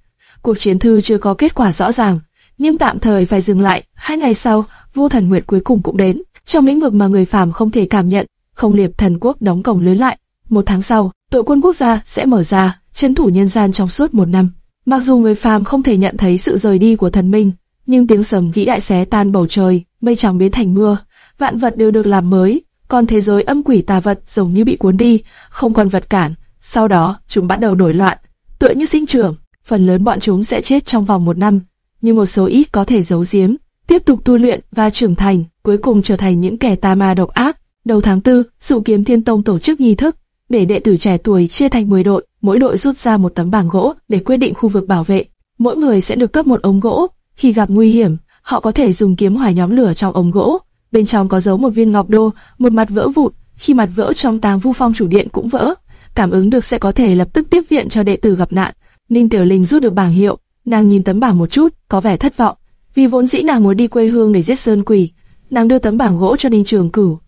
Cuộc chiến thư chưa có kết quả rõ ràng, nhưng tạm thời phải dừng lại. Hai ngày sau, Vu thần nguyệt cuối cùng cũng đến. Trong lĩnh vực mà người phàm không thể cảm nhận, không liệp thần quốc đóng cổng lớn lại. Một tháng sau, tội quân quốc gia sẽ mở ra, chấn thủ nhân gian trong suốt một năm. Mặc dù người phàm không thể nhận thấy sự rời đi của thần minh, nhưng tiếng sầm vĩ đại xé tan bầu trời, mây trắng biến thành mưa, vạn vật đều được làm mới, còn thế giới âm quỷ tà vật giống như bị cuốn đi, không còn vật cản. Sau đó, chúng bắt đầu nổi loạn, tựa như sinh trưởng, phần lớn bọn chúng sẽ chết trong vòng một năm, nhưng một số ít có thể giấu giếm, tiếp tục tu luyện và trưởng thành, cuối cùng trở thành những kẻ tà ma độc ác. Đầu tháng 4, Dụ Kiếm Thiên Tông tổ chức nghi thức, để đệ tử trẻ tuổi chia thành 10 đội, mỗi đội rút ra một tấm bảng gỗ để quyết định khu vực bảo vệ. Mỗi người sẽ được cấp một ống gỗ, khi gặp nguy hiểm, họ có thể dùng kiếm hỏa nhóm lửa trong ống gỗ. Bên trong có giấu một viên ngọc đô, một mặt vỡ vụn, khi mặt vỡ trong tàng vu phong chủ điện cũng vỡ. Cảm ứng được sẽ có thể lập tức tiếp viện cho đệ tử gặp nạn. Ninh Tiểu Linh rút được bảng hiệu, nàng nhìn tấm bảng một chút, có vẻ thất vọng, vì vốn dĩ nàng muốn đi quê hương để giết sơn quỷ. Nàng đưa tấm bảng gỗ cho Ninh Trường Cửu.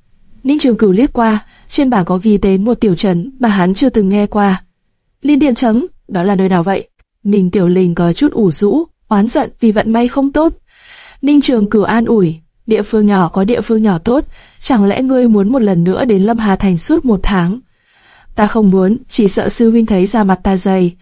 Ninh Trường Cửu liếc qua, trên bảng có ghi tên một tiểu trấn mà hắn chưa từng nghe qua. Liên Điện Trấn, đó là nơi nào vậy? mình Tiểu Linh có chút ủ rũ, oán giận vì vận may không tốt. Ninh Trường Cửu an ủi, địa phương nhỏ có địa phương nhỏ tốt, chẳng lẽ ngươi muốn một lần nữa đến Lâm Hà Thành suốt một tháng? Ta không muốn, chỉ sợ sư huynh thấy ra mặt ta dày,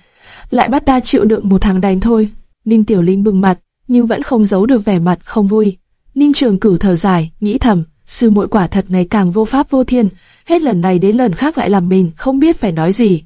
lại bắt ta chịu đựng một tháng đành thôi. Ninh Tiểu Linh bừng mặt, nhưng vẫn không giấu được vẻ mặt không vui. Ninh Trường Cửu thở dài, nghĩ thầm, sư muội quả thật này càng vô pháp vô thiên, hết lần này đến lần khác lại làm mình không biết phải nói gì.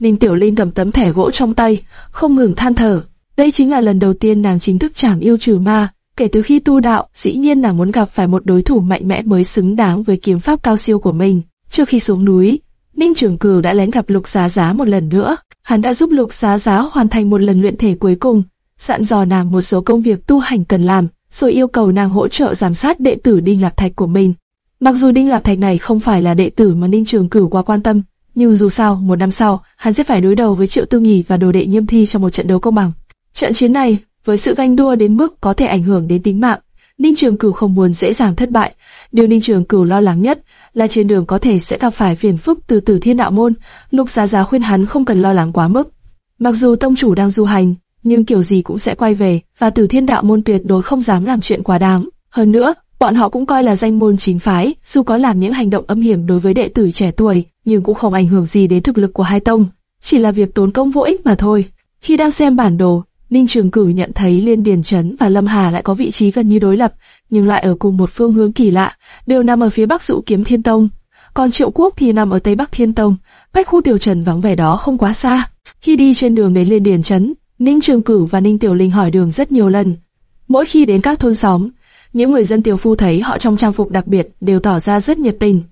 Ninh Tiểu Linh cầm tấm thẻ gỗ trong tay, không ngừng than thở. Đây chính là lần đầu tiên nàng chính thức chảm yêu trừ ma. Kể từ khi tu đạo, dĩ nhiên nàng muốn gặp phải một đối thủ mạnh mẽ mới xứng đáng với kiếm pháp cao siêu của mình. Trước khi xuống núi, Ninh Trường Cửu đã lén gặp Lục Giá Giá một lần nữa. Hắn đã giúp Lục Giá Giá hoàn thành một lần luyện thể cuối cùng, dặn dò nàng một số công việc tu hành cần làm, rồi yêu cầu nàng hỗ trợ giám sát đệ tử Đinh Lạp Thạch của mình. Mặc dù Đinh Lạp Thạch này không phải là đệ tử mà Ninh Trường Cửu quá quan tâm, nhưng dù sao, một năm sau, hắn sẽ phải đối đầu với Triệu Tư Nghỉ và đồ đệ Nhiêm Thi trong một trận đấu công bằng. Trận chiến này, với sự ganh đua đến mức có thể ảnh hưởng đến tính mạng, Ninh Trường Cửu không muốn dễ dàng thất bại. Điều Ninh Trường Cửu lo lắng nhất là trên đường có thể sẽ gặp phải phiền phức từ Tử Thiên Đạo môn. Lục Giá Giá khuyên hắn không cần lo lắng quá mức. Mặc dù tông chủ đang du hành, nhưng kiểu gì cũng sẽ quay về, và Tử Thiên Đạo môn tuyệt đối không dám làm chuyện quá đáng. Hơn nữa, bọn họ cũng coi là danh môn chính phái, dù có làm những hành động âm hiểm đối với đệ tử trẻ tuổi, nhưng cũng không ảnh hưởng gì đến thực lực của hai tông, chỉ là việc tốn công vô ích mà thôi. Khi đang xem bản đồ, Ninh Trường Cửu nhận thấy Liên Điền Trấn và Lâm Hà lại có vị trí gần như đối lập, nhưng lại ở cùng một phương hướng kỳ lạ, đều nằm ở phía bắc dụ kiếm Thiên Tông, còn Triệu Quốc thì nằm ở tây bắc Thiên Tông, cách khu tiểu trần vắng vẻ đó không quá xa. Khi đi trên đường đến Liên Điền Trấn, Ninh Trường Cửu và Ninh Tiểu Linh hỏi đường rất nhiều lần. Mỗi khi đến các thôn xóm, những người dân tiểu phu thấy họ trong trang phục đặc biệt đều tỏ ra rất nhiệt tình.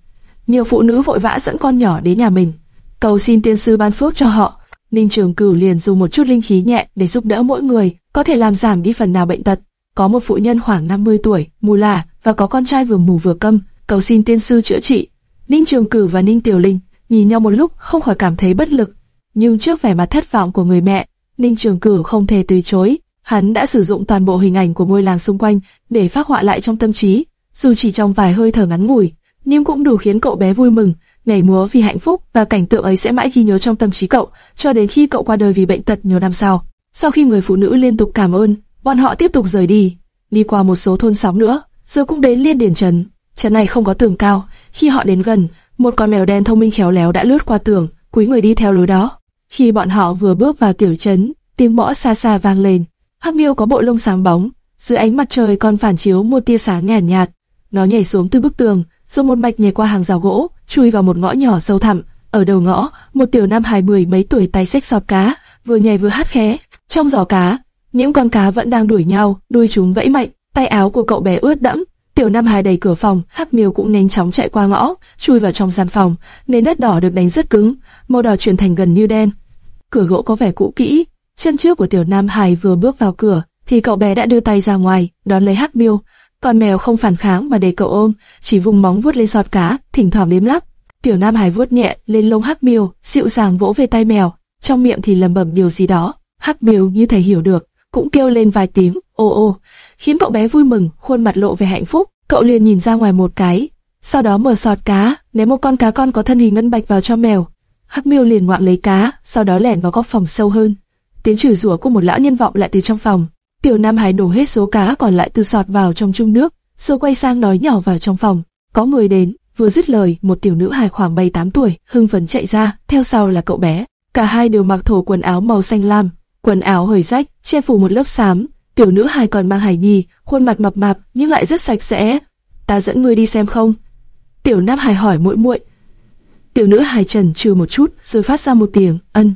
Nhiều phụ nữ vội vã dẫn con nhỏ đến nhà mình, cầu xin tiên sư ban phước cho họ. Ninh Trường Cửu liền dùng một chút linh khí nhẹ để giúp đỡ mỗi người, có thể làm giảm đi phần nào bệnh tật. Có một phụ nhân khoảng 50 tuổi, mù lòa và có con trai vừa mù vừa câm, cầu xin tiên sư chữa trị. Ninh Trường Cửu và Ninh Tiểu Linh nhìn nhau một lúc không khỏi cảm thấy bất lực, nhưng trước vẻ mặt thất vọng của người mẹ, Ninh Trường Cửu không thể từ chối. Hắn đã sử dụng toàn bộ hình ảnh của ngôi làng xung quanh để phát họa lại trong tâm trí, dù chỉ trong vài hơi thở ngắn ngủi, nhưng cũng đủ khiến cậu bé vui mừng, nhảy múa vì hạnh phúc và cảnh tượng ấy sẽ mãi ghi nhớ trong tâm trí cậu, cho đến khi cậu qua đời vì bệnh tật nhiều năm sau. Sau khi người phụ nữ liên tục cảm ơn, bọn họ tiếp tục rời đi, đi qua một số thôn xóm nữa, rồi cũng đến Liên Điển Trấn. Trấn này không có tường cao, khi họ đến gần, một con mèo đen thông minh khéo léo đã lướt qua tường, cúi người đi theo lối đó. Khi bọn họ vừa bước vào tiểu trấn, tiếng mõ xa xa vang lên. Hắc Miêu có bộ lông sáng bóng, dưới ánh mặt trời còn phản chiếu một tia sáng nhàn nhạt, nhạt. Nó nhảy xuống từ bức tường, rồi một mạch nhảy qua hàng rào gỗ, chui vào một ngõ nhỏ sâu thẳm. Ở đầu ngõ, một tiểu nam hài mười mấy tuổi tay xách sọt cá, vừa nhảy vừa hát khé. Trong giỏ cá, những con cá vẫn đang đuổi nhau, đuôi chúng vẫy mạnh, tay áo của cậu bé ướt đẫm. Tiểu Nam Hải đẩy cửa phòng, Hắc Miêu cũng nhanh chóng chạy qua ngõ, chui vào trong gian phòng. Nền đất đỏ được đánh rất cứng, màu đỏ chuyển thành gần như đen. Cửa gỗ có vẻ cũ kỹ. Chân trước của Tiểu Nam Hải vừa bước vào cửa, thì cậu bé đã đưa tay ra ngoài, đón lấy Hắc Miêu. Con mèo không phản kháng mà để cậu ôm, chỉ vùng móng vuốt lên giọt cá, thỉnh thoảng liếm lắp. Tiểu Nam Hải vuốt nhẹ lên lông Hắc Miêu, dịu dàng vỗ về tay mèo, trong miệng thì lẩm bẩm điều gì đó. Hắc Miêu như thể hiểu được, cũng kêu lên vài tiếng, ô ô, khiến cậu bé vui mừng, khuôn mặt lộ về hạnh phúc. Cậu liền nhìn ra ngoài một cái, sau đó mở sọt cá, ném một con cá con có thân hình ngân bạch vào cho mèo. Hắc Miêu liền ngoạm lấy cá, sau đó lẻn vào góc phòng sâu hơn. Tiếng chửi rủa của một lão nhân vọng lại từ trong phòng. Tiểu Nam Hải đổ hết số cá còn lại từ sọt vào trong chung nước, rồi quay sang nói nhỏ vào trong phòng. Có người đến, vừa dứt lời, một tiểu nữ hài khoảng 7-8 tuổi, hưng phấn chạy ra, theo sau là cậu bé. Cả hai đều mặc thổ quần áo màu xanh lam, quần áo hơi rách, che phủ một lớp xám. Tiểu nữ hài còn mang hải nhi, khuôn mặt mập mạp nhưng lại rất sạch sẽ. ta dẫn ngươi đi xem không? Tiểu Nam hài hỏi muội muội. Tiểu nữ hài trần trừ một chút, rồi phát ra một tiếng ân.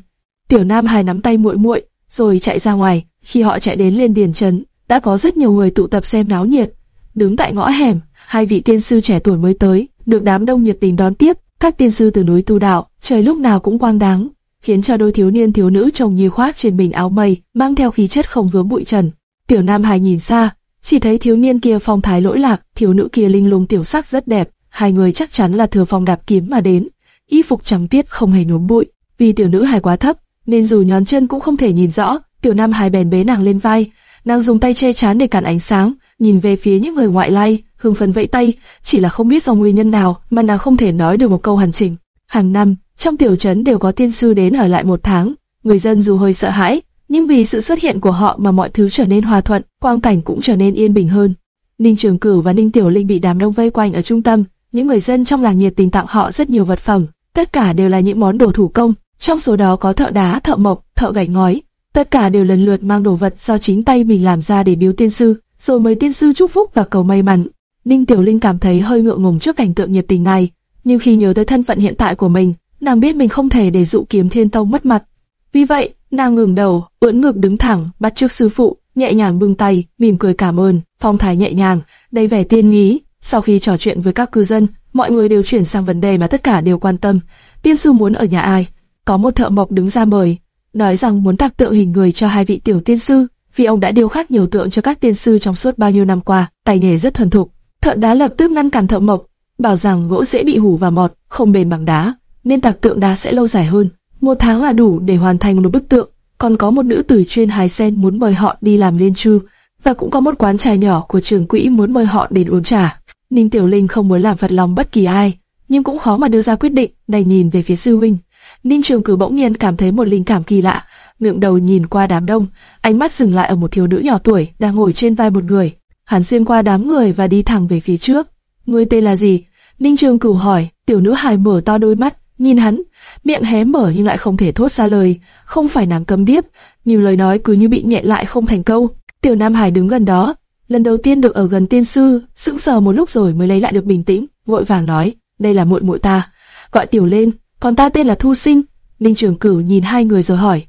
Tiểu Nam hài nắm tay muội muội, rồi chạy ra ngoài. Khi họ chạy đến liên điền trấn, đã có rất nhiều người tụ tập xem náo nhiệt. Đứng tại ngõ hẻm, hai vị tiên sư trẻ tuổi mới tới, được đám đông nhiệt tình đón tiếp. Các tiên sư từ núi tu đạo, trời lúc nào cũng quang đáng, khiến cho đôi thiếu niên thiếu nữ trông như khoác trên mình áo mây, mang theo khí chất không vướng bụi trần. Tiểu Nam Hải nhìn xa, chỉ thấy thiếu niên kia phong thái lỗi lạc, thiếu nữ kia linh lung tiểu sắc rất đẹp, hai người chắc chắn là thừa phong đạp kiếm mà đến. Y phục trắng tiết không hề nhuốm bụi, vì tiểu nữ hài quá thấp, nên dù nhón chân cũng không thể nhìn rõ. Tiểu Nam Hải bèn bế nàng lên vai, nàng dùng tay che chắn để cản ánh sáng, nhìn về phía những người ngoại lai, hưng phấn vẫy tay, chỉ là không biết do nguyên nhân nào mà nàng không thể nói được một câu hoàn chỉnh. Hàng năm, trong tiểu trấn đều có tiên sư đến ở lại một tháng, người dân dù hơi sợ hãi, nhưng vì sự xuất hiện của họ mà mọi thứ trở nên hòa thuận, quang cảnh cũng trở nên yên bình hơn. Ninh Trường Cửu và Ninh Tiểu Linh bị đám đông vây quanh ở trung tâm, những người dân trong làng nhiệt tình tặng họ rất nhiều vật phẩm, tất cả đều là những món đồ thủ công, trong số đó có thợ đá, thợ mộc, thợ gạch ngói, tất cả đều lần lượt mang đồ vật do chính tay mình làm ra để biếu tiên sư, rồi mời tiên sư chúc phúc và cầu may mắn. Ninh Tiểu Linh cảm thấy hơi ngượng ngùng trước cảnh tượng nhiệt tình này, nhưng khi nhớ tới thân phận hiện tại của mình, nàng biết mình không thể để dụ kiếm thiên tông mất mặt. Vì vậy, nàng ngừng đầu, ưỡn ngực đứng thẳng, bắt trước sư phụ, nhẹ nhàng bưng tay, mỉm cười cảm ơn, phong thái nhẹ nhàng, đầy vẻ tiên nghĩ. Sau khi trò chuyện với các cư dân, mọi người đều chuyển sang vấn đề mà tất cả đều quan tâm. Tiên sư muốn ở nhà ai? Có một thợ mộc đứng ra mời, nói rằng muốn tạc tượng hình người cho hai vị tiểu tiên sư, vì ông đã điêu khắc nhiều tượng cho các tiên sư trong suốt bao nhiêu năm qua, tay nghề rất thuần thục. Thợ đá lập tức ngăn cản thợ mộc, bảo rằng gỗ dễ bị hủ và mọt, không bền bằng đá, nên tạc tượng đá sẽ lâu dài hơn. Một tháng là đủ để hoàn thành một bức tượng. Còn có một nữ tử chuyên hái sen muốn mời họ đi làm liên chu, và cũng có một quán trà nhỏ của trường quỹ muốn mời họ đến uống trà. Ninh Tiểu Linh không muốn làm phật lòng bất kỳ ai, nhưng cũng khó mà đưa ra quyết định, đành nhìn về phía sư huynh. Ninh Trường Cử bỗng nhiên cảm thấy một linh cảm kỳ lạ, ngượng đầu nhìn qua đám đông, ánh mắt dừng lại ở một thiếu nữ nhỏ tuổi đang ngồi trên vai một người. Hắn xuyên qua đám người và đi thẳng về phía trước. Ngươi tên là gì? Ninh Trường Cửu hỏi. Tiểu nữ hài mở to đôi mắt, nhìn hắn, miệng hé mở nhưng lại không thể thốt ra lời. Không phải nàng câm điếc, nhiều lời nói cứ như bị nghẹn lại không thành câu. Tiểu Nam Hải đứng gần đó, lần đầu tiên được ở gần tiên sư, sững sờ một lúc rồi mới lấy lại được bình tĩnh, vội vàng nói, đây là muội muội ta, gọi tiểu lên, còn ta tên là Thu Sinh. Ninh Trường Cửu nhìn hai người rồi hỏi,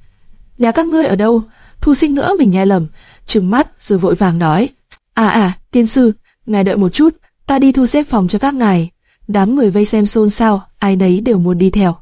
nhà các ngươi ở đâu? Thu Sinh nữa mình nghe lầm, trừng mắt rồi vội vàng nói, à à, tiên sư, ngài đợi một chút, ta đi thu xếp phòng cho các ngài. Đám người vây xem xôn xao, ai nấy đều muốn đi theo,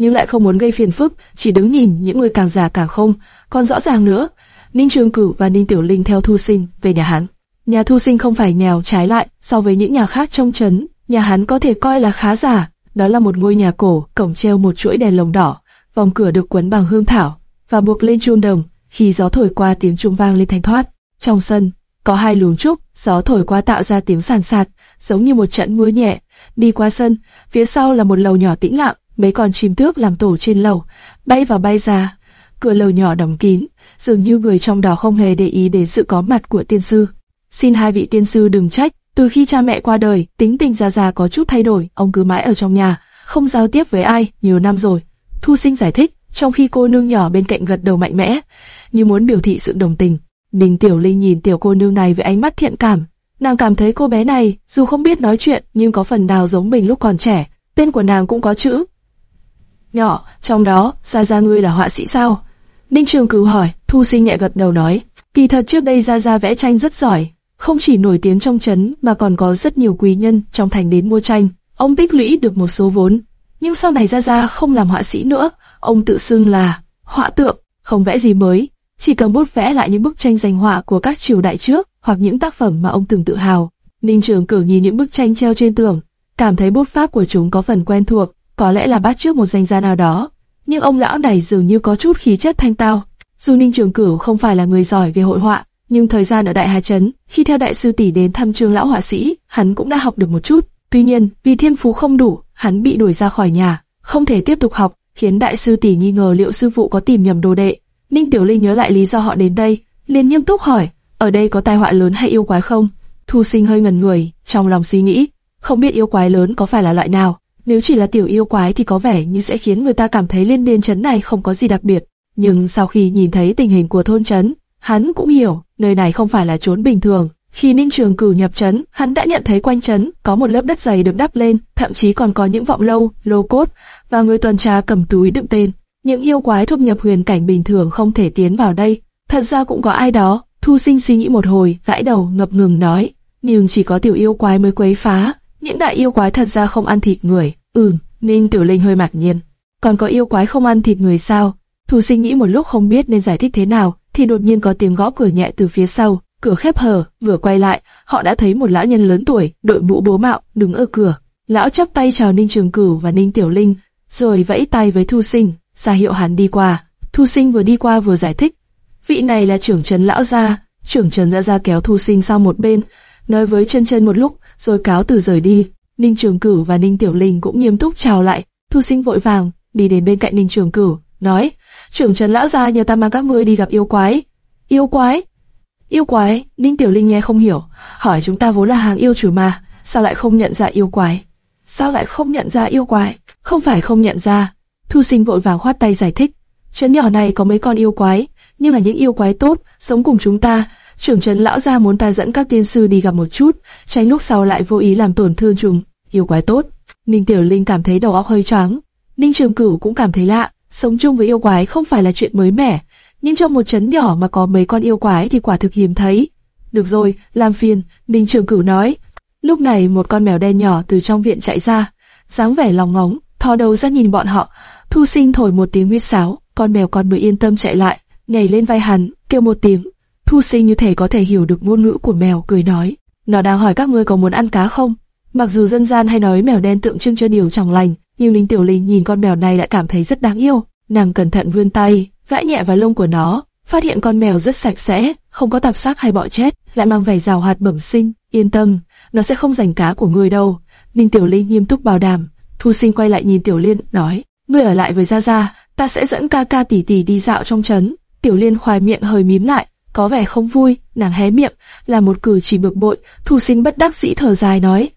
nhưng lại không muốn gây phiền phức, chỉ đứng nhìn những người càng già càng không. Còn rõ ràng nữa, Ninh Trường Cửu và Ninh Tiểu Linh theo Thu Sinh về nhà hắn. Nhà Thu Sinh không phải nghèo trái lại so với những nhà khác trong trấn, nhà hắn có thể coi là khá giả. Đó là một ngôi nhà cổ, cổng treo một chuỗi đèn lồng đỏ, vòng cửa được quấn bằng hương thảo và buộc lên chuông đồng. Khi gió thổi qua tiếng chuông vang lên thanh thoát. Trong sân có hai luồng trúc, gió thổi qua tạo ra tiếng sàn sạt, giống như một trận mưa nhẹ. Đi qua sân, phía sau là một lầu nhỏ tĩnh lặng, mấy con chim tước làm tổ trên lầu, bay vào bay ra. Cửa lầu nhỏ đóng kín, dường như người trong đó không hề để ý đến sự có mặt của tiên sư. Xin hai vị tiên sư đừng trách, từ khi cha mẹ qua đời, tính tình Gia Gia có chút thay đổi, ông cứ mãi ở trong nhà, không giao tiếp với ai, nhiều năm rồi. Thu sinh giải thích, trong khi cô nương nhỏ bên cạnh gật đầu mạnh mẽ, như muốn biểu thị sự đồng tình. Ninh Tiểu Linh nhìn tiểu cô nương này với ánh mắt thiện cảm, nàng cảm thấy cô bé này dù không biết nói chuyện nhưng có phần nào giống mình lúc còn trẻ. Tên của nàng cũng có chữ nhỏ, trong đó Gia Gia ngươi là họa sĩ sao? Ninh Trường Cửu hỏi, Thu Sinh nhẹ gật đầu nói, kỳ thật trước đây Gia Gia vẽ tranh rất giỏi, không chỉ nổi tiếng trong trấn mà còn có rất nhiều quý nhân trong thành đến mua tranh. Ông tích lũy được một số vốn, nhưng sau này Gia Gia không làm họa sĩ nữa, ông tự xưng là họa tượng, không vẽ gì mới, chỉ cầm bút vẽ lại những bức tranh danh họa của các triều đại trước hoặc những tác phẩm mà ông từng tự hào. Ninh Trường Cửu nhìn những bức tranh treo trên tường, cảm thấy bút pháp của chúng có phần quen thuộc, có lẽ là bắt trước một danh gia nào đó. Nhưng ông lão này dường như có chút khí chất thanh tao. Dù Ninh Trường Cửu không phải là người giỏi về hội họa, nhưng thời gian ở Đại Hà Trấn, khi theo đại sư tỷ đến thăm trường lão họa sĩ, hắn cũng đã học được một chút. Tuy nhiên, vì thiên phú không đủ, hắn bị đuổi ra khỏi nhà, không thể tiếp tục học, khiến đại sư tỷ nghi ngờ liệu sư phụ có tìm nhầm đồ đệ. Ninh Tiểu Linh nhớ lại lý do họ đến đây, liền nghiêm túc hỏi, ở đây có tai họa lớn hay yêu quái không? Thu Sinh hơi ngẩn người, trong lòng suy nghĩ, không biết yêu quái lớn có phải là loại nào. Nếu chỉ là tiểu yêu quái thì có vẻ như sẽ khiến người ta cảm thấy liên điên trấn này không có gì đặc biệt. Nhưng sau khi nhìn thấy tình hình của thôn trấn, hắn cũng hiểu, nơi này không phải là trốn bình thường. Khi Ninh Trường Cửu nhập trấn, hắn đã nhận thấy quanh trấn có một lớp đất dày được đắp lên, thậm chí còn có những vọng lâu, lô cốt và người tuần tra cầm túi đựng tên. Những yêu quái thuộc nhập huyền cảnh bình thường không thể tiến vào đây. Thật ra cũng có ai đó. Thu Sinh suy nghĩ một hồi, gãi đầu ngập ngừng nói, nhưng chỉ có tiểu yêu quái mới quấy phá. Những đại yêu quái thật ra không ăn thịt người. Ừm, Ninh Tiểu Linh hơi ngạc nhiên. Còn có yêu quái không ăn thịt người sao? Thu Sinh nghĩ một lúc không biết nên giải thích thế nào, thì đột nhiên có tiếng gõ cửa nhẹ từ phía sau. Cửa khép hờ, vừa quay lại, họ đã thấy một lão nhân lớn tuổi, đội mũ bố mạo, đứng ở cửa. Lão chắp tay chào Ninh Trường Cửu và Ninh Tiểu Linh, rồi vẫy tay với Thu Sinh, ra hiệu hắn đi qua. Thu Sinh vừa đi qua vừa giải thích, vị này là trưởng trấn lão gia. Trưởng trấn ra ra kéo Thu Sinh sang một bên, nói với chân chân một lúc, rồi cáo từ rời đi. Ninh Trường Cửu và Ninh Tiểu Linh cũng nghiêm túc chào lại. Thu Sinh vội vàng đi đến bên cạnh Ninh Trường Cửu, nói: trưởng trấn lão gia nhờ ta mang các ngươi đi gặp yêu quái. Yêu quái? Yêu quái? Ninh Tiểu Linh nghe không hiểu, hỏi chúng ta vốn là hàng yêu chủ mà, sao lại không nhận ra yêu quái? Sao lại không nhận ra yêu quái? Không phải không nhận ra. Thu Sinh vội vàng khoát tay giải thích. Trấn nhỏ này có mấy con yêu quái, nhưng là những yêu quái tốt, sống cùng chúng ta. Trưởng trấn lão gia muốn ta dẫn các tiên sư đi gặp một chút, tránh lúc sau lại vô ý làm tổn thương chúng. Yêu quái tốt. Ninh Tiểu Linh cảm thấy đầu óc hơi choáng. Ninh Trường Cửu cũng cảm thấy lạ, sống chung với yêu quái không phải là chuyện mới mẻ, nhưng trong một trấn nhỏ mà có mấy con yêu quái thì quả thực hiếm thấy. Được rồi, làm phiền, Ninh Trường Cửu nói. Lúc này một con mèo đen nhỏ từ trong viện chạy ra, dáng vẻ lòng ngóng, thò đầu ra nhìn bọn họ. Thu Sinh thổi một tiếng huyết sáo, con mèo con mới yên tâm chạy lại, nhảy lên vai hắn, kêu một tiếng. Thu Sinh như thể có thể hiểu được ngôn ngữ của mèo, cười nói, nó đang hỏi các ngươi có muốn ăn cá không? Mặc dù dân gian hay nói mèo đen tượng trưng cho điều trong lành, nhưng Linh Tiểu Linh nhìn con mèo này lại cảm thấy rất đáng yêu. Nàng cẩn thận vươn tay, vẽ nhẹ vào lông của nó, phát hiện con mèo rất sạch sẽ, không có tạp xác hay bọ chết, lại mang vẻ rào hoạt bẩm sinh. Yên tâm, nó sẽ không giành cá của ngươi đâu. Ninh Tiểu Linh nghiêm túc bảo đảm. Thu Sinh quay lại nhìn Tiểu Liên, nói: ngươi ở lại với Gia Gia, ta sẽ dẫn ca ca tỷ tỷ đi dạo trong trấn. Tiểu Liên khoai miệng hơi mím lại, có vẻ không vui, nàng hé miệng, là một cử chỉ bực bội. Thu Sinh bất đắc dĩ thở dài nói: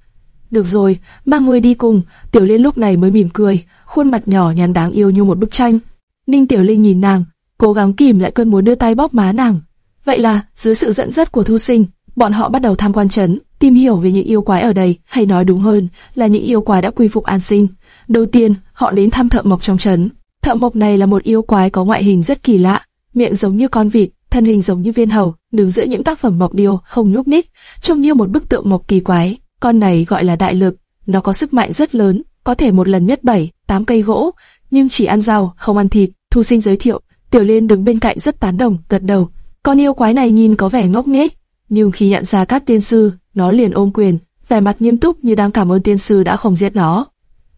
được rồi, mang ngươi đi cùng. Tiểu Liên lúc này mới mỉm cười, khuôn mặt nhỏ nhắn đáng yêu như một bức tranh. Ninh Tiểu Linh nhìn nàng, cố gắng kìm lại cơn muốn đưa tay bóp má nàng. Vậy là, dưới sự dẫn dắt của Thu Sinh, bọn họ bắt đầu tham quan trấn, tìm hiểu về những yêu quái ở đây, hay nói đúng hơn là những yêu quái đã quy phục an sinh. Đầu tiên, họ đến thăm thợ mộc trong trấn. Thợ mộc này là một yêu quái có ngoại hình rất kỳ lạ, miệng giống như con vịt, thân hình giống như viên hầu, đứng giữa những tác phẩm mộc điêu không nhúc nhích, trông như một bức tượng mộc kỳ quái. Con này gọi là đại lực, nó có sức mạnh rất lớn, có thể một lần nhất bảy, tám cây gỗ, nhưng chỉ ăn rau, không ăn thịt. Thu Sinh giới thiệu, Tiểu Liên đứng bên cạnh rất tán đồng, gật đầu. Con yêu quái này nhìn có vẻ ngốc nghếch, nhưng khi nhận ra các tiên sư, nó liền ôm quyền, vẻ mặt nghiêm túc như đang cảm ơn tiên sư đã không giết nó.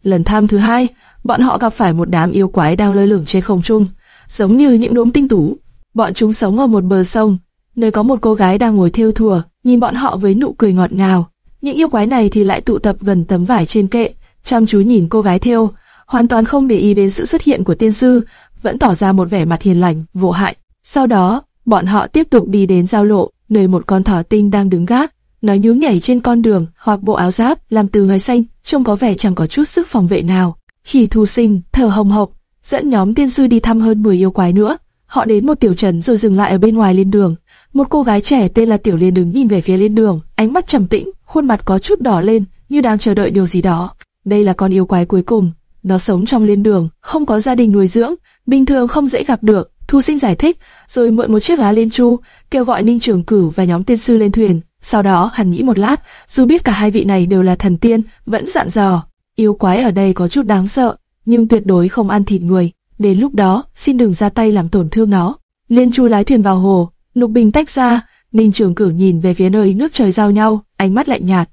Lần thăm thứ hai, bọn họ gặp phải một đám yêu quái đang lơ lửng trên không trung, giống như những đốm tinh tú. Bọn chúng sống ở một bờ sông, nơi có một cô gái đang ngồi thiêu thùa, nhìn bọn họ với nụ cười ngọt ngào. Những yêu quái này thì lại tụ tập gần tấm vải trên kệ, chăm chú nhìn cô gái thiêu, hoàn toàn không để ý đến sự xuất hiện của tiên sư, vẫn tỏ ra một vẻ mặt hiền lành, vô hại. Sau đó, bọn họ tiếp tục đi đến giao lộ, nơi một con thỏ tinh đang đứng gác. Nó nhún nhảy trên con đường, hoặc bộ áo giáp làm từ người xanh, trông có vẻ chẳng có chút sức phòng vệ nào. Khi thu sinh, thở hồng hộc, dẫn nhóm tiên sư đi thăm hơn 10 yêu quái nữa. Họ đến một tiểu trấn rồi dừng lại ở bên ngoài liên đường. Một cô gái trẻ tên là Tiểu Liên đứng nhìn về phía liên đường, ánh mắt trầm tĩnh, khuôn mặt có chút đỏ lên, như đang chờ đợi điều gì đó. Đây là con yêu quái cuối cùng, nó sống trong liên đường, không có gia đình nuôi dưỡng, bình thường không dễ gặp được. Thu Sinh giải thích, rồi mượn một chiếc lá liên chu, kêu gọi Ninh Trường Cửu và nhóm tiên sư lên thuyền. Sau đó hắn nghĩ một lát, dù biết cả hai vị này đều là thần tiên, vẫn dặn dò, yêu quái ở đây có chút đáng sợ, nhưng tuyệt đối không ăn thịt người. Đến lúc đó, xin đừng ra tay làm tổn thương nó. Liên chu lái thuyền vào hồ, lục bình tách ra, Ninh Trường Cửu nhìn về phía nơi nước trời giao nhau, ánh mắt lạnh nhạt.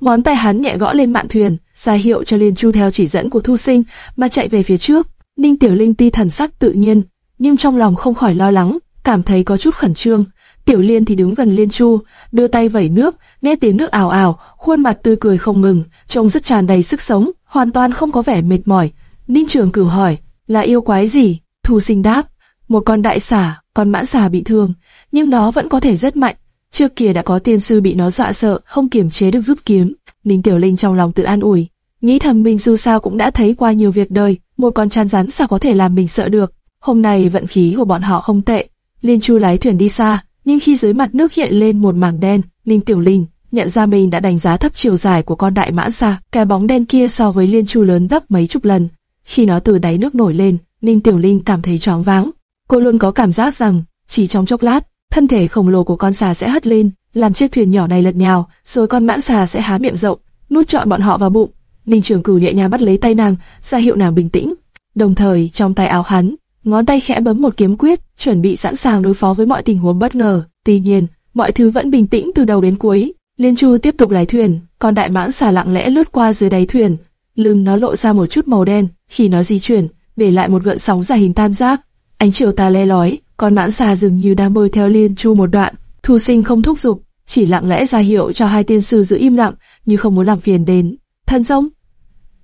Ngón tay hắn nhẹ gõ lên mạn thuyền, ra hiệu cho Liên Chu theo chỉ dẫn của Thu Sinh mà chạy về phía trước. Ninh Tiểu Linh ti thần sắc tự nhiên, nhưng trong lòng không khỏi lo lắng, cảm thấy có chút khẩn trương. Tiểu Liên thì đứng gần Liên Chu, đưa tay vẩy nước, nghe tiếng nước ảo ảo, khuôn mặt tươi cười không ngừng, trông rất tràn đầy sức sống, hoàn toàn không có vẻ mệt mỏi. Ninh Trường Cửu hỏi, là yêu quái gì? Thu Sinh đáp, một con đại xà, con mãn xà bị thương, nhưng nó vẫn có thể rất mạnh. Trước kia đã có tiên sư bị nó dọa sợ, không kiềm chế được rút kiếm. Ninh Tiểu Linh trong lòng tự an ủi, nghĩ thầm mình dù sao cũng đã thấy qua nhiều việc đời, một con chăn rắn sao có thể làm mình sợ được. Hôm nay vận khí của bọn họ không tệ. Liên Chu lái thuyền đi xa, nhưng khi dưới mặt nước hiện lên một mảng đen, Ninh Tiểu Linh nhận ra mình đã đánh giá thấp chiều dài của con đại mãn xa. Cái bóng đen kia so với liên chu lớn gấp mấy chục lần. Khi nó từ đáy nước nổi lên, Ninh Tiểu Linh cảm thấy choáng váng. Cô luôn có cảm giác rằng chỉ trong chốc lát, thân thể khổng lồ của con xà sẽ hất lên, làm chiếc thuyền nhỏ này lật nhào, rồi con mãn xà sẽ há miệng rộng, nuốt trọn bọn họ vào bụng. Ninh Trường Cửu nhẹ nhàng bắt lấy tay nàng, ra hiệu nàng bình tĩnh. Đồng thời, trong tay áo hắn, ngón tay khẽ bấm một kiếm quyết, chuẩn bị sẵn sàng đối phó với mọi tình huống bất ngờ. Tuy nhiên, mọi thứ vẫn bình tĩnh từ đầu đến cuối. Liên Chu tiếp tục lái thuyền, còn đại mãn xà lặng lẽ lướt qua dưới đáy thuyền. Lưng nó lộ ra một chút màu đen khi nó di chuyển, để lại một gợn sóng dài hình tam giác. Ánh chiều tà le lói, con mãn xà dường như đang bơi theo Liên Chu một đoạn. Thu Sinh không thúc giục, chỉ lặng lẽ ra hiệu cho hai tiên sư giữ im lặng, như không muốn làm phiền đến. Thân sông.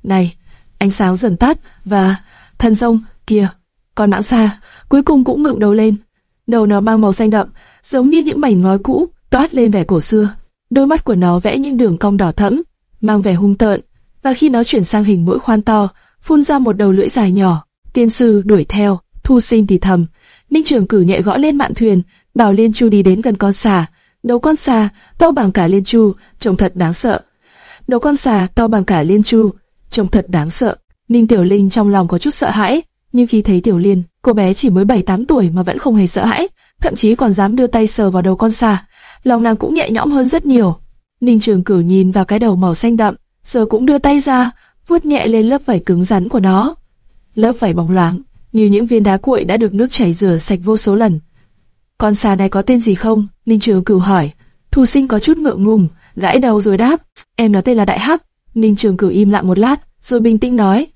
Này, ánh sáng dần tắt và thân sông kia, con mãng xà cuối cùng cũng ngẩng đầu lên. Đầu nó mang màu xanh đậm, giống như những mảnh ngói cũ, toát lên vẻ cổ xưa. Đôi mắt của nó vẽ những đường cong đỏ thẫm, mang vẻ hung tợn, và khi nó chuyển sang hình mũi khoan to, phun ra một đầu lưỡi dài nhỏ. Tiên sư đuổi theo, thu sinh thì thầm. Ninh Trường cử nhẹ gõ lên mạn thuyền, bảo Liên Chu đi đến gần con xà. Đầu con xà to bằng cả Liên Chu, trông thật đáng sợ. Đầu con xà to bằng cả Liên Chu, trông thật đáng sợ. Ninh Tiểu Linh trong lòng có chút sợ hãi, nhưng khi thấy Tiểu Liên, cô bé chỉ mới 7-8 tuổi mà vẫn không hề sợ hãi, thậm chí còn dám đưa tay sờ vào đầu con xà, lòng nàng cũng nhẹ nhõm hơn rất nhiều. Ninh Trường Cửu nhìn vào cái đầu màu xanh đậm, giờ cũng đưa tay ra, vuốt nhẹ lên lớp vảy cứng rắn của nó. Lớp vảy bóng loáng, như những viên đá cuội đã được nước chảy rửa sạch vô số lần. Con xà này có tên gì không? Ninh Trường Cửu hỏi. Thu Sinh có chút ngượng ngùng, gãi đầu rồi đáp, em nó tên là Đại Hắc. Ninh Trường Cửu im lặng một lát, rồi bình tĩnh nói,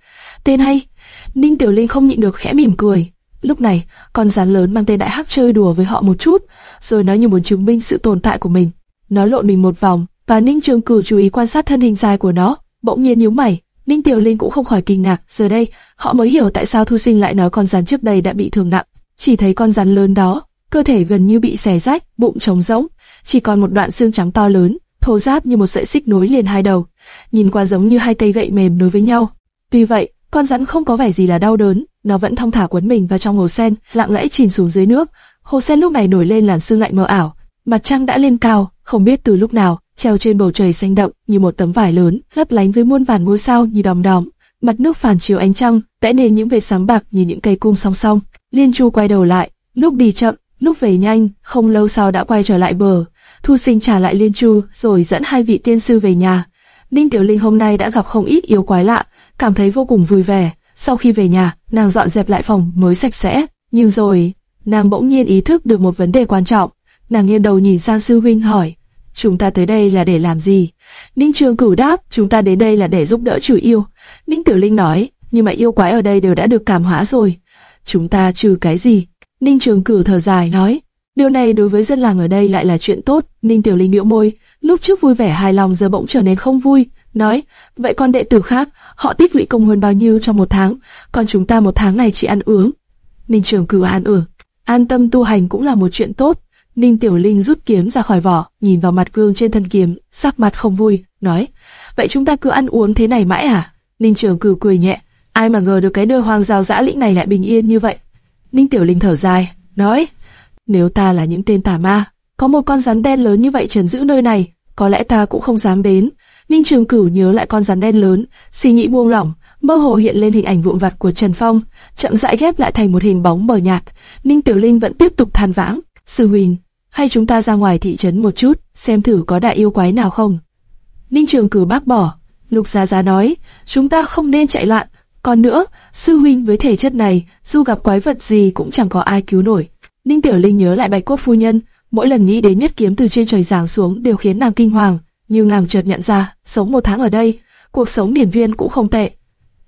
tên hay. Ninh Tiểu Linh không nhịn được khẽ mỉm cười. Lúc này, con rắn lớn mang tên Đại Hắc chơi đùa với họ một chút, rồi nó như muốn chứng minh sự tồn tại của mình. Nó lộn mình một vòng, và Ninh Trường Cử chú ý quan sát thân hình dài của nó, bỗng nhiên nhíu mày. Ninh Tiểu Linh cũng không khỏi kinh ngạc, giờ đây, họ mới hiểu tại sao Thu Sinh lại nói con rắn trước đây đã bị thương nặng. Chỉ thấy con rắn lớn đó, cơ thể gần như bị xé rách, bụng trống rỗng, chỉ còn một đoạn xương trắng to lớn, thô ráp như một sợi xích nối liền hai đầu, nhìn qua giống như hai cây gậy mềm nối với nhau. Tuy vậy, con rắn không có vẻ gì là đau đớn, nó vẫn thong thả quấn mình vào trong hồ sen, lặng lẽ chìm xuống dưới nước. Hồ sen lúc này nổi lên làn sương lạnh mờ ảo, mặt trăng đã lên cao, không biết từ lúc nào, treo trên bầu trời xanh đậm như một tấm vải lớn, lấp lánh với muôn vàn ngôi sao như đom đóm. Mặt nước phản chiếu ánh trăng, vẽ nên những vệt sáng bạc như những cây cung song song. Liên Chu quay đầu lại, lúc đi chậm, lúc về nhanh, không lâu sau đã quay trở lại bờ. Thu Sinh trả lại Liên Chu, rồi dẫn hai vị tiên sư về nhà. Ninh Tiểu Linh hôm nay đã gặp không ít yêu quái lạ, cảm thấy vô cùng vui vẻ. Sau khi về nhà, nàng dọn dẹp lại phòng mới sạch sẽ. Nhưng rồi, nàng bỗng nhiên ý thức được một vấn đề quan trọng. Nàng nghiêng đầu nhìn sang sư huynh hỏi, chúng ta tới đây là để làm gì? Ninh Trường Cửu đáp, chúng ta đến đây là để giúp đỡ chủ yêu. Ninh Tiểu Linh nói, nhưng mà yêu quái ở đây đều đã được cảm hóa rồi. Chúng ta trừ cái gì? Ninh Trường Cửu thở dài nói, điều này đối với dân làng ở đây lại là chuyện tốt. Ninh Tiểu Linh nhíu môi, lúc trước vui vẻ hài lòng giờ bỗng trở nên không vui, nói, vậy con đệ tử khác, họ tích lũy công hơn bao nhiêu trong một tháng, còn chúng ta một tháng này chỉ ăn uống. Ninh Trường Cửu an ủi, an tâm tu hành cũng là một chuyện tốt. Ninh Tiểu Linh rút kiếm ra khỏi vỏ, nhìn vào mặt gương trên thân kiếm, sắc mặt không vui, nói, vậy chúng ta cứ ăn uống thế này mãi à? Ninh Trường Cửu cười nhẹ, ai mà ngờ được cái nơi hoang giao dã lĩnh này lại bình yên như vậy. Ninh Tiểu Linh thở dài, nói, nếu ta là những tên tà ma, có một con rắn đen lớn như vậy trần giữ nơi này, có lẽ ta cũng không dám đến. Ninh Trường Cửu nhớ lại con rắn đen lớn, suy nghĩ buông lỏng, mơ hồ hiện lên hình ảnh vụn vặt của Trần Phong, chậm rãi ghép lại thành một hình bóng mờ nhạt. Ninh Tiểu Linh vẫn tiếp tục than vãng, sư huynh, hay chúng ta ra ngoài thị trấn một chút, xem thử có đại yêu quái nào không. Ninh Trường Cửu bác bỏ, Lục Giá Giá nói, chúng ta không nên chạy loạn. Còn nữa, sư huynh với thể chất này, dù gặp quái vật gì cũng chẳng có ai cứu nổi. Ninh Tiểu Linh nhớ lại bạch cốt phu nhân, mỗi lần nghĩ đến nhất kiếm từ trên trời giáng xuống đều khiến nàng kinh hoàng. Nhưng nàng chợt nhận ra, sống một tháng ở đây, cuộc sống điển viên cũng không tệ.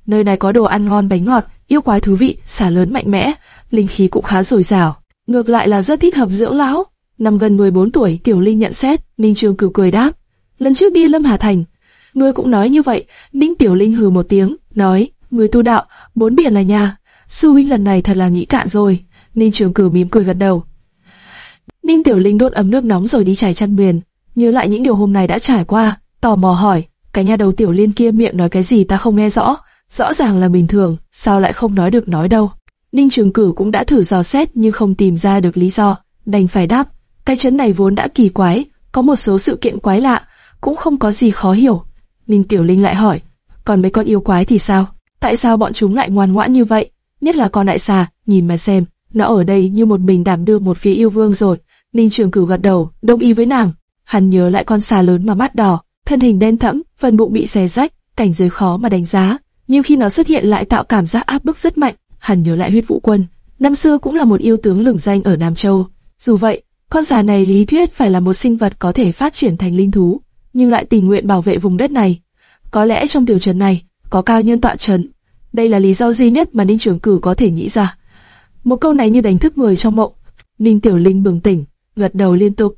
Nơi này có đồ ăn ngon bánh ngọt, yêu quái thú vị, xả lớn mạnh mẽ, linh khí cũng khá dồi dào. Ngược lại là rất thích hợp dưỡng lão. Năm gần 14 tuổi, Tiểu Linh nhận xét, Ninh Trường Cửu cười đáp. Lần trước đi Lâm Hà Thành, ngươi cũng nói như vậy. Ninh Tiểu Linh hừ một tiếng, nói, người tu đạo, bốn biển là nhà. Sư huynh lần này thật là nghĩ cạn rồi. Ninh Trường Cửu mím cười gật đầu. Ninh Tiểu Linh đốt ấm nước nóng rồi đi trải chăn biển, nhớ lại những điều hôm nay đã trải qua, tò mò hỏi, cái nhà đầu Tiểu Liên kia miệng nói cái gì ta không nghe rõ, rõ ràng là bình thường, sao lại không nói được nói đâu. Ninh Trường Cửu cũng đã thử dò xét nhưng không tìm ra được lý do, đành phải đáp, Cái chấn này vốn đã kỳ quái, có một số sự kiện quái lạ, cũng không có gì khó hiểu. Ninh Tiểu Linh lại hỏi, còn mấy con yêu quái thì sao? Tại sao bọn chúng lại ngoan ngoãn như vậy? Nhất là con đại xà, nhìn mà xem, nó ở đây như một mình đảm đương một phía yêu vương rồi. Ninh Trường Cửu gật đầu, đồng ý với nàng. Hắn nhớ lại con xà lớn mà mắt đỏ, thân hình đen thẫm, phần bụng bị xé rách, cảnh giới khó mà đánh giá. Nhưng khi nó xuất hiện lại tạo cảm giác áp bức rất mạnh. Hắn nhớ lại huyết vũ quân, năm xưa cũng là một yêu tướng lừng danh ở Nam Châu. Dù vậy, con xà này lý thuyết phải là một sinh vật có thể phát triển thành linh thú, nhưng lại tình nguyện bảo vệ vùng đất này. Có lẽ trong tiểu trấn này có cao nhân tọa trấn. Đây là lý do duy nhất mà Ninh Trường Cử có thể nghĩ ra. Một câu này như đánh thức người trong mộng. Ninh Tiểu Linh bừng tỉnh, gật đầu liên tục.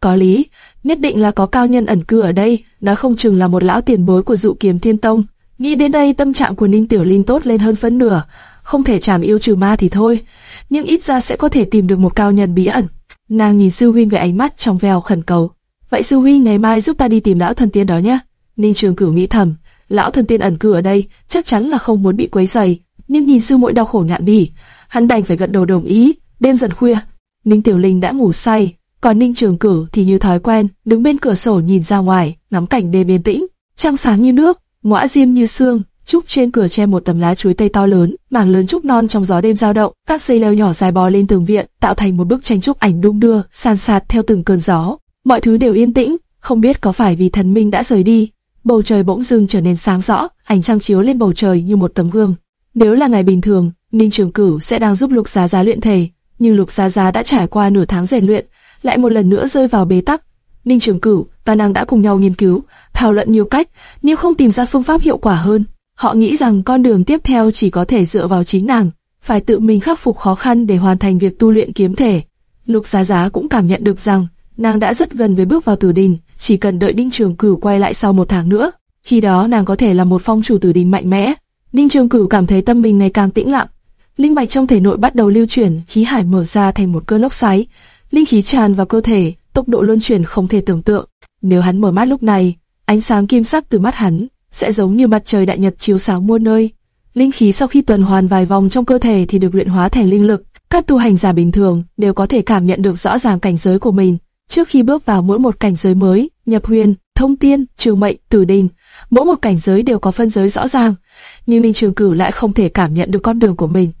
Có lý, nhất định là có cao nhân ẩn cư ở đây, nó không chừng là một lão tiền bối của dụ kiếm thiên tông. Nghĩ đến đây tâm trạng của Ninh Tiểu Linh tốt lên hơn phân nửa, không thể chảm yêu trừ ma thì thôi, nhưng ít ra sẽ có thể tìm được một cao nhân bí ẩn. Nàng nhìn sư huynh với ánh mắt trong veo khẩn cầu. Vậy sư huynh ngày mai giúp ta đi tìm lão thần tiên đó nhé. Ninh Trường Cửu nghĩ thầm, lão thần tiên ẩn cư ở đây, chắc chắn là không muốn bị quấy rầy. Nhưng nhìn sư muội đau khổ ngạn bỉ, hắn đành phải gật đầu đồng ý. Đêm dần khuya, Ninh Tiểu Linh đã ngủ say, còn Ninh Trường cử thì như thói quen, đứng bên cửa sổ nhìn ra ngoài, ngắm cảnh đêm yên tĩnh, trăng sáng như nước, ngõa diêm như sương. Trúc trên cửa che một tấm lá chuối tây to lớn, mảng lớn trúc non trong gió đêm dao động, các dây leo nhỏ dài bò lên tường viện, tạo thành một bức tranh trúc ảnh đung đưa, san sạt theo từng cơn gió. Mọi thứ đều yên tĩnh, không biết có phải vì thần minh đã rời đi. Bầu trời bỗng dưng trở nên sáng rõ, ánh trăng chiếu lên bầu trời như một tấm gương. Nếu là ngày bình thường, Ninh Trường Cửu sẽ đang giúp Lục Giá Giá luyện thể, nhưng Lục Giá Giá đã trải qua nửa tháng rèn luyện, lại một lần nữa rơi vào bế tắc. Ninh Trường Cửu và nàng đã cùng nhau nghiên cứu, thảo luận nhiều cách, nhưng không tìm ra phương pháp hiệu quả hơn. Họ nghĩ rằng con đường tiếp theo chỉ có thể dựa vào chính nàng, phải tự mình khắc phục khó khăn để hoàn thành việc tu luyện kiếm thể. Lục Giá Giá cũng cảm nhận được rằng nàng đã rất gần với bước vào tử đình, chỉ cần đợi Ninh Trường Cửu quay lại sau một tháng nữa, khi đó nàng có thể là một phong chủ tử đình mạnh mẽ. Ninh Trường Cửu cảm thấy tâm mình ngày càng tĩnh lặng, linh mạch trong thể nội bắt đầu lưu chuyển, khí hải mở ra thành một cơn lốc xoáy, linh khí tràn vào cơ thể, tốc độ luân chuyển không thể tưởng tượng. Nếu hắn mở mắt lúc này, ánh sáng kim sắc từ mắt hắn sẽ giống như mặt trời đại nhật chiếu sáng muôn nơi. Linh khí sau khi tuần hoàn vài vòng trong cơ thể thì được luyện hóa thành linh lực. Các tu hành giả bình thường đều có thể cảm nhận được rõ ràng cảnh giới của mình trước khi bước vào mỗi một cảnh giới mới, nhập huyền, thông tiên, trừ mệnh, tử đình. Mỗi một cảnh giới đều có phân giới rõ ràng, nhưng Minh Trường Cửu lại không thể cảm nhận được con đường của mình.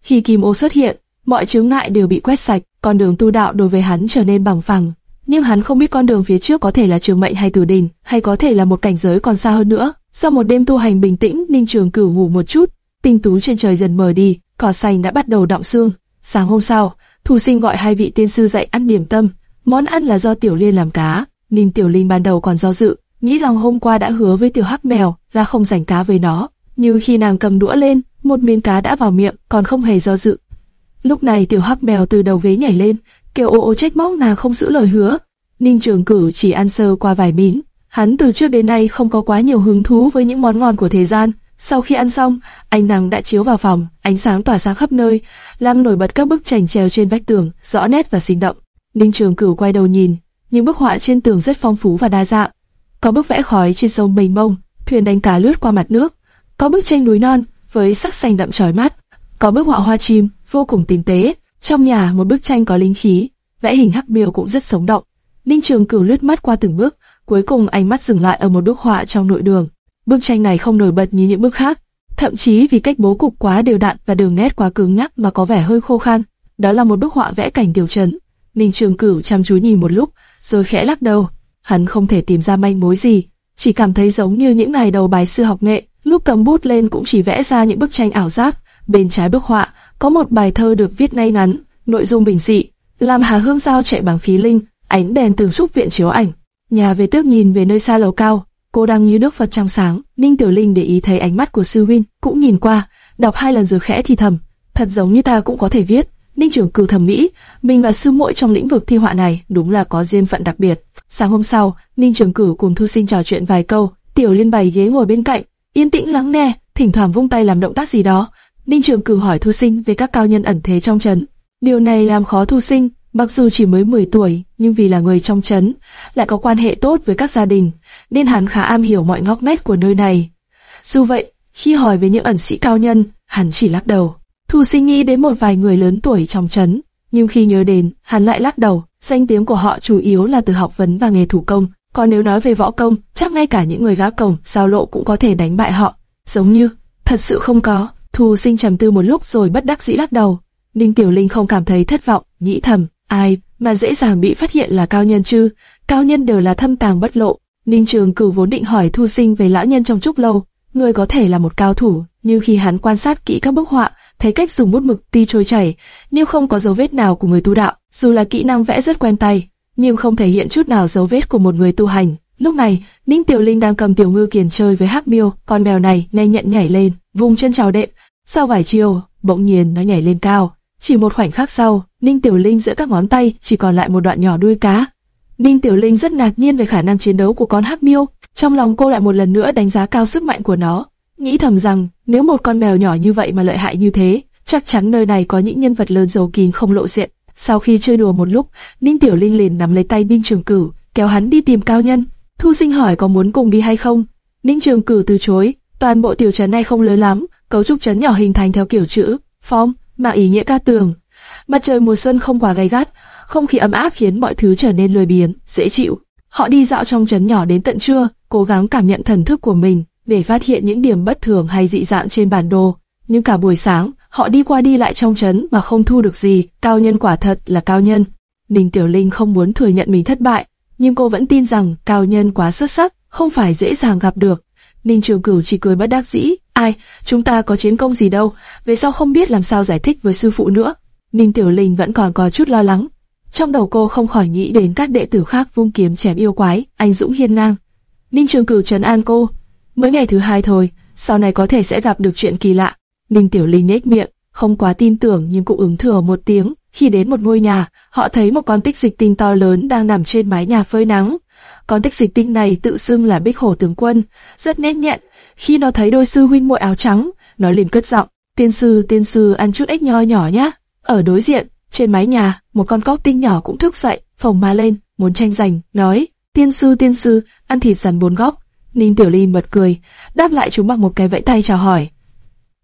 Khi kim ô xuất hiện, mọi chướng ngại đều bị quét sạch, con đường tu đạo đối với hắn trở nên bằng phẳng. Nhưng hắn không biết con đường phía trước có thể là trường mệnh hay tử đình, hay có thể là một cảnh giới còn xa hơn nữa. Sau một đêm tu hành bình tĩnh, Ninh Trường Cửu ngủ một chút, tinh tú trên trời dần mờ đi, cỏ xanh đã bắt đầu đọng xương. Sáng hôm sau, Thu Sinh gọi hai vị tiên sư dậy ăn điểm tâm. Món ăn là do Tiểu Liên làm cá. Ninh Tiểu Linh ban đầu còn do dự, nghĩ rằng hôm qua đã hứa với Tiểu Hắc Mèo là không rảnh cá với nó. Nhưng khi nàng cầm đũa lên, một miếng cá đã vào miệng, còn không hề do dự. Lúc này Tiểu Hắc Mèo từ đầu ghế nhảy lên, kêu ô ô trách móc nàng không giữ lời hứa. Ninh Trường cử chỉ ăn sơ qua vài miếng, Hắn từ trước đến nay không có quá nhiều hứng thú với những món ngon của thế gian. Sau khi ăn xong, ánh nắng đã chiếu vào phòng, ánh sáng tỏa sáng khắp nơi, làm nổi bật các bức tranh treo trên vách tường, rõ nét và sinh động. Ninh Trường Cửu quay đầu nhìn, những bức họa trên tường rất phong phú và đa dạng. Có bức vẽ khói trên sông mênh mông, thuyền đánh cá lướt qua mặt nước. Có bức tranh núi non với sắc xanh đậm chói mắt. Có bức họa hoa chim vô cùng tinh tế. Trong nhà một bức tranh có linh khí, vẽ hình hắc miêu cũng rất sống động. Ninh Trường Cửu lướt mắt qua từng bước, Cuối cùng ánh mắt dừng lại ở một bức họa trong nội đường. Bức tranh này không nổi bật như những bức khác, thậm chí vì cách bố cục quá đều đặn và đường nét quá cứng nhắc mà có vẻ hơi khô khan. Đó là một bức họa vẽ cảnh tiểu trấn. Ninh Trường Cửu chăm chú nhìn một lúc, rồi khẽ lắc đầu. Hắn không thể tìm ra manh mối gì, chỉ cảm thấy giống như những ngày đầu bài sư học nghệ, lúc cầm bút lên cũng chỉ vẽ ra những bức tranh ảo giác. Bên trái bức họa có một bài thơ được viết ngay ngắn, nội dung bình dị, làm Hà Hương Giao chạy bằng khí linh, ánh đèn từng xúc viện chiếu ảnh. Nhà về tước nhìn về nơi xa lầu cao, cô đang như nước Phật trong sáng. Ninh Tiểu Linh để ý thấy ánh mắt của sư huynh, cũng nhìn qua, đọc hai lần rồi khẽ thì thầm, thật giống như ta cũng có thể viết. Ninh trưởng cử thẩm mỹ mình và sư muội trong lĩnh vực thi họa này đúng là có duyên phận đặc biệt. Sáng hôm sau, Ninh trưởng cử cùng Thu Sinh trò chuyện vài câu, Tiểu Liên bày ghế ngồi bên cạnh, yên tĩnh lắng nghe, thỉnh thoảng vung tay làm động tác gì đó. Ninh Trường cử hỏi Thu Sinh về các cao nhân ẩn thế trong trấn. Điều này làm khó Thu Sinh, Mặc dù chỉ mới 10 tuổi, nhưng vì là người trong trấn, lại có quan hệ tốt với các gia đình, nên hắn khá am hiểu mọi ngóc ngách của nơi này. Dù vậy, khi hỏi về những ẩn sĩ cao nhân, hắn chỉ lắc đầu. Thu sinh nghĩ đến một vài người lớn tuổi trong trấn, nhưng khi nhớ đến, hắn lại lắc đầu. Danh tiếng của họ chủ yếu là từ học vấn và nghề thủ công, còn nếu nói về võ công, chắc ngay cả những người gã cổng, giao lộ cũng có thể đánh bại họ. Giống như, thật sự không có. Thu sinh trầm tư một lúc rồi bất đắc dĩ lắc đầu. Ninh Tiểu Linh không cảm thấy thất vọng, nghĩ thầm, ai mà dễ dàng bị phát hiện là cao nhân chứ? Cao nhân đều là thâm tàng bất lộ. Ninh Trường Cửu vốn định hỏi Thu Sinh về lão nhân trong trúc lâu, người có thể là một cao thủ, nhưng khi hắn quan sát kỹ các bức họa, thấy cách dùng bút mực ti trôi chảy, nhưng không có dấu vết nào của người tu đạo, dù là kỹ năng vẽ rất quen tay, nhưng không thể hiện chút nào dấu vết của một người tu hành. Lúc này, Ninh Tiểu Linh đang cầm Tiểu Ngư Kiền chơi với Hắc Miêu, con mèo này nhanh nhẹn nhảy lên, vùng chân chào đệm. Sau vài chiều, bỗng nhiên nó nhảy lên cao. Chỉ một khoảnh khắc sau, Ninh Tiểu Linh giữa các ngón tay chỉ còn lại một đoạn nhỏ đuôi cá. Ninh Tiểu Linh rất ngạc nhiên về khả năng chiến đấu của con Hắc Miêu, trong lòng cô lại một lần nữa đánh giá cao sức mạnh của nó, nghĩ thầm rằng nếu một con mèo nhỏ như vậy mà lợi hại như thế, chắc chắn nơi này có những nhân vật lớn giấu kín không lộ diện. Sau khi chơi đùa một lúc, Ninh Tiểu Linh liền nắm lấy tay Ninh Trường Cửu, kéo hắn đi tìm cao nhân. Thu Sinh hỏi có muốn cùng đi hay không. Ninh Trường Cửu từ chối. Toàn bộ tiểu trấn này không lớn lắm, cấu trúc chấn nhỏ hình thành theo kiểu chữ phong, mà ý nghĩa ca tường. Mặt trời mùa xuân không quá gay gắt, không khí ấm áp khiến mọi thứ trở nên lười biếng, dễ chịu. Họ đi dạo trong chấn nhỏ đến tận trưa, cố gắng cảm nhận thần thức của mình để phát hiện những điểm bất thường hay dị dạng trên bản đồ. Nhưng cả buổi sáng, họ đi qua đi lại trong trấn mà không thu được gì. Cao nhân quả thật là cao nhân. Ninh Tiểu Linh không muốn thừa nhận mình thất bại, nhưng cô vẫn tin rằng cao nhân quá xuất sắc, không phải dễ dàng gặp được. Ninh Trường Cửu chỉ cười bất đắc dĩ, ai, chúng ta có chiến công gì đâu, về sau không biết làm sao giải thích với sư phụ nữa. Ninh Tiểu Linh vẫn còn có chút lo lắng. Trong đầu cô không khỏi nghĩ đến các đệ tử khác vung kiếm chém yêu quái, anh dũng hiên ngang. Ninh Trường Cửu trấn an cô, mới ngày thứ hai thôi, sau này có thể sẽ gặp được chuyện kỳ lạ. Ninh Tiểu Linh nhếch miệng, không quá tin tưởng nhưng cũng ứng thừa một tiếng. Khi đến một ngôi nhà, họ thấy một con tích dịch tinh to lớn đang nằm trên mái nhà phơi nắng. Con tích dịch tinh này tự xưng là Bích Hổ tướng quân, rất nét nhẹn. Khi nó thấy đôi sư huynh muội áo trắng, nó liền cất giọng: "Tiên sư, tiên sư ăn chút ếch nho nhỏ nhá." Ở đối diện, trên mái nhà, một con cóc tinh nhỏ cũng thức dậy, phồng má lên, muốn tranh giành, nói: "Tiên sư, tiên sư, ăn thịt rắn bốn góc." Ninh Tiểu Ly bật cười, đáp lại chúng bằng một cái vẫy tay chào hỏi.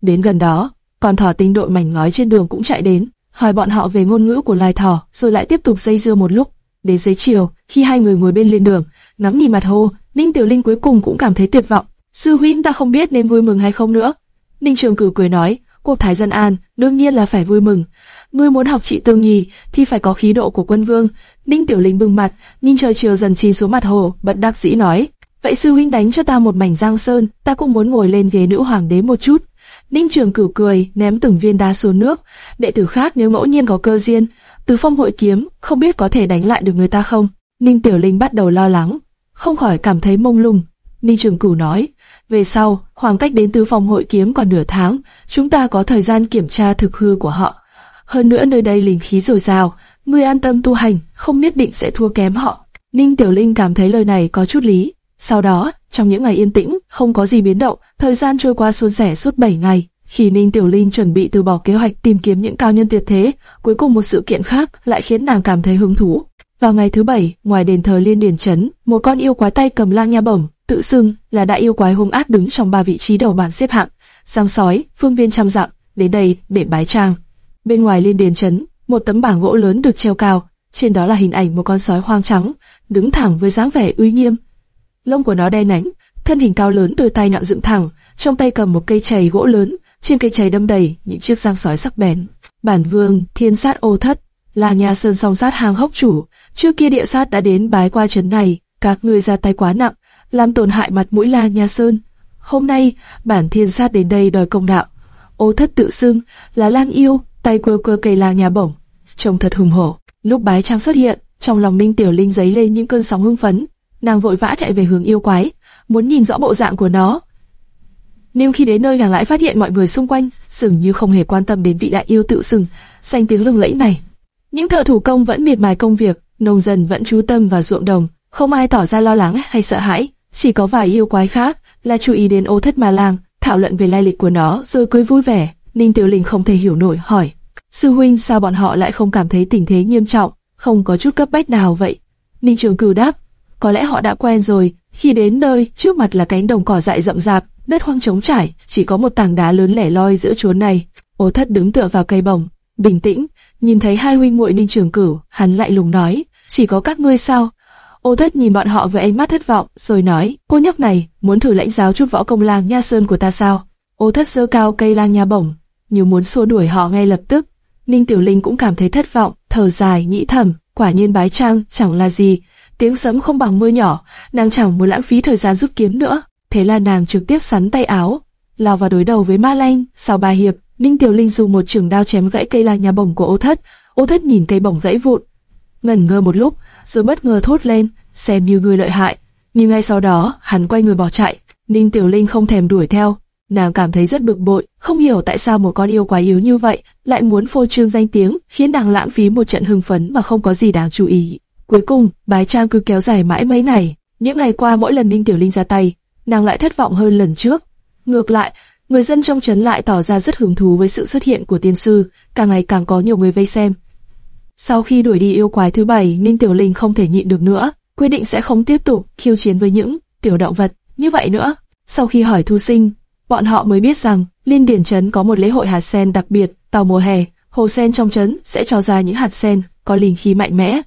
Đến gần đó, con thỏ tinh đội mảnh ngói trên đường cũng chạy đến, hỏi bọn họ về ngôn ngữ của loài thỏ, rồi lại tiếp tục dây dưa một lúc. Đến dưới chiều, khi hai người ngồi bên lên đường, ngắm nhìn mặt hồ, Ninh Tiểu Linh cuối cùng cũng cảm thấy tuyệt vọng. Sư huynh ta không biết nên vui mừng hay không nữa. Ninh Trường Cửu cười nói, quốc thái dân an, đương nhiên là phải vui mừng. Ngươi muốn học trị tương nhì thì phải có khí độ của quân vương. Ninh Tiểu Linh bừng mặt, nhìn trời chiều dần chìm xuống mặt hồ, bật đắc dĩ nói, vậy sư huynh đánh cho ta một mảnh giang sơn, ta cũng muốn ngồi lên ghế nữ hoàng đế một chút. Ninh Trường Cửu cười, ném từng viên đá xuống nước. Đệ tử khác nếu ngẫu nhiên có cơ duyên, từ phong hội kiếm, không biết có thể đánh lại được người ta không. Ninh Tiểu Linh bắt đầu lo lắng, không khỏi cảm thấy mông lung. Ninh Trường Cửu nói, về sau, khoảng cách đến tứ phòng hội kiếm còn nửa tháng, chúng ta có thời gian kiểm tra thực hư của họ. Hơn nữa nơi đây linh khí dồi dào, ngươi an tâm tu hành, không nhất định sẽ thua kém họ. Ninh Tiểu Linh cảm thấy lời này có chút lý. Sau đó, trong những ngày yên tĩnh, không có gì biến động, thời gian trôi qua suôn sẻ suốt 7 ngày. Khi Ninh Tiểu Linh chuẩn bị từ bỏ kế hoạch tìm kiếm những cao nhân tuyệt thế, cuối cùng một sự kiện khác lại khiến nàng cảm thấy hứng thú. Vào ngày thứ bảy, ngoài đền thờ Liên Điền Trấn, một con yêu quái tay cầm lang nha bổng, tự xưng là đại yêu quái hung ác đứng trong ba vị trí đầu bảng xếp hạng, giang sói, phương viên trăm dặm, đến đây để bái trang. Bên ngoài Liên Điền Trấn, một tấm bảng gỗ lớn được treo cao, trên đó là hình ảnh một con sói hoang trắng, đứng thẳng với dáng vẻ uy nghiêm. Lông của nó đen nhánh, thân hình cao lớn từ tay nặng dựng thẳng, trong tay cầm một cây chày gỗ lớn, trên cây chày đâm đầy những chiếc răng sói sắc bén. Bản vương, thiên sát ô thất, là nhà sơn song sát hàng hốc chủ, trước kia địa sát đã đến bái qua trấn này, các ngươi ra tay quá nặng, làm tổn hại mặt mũi La Nha Sơn. Hôm nay, bản thiên sát đến đây đòi công đạo. Ô thất tự xưng là lang yêu, tay quơ quơ cây la nhà bổng, trông thật hùng hổ. Lúc bái trang xuất hiện, trong lòng Minh Tiểu Linh giấy lên những cơn sóng hưng phấn, nàng vội vã chạy về hướng yêu quái, muốn nhìn rõ bộ dạng của nó. Nhưng khi đến nơi nàng lại phát hiện mọi người xung quanh dường như không hề quan tâm đến vị đại yêu tự xưng, xanh tiếng lừng lẫy này. Những thợ thủ công vẫn miệt mài công việc, nông dân vẫn chú tâm vào ruộng đồng, không ai tỏ ra lo lắng hay sợ hãi, chỉ có vài yêu quái khác là chú ý đến ô thất ma lang, thảo luận về lai lịch của nó rồi cười vui vẻ. Ninh Tiểu Linh không thể hiểu nổi, hỏi: sư huynh sao bọn họ lại không cảm thấy tình thế nghiêm trọng, không có chút cấp bách nào vậy? Ninh Trường Cửu đáp: có lẽ họ đã quen rồi. Khi đến nơi, trước mặt là cánh đồng cỏ dại rậm rạp, đất hoang trống trải, chỉ có một tảng đá lớn lẻ loi giữa chốn này. Ô thất đứng tựa vào cây bồng, bình tĩnh, nhìn thấy hai huynh muội Ninh Trường Cửu, hắn lại lùng nói, chỉ có các ngươi sao? Ô Thất nhìn bọn họ với ánh mắt thất vọng, rồi nói, cô nhóc này muốn thử lãnh giáo chút võ công lang nha sơn của ta sao? Ô Thất giơ cao cây lang nha bổng, như muốn xua đuổi họ ngay lập tức. Ninh Tiểu Linh cũng cảm thấy thất vọng, thở dài nghĩ thầm, quả nhiên bái trang chẳng là gì, tiếng sấm không bằng mưa nhỏ, nàng chẳng muốn lãng phí thời gian giúp kiếm nữa. Thế là nàng trực tiếp sắn tay áo, lao vào đối đầu với Ma Lanh. Sau ba hiệp, Ninh Tiểu Linh dùng một trường đao chém gãy cây lang nhà bổng của Ô Thất. Ô Thất nhìn cây bổng gãy vụn, ngẩn ngơ một lúc, rồi bất ngờ thốt lên, xem như người lợi hại. Nhưng ngay sau đó, hắn quay người bỏ chạy. Ninh Tiểu Linh không thèm đuổi theo, nàng cảm thấy rất bực bội, không hiểu tại sao một con yêu quá yếu như vậy lại muốn phô trương danh tiếng, khiến nàng lãng phí một trận hưng phấn mà không có gì đáng chú ý. Cuối cùng, bái trang cứ kéo dài mãi mấy ngày. Những ngày qua mỗi lần Ninh Tiểu Linh ra tay, nàng lại thất vọng hơn lần trước. Ngược lại, người dân trong trấn lại tỏ ra rất hứng thú với sự xuất hiện của tiên sư, càng ngày càng có nhiều người vây xem. Sau khi đuổi đi yêu quái thứ bảy, Ninh Tiểu Linh không thể nhịn được nữa, quyết định sẽ không tiếp tục khiêu chiến với những tiểu động vật như vậy nữa. Sau khi hỏi Thu Sinh, bọn họ mới biết rằng Liên Điển trấn có một lễ hội hạt sen đặc biệt, vào mùa hè, hồ sen trong trấn sẽ cho ra những hạt sen có linh khí mạnh mẽ.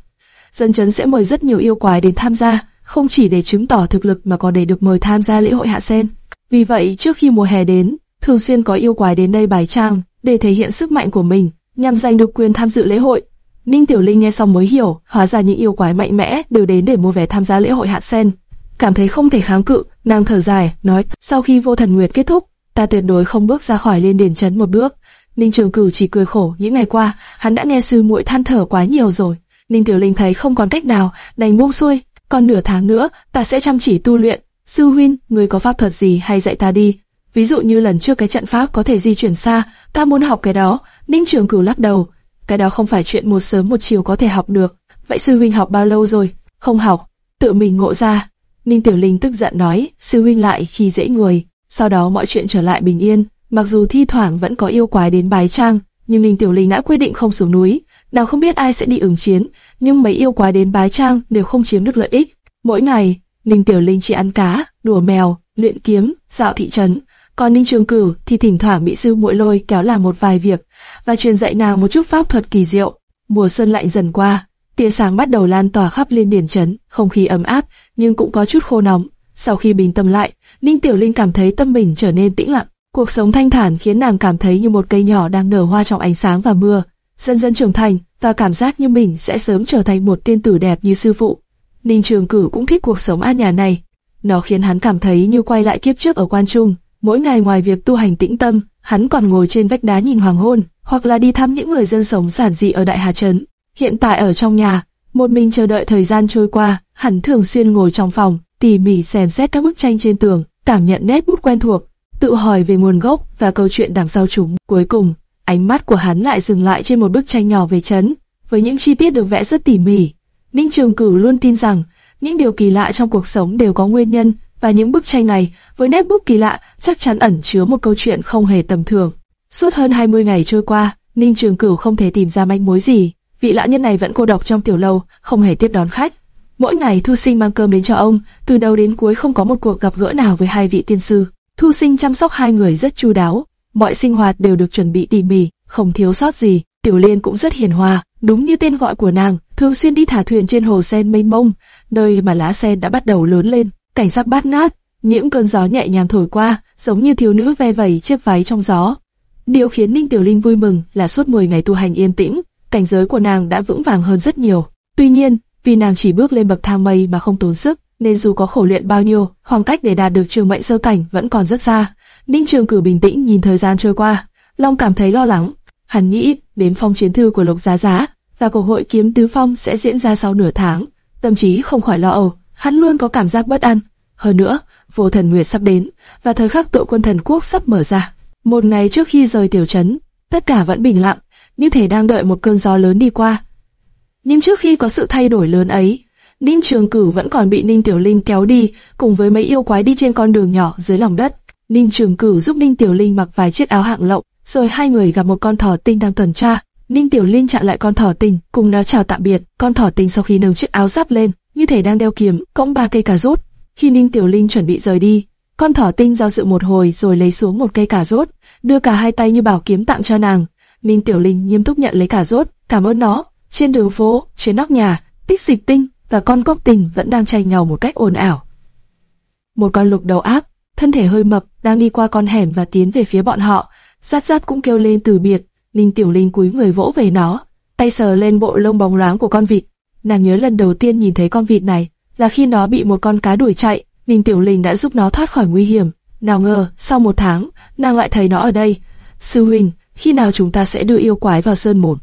Dân trấn sẽ mời rất nhiều yêu quái đến tham gia, không chỉ để chứng tỏ thực lực mà còn để được mời tham gia lễ hội hạ sen. Vì vậy, trước khi mùa hè đến, thường xuyên có yêu quái đến đây bài trang để thể hiện sức mạnh của mình, nhằm giành được quyền tham dự lễ hội. Ninh Tiểu Linh nghe xong mới hiểu, hóa ra những yêu quái mạnh mẽ đều đến để mua vé tham gia lễ hội hạ sen. Cảm thấy không thể kháng cự, nàng thở dài, nói: sau khi vô thần nguyệt kết thúc, ta tuyệt đối không bước ra khỏi liên điển trấn một bước. Ninh Trường Cửu chỉ cười khổ, những ngày qua, hắn đã nghe sư muội than thở quá nhiều rồi. Ninh Tiểu Linh thấy không còn cách nào, đành buông xuôi. Còn nửa tháng nữa, ta sẽ chăm chỉ tu luyện. Sư huynh, người có pháp thuật gì hay dạy ta đi? Ví dụ như lần trước cái trận pháp có thể di chuyển xa, ta muốn học cái đó. Ninh Trường Cửu lắc đầu, cái đó không phải chuyện một sớm một chiều có thể học được. Vậy sư huynh học bao lâu rồi? Không học, tự mình ngộ ra. Ninh Tiểu Linh tức giận nói, sư huynh lại khi dễ người. Sau đó mọi chuyện trở lại bình yên, mặc dù thi thoảng vẫn có yêu quái đến bái trang, nhưng Ninh Tiểu Linh đã quyết định không xuống núi. nào không biết ai sẽ đi ứng chiến, nhưng mấy yêu quái đến bái trang đều không chiếm được lợi ích. Mỗi ngày, Ninh Tiểu Linh chỉ ăn cá, đùa mèo, luyện kiếm, dạo thị trấn. Còn Ninh Trường Cửu thì thỉnh thoảng bị sư muội lôi kéo làm một vài việc và truyền dạy nàng một chút pháp thuật kỳ diệu. Mùa xuân lạnh dần qua, tia sáng bắt đầu lan tỏa khắp liên điển trấn, không khí ấm áp nhưng cũng có chút khô nóng. Sau khi bình tâm lại, Ninh Tiểu Linh cảm thấy tâm mình trở nên tĩnh lặng. Cuộc sống thanh thản khiến nàng cảm thấy như một cây nhỏ đang nở hoa trong ánh sáng và mưa dần dần trưởng thành và cảm giác như mình sẽ sớm trở thành một tiên tử đẹp như sư phụ. Ninh Trường Cử cũng thích cuộc sống an nhàn này. Nó khiến hắn cảm thấy như quay lại kiếp trước ở quan trung. Mỗi ngày ngoài việc tu hành tĩnh tâm, hắn còn ngồi trên vách đá nhìn hoàng hôn, hoặc là đi thăm những người dân sống giản dị ở Đại Hà Trấn. Hiện tại ở trong nhà, một mình chờ đợi thời gian trôi qua, hắn thường xuyên ngồi trong phòng, tỉ mỉ xem xét các bức tranh trên tường, cảm nhận nét bút quen thuộc, tự hỏi về nguồn gốc và câu chuyện đằng sau chúng. Cuối cùng, Ánh mắt của hắn lại dừng lại trên một bức tranh nhỏ về trấn, với những chi tiết được vẽ rất tỉ mỉ. Ninh Trường Cửu luôn tin rằng những điều kỳ lạ trong cuộc sống đều có nguyên nhân, và những bức tranh này, với nét bút kỳ lạ, chắc chắn ẩn chứa một câu chuyện không hề tầm thường. Suốt hơn 20 ngày trôi qua, Ninh Trường Cửu không thể tìm ra manh mối gì. Vị lão nhân này vẫn cô độc trong tiểu lâu, không hề tiếp đón khách. Mỗi ngày Thu Sinh mang cơm đến cho ông, từ đầu đến cuối không có một cuộc gặp gỡ nào với hai vị tiên sư. Thu Sinh chăm sóc hai người rất chu đáo, mọi sinh hoạt đều được chuẩn bị tỉ mỉ, không thiếu sót gì. Tiểu Liên cũng rất hiền hòa, đúng như tên gọi của nàng, thường xuyên đi thả thuyền trên hồ sen mênh mông, nơi mà lá sen đã bắt đầu lớn lên, cảnh sắc bát ngát, những cơn gió nhẹ nhàng thổi qua, giống như thiếu nữ ve vẩy chiếc váy trong gió. Điều khiến Ninh Tiểu Linh vui mừng là suốt 10 ngày tu hành yên tĩnh, cảnh giới của nàng đã vững vàng hơn rất nhiều. Tuy nhiên, vì nàng chỉ bước lên bậc thang mây mà không tốn sức, nên dù có khổ luyện bao nhiêu, khoảng cách để đạt được trường mệnh sơ cảnh vẫn còn rất xa. Ninh Trường Cử bình tĩnh nhìn thời gian trôi qua, Long cảm thấy lo lắng. Hắn nghĩ đến phong chiến thư của Lục Giá Giá và cuộc hội kiếm tứ phong sẽ diễn ra sau nửa tháng, tâm trí không khỏi lo âu. Hắn luôn có cảm giác bất an. Hơn nữa, vô thần nguyệt sắp đến và thời khắc tội quân thần quốc sắp mở ra. Một ngày trước khi rời tiểu trấn, tất cả vẫn bình lặng, như thể đang đợi một cơn gió lớn đi qua. Nhưng trước khi có sự thay đổi lớn ấy, Ninh Trường Cửu vẫn còn bị Ninh Tiểu Linh kéo đi, cùng với mấy yêu quái đi trên con đường nhỏ dưới lòng đất. Ninh Trường Cửu giúp Ninh Tiểu Linh mặc vài chiếc áo hạng lộng, rồi hai người gặp một con thỏ tinh đang tuần tra. Ninh Tiểu Linh chặn lại con thỏ tinh, cùng nó chào tạm biệt. Con thỏ tinh sau khi nâng chiếc áo giáp lên, như thể đang đeo kiếm, cõng ba cây cà rốt. Khi Ninh Tiểu Linh chuẩn bị rời đi, con thỏ tinh giao dự một hồi rồi lấy xuống một cây cà rốt, đưa cả hai tay như bảo kiếm tặng cho nàng. Ninh Tiểu Linh nghiêm túc nhận lấy cà rốt, cảm ơn nó. Trên đường phố, trên nóc nhà, Tích Dịch Tinh và con cốc tình vẫn đang tranh nhau một cách ồn ào. Một con lục đầu áp, thân thể hơi mập, đang đi qua con hẻm và tiến về phía bọn họ. Rát rát cũng kêu lên từ biệt. Ninh Tiểu Linh cúi người vỗ về nó, tay sờ lên bộ lông bóng loáng của con vịt. Nàng nhớ lần đầu tiên nhìn thấy con vịt này là khi nó bị một con cá đuổi chạy, Ninh Tiểu Linh đã giúp nó thoát khỏi nguy hiểm. Nào ngờ, sau một tháng, nàng lại thấy nó ở đây. Sư huynh, khi nào chúng ta sẽ đưa yêu quái vào sơn môn?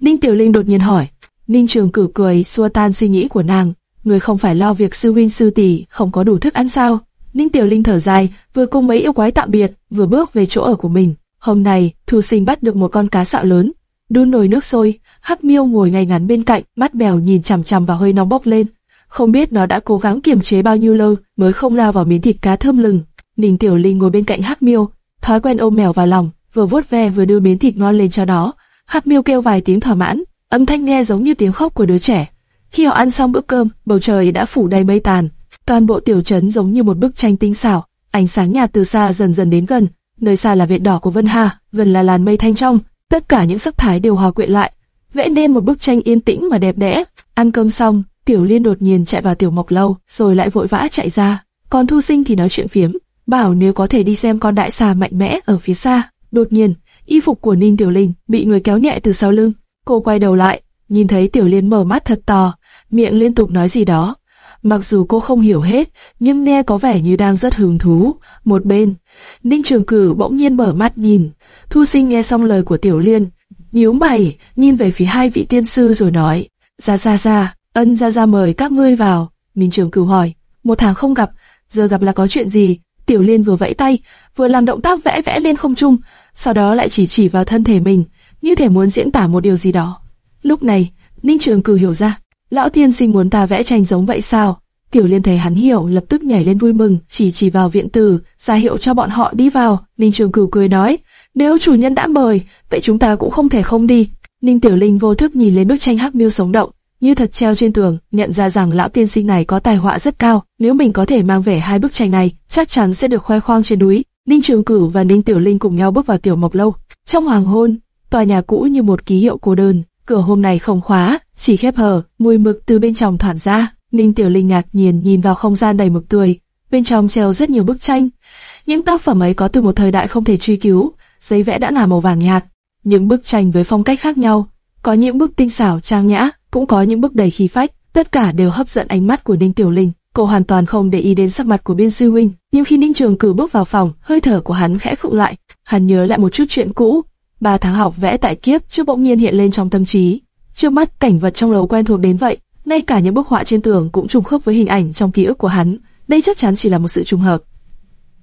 Ninh Tiểu Linh đột nhiên hỏi. Ninh Trường Cử cười xua tan suy nghĩ của nàng. Người không phải lo việc sư huynh sư tỷ không có đủ thức ăn sao? Ninh Tiểu Linh thở dài, vừa cùng mấy yêu quái tạm biệt, vừa bước về chỗ ở của mình. Hôm nay, Thu Sinh bắt được một con cá sạo lớn, đun nồi nước sôi. Hắc Miêu ngồi ngay ngắn bên cạnh, mắt mèo nhìn chằm chằm vào hơi nóng bốc lên. Không biết nó đã cố gắng kiềm chế bao nhiêu lâu mới không lao vào miếng thịt cá thơm lừng. Ninh Tiểu Linh ngồi bên cạnh Hắc Miêu, thói quen ôm mèo vào lòng, vừa vuốt ve vừa đưa miếng thịt ngon lên cho nó. Hắc Miêu kêu vài tiếng thỏa mãn, âm thanh nghe giống như tiếng khóc của đứa trẻ. Khi họ ăn xong bữa cơm, bầu trời đã phủ đầy mây tàn, toàn bộ tiểu trấn giống như một bức tranh tinh xảo, ánh sáng nhạt từ xa dần dần đến gần, nơi xa là vệt đỏ của Vân Hà, gần là làn mây thanh trong, tất cả những sắc thái đều hòa quyện lại, vẽ nên một bức tranh yên tĩnh mà đẹp đẽ. Ăn cơm xong, Tiểu Liên đột nhiên chạy vào Tiểu Mộc lâu, rồi lại vội vã chạy ra. Còn Thu Sinh thì nói chuyện phiếm, bảo nếu có thể đi xem con đại xà mạnh mẽ ở phía xa. Đột nhiên, y phục của Ninh Tiểu Linh bị người kéo nhẹ từ sau lưng. Cô quay đầu lại, nhìn thấy Tiểu Liên mở mắt thật to, miệng liên tục nói gì đó. Mặc dù cô không hiểu hết, nhưng nghe có vẻ như đang rất hứng thú. Một bên, Ninh Trường Cử bỗng nhiên mở mắt nhìn. Thu Sinh nghe xong lời của Tiểu Liên, nhíu mày, nhìn về phía hai vị tiên sư rồi nói, ra ra ra, ân ra ra mời các ngươi vào. minh Trường Cử hỏi, một tháng không gặp, giờ gặp là có chuyện gì? Tiểu Liên vừa vẫy tay, vừa làm động tác vẽ vẽ lên không trung, sau đó lại chỉ chỉ vào thân thể mình, như thể muốn diễn tả một điều gì đó. Lúc này, Ninh Trường Cử hiểu ra, lão tiên sinh muốn ta vẽ tranh giống vậy sao? Tiểu Liên thấy hắn hiểu, lập tức nhảy lên vui mừng, chỉ chỉ vào viện tử, ra hiệu cho bọn họ đi vào. Ninh Trường Cửu cười nói, nếu chủ nhân đã mời, vậy chúng ta cũng không thể không đi. Ninh Tiểu Linh vô thức nhìn lên bức tranh hắc miêu sống động, như thật treo trên tường, nhận ra rằng lão tiên sinh này có tài họa rất cao. Nếu mình có thể mang về hai bức tranh này, chắc chắn sẽ được khoe khoang trên núi. Ninh Trường Cửu và Ninh Tiểu Linh cùng nhau bước vào Tiểu Mộc Lâu. Trong hoàng hôn, tòa nhà cũ như một ký hiệu cô đơn, cửa hôm nay không khóa, chỉ khép hờ, mùi mực từ bên trong thoản ra. Ninh Tiểu Linh ngạc nhiên nhìn vào không gian đầy mực tươi, bên trong treo rất nhiều bức tranh. Những tác phẩm ấy có từ một thời đại không thể truy cứu, giấy vẽ đã ngả màu vàng nhạt. Những bức tranh với phong cách khác nhau, có những bức tinh xảo trang nhã, cũng có những bức đầy khí phách, tất cả đều hấp dẫn ánh mắt của Ninh Tiểu Linh. Cô hoàn toàn không để ý đến sắc mặt của biên sư huynh, nhưng khi Ninh Trường Cử bước vào phòng, hơi thở của hắn khẽ khựng lại. Hắn nhớ lại một chút chuyện cũ, ba tháng học vẽ tại kiếp chưa bỗng nhiên hiện lên trong tâm trí. Trước mắt cảnh vật trong lầu quen thuộc đến vậy, ngay cả những bức họa trên tường cũng trùng khớp với hình ảnh trong ký ức của hắn. Đây chắc chắn chỉ là một sự trùng hợp.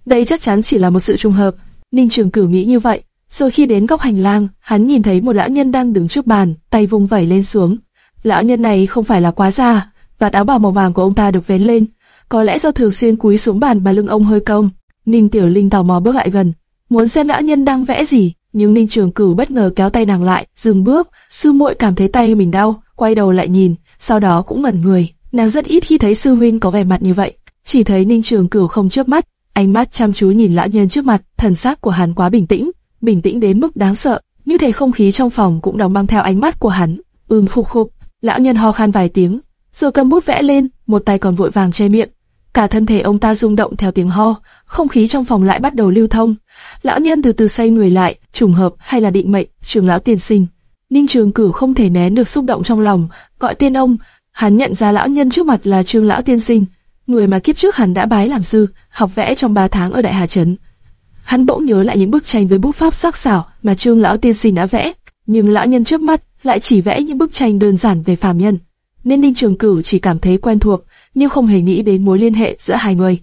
Đây chắc chắn chỉ là một sự trùng hợp. Ninh Trường Cửu nghĩ như vậy. Rồi khi đến góc hành lang, hắn nhìn thấy một lão nhân đang đứng trước bàn, tay vung vẩy lên xuống. Lão nhân này không phải là quá già, và áo bào màu vàng của ông ta được vén lên. Có lẽ do thường xuyên cúi xuống bàn mà lưng ông hơi cong. Ninh Tiểu Linh tò mò bước lại gần, muốn xem lão nhân đang vẽ gì, nhưng Ninh Trường Cửu bất ngờ kéo tay nàng lại, dừng bước. Sư muội cảm thấy tay mình đau, quay đầu lại nhìn, sau đó cũng ngẩn người. Nàng rất ít khi thấy sư huynh có vẻ mặt như vậy, chỉ thấy Ninh Trường Cửu không chớp mắt, ánh mắt chăm chú nhìn lão nhân trước mặt, thần sắc của hắn quá bình tĩnh, bình tĩnh đến mức đáng sợ, như thể không khí trong phòng cũng đóng băng theo ánh mắt của hắn. Ừm phục khục, lão nhân ho khan vài tiếng, rồi cầm bút vẽ lên, một tay còn vội vàng che miệng. Cả thân thể ông ta rung động theo tiếng ho, không khí trong phòng lại bắt đầu lưu thông. Lão nhân từ từ xoay người lại, trùng hợp hay là định mệnh, trường lão tiên sinh. Ninh Trường Cửu không thể nén được xúc động trong lòng, gọi tên ông. Hắn nhận ra lão nhân trước mặt là Trương lão tiên sinh, người mà kiếp trước hắn đã bái làm sư, học vẽ trong 3 tháng ở Đại Hà Trấn. Hắn bỗng nhớ lại những bức tranh với bút pháp sắc sảo mà Trương lão tiên sinh đã vẽ, nhưng lão nhân trước mắt lại chỉ vẽ những bức tranh đơn giản về phàm nhân, nên Ninh Trường Cửu chỉ cảm thấy quen thuộc, nhưng không hề nghĩ đến mối liên hệ giữa hai người.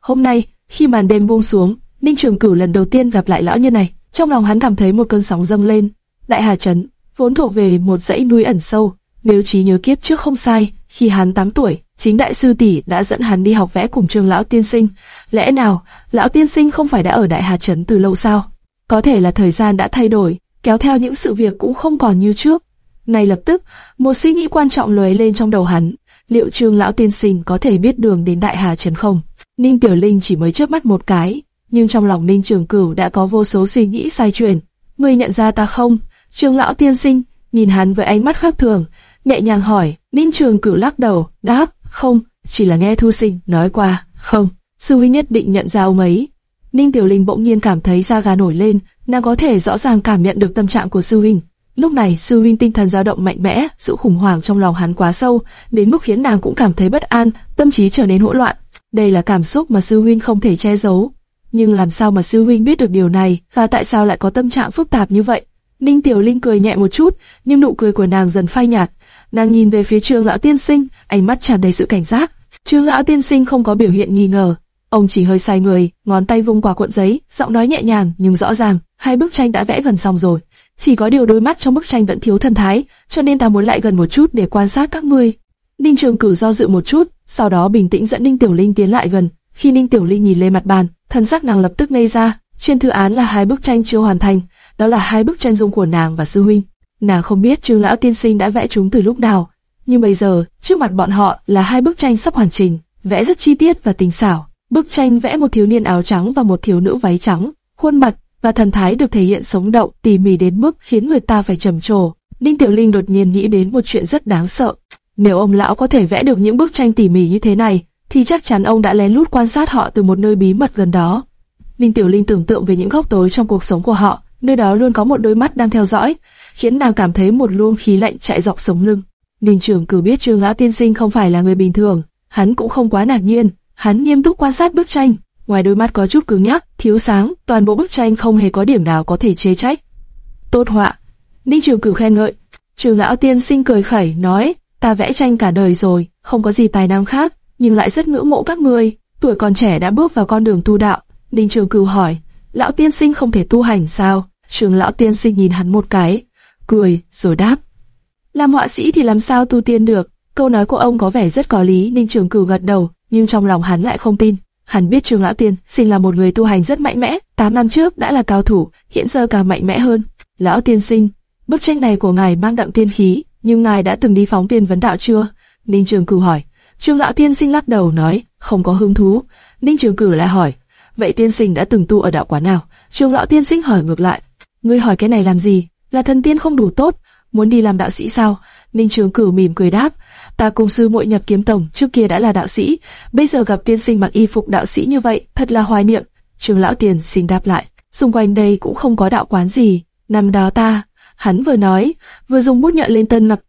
Hôm nay, khi màn đêm buông xuống, Ninh Trường Cửu lần đầu tiên gặp lại lão nhân này, trong lòng hắn cảm thấy một cơn sóng dâng lên. Đại Hà Trấn vốn thuộc về một dãy núi ẩn sâu. Nếu trí nhớ kiếp trước không sai, khi hắn 8 tuổi, chính đại sư tỷ đã dẫn hắn đi học vẽ cùng trường lão tiên sinh. Lẽ nào, lão tiên sinh không phải đã ở Đại Hà Trấn từ lâu sao? Có thể là thời gian đã thay đổi, kéo theo những sự việc cũng không còn như trước. Ngay lập tức, một suy nghĩ quan trọng lóe lên trong đầu hắn. Liệu trường lão tiên sinh có thể biết đường đến Đại Hà Trấn không? Ninh Tiểu Linh chỉ mới chớp mắt một cái, nhưng trong lòng Ninh Trường Cửu đã có vô số suy nghĩ sai truyền. ngươi nhận ra ta không? Trương lão tiên sinh nhìn hắn với ánh mắt khác thường, nhẹ nhàng hỏi. Ninh Trường Cửu lắc đầu, đáp, không, chỉ là nghe Thu Sinh nói qua, không. Sư huynh nhất định nhận ra ông ấy. Ninh Tiểu Linh bỗng nhiên cảm thấy da gà nổi lên, nàng có thể rõ ràng cảm nhận được tâm trạng của sư huynh. Lúc này, sư huynh tinh thần dao động mạnh mẽ, sự khủng hoảng trong lòng hắn quá sâu, đến mức khiến nàng cũng cảm thấy bất an, tâm trí trở nên hỗn loạn. Đây là cảm xúc mà sư huynh không thể che giấu. Nhưng làm sao mà sư huynh biết được điều này, và tại sao lại có tâm trạng phức tạp như vậy? Ninh Tiểu Linh cười nhẹ một chút, nhưng nụ cười của nàng dần phai nhạt. Nàng nhìn về phía Trương lão tiên sinh, ánh mắt tràn đầy sự cảnh giác. Trương lão tiên sinh không có biểu hiện nghi ngờ, ông chỉ hơi sai người, ngón tay vung quả cuộn giấy, giọng nói nhẹ nhàng nhưng rõ ràng. Hai bức tranh đã vẽ gần xong rồi, chỉ có điều đôi mắt trong bức tranh vẫn thiếu thần thái, cho nên ta muốn lại gần một chút để quan sát các ngươi. Ninh Trường Cửu do dự một chút, sau đó bình tĩnh dẫn Ninh Tiểu Linh tiến lại gần. Khi Ninh Tiểu Linh nhìn lên mặt bàn, thần sắc nàng lập tức ngây ra. Trên thư án là hai bức tranh chưa hoàn thành, đó là hai bức tranh dung của nàng và sư huynh. Nàng không biết Trương lão tiên sinh đã vẽ chúng từ lúc nào, nhưng bây giờ trước mặt bọn họ là hai bức tranh sắp hoàn chỉnh, vẽ rất chi tiết và tinh xảo. Bức tranh vẽ một thiếu niên áo trắng và một thiếu nữ váy trắng, khuôn mặt và thần thái được thể hiện sống động, tỉ mỉ đến mức khiến người ta phải trầm trồ. Ninh Tiểu Linh đột nhiên nghĩ đến một chuyện rất đáng sợ. Nếu ông lão có thể vẽ được những bức tranh tỉ mỉ như thế này, thì chắc chắn ông đã lén lút quan sát họ từ một nơi bí mật gần đó. Ninh Tiểu Linh tưởng tượng về những góc tối trong cuộc sống của họ, nơi đó luôn có một đôi mắt đang theo dõi, khiến nàng cảm thấy một luồng khí lạnh chạy dọc sống lưng. Ninh Trường Cử biết Trương lão tiên sinh không phải là người bình thường, hắn cũng không quá ngạc nhiên, hắn nghiêm túc quan sát bức tranh, ngoài đôi mắt có chút cứng nhắc, thiếu sáng, toàn bộ bức tranh không hề có điểm nào có thể chê trách. Tốt họa. Ninh Trường Cử khen ngợi. Trường lão tiên sinh cười khẩy nói, ta vẽ tranh cả đời rồi, không có gì tài năng khác, nhưng lại rất ngưỡng mộ các ngươi. Tuổi còn trẻ đã bước vào con đường tu đạo. Ninh Trường Cử hỏi, lão tiên sinh không thể tu hành sao? Trường lão tiên sinh nhìn hắn một cái, cười, rồi đáp. Làm họa sĩ thì làm sao tu tiên được? Câu nói của ông có vẻ rất có lý, Ninh Trường Cửu gật đầu, nhưng trong lòng hắn lại không tin. Hắn biết Trường Lão Tiên sinh là một người tu hành rất mạnh mẽ, 8 năm trước đã là cao thủ, hiện giờ càng mạnh mẽ hơn. Lão Tiên sinh, bức tranh này của ngài mang đậm tiên khí, nhưng ngài đã từng đi phóng tiên vấn đạo chưa? Ninh Trường Cửu hỏi. Trường Lão Tiên sinh lắc đầu nói, không có hứng thú. Ninh Trường Cửu lại hỏi, vậy tiên sinh đã từng tu ở đạo quán nào? Trường Lão Tiên sinh hỏi ngược lại, ngươi hỏi cái này làm gì? Là thần tiên không đủ tốt, muốn đi làm đạo sĩ sao? Ninh Trường Cửu mỉm cười đáp, ta cùng sư muội nhập kiếm tổng trước kia đã là đạo sĩ, bây giờ gặp tiên sinh mặc y phục đạo sĩ như vậy, thật là hoài niệm. Trường lão tiền xin đáp lại, xung quanh đây cũng không có đạo quán gì. Năm đó ta, hắn vừa nói, vừa dùng bút nhọn lên tân mặc.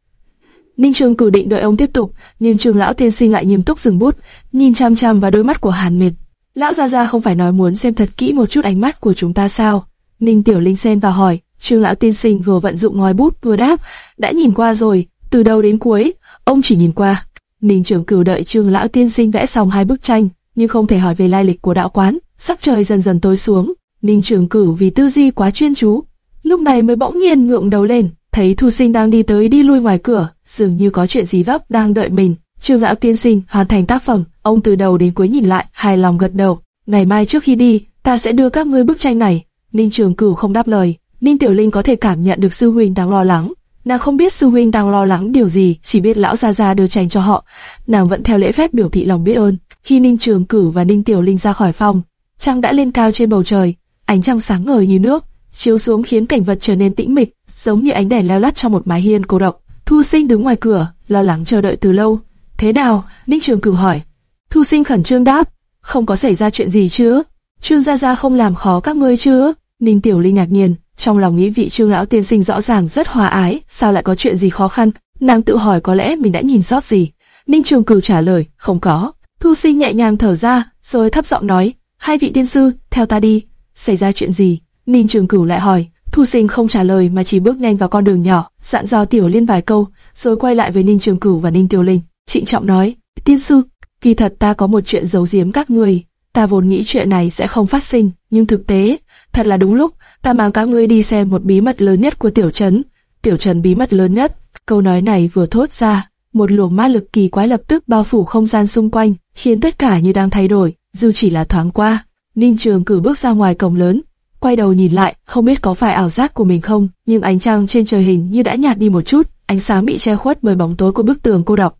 Ninh Trường Cửu định đợi ông tiếp tục, nhưng Trường lão tiên sinh lại nghiêm túc dừng bút, nhìn chăm chăm vào đôi mắt của Hàn Miệt. Lão gia gia không phải nói muốn xem thật kỹ một chút ánh mắt của chúng ta sao? Ninh Tiểu Linh xen vào hỏi, Trương lão tiên sinh vừa vận dụng ngòi bút vừa đáp, đã nhìn qua rồi, từ đầu đến cuối, ông chỉ nhìn qua. Ninh trưởng Cửu đợi Trương lão tiên sinh vẽ xong hai bức tranh, nhưng không thể hỏi về lai lịch của đạo quán. Sắc trời dần dần tối xuống, Ninh trưởng Cửu vì tư duy quá chuyên chú, lúc này mới bỗng nhiên ngượng đầu lên, thấy Thu Sinh đang đi tới đi lui ngoài cửa, dường như có chuyện gì vấp đang đợi mình. Trương lão tiên sinh hoàn thành tác phẩm, ông từ đầu đến cuối nhìn lại, hài lòng gật đầu. Ngày mai trước khi đi, ta sẽ đưa các ngươi bức tranh này. Ninh Trường Cửu không đáp lời, Ninh Tiểu Linh có thể cảm nhận được sư huynh đang lo lắng. Nàng không biết sư huynh đang lo lắng điều gì, chỉ biết lão gia gia đưa tranh cho họ. Nàng vẫn theo lễ phép biểu thị lòng biết ơn. Khi Ninh Trường Cử và Ninh Tiểu Linh ra khỏi phòng, trăng đã lên cao trên bầu trời, ánh trăng sáng ngời như nước, chiếu xuống khiến cảnh vật trở nên tĩnh mịch, giống như ánh đèn leo lắt trong một mái hiên cô độc. Thu Sinh đứng ngoài cửa, lo lắng chờ đợi từ lâu. Thế nào? Ninh Trường Cử hỏi. Thu Sinh khẩn trương đáp, không có xảy ra chuyện gì chứ? Trương gia gia không làm khó các ngươi chứ? Ninh Tiểu Linh ngạc nhiên, trong lòng nghĩ vị trương lão tiên sinh rõ ràng rất hòa ái, sao lại có chuyện gì khó khăn? Nàng tự hỏi có lẽ mình đã nhìn sót gì. Ninh Trường Cửu trả lời, không có. Thu Sinh nhẹ nhàng thở ra, rồi thấp giọng nói, hai vị tiên sư, theo ta đi. Xảy ra chuyện gì? Ninh Trường Cửu lại hỏi. Thu Sinh không trả lời mà chỉ bước nhanh vào con đường nhỏ, dặn dò Tiểu Liên vài câu, rồi quay lại với Ninh Trường Cửu và Ninh Tiểu Linh, trịnh trọng nói, tiên sư, kỳ thật ta có một chuyện giấu giếm các người. Ta vốn nghĩ chuyện này sẽ không phát sinh, nhưng thực tế, thật là đúng lúc, ta mang các ngươi đi xem một bí mật lớn nhất của tiểu trấn. Tiểu trấn bí mật lớn nhất. Câu nói này vừa thốt ra, một luồng ma lực kỳ quái lập tức bao phủ không gian xung quanh, khiến tất cả như đang thay đổi, dù chỉ là thoáng qua. Ninh Trường cử bước ra ngoài cổng lớn, quay đầu nhìn lại, không biết có phải ảo giác của mình không, nhưng ánh trăng trên trời hình như đã nhạt đi một chút, ánh sáng bị che khuất bởi bóng tối của bức tường cô độc.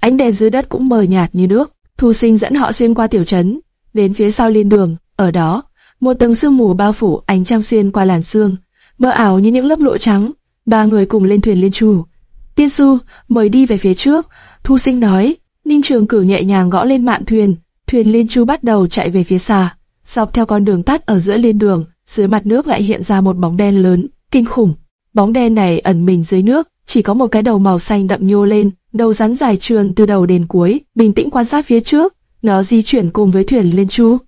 Ánh đèn dưới đất cũng mờ nhạt như nước. Thu Sinh dẫn họ xuyên qua tiểu trấn, đến phía sau liên đường, ở đó, một tầng sương mù bao phủ ánh trăng xuyên qua làn sương, mơ ảo như những lớp lụa trắng. Ba người cùng lên thuyền liên chủ. Tiên sư, mời đi về phía trước. Thu sinh nói, Ninh Trường cử nhẹ nhàng gõ lên mạn thuyền. Thuyền liên chu bắt đầu chạy về phía xa. Dọc theo con đường tắt ở giữa liên đường, dưới mặt nước lại hiện ra một bóng đen lớn, kinh khủng. Bóng đen này ẩn mình dưới nước, chỉ có một cái đầu màu xanh đậm nhô lên, đầu rắn dài trườn từ đầu đến cuối, bình tĩnh quan sát phía trước. Nó di chuyển cùng với thuyền liên chu.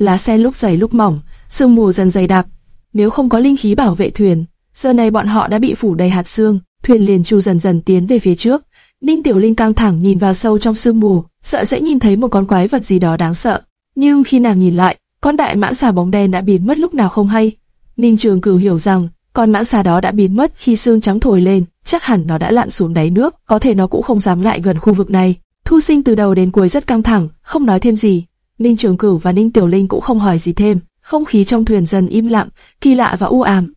Lá sen lúc dày lúc mỏng, sương mù dần dày đặc. Nếu không có linh khí bảo vệ thuyền, giờ này bọn họ đã bị phủ đầy hạt sương, Thuyền liền chu dần dần tiến về phía trước. Ninh Tiểu Linh căng thẳng nhìn vào sâu trong sương mù, sợ sẽ nhìn thấy một con quái vật gì đó đáng sợ. Nhưng khi nàng nhìn lại, con đại mãng xà bóng đen đã biến mất lúc nào không hay. Ninh Trường Cửu hiểu rằng con mãng xà đó đã biến mất khi sương trắng thổi lên, chắc hẳn nó đã lặn xuống đáy nước, có thể nó cũng không dám lại gần khu vực này. Thu Sinh từ đầu đến cuối rất căng thẳng, không nói thêm gì. Ninh Trường Cửu và Ninh Tiểu Linh cũng không hỏi gì thêm. Không khí trong thuyền dần im lặng, kỳ lạ và u ám.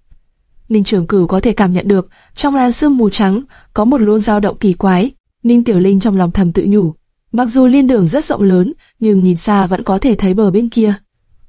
Ninh Trường Cửu có thể cảm nhận được, trong làn sương mù trắng có một luồng dao động kỳ quái. Ninh Tiểu Linh trong lòng thầm tự nhủ, mặc dù liên đường rất rộng lớn, nhưng nhìn xa vẫn có thể thấy bờ bên kia.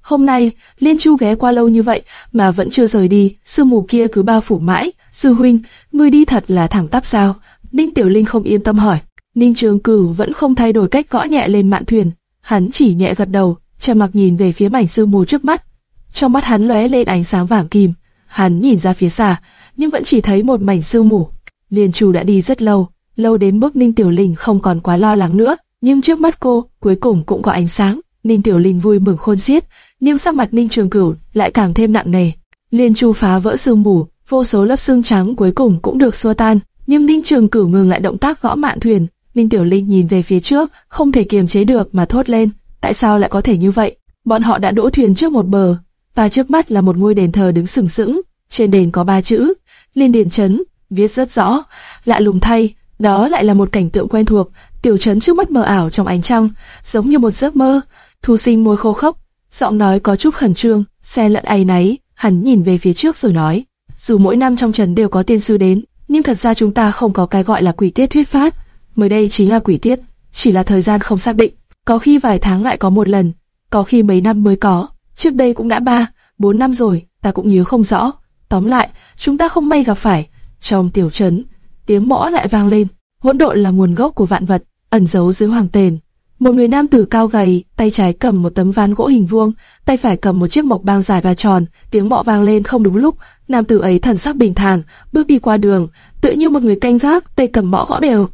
Hôm nay, Liên Chu ghé qua lâu như vậy mà vẫn chưa rời đi, sương mù kia cứ bao phủ mãi. Sư huynh, ngươi đi thật là thẳng tắp sao? Ninh Tiểu Linh không yên tâm hỏi. Ninh Trường Cửu vẫn không thay đổi cách gõ nhẹ lên mạn thuyền, hắn chỉ nhẹ gật đầu, trầm mặc nhìn về phía mảnh sương mù trước mắt. Trong mắt hắn lóe lên ánh sáng vàng kim, hắn nhìn ra phía xa, nhưng vẫn chỉ thấy một mảnh sương mù. Liên Chu đã đi rất lâu, lâu đến mức Ninh Tiểu Linh không còn quá lo lắng nữa, nhưng trước mắt cô cuối cùng cũng có ánh sáng. Ninh Tiểu Linh vui mừng khôn xiết, nhưng sắc mặt Ninh Trường Cửu lại càng thêm nặng nề. Liên Chu phá vỡ sương mù, vô số lớp xương trắng cuối cùng cũng được xua tan, nhưng Ninh Trường Cửu ngừng lại động tác gõ mạn thuyền. Ninh Tiểu Linh nhìn về phía trước, không thể kiềm chế được mà thốt lên, tại sao lại có thể như vậy? Bọn họ đã đỗ thuyền trước một bờ, và trước mắt là một ngôi đền thờ đứng sừng sững, trên đền có ba chữ, Liên Điền Trấn, viết rất rõ, lạ lùng thay, đó lại là một cảnh tượng quen thuộc, tiểu trấn trước mắt mờ ảo trong ánh trăng, giống như một giấc mơ. Thu Sinh môi khô khốc, giọng nói có chút khẩn trương, xe lẫn ai náy, hắn nhìn về phía trước rồi nói, dù mỗi năm trong trấn đều có tiên sư đến, nhưng thật ra chúng ta không có cái gọi là quỷ tiết thuyết pháp, mới đây chính là quỷ tiết, chỉ là thời gian không xác định, có khi vài tháng lại có một lần, có khi mấy năm mới có, trước đây cũng đã ba, bốn năm rồi, ta cũng nhớ không rõ. Tóm lại, chúng ta không may gặp phải. Trong tiểu trấn, tiếng mõ lại vang lên. Hỗn độn là nguồn gốc của vạn vật, ẩn giấu dưới hoàng tền. Một người nam tử cao gầy, tay trái cầm một tấm ván gỗ hình vuông, tay phải cầm một chiếc mộc bang dài và tròn. Tiếng mõ vang lên không đúng lúc, nam tử ấy thần sắc bình thản, bước đi qua đường, tự như một người canh gác, tay cầm mõ gõ đều.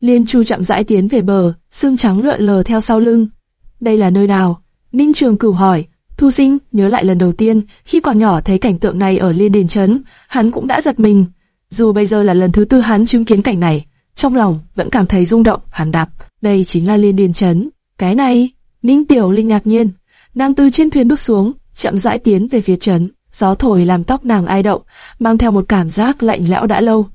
Liên Chu chậm rãi tiến về bờ, xương trắng lượn lờ theo sau lưng. Đây là nơi nào? Ninh Trường Cửu hỏi. Thu Sinh nhớ lại lần đầu tiên khi còn nhỏ thấy cảnh tượng này ở Liên Đền Trấn, hắn cũng đã giật mình. Dù bây giờ là lần thứ tư hắn chứng kiến cảnh này, trong lòng vẫn cảm thấy rung động. Hắn đáp, đây chính là Liên Đền Trấn. Cái này, Ninh Tiểu Linh ngạc nhiên, nàng từ trên thuyền bước xuống, chậm rãi tiến về phía trấn. Gió thổi làm tóc nàng ai động, mang theo một cảm giác lạnh lẽo đã lâu.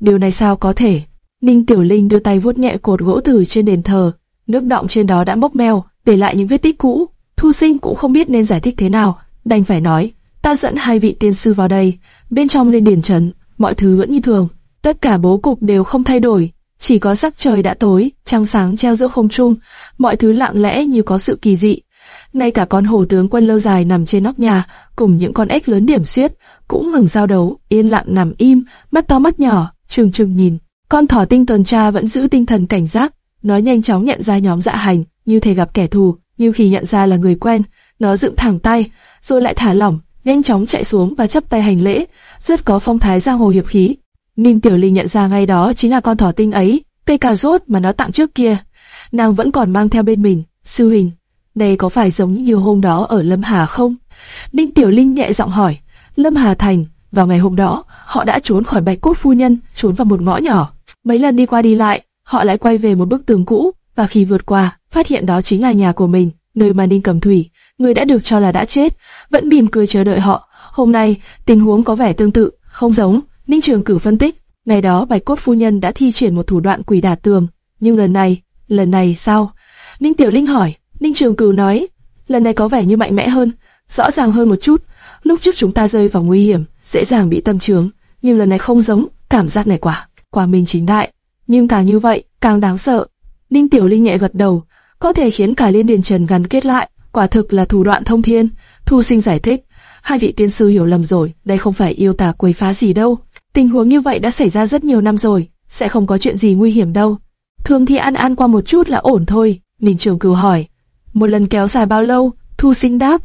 Điều này sao có thể? Ninh Tiểu Linh đưa tay vuốt nhẹ cột gỗ từ trên đền thờ, nước động trên đó đã bốc meo, để lại những vết tích cũ. Thu Sinh cũng không biết nên giải thích thế nào, đành phải nói, ta dẫn hai vị tiên sư vào đây, bên trong lên điển trấn, mọi thứ vẫn như thường, tất cả bố cục đều không thay đổi, chỉ có sắc trời đã tối, trăng sáng treo giữa không trung, mọi thứ lặng lẽ như có sự kỳ dị. Ngay cả con hổ tướng quân lâu dài nằm trên nóc nhà, cùng những con ếch lớn điểm xiết, cũng ngừng giao đấu, yên lặng nằm im, mắt to mắt nhỏ, trừng trừng nhìn. Con thỏ tinh tuần tra vẫn giữ tinh thần cảnh giác, nó nhanh chóng nhận ra nhóm dạ hành, như thể gặp kẻ thù, nhưng khi nhận ra là người quen, nó dựng thẳng tay, rồi lại thả lỏng, nhanh chóng chạy xuống và chấp tay hành lễ, rất có phong thái giang hồ hiệp khí. Ninh Tiểu Linh nhận ra ngay đó chính là con thỏ tinh ấy, cây cà rốt mà nó tặng trước kia. Nàng vẫn còn mang theo bên mình, sư hình. Đây có phải giống như hôm đó ở Lâm Hà không? Ninh Tiểu Linh nhẹ giọng hỏi. Lâm Hà Thành, vào ngày hôm đó, họ đã trốn khỏi bạch cốt phu nhân, trốn vào một ngõ nhỏ. Mấy lần đi qua đi lại, họ lại quay về một bức tường cũ, và khi vượt qua, phát hiện đó chính là nhà của mình, nơi mà Ninh Cầm Thủy, người đã được cho là đã chết, vẫn mỉm cười chờ đợi họ. Hôm nay, tình huống có vẻ tương tự, không giống. Ninh Trường Cử phân tích, ngày đó Bạch Cốt phu nhân đã thi triển một thủ đoạn quỷ đả tường, nhưng lần này, lần này sao? Ninh Tiểu Linh hỏi, Ninh Trường Cử nói, lần này có vẻ như mạnh mẽ hơn, rõ ràng hơn một chút. Lúc trước chúng ta rơi vào nguy hiểm, dễ dàng bị tâm trướng, nhưng lần này không giống, cảm giác này quả, quả mình chính đại, nhưng càng như vậy, càng đáng sợ. Ninh Tiểu Linh nhẹ gật đầu, có thể khiến cả Liên Điền Trần gắn kết lại, quả thực là thủ đoạn thông thiên. Thu Sinh giải thích, hai vị tiên sư hiểu lầm rồi, đây không phải yêu tà quấy phá gì đâu. Tình huống như vậy đã xảy ra rất nhiều năm rồi, sẽ không có chuyện gì nguy hiểm đâu. Thường thì ăn ăn qua một chút là ổn thôi. Ninh Trường Cửu hỏi. Một lần kéo dài bao lâu? Thu sinh đáp.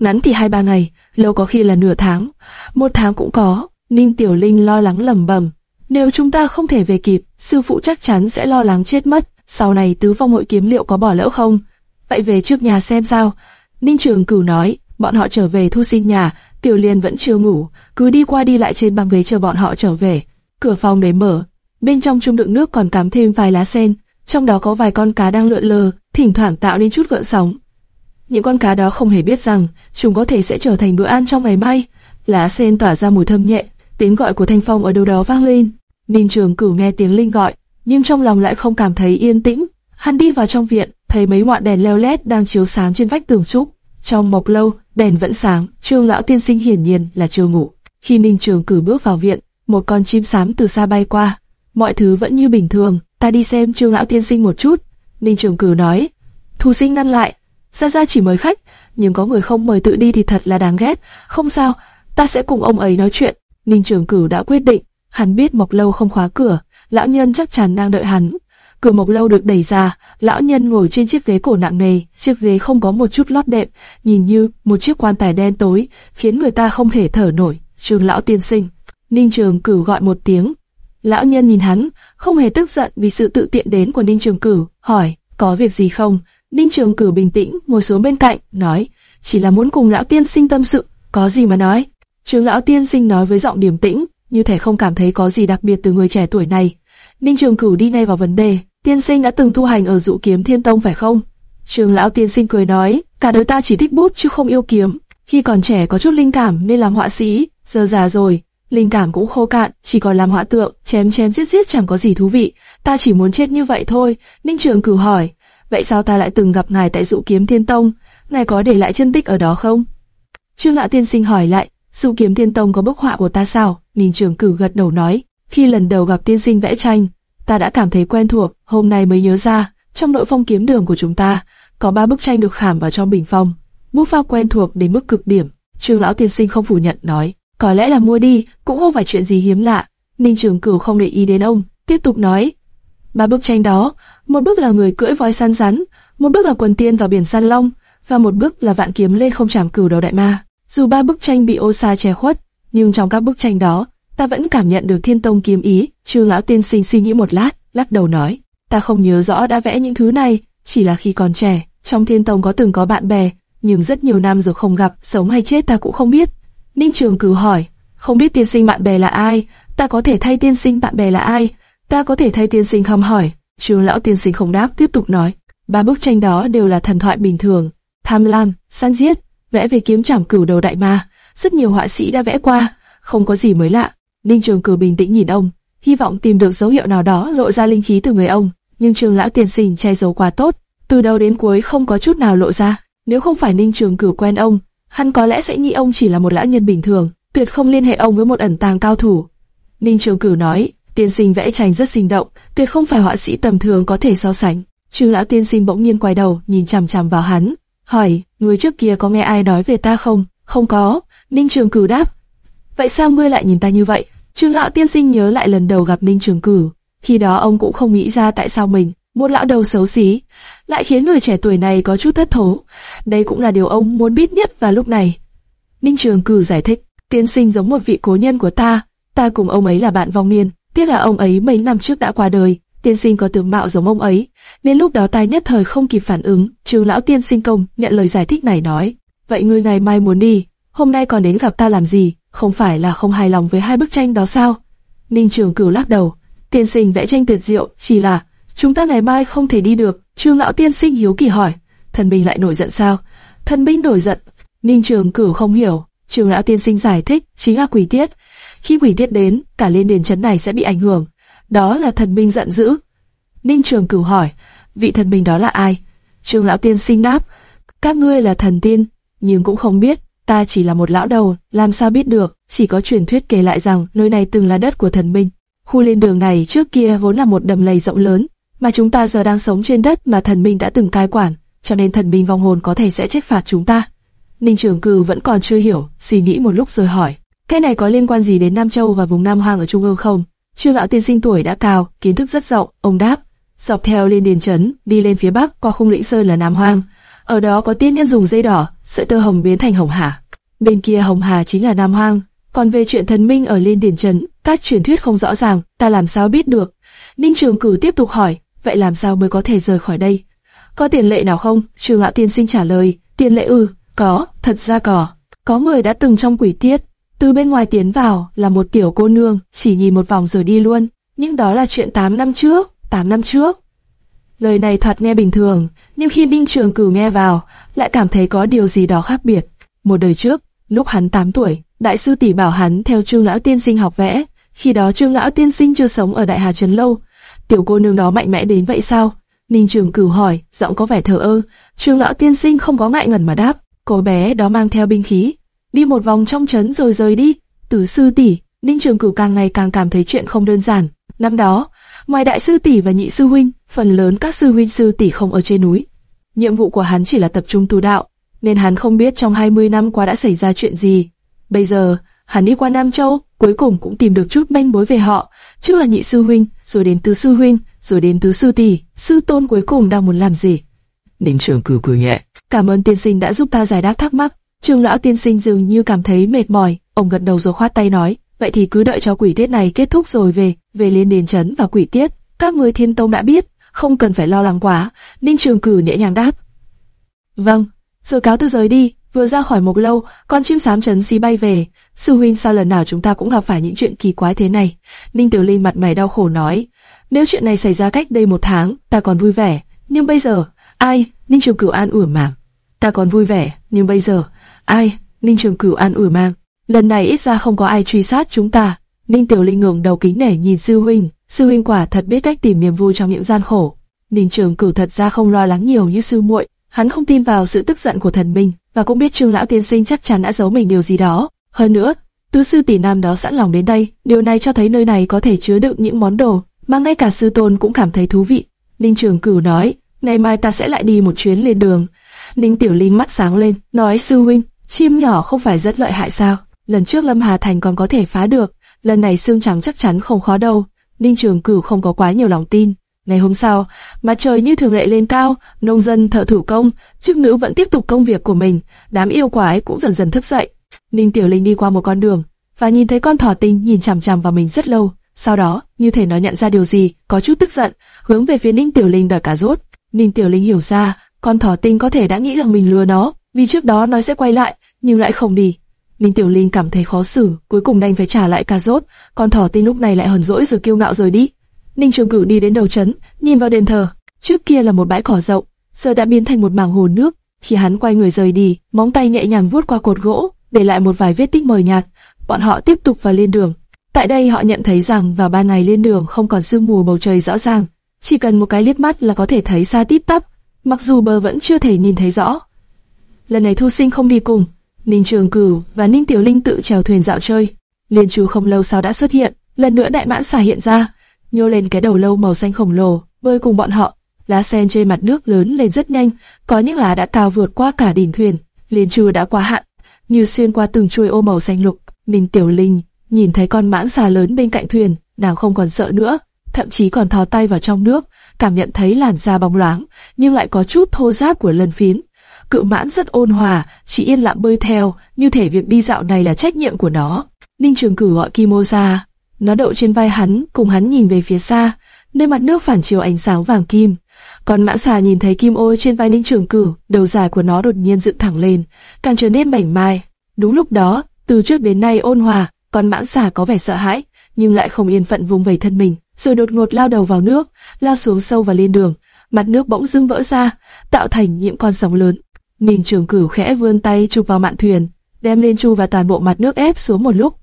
Ngắn thì hai ba ngày, lâu có khi là nửa tháng, một tháng cũng có. Ninh Tiểu Linh lo lắng lẩm bẩm. Nếu chúng ta không thể về kịp, sư phụ chắc chắn sẽ lo lắng chết mất. Sau này tứ vong hội kiếm liệu có bỏ lỡ không? Vậy về trước nhà xem sao. Ninh Trường Cửu nói, bọn họ trở về thu sinh nhà, Tiểu Liên vẫn chưa ngủ, cứ đi qua đi lại trên băng ghế chờ bọn họ trở về. Cửa phòng để mở, bên trong chung đựng nước còn cắm thêm vài lá sen, trong đó có vài con cá đang lượn lờ, thỉnh thoảng tạo nên chút gợn sóng. Những con cá đó không hề biết rằng chúng có thể sẽ trở thành bữa ăn trong ngày mai. Lá sen tỏa ra mùi thơm nhẹ, tiếng gọi của Thanh Phong ở đâu đó vang lên. Ninh Trường Cửu nghe tiếng Linh gọi, nhưng trong lòng lại không cảm thấy yên tĩnh. Hắn đi vào trong viện, thấy mấy ngọn đèn leo lét đang chiếu sáng trên vách tường trúc. Trong mộc lâu, đèn vẫn sáng, Trương lão tiên sinh hiển nhiên là chưa ngủ. Khi Ninh Trường Cử bước vào viện, một con chim sám từ xa bay qua, mọi thứ vẫn như bình thường. Ta đi xem Trương lão tiên sinh một chút. Ninh Trường Cử nói. Thu sinh ngăn lại. Ra ra chỉ mời khách, nhưng có người không mời tự đi thì thật là đáng ghét. Không sao, ta sẽ cùng ông ấy nói chuyện. Ninh Trường Cửu đã quyết định. Hắn biết Mộc Lâu không khóa cửa, lão nhân chắc chắn đang đợi hắn. Cửa Mộc Lâu được đẩy ra, lão nhân ngồi trên chiếc ghế cổ nặng nề, chiếc ghế không có một chút lót đệm, nhìn như một chiếc quan tài đen tối, khiến người ta không thể thở nổi. Trường lão tiên sinh, Ninh Trường Cửu gọi một tiếng. Lão nhân nhìn hắn, không hề tức giận vì sự tự tiện đến của Ninh Trường Cửu, hỏi, có việc gì không? Ninh Trường Cửu bình tĩnh, ngồi xuống bên cạnh, nói, chỉ là muốn cùng lão tiên sinh tâm sự, có gì mà nói. Trường lão tiên sinh nói với giọng điềm tĩnh, như thể không cảm thấy có gì đặc biệt từ người trẻ tuổi này. Ninh Trường Cửu đi ngay vào vấn đề, tiên sinh đã từng tu hành ở dụ kiếm thiên tông phải không? Trường lão tiên sinh cười nói, cả đời ta chỉ thích bút chứ không yêu kiếm. Khi còn trẻ có chút linh cảm nên làm họa sĩ, giờ già rồi, linh cảm cũng khô cạn, chỉ còn làm họa tượng, chém chém giết giết chẳng có gì thú vị. Ta chỉ muốn chết như vậy thôi. Ninh Trường cửu hỏi, vậy sao ta lại từng gặp ngài tại dụ kiếm thiên tông? Ngài có để lại chân tích ở đó không? Trương lão tiên sinh hỏi lại, dụ kiếm thiên tông có bức họa của ta sao? Ninh Trường cửu gật đầu nói, khi lần đầu gặp tiên sinh vẽ tranh, ta đã cảm thấy quen thuộc, hôm nay mới nhớ ra, trong nội phong kiếm đường của chúng ta, có ba bức tranh được khảm vào trong bình phong. Bút pháp quen thuộc đến mức cực điểm. Trương lão tiên sinh không phủ nhận nói, có lẽ là mua đi, cũng không phải chuyện gì hiếm lạ. Ninh Trường Cửu không để ý đến ông, tiếp tục nói, ba bức tranh đó, một bức là người cưỡi voi săn rắn, một bức là quần tiên vào biển săn long, và một bức là vạn kiếm lên không chạm cửu đầu đại ma. Dù ba bức tranh bị ô sa che khuất, nhưng trong các bức tranh đó, ta vẫn cảm nhận được thiên tông kiếm ý. Trương lão tiên sinh suy nghĩ một lát, lắc đầu nói, ta không nhớ rõ đã vẽ những thứ này, chỉ là khi còn trẻ, trong thiên tông có từng có bạn bè, nhưng rất nhiều năm rồi không gặp, sống hay chết ta cũng không biết. Ninh Trường cử hỏi, không biết tiên sinh bạn bè là ai, ta có thể thay tiên sinh bạn bè là ai, ta có thể thay tiên sinh không hỏi. Trương lão tiên sinh không đáp tiếp tục nói, ba bức tranh đó đều là thần thoại bình thường, tham lam, săn giết, vẽ về kiếm trảm cửu đầu đại ma, rất nhiều họa sĩ đã vẽ qua, không có gì mới lạ. Ninh Trường Cử bình tĩnh nhìn ông, hy vọng tìm được dấu hiệu nào đó lộ ra linh khí từ người ông, nhưng Trường lão tiên sinh che giấu quá tốt, từ đầu đến cuối không có chút nào lộ ra. Nếu không phải Ninh Trường Cử quen ông, hắn có lẽ sẽ nghĩ ông chỉ là một lão nhân bình thường, tuyệt không liên hệ ông với một ẩn tàng cao thủ. Ninh Trường Cử nói, tiên sinh vẽ tranh rất sinh động, tuyệt không phải họa sĩ tầm thường có thể so sánh. Trương lão tiên sinh bỗng nhiên quay đầu, nhìn chằm chằm vào hắn, hỏi, người trước kia có nghe ai nói về ta không? Không có. Ninh Trường Cử đáp. Vậy sao ngươi lại nhìn ta như vậy? Trương lão tiên sinh nhớ lại lần đầu gặp Ninh Trường Cử, khi đó ông cũng không nghĩ ra tại sao mình, một lão đầu xấu xí, lại khiến người trẻ tuổi này có chút thất thố. Đây cũng là điều ông muốn biết nhất vào lúc này. Ninh Trường Cử giải thích, tiên sinh giống một vị cố nhân của ta, ta cùng ông ấy là bạn vong niên, tiếc là ông ấy mấy năm trước đã qua đời, tiên sinh có tướng mạo giống ông ấy, nên lúc đó tai nhất thời không kịp phản ứng. Trường lão tiên sinh công nhận lời giải thích này nói, vậy ngươi ngày mai muốn đi, hôm nay còn đến gặp ta làm gì? Không phải là không hài lòng với hai bức tranh đó sao? Ninh Trường Cửu lắc đầu, tiên sinh vẽ tranh tuyệt diệu, chỉ là chúng ta ngày mai không thể đi được. Trương lão tiên sinh hiếu kỳ hỏi, thần binh lại nổi giận sao? Thần binh nổi giận. Ninh Trường Cửu không hiểu. Trương lão tiên sinh giải thích, chính là quỷ tiết. Khi quỷ tiết đến, cả liên đền chấn này sẽ bị ảnh hưởng. Đó là thần minh giận dữ. Ninh Trường Cửu hỏi, vị thần minh đó là ai? Trường lão tiên sinh đáp, các ngươi là thần tiên, nhưng cũng không biết Ta chỉ là một lão đầu, làm sao biết được, chỉ có truyền thuyết kể lại rằng nơi này từng là đất của thần minh. Khu lên đường này trước kia vốn là một đầm lầy rộng lớn, mà chúng ta giờ đang sống trên đất mà thần minh đã từng cai quản, cho nên thần minh vong hồn có thể sẽ trách phạt chúng ta. Ninh Trường Cử vẫn còn chưa hiểu, suy nghĩ một lúc rồi hỏi, cái này có liên quan gì đến Nam Châu và vùng Nam Hoang ở Trung ương không? Trương lão tiên sinh tuổi đã cao, kiến thức rất rộng, ông đáp, dọc theo liên điền trấn, đi lên phía bắc qua khung lĩnh sơn là Nam Hoang. Ở đó có tiên nhân dùng dây đỏ, sợi tơ hồng biến thành hồng hà. Bên kia hồng hà chính là Nam Hoang. Còn về chuyện thần minh ở liên điền trấn, các truyền thuyết không rõ ràng, ta làm sao biết được? Ninh Trường Cử tiếp tục hỏi, vậy làm sao mới có thể rời khỏi đây? Có tiền lệ nào không? Trương lão tiên sinh trả lời, tiền lệ ư, có, thật ra có. Có người đã từng trong quỷ tiết, từ bên ngoài tiến vào là một tiểu cô nương, chỉ nhìn một vòng rồi đi luôn. Nhưng đó là chuyện 8 năm trước, 8 năm trước. Lời này thoạt nghe bình thường, nhưng khi Đinh Trường Cửu nghe vào, lại cảm thấy có điều gì đó khác biệt. Một đời trước, lúc hắn 8 tuổi, đại sư tỷ bảo hắn theo Trương lão tiên sinh học vẽ. Khi đó Trương lão tiên sinh chưa sống ở Đại Hà Trấn lâu. Tiểu cô nương đó mạnh mẽ đến vậy sao? Ninh Trường Cửu hỏi, giọng có vẻ thờ ơ. Trương lão tiên sinh không có ngại ngần mà đáp, cô bé đó mang theo binh khí, đi một vòng trong trấn rồi rời đi. Tử sư tỷ, Ninh Trường Cửu càng ngày càng cảm thấy chuyện không đơn giản. Năm đó, ngoài đại sư tỷ và nhị sư huynh, phần lớn các sư huynh sư tỷ không ở trên núi. Nhiệm vụ của hắn chỉ là tập trung tu đạo, nên hắn không biết trong 20 năm qua đã xảy ra chuyện gì. Bây giờ, hắn đi qua Nam Châu, cuối cùng cũng tìm được chút manh mối về họ. Trước là nhị sư huynh, rồi đến tứ sư huynh, rồi đến tứ sư tỷ, sư tôn cuối cùng đang muốn làm gì? Ninh Trường Cửu cười nhẹ. Cảm ơn tiên sinh đã giúp ta giải đáp thắc mắc. Trường lão tiên sinh dường như cảm thấy mệt mỏi, ông gật đầu rồi khoát tay nói, vậy thì cứ đợi cho quỷ tiết này kết thúc rồi về, về liên đền trấn và quỷ tiết. Các người thiên tông đã biết, không cần phải lo lắng quá. Ninh Trường Cử nhẹ nhàng đáp. Vâng, rồi cáo từ rời đi, vừa ra khỏi một lâu, con chim sám trấn xí bay về. Sư huynh sao lần nào chúng ta cũng gặp phải những chuyện kỳ quái thế này? Ninh Tiểu Linh mặt mày đau khổ nói, nếu chuyện này xảy ra cách đây một tháng, ta còn vui vẻ, nhưng bây giờ, ai? Ninh Trường Cửu an ủi mà. Ta còn vui vẻ, nhưng bây giờ, ai? Ninh Trường Cửu an ủi mang. Lần này ít ra không có ai truy sát chúng ta. Ninh Tiểu Linh ngẩng đầu kính nể nhìn sư huynh, sư huynh quả thật biết cách tìm niềm vui trong những gian khổ. Ninh Trường Cửu thật ra không lo lắng nhiều như sư muội, hắn không tin vào sự tức giận của thần minh, và cũng biết Trương lão tiên sinh chắc chắn đã giấu mình điều gì đó. Hơn nữa, tứ sư tỷ nam đó sẵn lòng đến đây, điều này cho thấy nơi này có thể chứa đựng những món đồ mà ngay cả sư tôn cũng cảm thấy thú vị. Ninh Trường Cửu nói, ngày mai ta sẽ lại đi một chuyến lên đường. Ninh Tiểu Linh mắt sáng lên, nói sư huynh, chim nhỏ không phải rất lợi hại sao? Lần trước Lâm Hà Thành còn có thể phá được, lần này xương trắng chắc chắn không khó đâu. Ninh Trường Cửu không có quá nhiều lòng tin. Ngày hôm sau, mặt trời như thường lệ lên cao, nông dân thợ thủ công, chức nữ vẫn tiếp tục công việc của mình, đám yêu quái cũng dần dần thức dậy. Ninh Tiểu Linh đi qua một con đường và nhìn thấy con thỏ tinh nhìn chằm chằm vào mình rất lâu. Sau đó, như thể nó nhận ra điều gì, có chút tức giận, hướng về phía Ninh Tiểu Linh đòi cà rốt. Ninh Tiểu Linh hiểu ra, con thỏ tinh có thể đã nghĩ rằng mình lừa nó, vì trước đó nói sẽ quay lại, nhưng lại không đi. Ninh Tiểu Linh cảm thấy khó xử, cuối cùng đành phải trả lại cà rốt. Con thỏ tinh lúc này lại hờn dỗi rồi kiêu ngạo rời đi. Ninh Trường Cửu đi đến đầu trấn, nhìn vào đền thờ. Trước kia là một bãi cỏ rộng, giờ đã biến thành một mảng hồ nước. Khi hắn quay người rời đi, móng tay nhẹ nhàng vuốt qua cột gỗ, để lại một vài vết tích mờ nhạt. Bọn họ tiếp tục vào lên đường. Tại đây họ nhận thấy rằng vào ban ngày lên đường không còn sương mù bầu trời rõ ràng, chỉ cần một cái liếc mắt là có thể thấy xa tít tắp, mặc dù bờ vẫn chưa thể nhìn thấy rõ. Lần này Thu Sinh không đi cùng, Ninh Trường Cửu và Ninh Tiểu Linh tự chèo thuyền dạo chơi. Liên Chu không lâu sau đã xuất hiện, lần nữa đại mãn xà hiện ra, nhô lên cái đầu lâu màu xanh khổng lồ, bơi cùng bọn họ. Lá sen trên mặt nước lớn lên rất nhanh, có những lá đã cao vượt qua cả đỉnh thuyền. Liên Chu đã quá hạn, như xuyên qua từng chuôi ô màu xanh lục. Ninh Tiểu Linh nhìn thấy con mãng xà lớn bên cạnh thuyền, nàng không còn sợ nữa, thậm chí còn thò tay vào trong nước, cảm nhận thấy làn da bóng loáng, nhưng lại có chút thô ráp của lần phiến. Cự mãn rất ôn hòa, chỉ yên lặng bơi theo, như thể việc đi dạo này là trách nhiệm của nó. Ninh Trường Cử gọi Kim ra, nó đậu trên vai hắn, cùng hắn nhìn về phía xa, nơi mặt nước phản chiếu ánh sáng vàng kim. Còn mã xà nhìn thấy kim ô trên vai Ninh Trường Cử, đầu dài của nó đột nhiên dựng thẳng lên, càng trở nên mảnh mai. Đúng lúc đó, từ trước đến nay ôn hòa, con mãn xà có vẻ sợ hãi, nhưng lại không yên phận vùng vẩy thân mình, rồi đột ngột lao đầu vào nước, lao xuống sâu và lên đường. Mặt nước bỗng dưng vỡ ra, tạo thành những con sóng lớn. Ninh Trường Cửu khẽ vươn tay chụp vào mạn thuyền, đem lên chu và toàn bộ mặt nước ép xuống một lúc.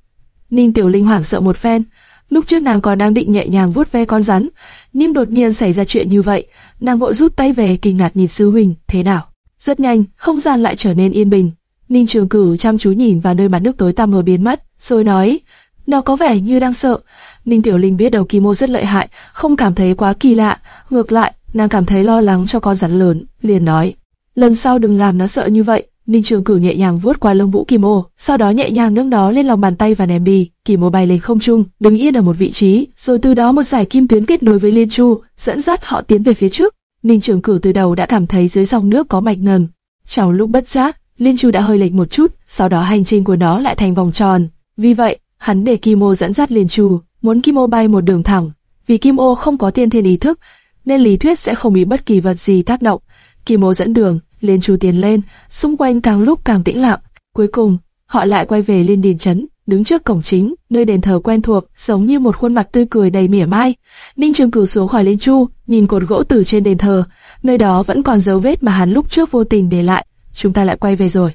Ninh Tiểu Linh hoảng sợ một phen, lúc trước nàng còn đang định nhẹ nhàng vuốt ve con rắn, nhưng đột nhiên xảy ra chuyện như vậy, nàng vội rút tay về kinh ngạc nhìn sư huynh, thế nào? Rất nhanh, không gian lại trở nên yên bình. Ninh Trường Cửu chăm chú nhìn vào nơi mặt nước tối tăm mờ biến mất, rồi nói, nó có vẻ như đang sợ. Ninh Tiểu Linh biết đầu Kim mô rất lợi hại, không cảm thấy quá kỳ lạ, ngược lại, nàng cảm thấy lo lắng cho con rắn lớn, liền nói, lần sau đừng làm nó sợ như vậy. Ninh Trường Cửu nhẹ nhàng vuốt qua lông vũ Kim Ô, sau đó nhẹ nhàng nâng nó lên lòng bàn tay và ném đi. Kim Ô bay lên không trung, đứng yên ở một vị trí, rồi từ đó một giải kim tuyến kết nối với Liên Chu, dẫn dắt họ tiến về phía trước. Ninh Trường Cửu từ đầu đã cảm thấy dưới dòng nước có mạch ngầm. Trong lúc bất giác, Liên Chu đã hơi lệch một chút, sau đó hành trình của nó lại thành vòng tròn. Vì vậy, hắn để Kim Ô dẫn dắt Liên Chu, muốn Kim Ô bay một đường thẳng. Vì Kim Ô không có tiên thiên ý thức, nên lý thuyết sẽ không bị bất kỳ vật gì tác động. Kim Ô dẫn đường, Liên Chu tiến lên, xung quanh càng lúc càng tĩnh lặng. Cuối cùng, họ lại quay về Liên Điền Trấn, đứng trước cổng chính, nơi đền thờ quen thuộc, giống như một khuôn mặt tươi cười đầy mỉa mai. Ninh Trường Cửu xuống khỏi Liên Chu, nhìn cột gỗ từ trên đền thờ, nơi đó vẫn còn dấu vết mà hắn lúc trước vô tình để lại. Chúng ta lại quay về rồi.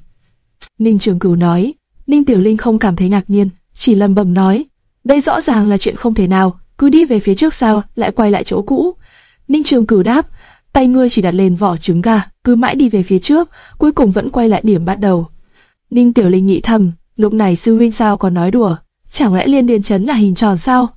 Ninh Trường Cửu nói. Ninh Tiểu Linh không cảm thấy ngạc nhiên, chỉ lầm bầm nói, đây rõ ràng là chuyện không thể nào, cứ đi về phía trước sao, lại quay lại chỗ cũ. Ninh Trường Cửu đáp, tay ngươi chỉ đặt lên vỏ trứng gà, cứ mãi đi về phía trước, cuối cùng vẫn quay lại điểm bắt đầu. Ninh Tiểu Linh nghĩ thầm, lúc này sư huynh sao còn nói đùa, chẳng lẽ liên điền chấn là hình tròn sao?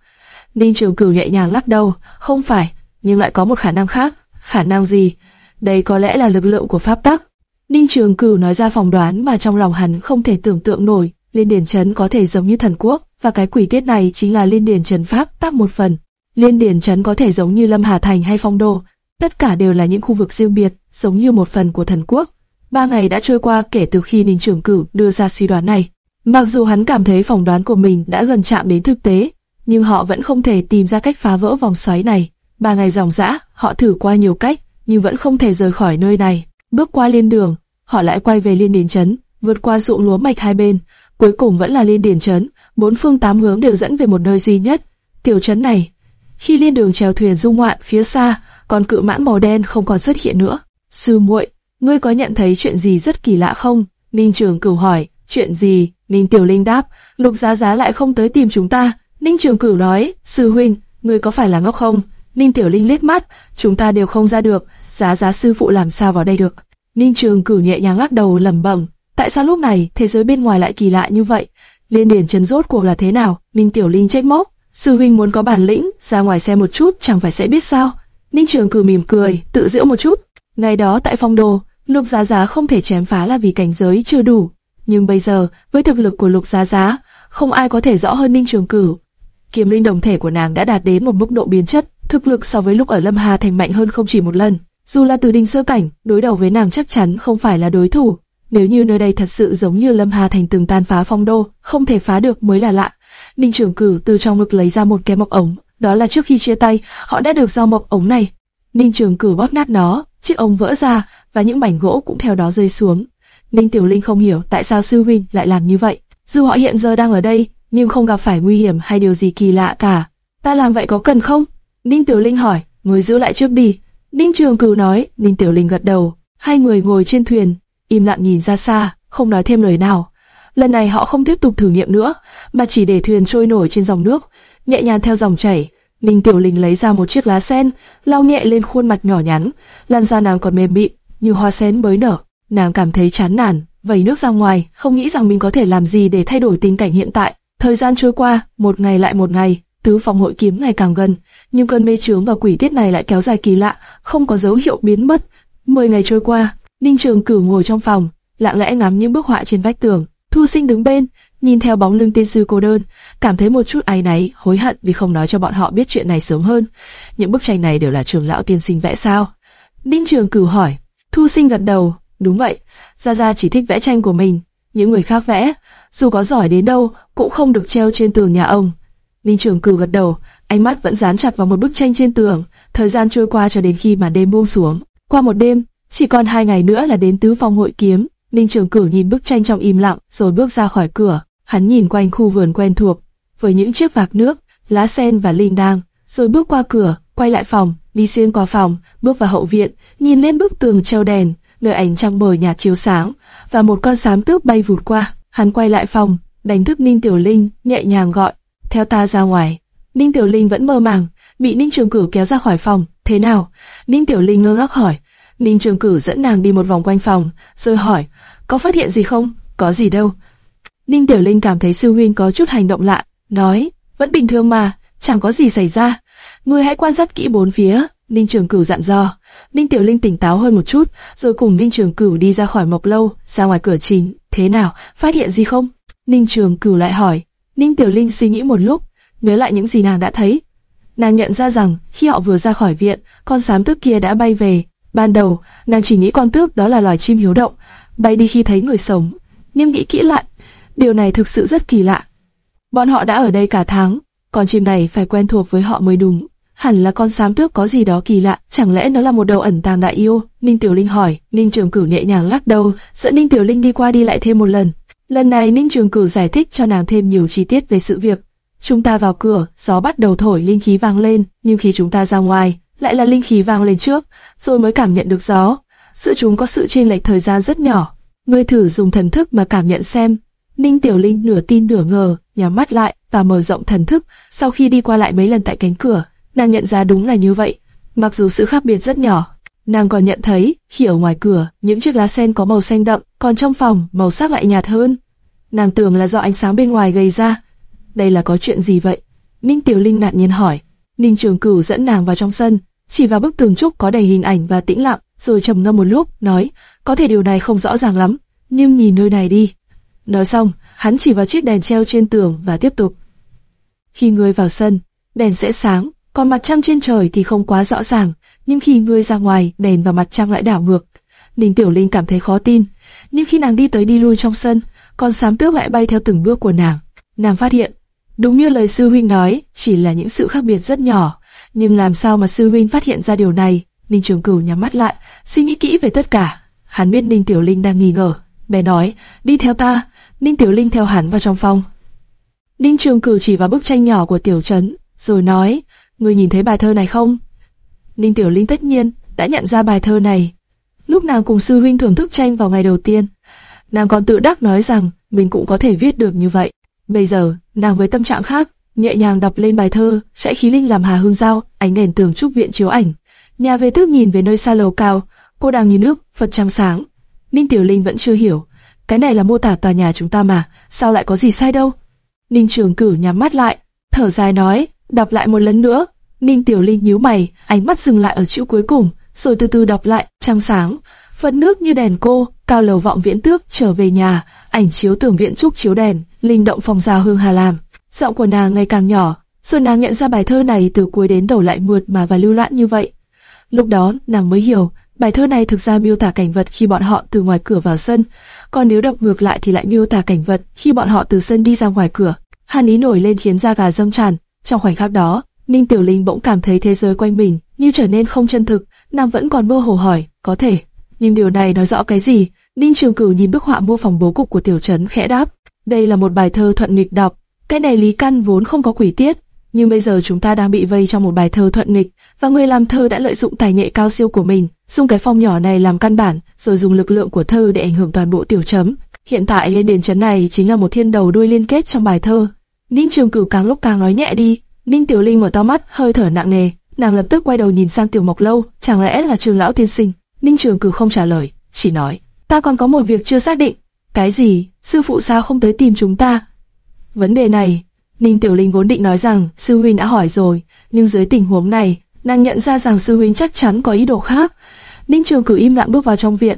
Ninh Trường Cửu nhẹ nhàng lắc đầu, không phải, nhưng lại có một khả năng khác. Khả năng gì? Đây có lẽ là lực lượng của pháp tắc. Ninh Trường Cửu nói ra phỏng đoán mà trong lòng hắn không thể tưởng tượng nổi, Liên Điền chấn có thể giống như thần quốc, và cái quỷ tiết này chính là Liên Điền chấn pháp tắc một phần. Liên Điền chấn có thể giống như Lâm Hà Thành hay Phong Đô, tất cả đều là những khu vực riêng biệt, giống như một phần của thần quốc. Ba ngày đã trôi qua kể từ khi Ninh Trường Cửu đưa ra suy đoán này. Mặc dù hắn cảm thấy phỏng đoán của mình đã gần chạm đến thực tế, nhưng họ vẫn không thể tìm ra cách phá vỡ vòng xoáy này. Ba ngày dòng dã, họ thử qua nhiều cách, nhưng vẫn không thể rời khỏi nơi này. Bước qua liên đường, họ lại quay về liên điền trấn, vượt qua ruộng lúa mạch hai bên, cuối cùng vẫn là liên điền trấn. Bốn phương tám hướng đều dẫn về một nơi duy nhất, tiểu trấn này. Khi liên đường chèo thuyền du ngoạn phía xa, con cự mãn màu đen không còn xuất hiện nữa. Sư muội, ngươi có nhận thấy chuyện gì rất kỳ lạ không? Ninh Trường Cửu hỏi. Chuyện gì? Ninh Tiểu Linh đáp. Lục Giá Giá lại không tới tìm chúng ta. Ninh Trường Cửu nói. Sư huynh, ngươi có phải là ngốc không? Ninh Tiểu Linh liếc mắt. Chúng ta đều không ra được. Giá Giá sư phụ làm sao vào đây được? Ninh Trường Cửu nhẹ nhàng lắc đầu lẩm bẩm. Tại sao lúc này thế giới bên ngoài lại kỳ lạ như vậy? Liên điển trần rốt cuộc là thế nào? Ninh Tiểu Linh trách móc. Sư huynh muốn có bản lĩnh, ra ngoài xem một chút chẳng phải sẽ biết sao? Ninh Trường Cử mỉm cười, tự giễu một chút. Ngày đó tại phong đồ, Lục Giá Giá không thể chém phá là vì cảnh giới chưa đủ. Nhưng bây giờ, với thực lực của Lục Giá Giá, không ai có thể rõ hơn Ninh Trường Cử. Kiếm linh đồng thể của nàng đã đạt đến một mức độ biến chất, thực lực so với lúc ở Lâm Hà thành mạnh hơn không chỉ một lần. Dù là từ đinh sơ cảnh, đối đầu với nàng chắc chắn không phải là đối thủ. Nếu như nơi đây thật sự giống như Lâm Hà thành từng tan phá phong đô, không thể phá được mới là lạ. Ninh Trường Cử từ trong ngực lấy ra một cái mộc ống, đó là trước khi chia tay, họ đã được giao mộc ống này. Ninh Trường Cử bóp nát nó, chiếc ống vỡ ra và những mảnh gỗ cũng theo đó rơi xuống. Ninh Tiểu Linh không hiểu tại sao sư huynh lại làm như vậy. Dù họ hiện giờ đang ở đây, nhưng không gặp phải nguy hiểm hay điều gì kỳ lạ cả. Ta làm vậy có cần không? Ninh Tiểu Linh hỏi, người giữ lại trước đi. Ninh Trường Cử nói, Ninh Tiểu Linh gật đầu. Hai người ngồi trên thuyền, im lặng nhìn ra xa, không nói thêm lời nào. Lần này họ không tiếp tục thử nghiệm nữa, mà chỉ để thuyền trôi nổi trên dòng nước, nhẹ nhàng theo dòng chảy. Ninh Tiểu Linh lấy ra một chiếc lá sen, lau nhẹ lên khuôn mặt nhỏ nhắn, làn da nàng còn mềm mịn như hoa sen mới nở. Nàng cảm thấy chán nản, vẩy nước ra ngoài, không nghĩ rằng mình có thể làm gì để thay đổi tình cảnh hiện tại. Thời gian trôi qua, một ngày lại một ngày, tứ phòng hội kiếm ngày càng gần, nhưng cơn mê trướng và quỷ tiết này lại kéo dài kỳ lạ, không có dấu hiệu biến mất. Mười ngày trôi qua, Ninh Trường Cửu ngồi trong phòng, lặng lẽ ngắm những bức họa trên vách tường. Thu Sinh đứng bên, nhìn theo bóng lưng tiên sư cô đơn, cảm thấy một chút áy náy, hối hận vì không nói cho bọn họ biết chuyện này sớm hơn. Những bức tranh này đều là trường lão tiên sinh vẽ sao? Ninh Trường Cửu hỏi. Thu Sinh gật đầu, đúng vậy. Gia Gia chỉ thích vẽ tranh của mình, những người khác vẽ, dù có giỏi đến đâu cũng không được treo trên tường nhà ông. Ninh Trường Cửu gật đầu, ánh mắt vẫn dán chặt vào một bức tranh trên tường. Thời gian trôi qua cho đến khi mà đêm buông xuống. Qua một đêm, chỉ còn hai ngày nữa là đến tứ phong hội kiếm. Ninh Trường Cửu nhìn bức tranh trong im lặng, rồi bước ra khỏi cửa. Hắn nhìn quanh khu vườn quen thuộc, với những chiếc vạc nước, lá sen và linh đang, rồi bước qua cửa, quay lại phòng, đi xuyên qua phòng, bước vào hậu viện, nhìn lên bức tường treo đèn, nơi ánh trăng mờ nhạt chiếu sáng, và một con sám tước bay vụt qua. Hắn quay lại phòng, đánh thức Ninh Tiểu Linh, nhẹ nhàng gọi, theo ta ra ngoài. Ninh Tiểu Linh vẫn mơ màng, bị Ninh Trường Cửu kéo ra khỏi phòng. Thế nào? Ninh Tiểu Linh ngơ ngác hỏi. Ninh Trường Cửu dẫn nàng đi một vòng quanh phòng, rồi hỏi, có phát hiện gì không? Có gì đâu. Ninh Tiểu Linh cảm thấy sư huynh có chút hành động lạ, nói, vẫn bình thường mà, chẳng có gì xảy ra. Ngươi hãy quan sát kỹ bốn phía, Ninh Trường Cửu dặn dò. Ninh Tiểu Linh tỉnh táo hơn một chút, rồi cùng Ninh Trường Cửu đi ra khỏi mộc lâu, ra ngoài cửa chính. Thế nào, phát hiện gì không? Ninh Trường Cửu lại hỏi. Ninh Tiểu Linh suy nghĩ một lúc, nhớ lại những gì nàng đã thấy. Nàng nhận ra rằng khi họ vừa ra khỏi viện, con sám tước kia đã bay về. Ban đầu, nàng chỉ nghĩ con tước đó là loài chim hiếu động, bay đi khi thấy người sống. Nhưng nghĩ kỹ lại, điều này thực sự rất kỳ lạ. Bọn họ đã ở đây cả tháng, con chim này phải quen thuộc với họ mới đúng. Hẳn là con sám tước có gì đó kỳ lạ, chẳng lẽ nó là một đầu ẩn tàng đại yêu? Ninh Tiểu Linh hỏi, Ninh Trường Cửu nhẹ nhàng lắc đầu, dẫn Ninh Tiểu Linh đi qua đi lại thêm một lần. Lần này Ninh Trường Cửu giải thích cho nàng thêm nhiều chi tiết về sự việc. Chúng ta vào cửa, gió bắt đầu thổi linh khí vang lên, nhưng khi chúng ta ra ngoài, lại là linh khí vang lên trước, rồi mới cảm nhận được gió. Sự chúng có sự chênh lệch thời gian rất nhỏ. Ngươi thử dùng thần thức mà cảm nhận xem. Ninh Tiểu Linh nửa tin nửa ngờ, nhắm mắt lại và mở rộng thần thức. Sau khi đi qua lại mấy lần tại cánh cửa, nàng nhận ra đúng là như vậy. Mặc dù sự khác biệt rất nhỏ, nàng còn nhận thấy khi ở ngoài cửa những chiếc lá sen có màu xanh đậm, còn trong phòng màu sắc lại nhạt hơn. Nàng tưởng là do ánh sáng bên ngoài gây ra. Đây là có chuyện gì vậy? Ninh Tiểu Linh ngạc nhiên hỏi. Ninh Trường Cửu dẫn nàng vào trong sân, chỉ vào bức tường trúc có đầy hình ảnh và tĩnh lặng, rồi trầm ngâm một lúc, nói, có thể điều này không rõ ràng lắm, nhưng nhìn nơi này đi. Nói xong, hắn chỉ vào chiếc đèn treo trên tường và tiếp tục. Khi ngươi vào sân, đèn sẽ sáng, còn mặt trăng trên trời thì không quá rõ ràng, nhưng khi ngươi ra ngoài, đèn và mặt trăng lại đảo ngược. Ninh Tiểu Linh cảm thấy khó tin, nhưng khi nàng đi tới đi lui trong sân, con sám tước lại bay theo từng bước của nàng. Nàng phát hiện, đúng như lời sư huynh nói, chỉ là những sự khác biệt rất nhỏ, nhưng làm sao mà sư huynh phát hiện ra điều này? Ninh Trường Cửu nhắm mắt lại, suy nghĩ kỹ về tất cả. Hắn biết Ninh Tiểu Linh đang nghi ngờ, bé nói, đi theo ta. Ninh Tiểu Linh theo hắn vào trong phòng. Ninh Trường Cử chỉ vào bức tranh nhỏ của Tiểu Trấn, rồi nói, ngươi nhìn thấy bài thơ này không? Ninh Tiểu Linh tất nhiên đã nhận ra bài thơ này. Lúc nàng cùng sư huynh thưởng thức tranh vào ngày đầu tiên, nàng còn tự đắc nói rằng mình cũng có thể viết được như vậy. Bây giờ, nàng với tâm trạng khác, nhẹ nhàng đọc lên bài thơ, sẽ khí linh làm hà hương giao, ánh đèn tường trúc viện chiếu ảnh. Nhà về tước nhìn về nơi xa lầu cao, cô đang nhìn nước, Phật trăng sáng. Ninh Tiểu Linh vẫn chưa hiểu, cái này là mô tả tòa nhà chúng ta mà, sao lại có gì sai đâu? Ninh Trường Cửu nhắm mắt lại, thở dài nói, đọc lại một lần nữa. Ninh Tiểu Linh nhíu mày, ánh mắt dừng lại ở chữ cuối cùng, rồi từ từ đọc lại, trăng sáng, Phật nước như đèn cô, cao lầu vọng viễn tước trở về nhà, ảnh chiếu tưởng viện trúc chiếu đèn, linh động phòng giao hương hà làm. Giọng của nàng ngày càng nhỏ, rồi nàng nhận ra bài thơ này từ cuối đến đầu lại mượt mà và lưu loạn như vậy. Lúc đó, nàng mới hiểu, bài thơ này thực ra miêu tả cảnh vật khi bọn họ từ ngoài cửa vào sân, còn nếu đọc ngược lại thì lại miêu tả cảnh vật khi bọn họ từ sân đi ra ngoài cửa. Hàn ý nổi lên khiến da gà dâng tràn. Trong khoảnh khắc đó, Ninh Tiểu Linh bỗng cảm thấy thế giới quanh mình như trở nên không chân thực. Nàng vẫn còn mơ hồ hỏi, có thể, nhưng điều này nói rõ cái gì? Ninh Trường Cửu nhìn bức họa mô phỏng bố cục của Tiểu Trấn khẽ đáp, đây là một bài thơ thuận nghịch đọc. Cái này Lý Căn vốn không có quỷ tiết, nhưng bây giờ chúng ta đang bị vây trong một bài thơ thuận nghịch, và người làm thơ đã lợi dụng tài nghệ cao siêu của mình, dùng cái phong nhỏ này làm căn bản, rồi dùng lực lượng của thơ để ảnh hưởng toàn bộ tiểu chấm. Hiện tại lên đền chấn này chính là một thiên đầu đuôi liên kết trong bài thơ. Ninh Trường Cửu càng lúc càng nói nhẹ đi. Ninh Tiểu Linh mở to mắt, hơi thở nặng nề, nàng lập tức quay đầu nhìn sang Tiểu Mộc Lâu, chẳng lẽ là Trường lão tiên sinh? Ninh Trường Cửu không trả lời, chỉ nói, ta còn có một việc chưa xác định. Cái gì? Sư phụ sao không tới tìm chúng ta? Vấn đề này, Ninh Tiểu Linh vốn định nói rằng sư huynh đã hỏi rồi, nhưng dưới tình huống này, nàng nhận ra rằng sư huynh chắc chắn có ý đồ khác. Ninh Trường cử im lặng bước vào trong viện.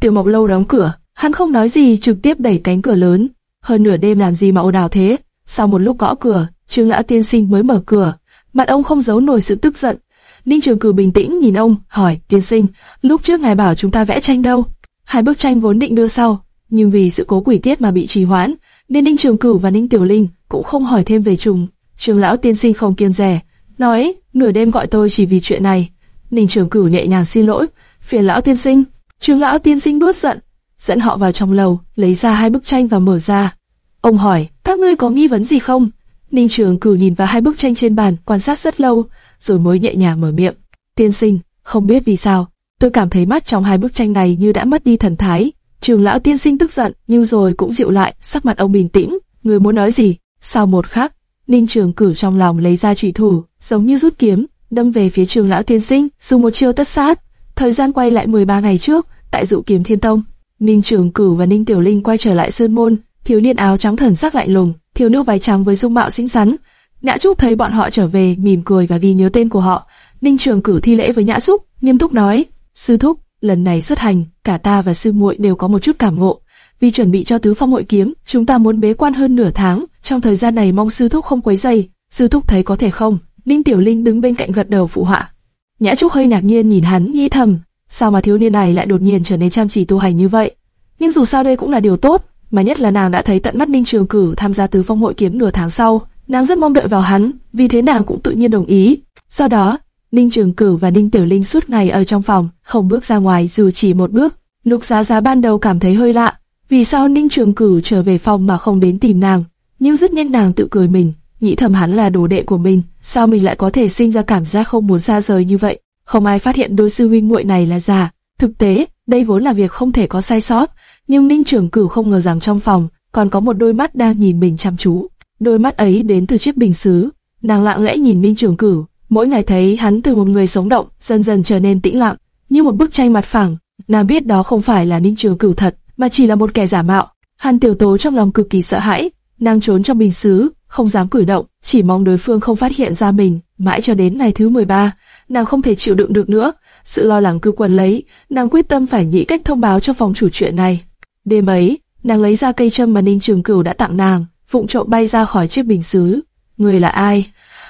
Tiểu Mộc Lâu đóng cửa, hắn không nói gì, trực tiếp đẩy cánh cửa lớn. Hơn nửa đêm làm gì mà ồn ào thế? Sau một lúc gõ cửa, Trương Lão Tiên Sinh mới mở cửa. Mặt ông không giấu nổi sự tức giận. Ninh Trường cử bình tĩnh nhìn ông, hỏi: Tiên Sinh, lúc trước ngài bảo chúng ta vẽ tranh đâu? Hai bức tranh vốn định đưa sau, nhưng vì sự cố quỷ tiết mà bị trì hoãn, nên Ninh Trường Cửu và Ninh Tiểu Linh cũng không hỏi thêm về chúng. Trường lão tiên sinh không kiêng rẻ, nói nửa đêm gọi tôi chỉ vì chuyện này. Ninh Trường Cửu nhẹ nhàng xin lỗi, phiền lão tiên sinh. Trường lão tiên sinh đuốt giận, dẫn họ vào trong lầu, lấy ra hai bức tranh và mở ra. Ông hỏi, các ngươi có nghi vấn gì không? Ninh Trường Cửu nhìn vào hai bức tranh trên bàn, quan sát rất lâu, rồi mới nhẹ nhàng mở miệng. Tiên sinh, không biết vì sao, tôi cảm thấy mắt trong hai bức tranh này như đã mất đi thần thái. Trường lão tiên sinh tức giận, nhưng rồi cũng dịu lại, sắc mặt ông bình tĩnh. Người muốn nói gì? Sau một khắc, Ninh Trường cử trong lòng lấy ra trụy thủ, giống như rút kiếm, đâm về phía Trường lão tiên sinh, dùng một chiêu tất sát. Thời gian quay lại 13 ngày trước, tại dụ kiếm thiên tông, Ninh Trường cử và Ninh Tiểu Linh quay trở lại sơn môn, thiếu niên áo trắng thần sắc lạnh lùng, thiếu nữ váy trắng với dung mạo xinh xắn. Nhã Trúc thấy bọn họ trở về, mỉm cười và vì nhớ tên của họ, Ninh Trường cử thi lễ với Nhã Trúc, nghiêm túc nói: "Sư thúc, lần này xuất hành, cả ta và sư muội đều có một chút cảm ngộ. Vì chuẩn bị cho tứ phong hội kiếm, chúng ta muốn bế quan hơn nửa tháng, trong thời gian này mong sư thúc không quấy rầy. Sư thúc thấy có thể không?" Ninh Tiểu Linh đứng bên cạnh gật đầu phụ họa. Nhã Trúc hơi ngạc nhiên nhìn hắn, nghĩ thầm, sao mà thiếu niên này lại đột nhiên trở nên chăm chỉ tu hành như vậy? Nhưng dù sao đây cũng là điều tốt, mà nhất là nàng đã thấy tận mắt Ninh Trường Cử tham gia tứ phong hội kiếm nửa tháng sau, nàng rất mong đợi vào hắn, vì thế nàng cũng tự nhiên đồng ý. Sau đó, Ninh Trường Cử và Ninh Tiểu Linh suốt ngày ở trong phòng, không bước ra ngoài dù chỉ một bước. Lục Giá Giá ban đầu cảm thấy hơi lạ, vì sao Ninh Trường Cử trở về phòng mà không đến tìm nàng? Nhưng rất nhanh nàng tự cười mình, nghĩ thầm hắn là đồ đệ của mình, sao mình lại có thể sinh ra cảm giác không muốn xa rời như vậy? Không ai phát hiện đôi sư huynh muội này là giả. Thực tế, đây vốn là việc không thể có sai sót, nhưng Ninh Trường Cửu không ngờ rằng trong phòng còn có một đôi mắt đang nhìn mình chăm chú. Đôi mắt ấy đến từ chiếc bình sứ. Nàng lặng lẽ nhìn Ninh Trường Cửu, mỗi ngày thấy hắn từ một người sống động dần dần trở nên tĩnh lặng, như một bức tranh mặt phẳng. Nàng biết đó không phải là Ninh Trường Cửu thật, mà chỉ là một kẻ giả mạo. Hàn Tiểu Tố trong lòng cực kỳ sợ hãi, nàng trốn trong bình sứ, không dám cử động, chỉ mong đối phương không phát hiện ra mình. Mãi cho đến ngày thứ 13, nàng không thể chịu đựng được nữa, sự lo lắng cứ quần lấy, nàng quyết tâm phải nghĩ cách thông báo cho phòng chủ chuyện này. Đêm ấy, nàng lấy ra cây châm mà Ninh Trường Cửu đã tặng nàng, vụng trộm bay ra khỏi chiếc bình sứ. Người là ai?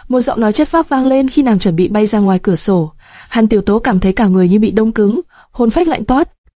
Một giọng nói chất phác vang lên khi nàng chuẩn bị bay ra ngoài cửa sổ. Hàn Tiểu Tố cảm thấy cả người như bị đông cứng, hồn phách lạnh toát,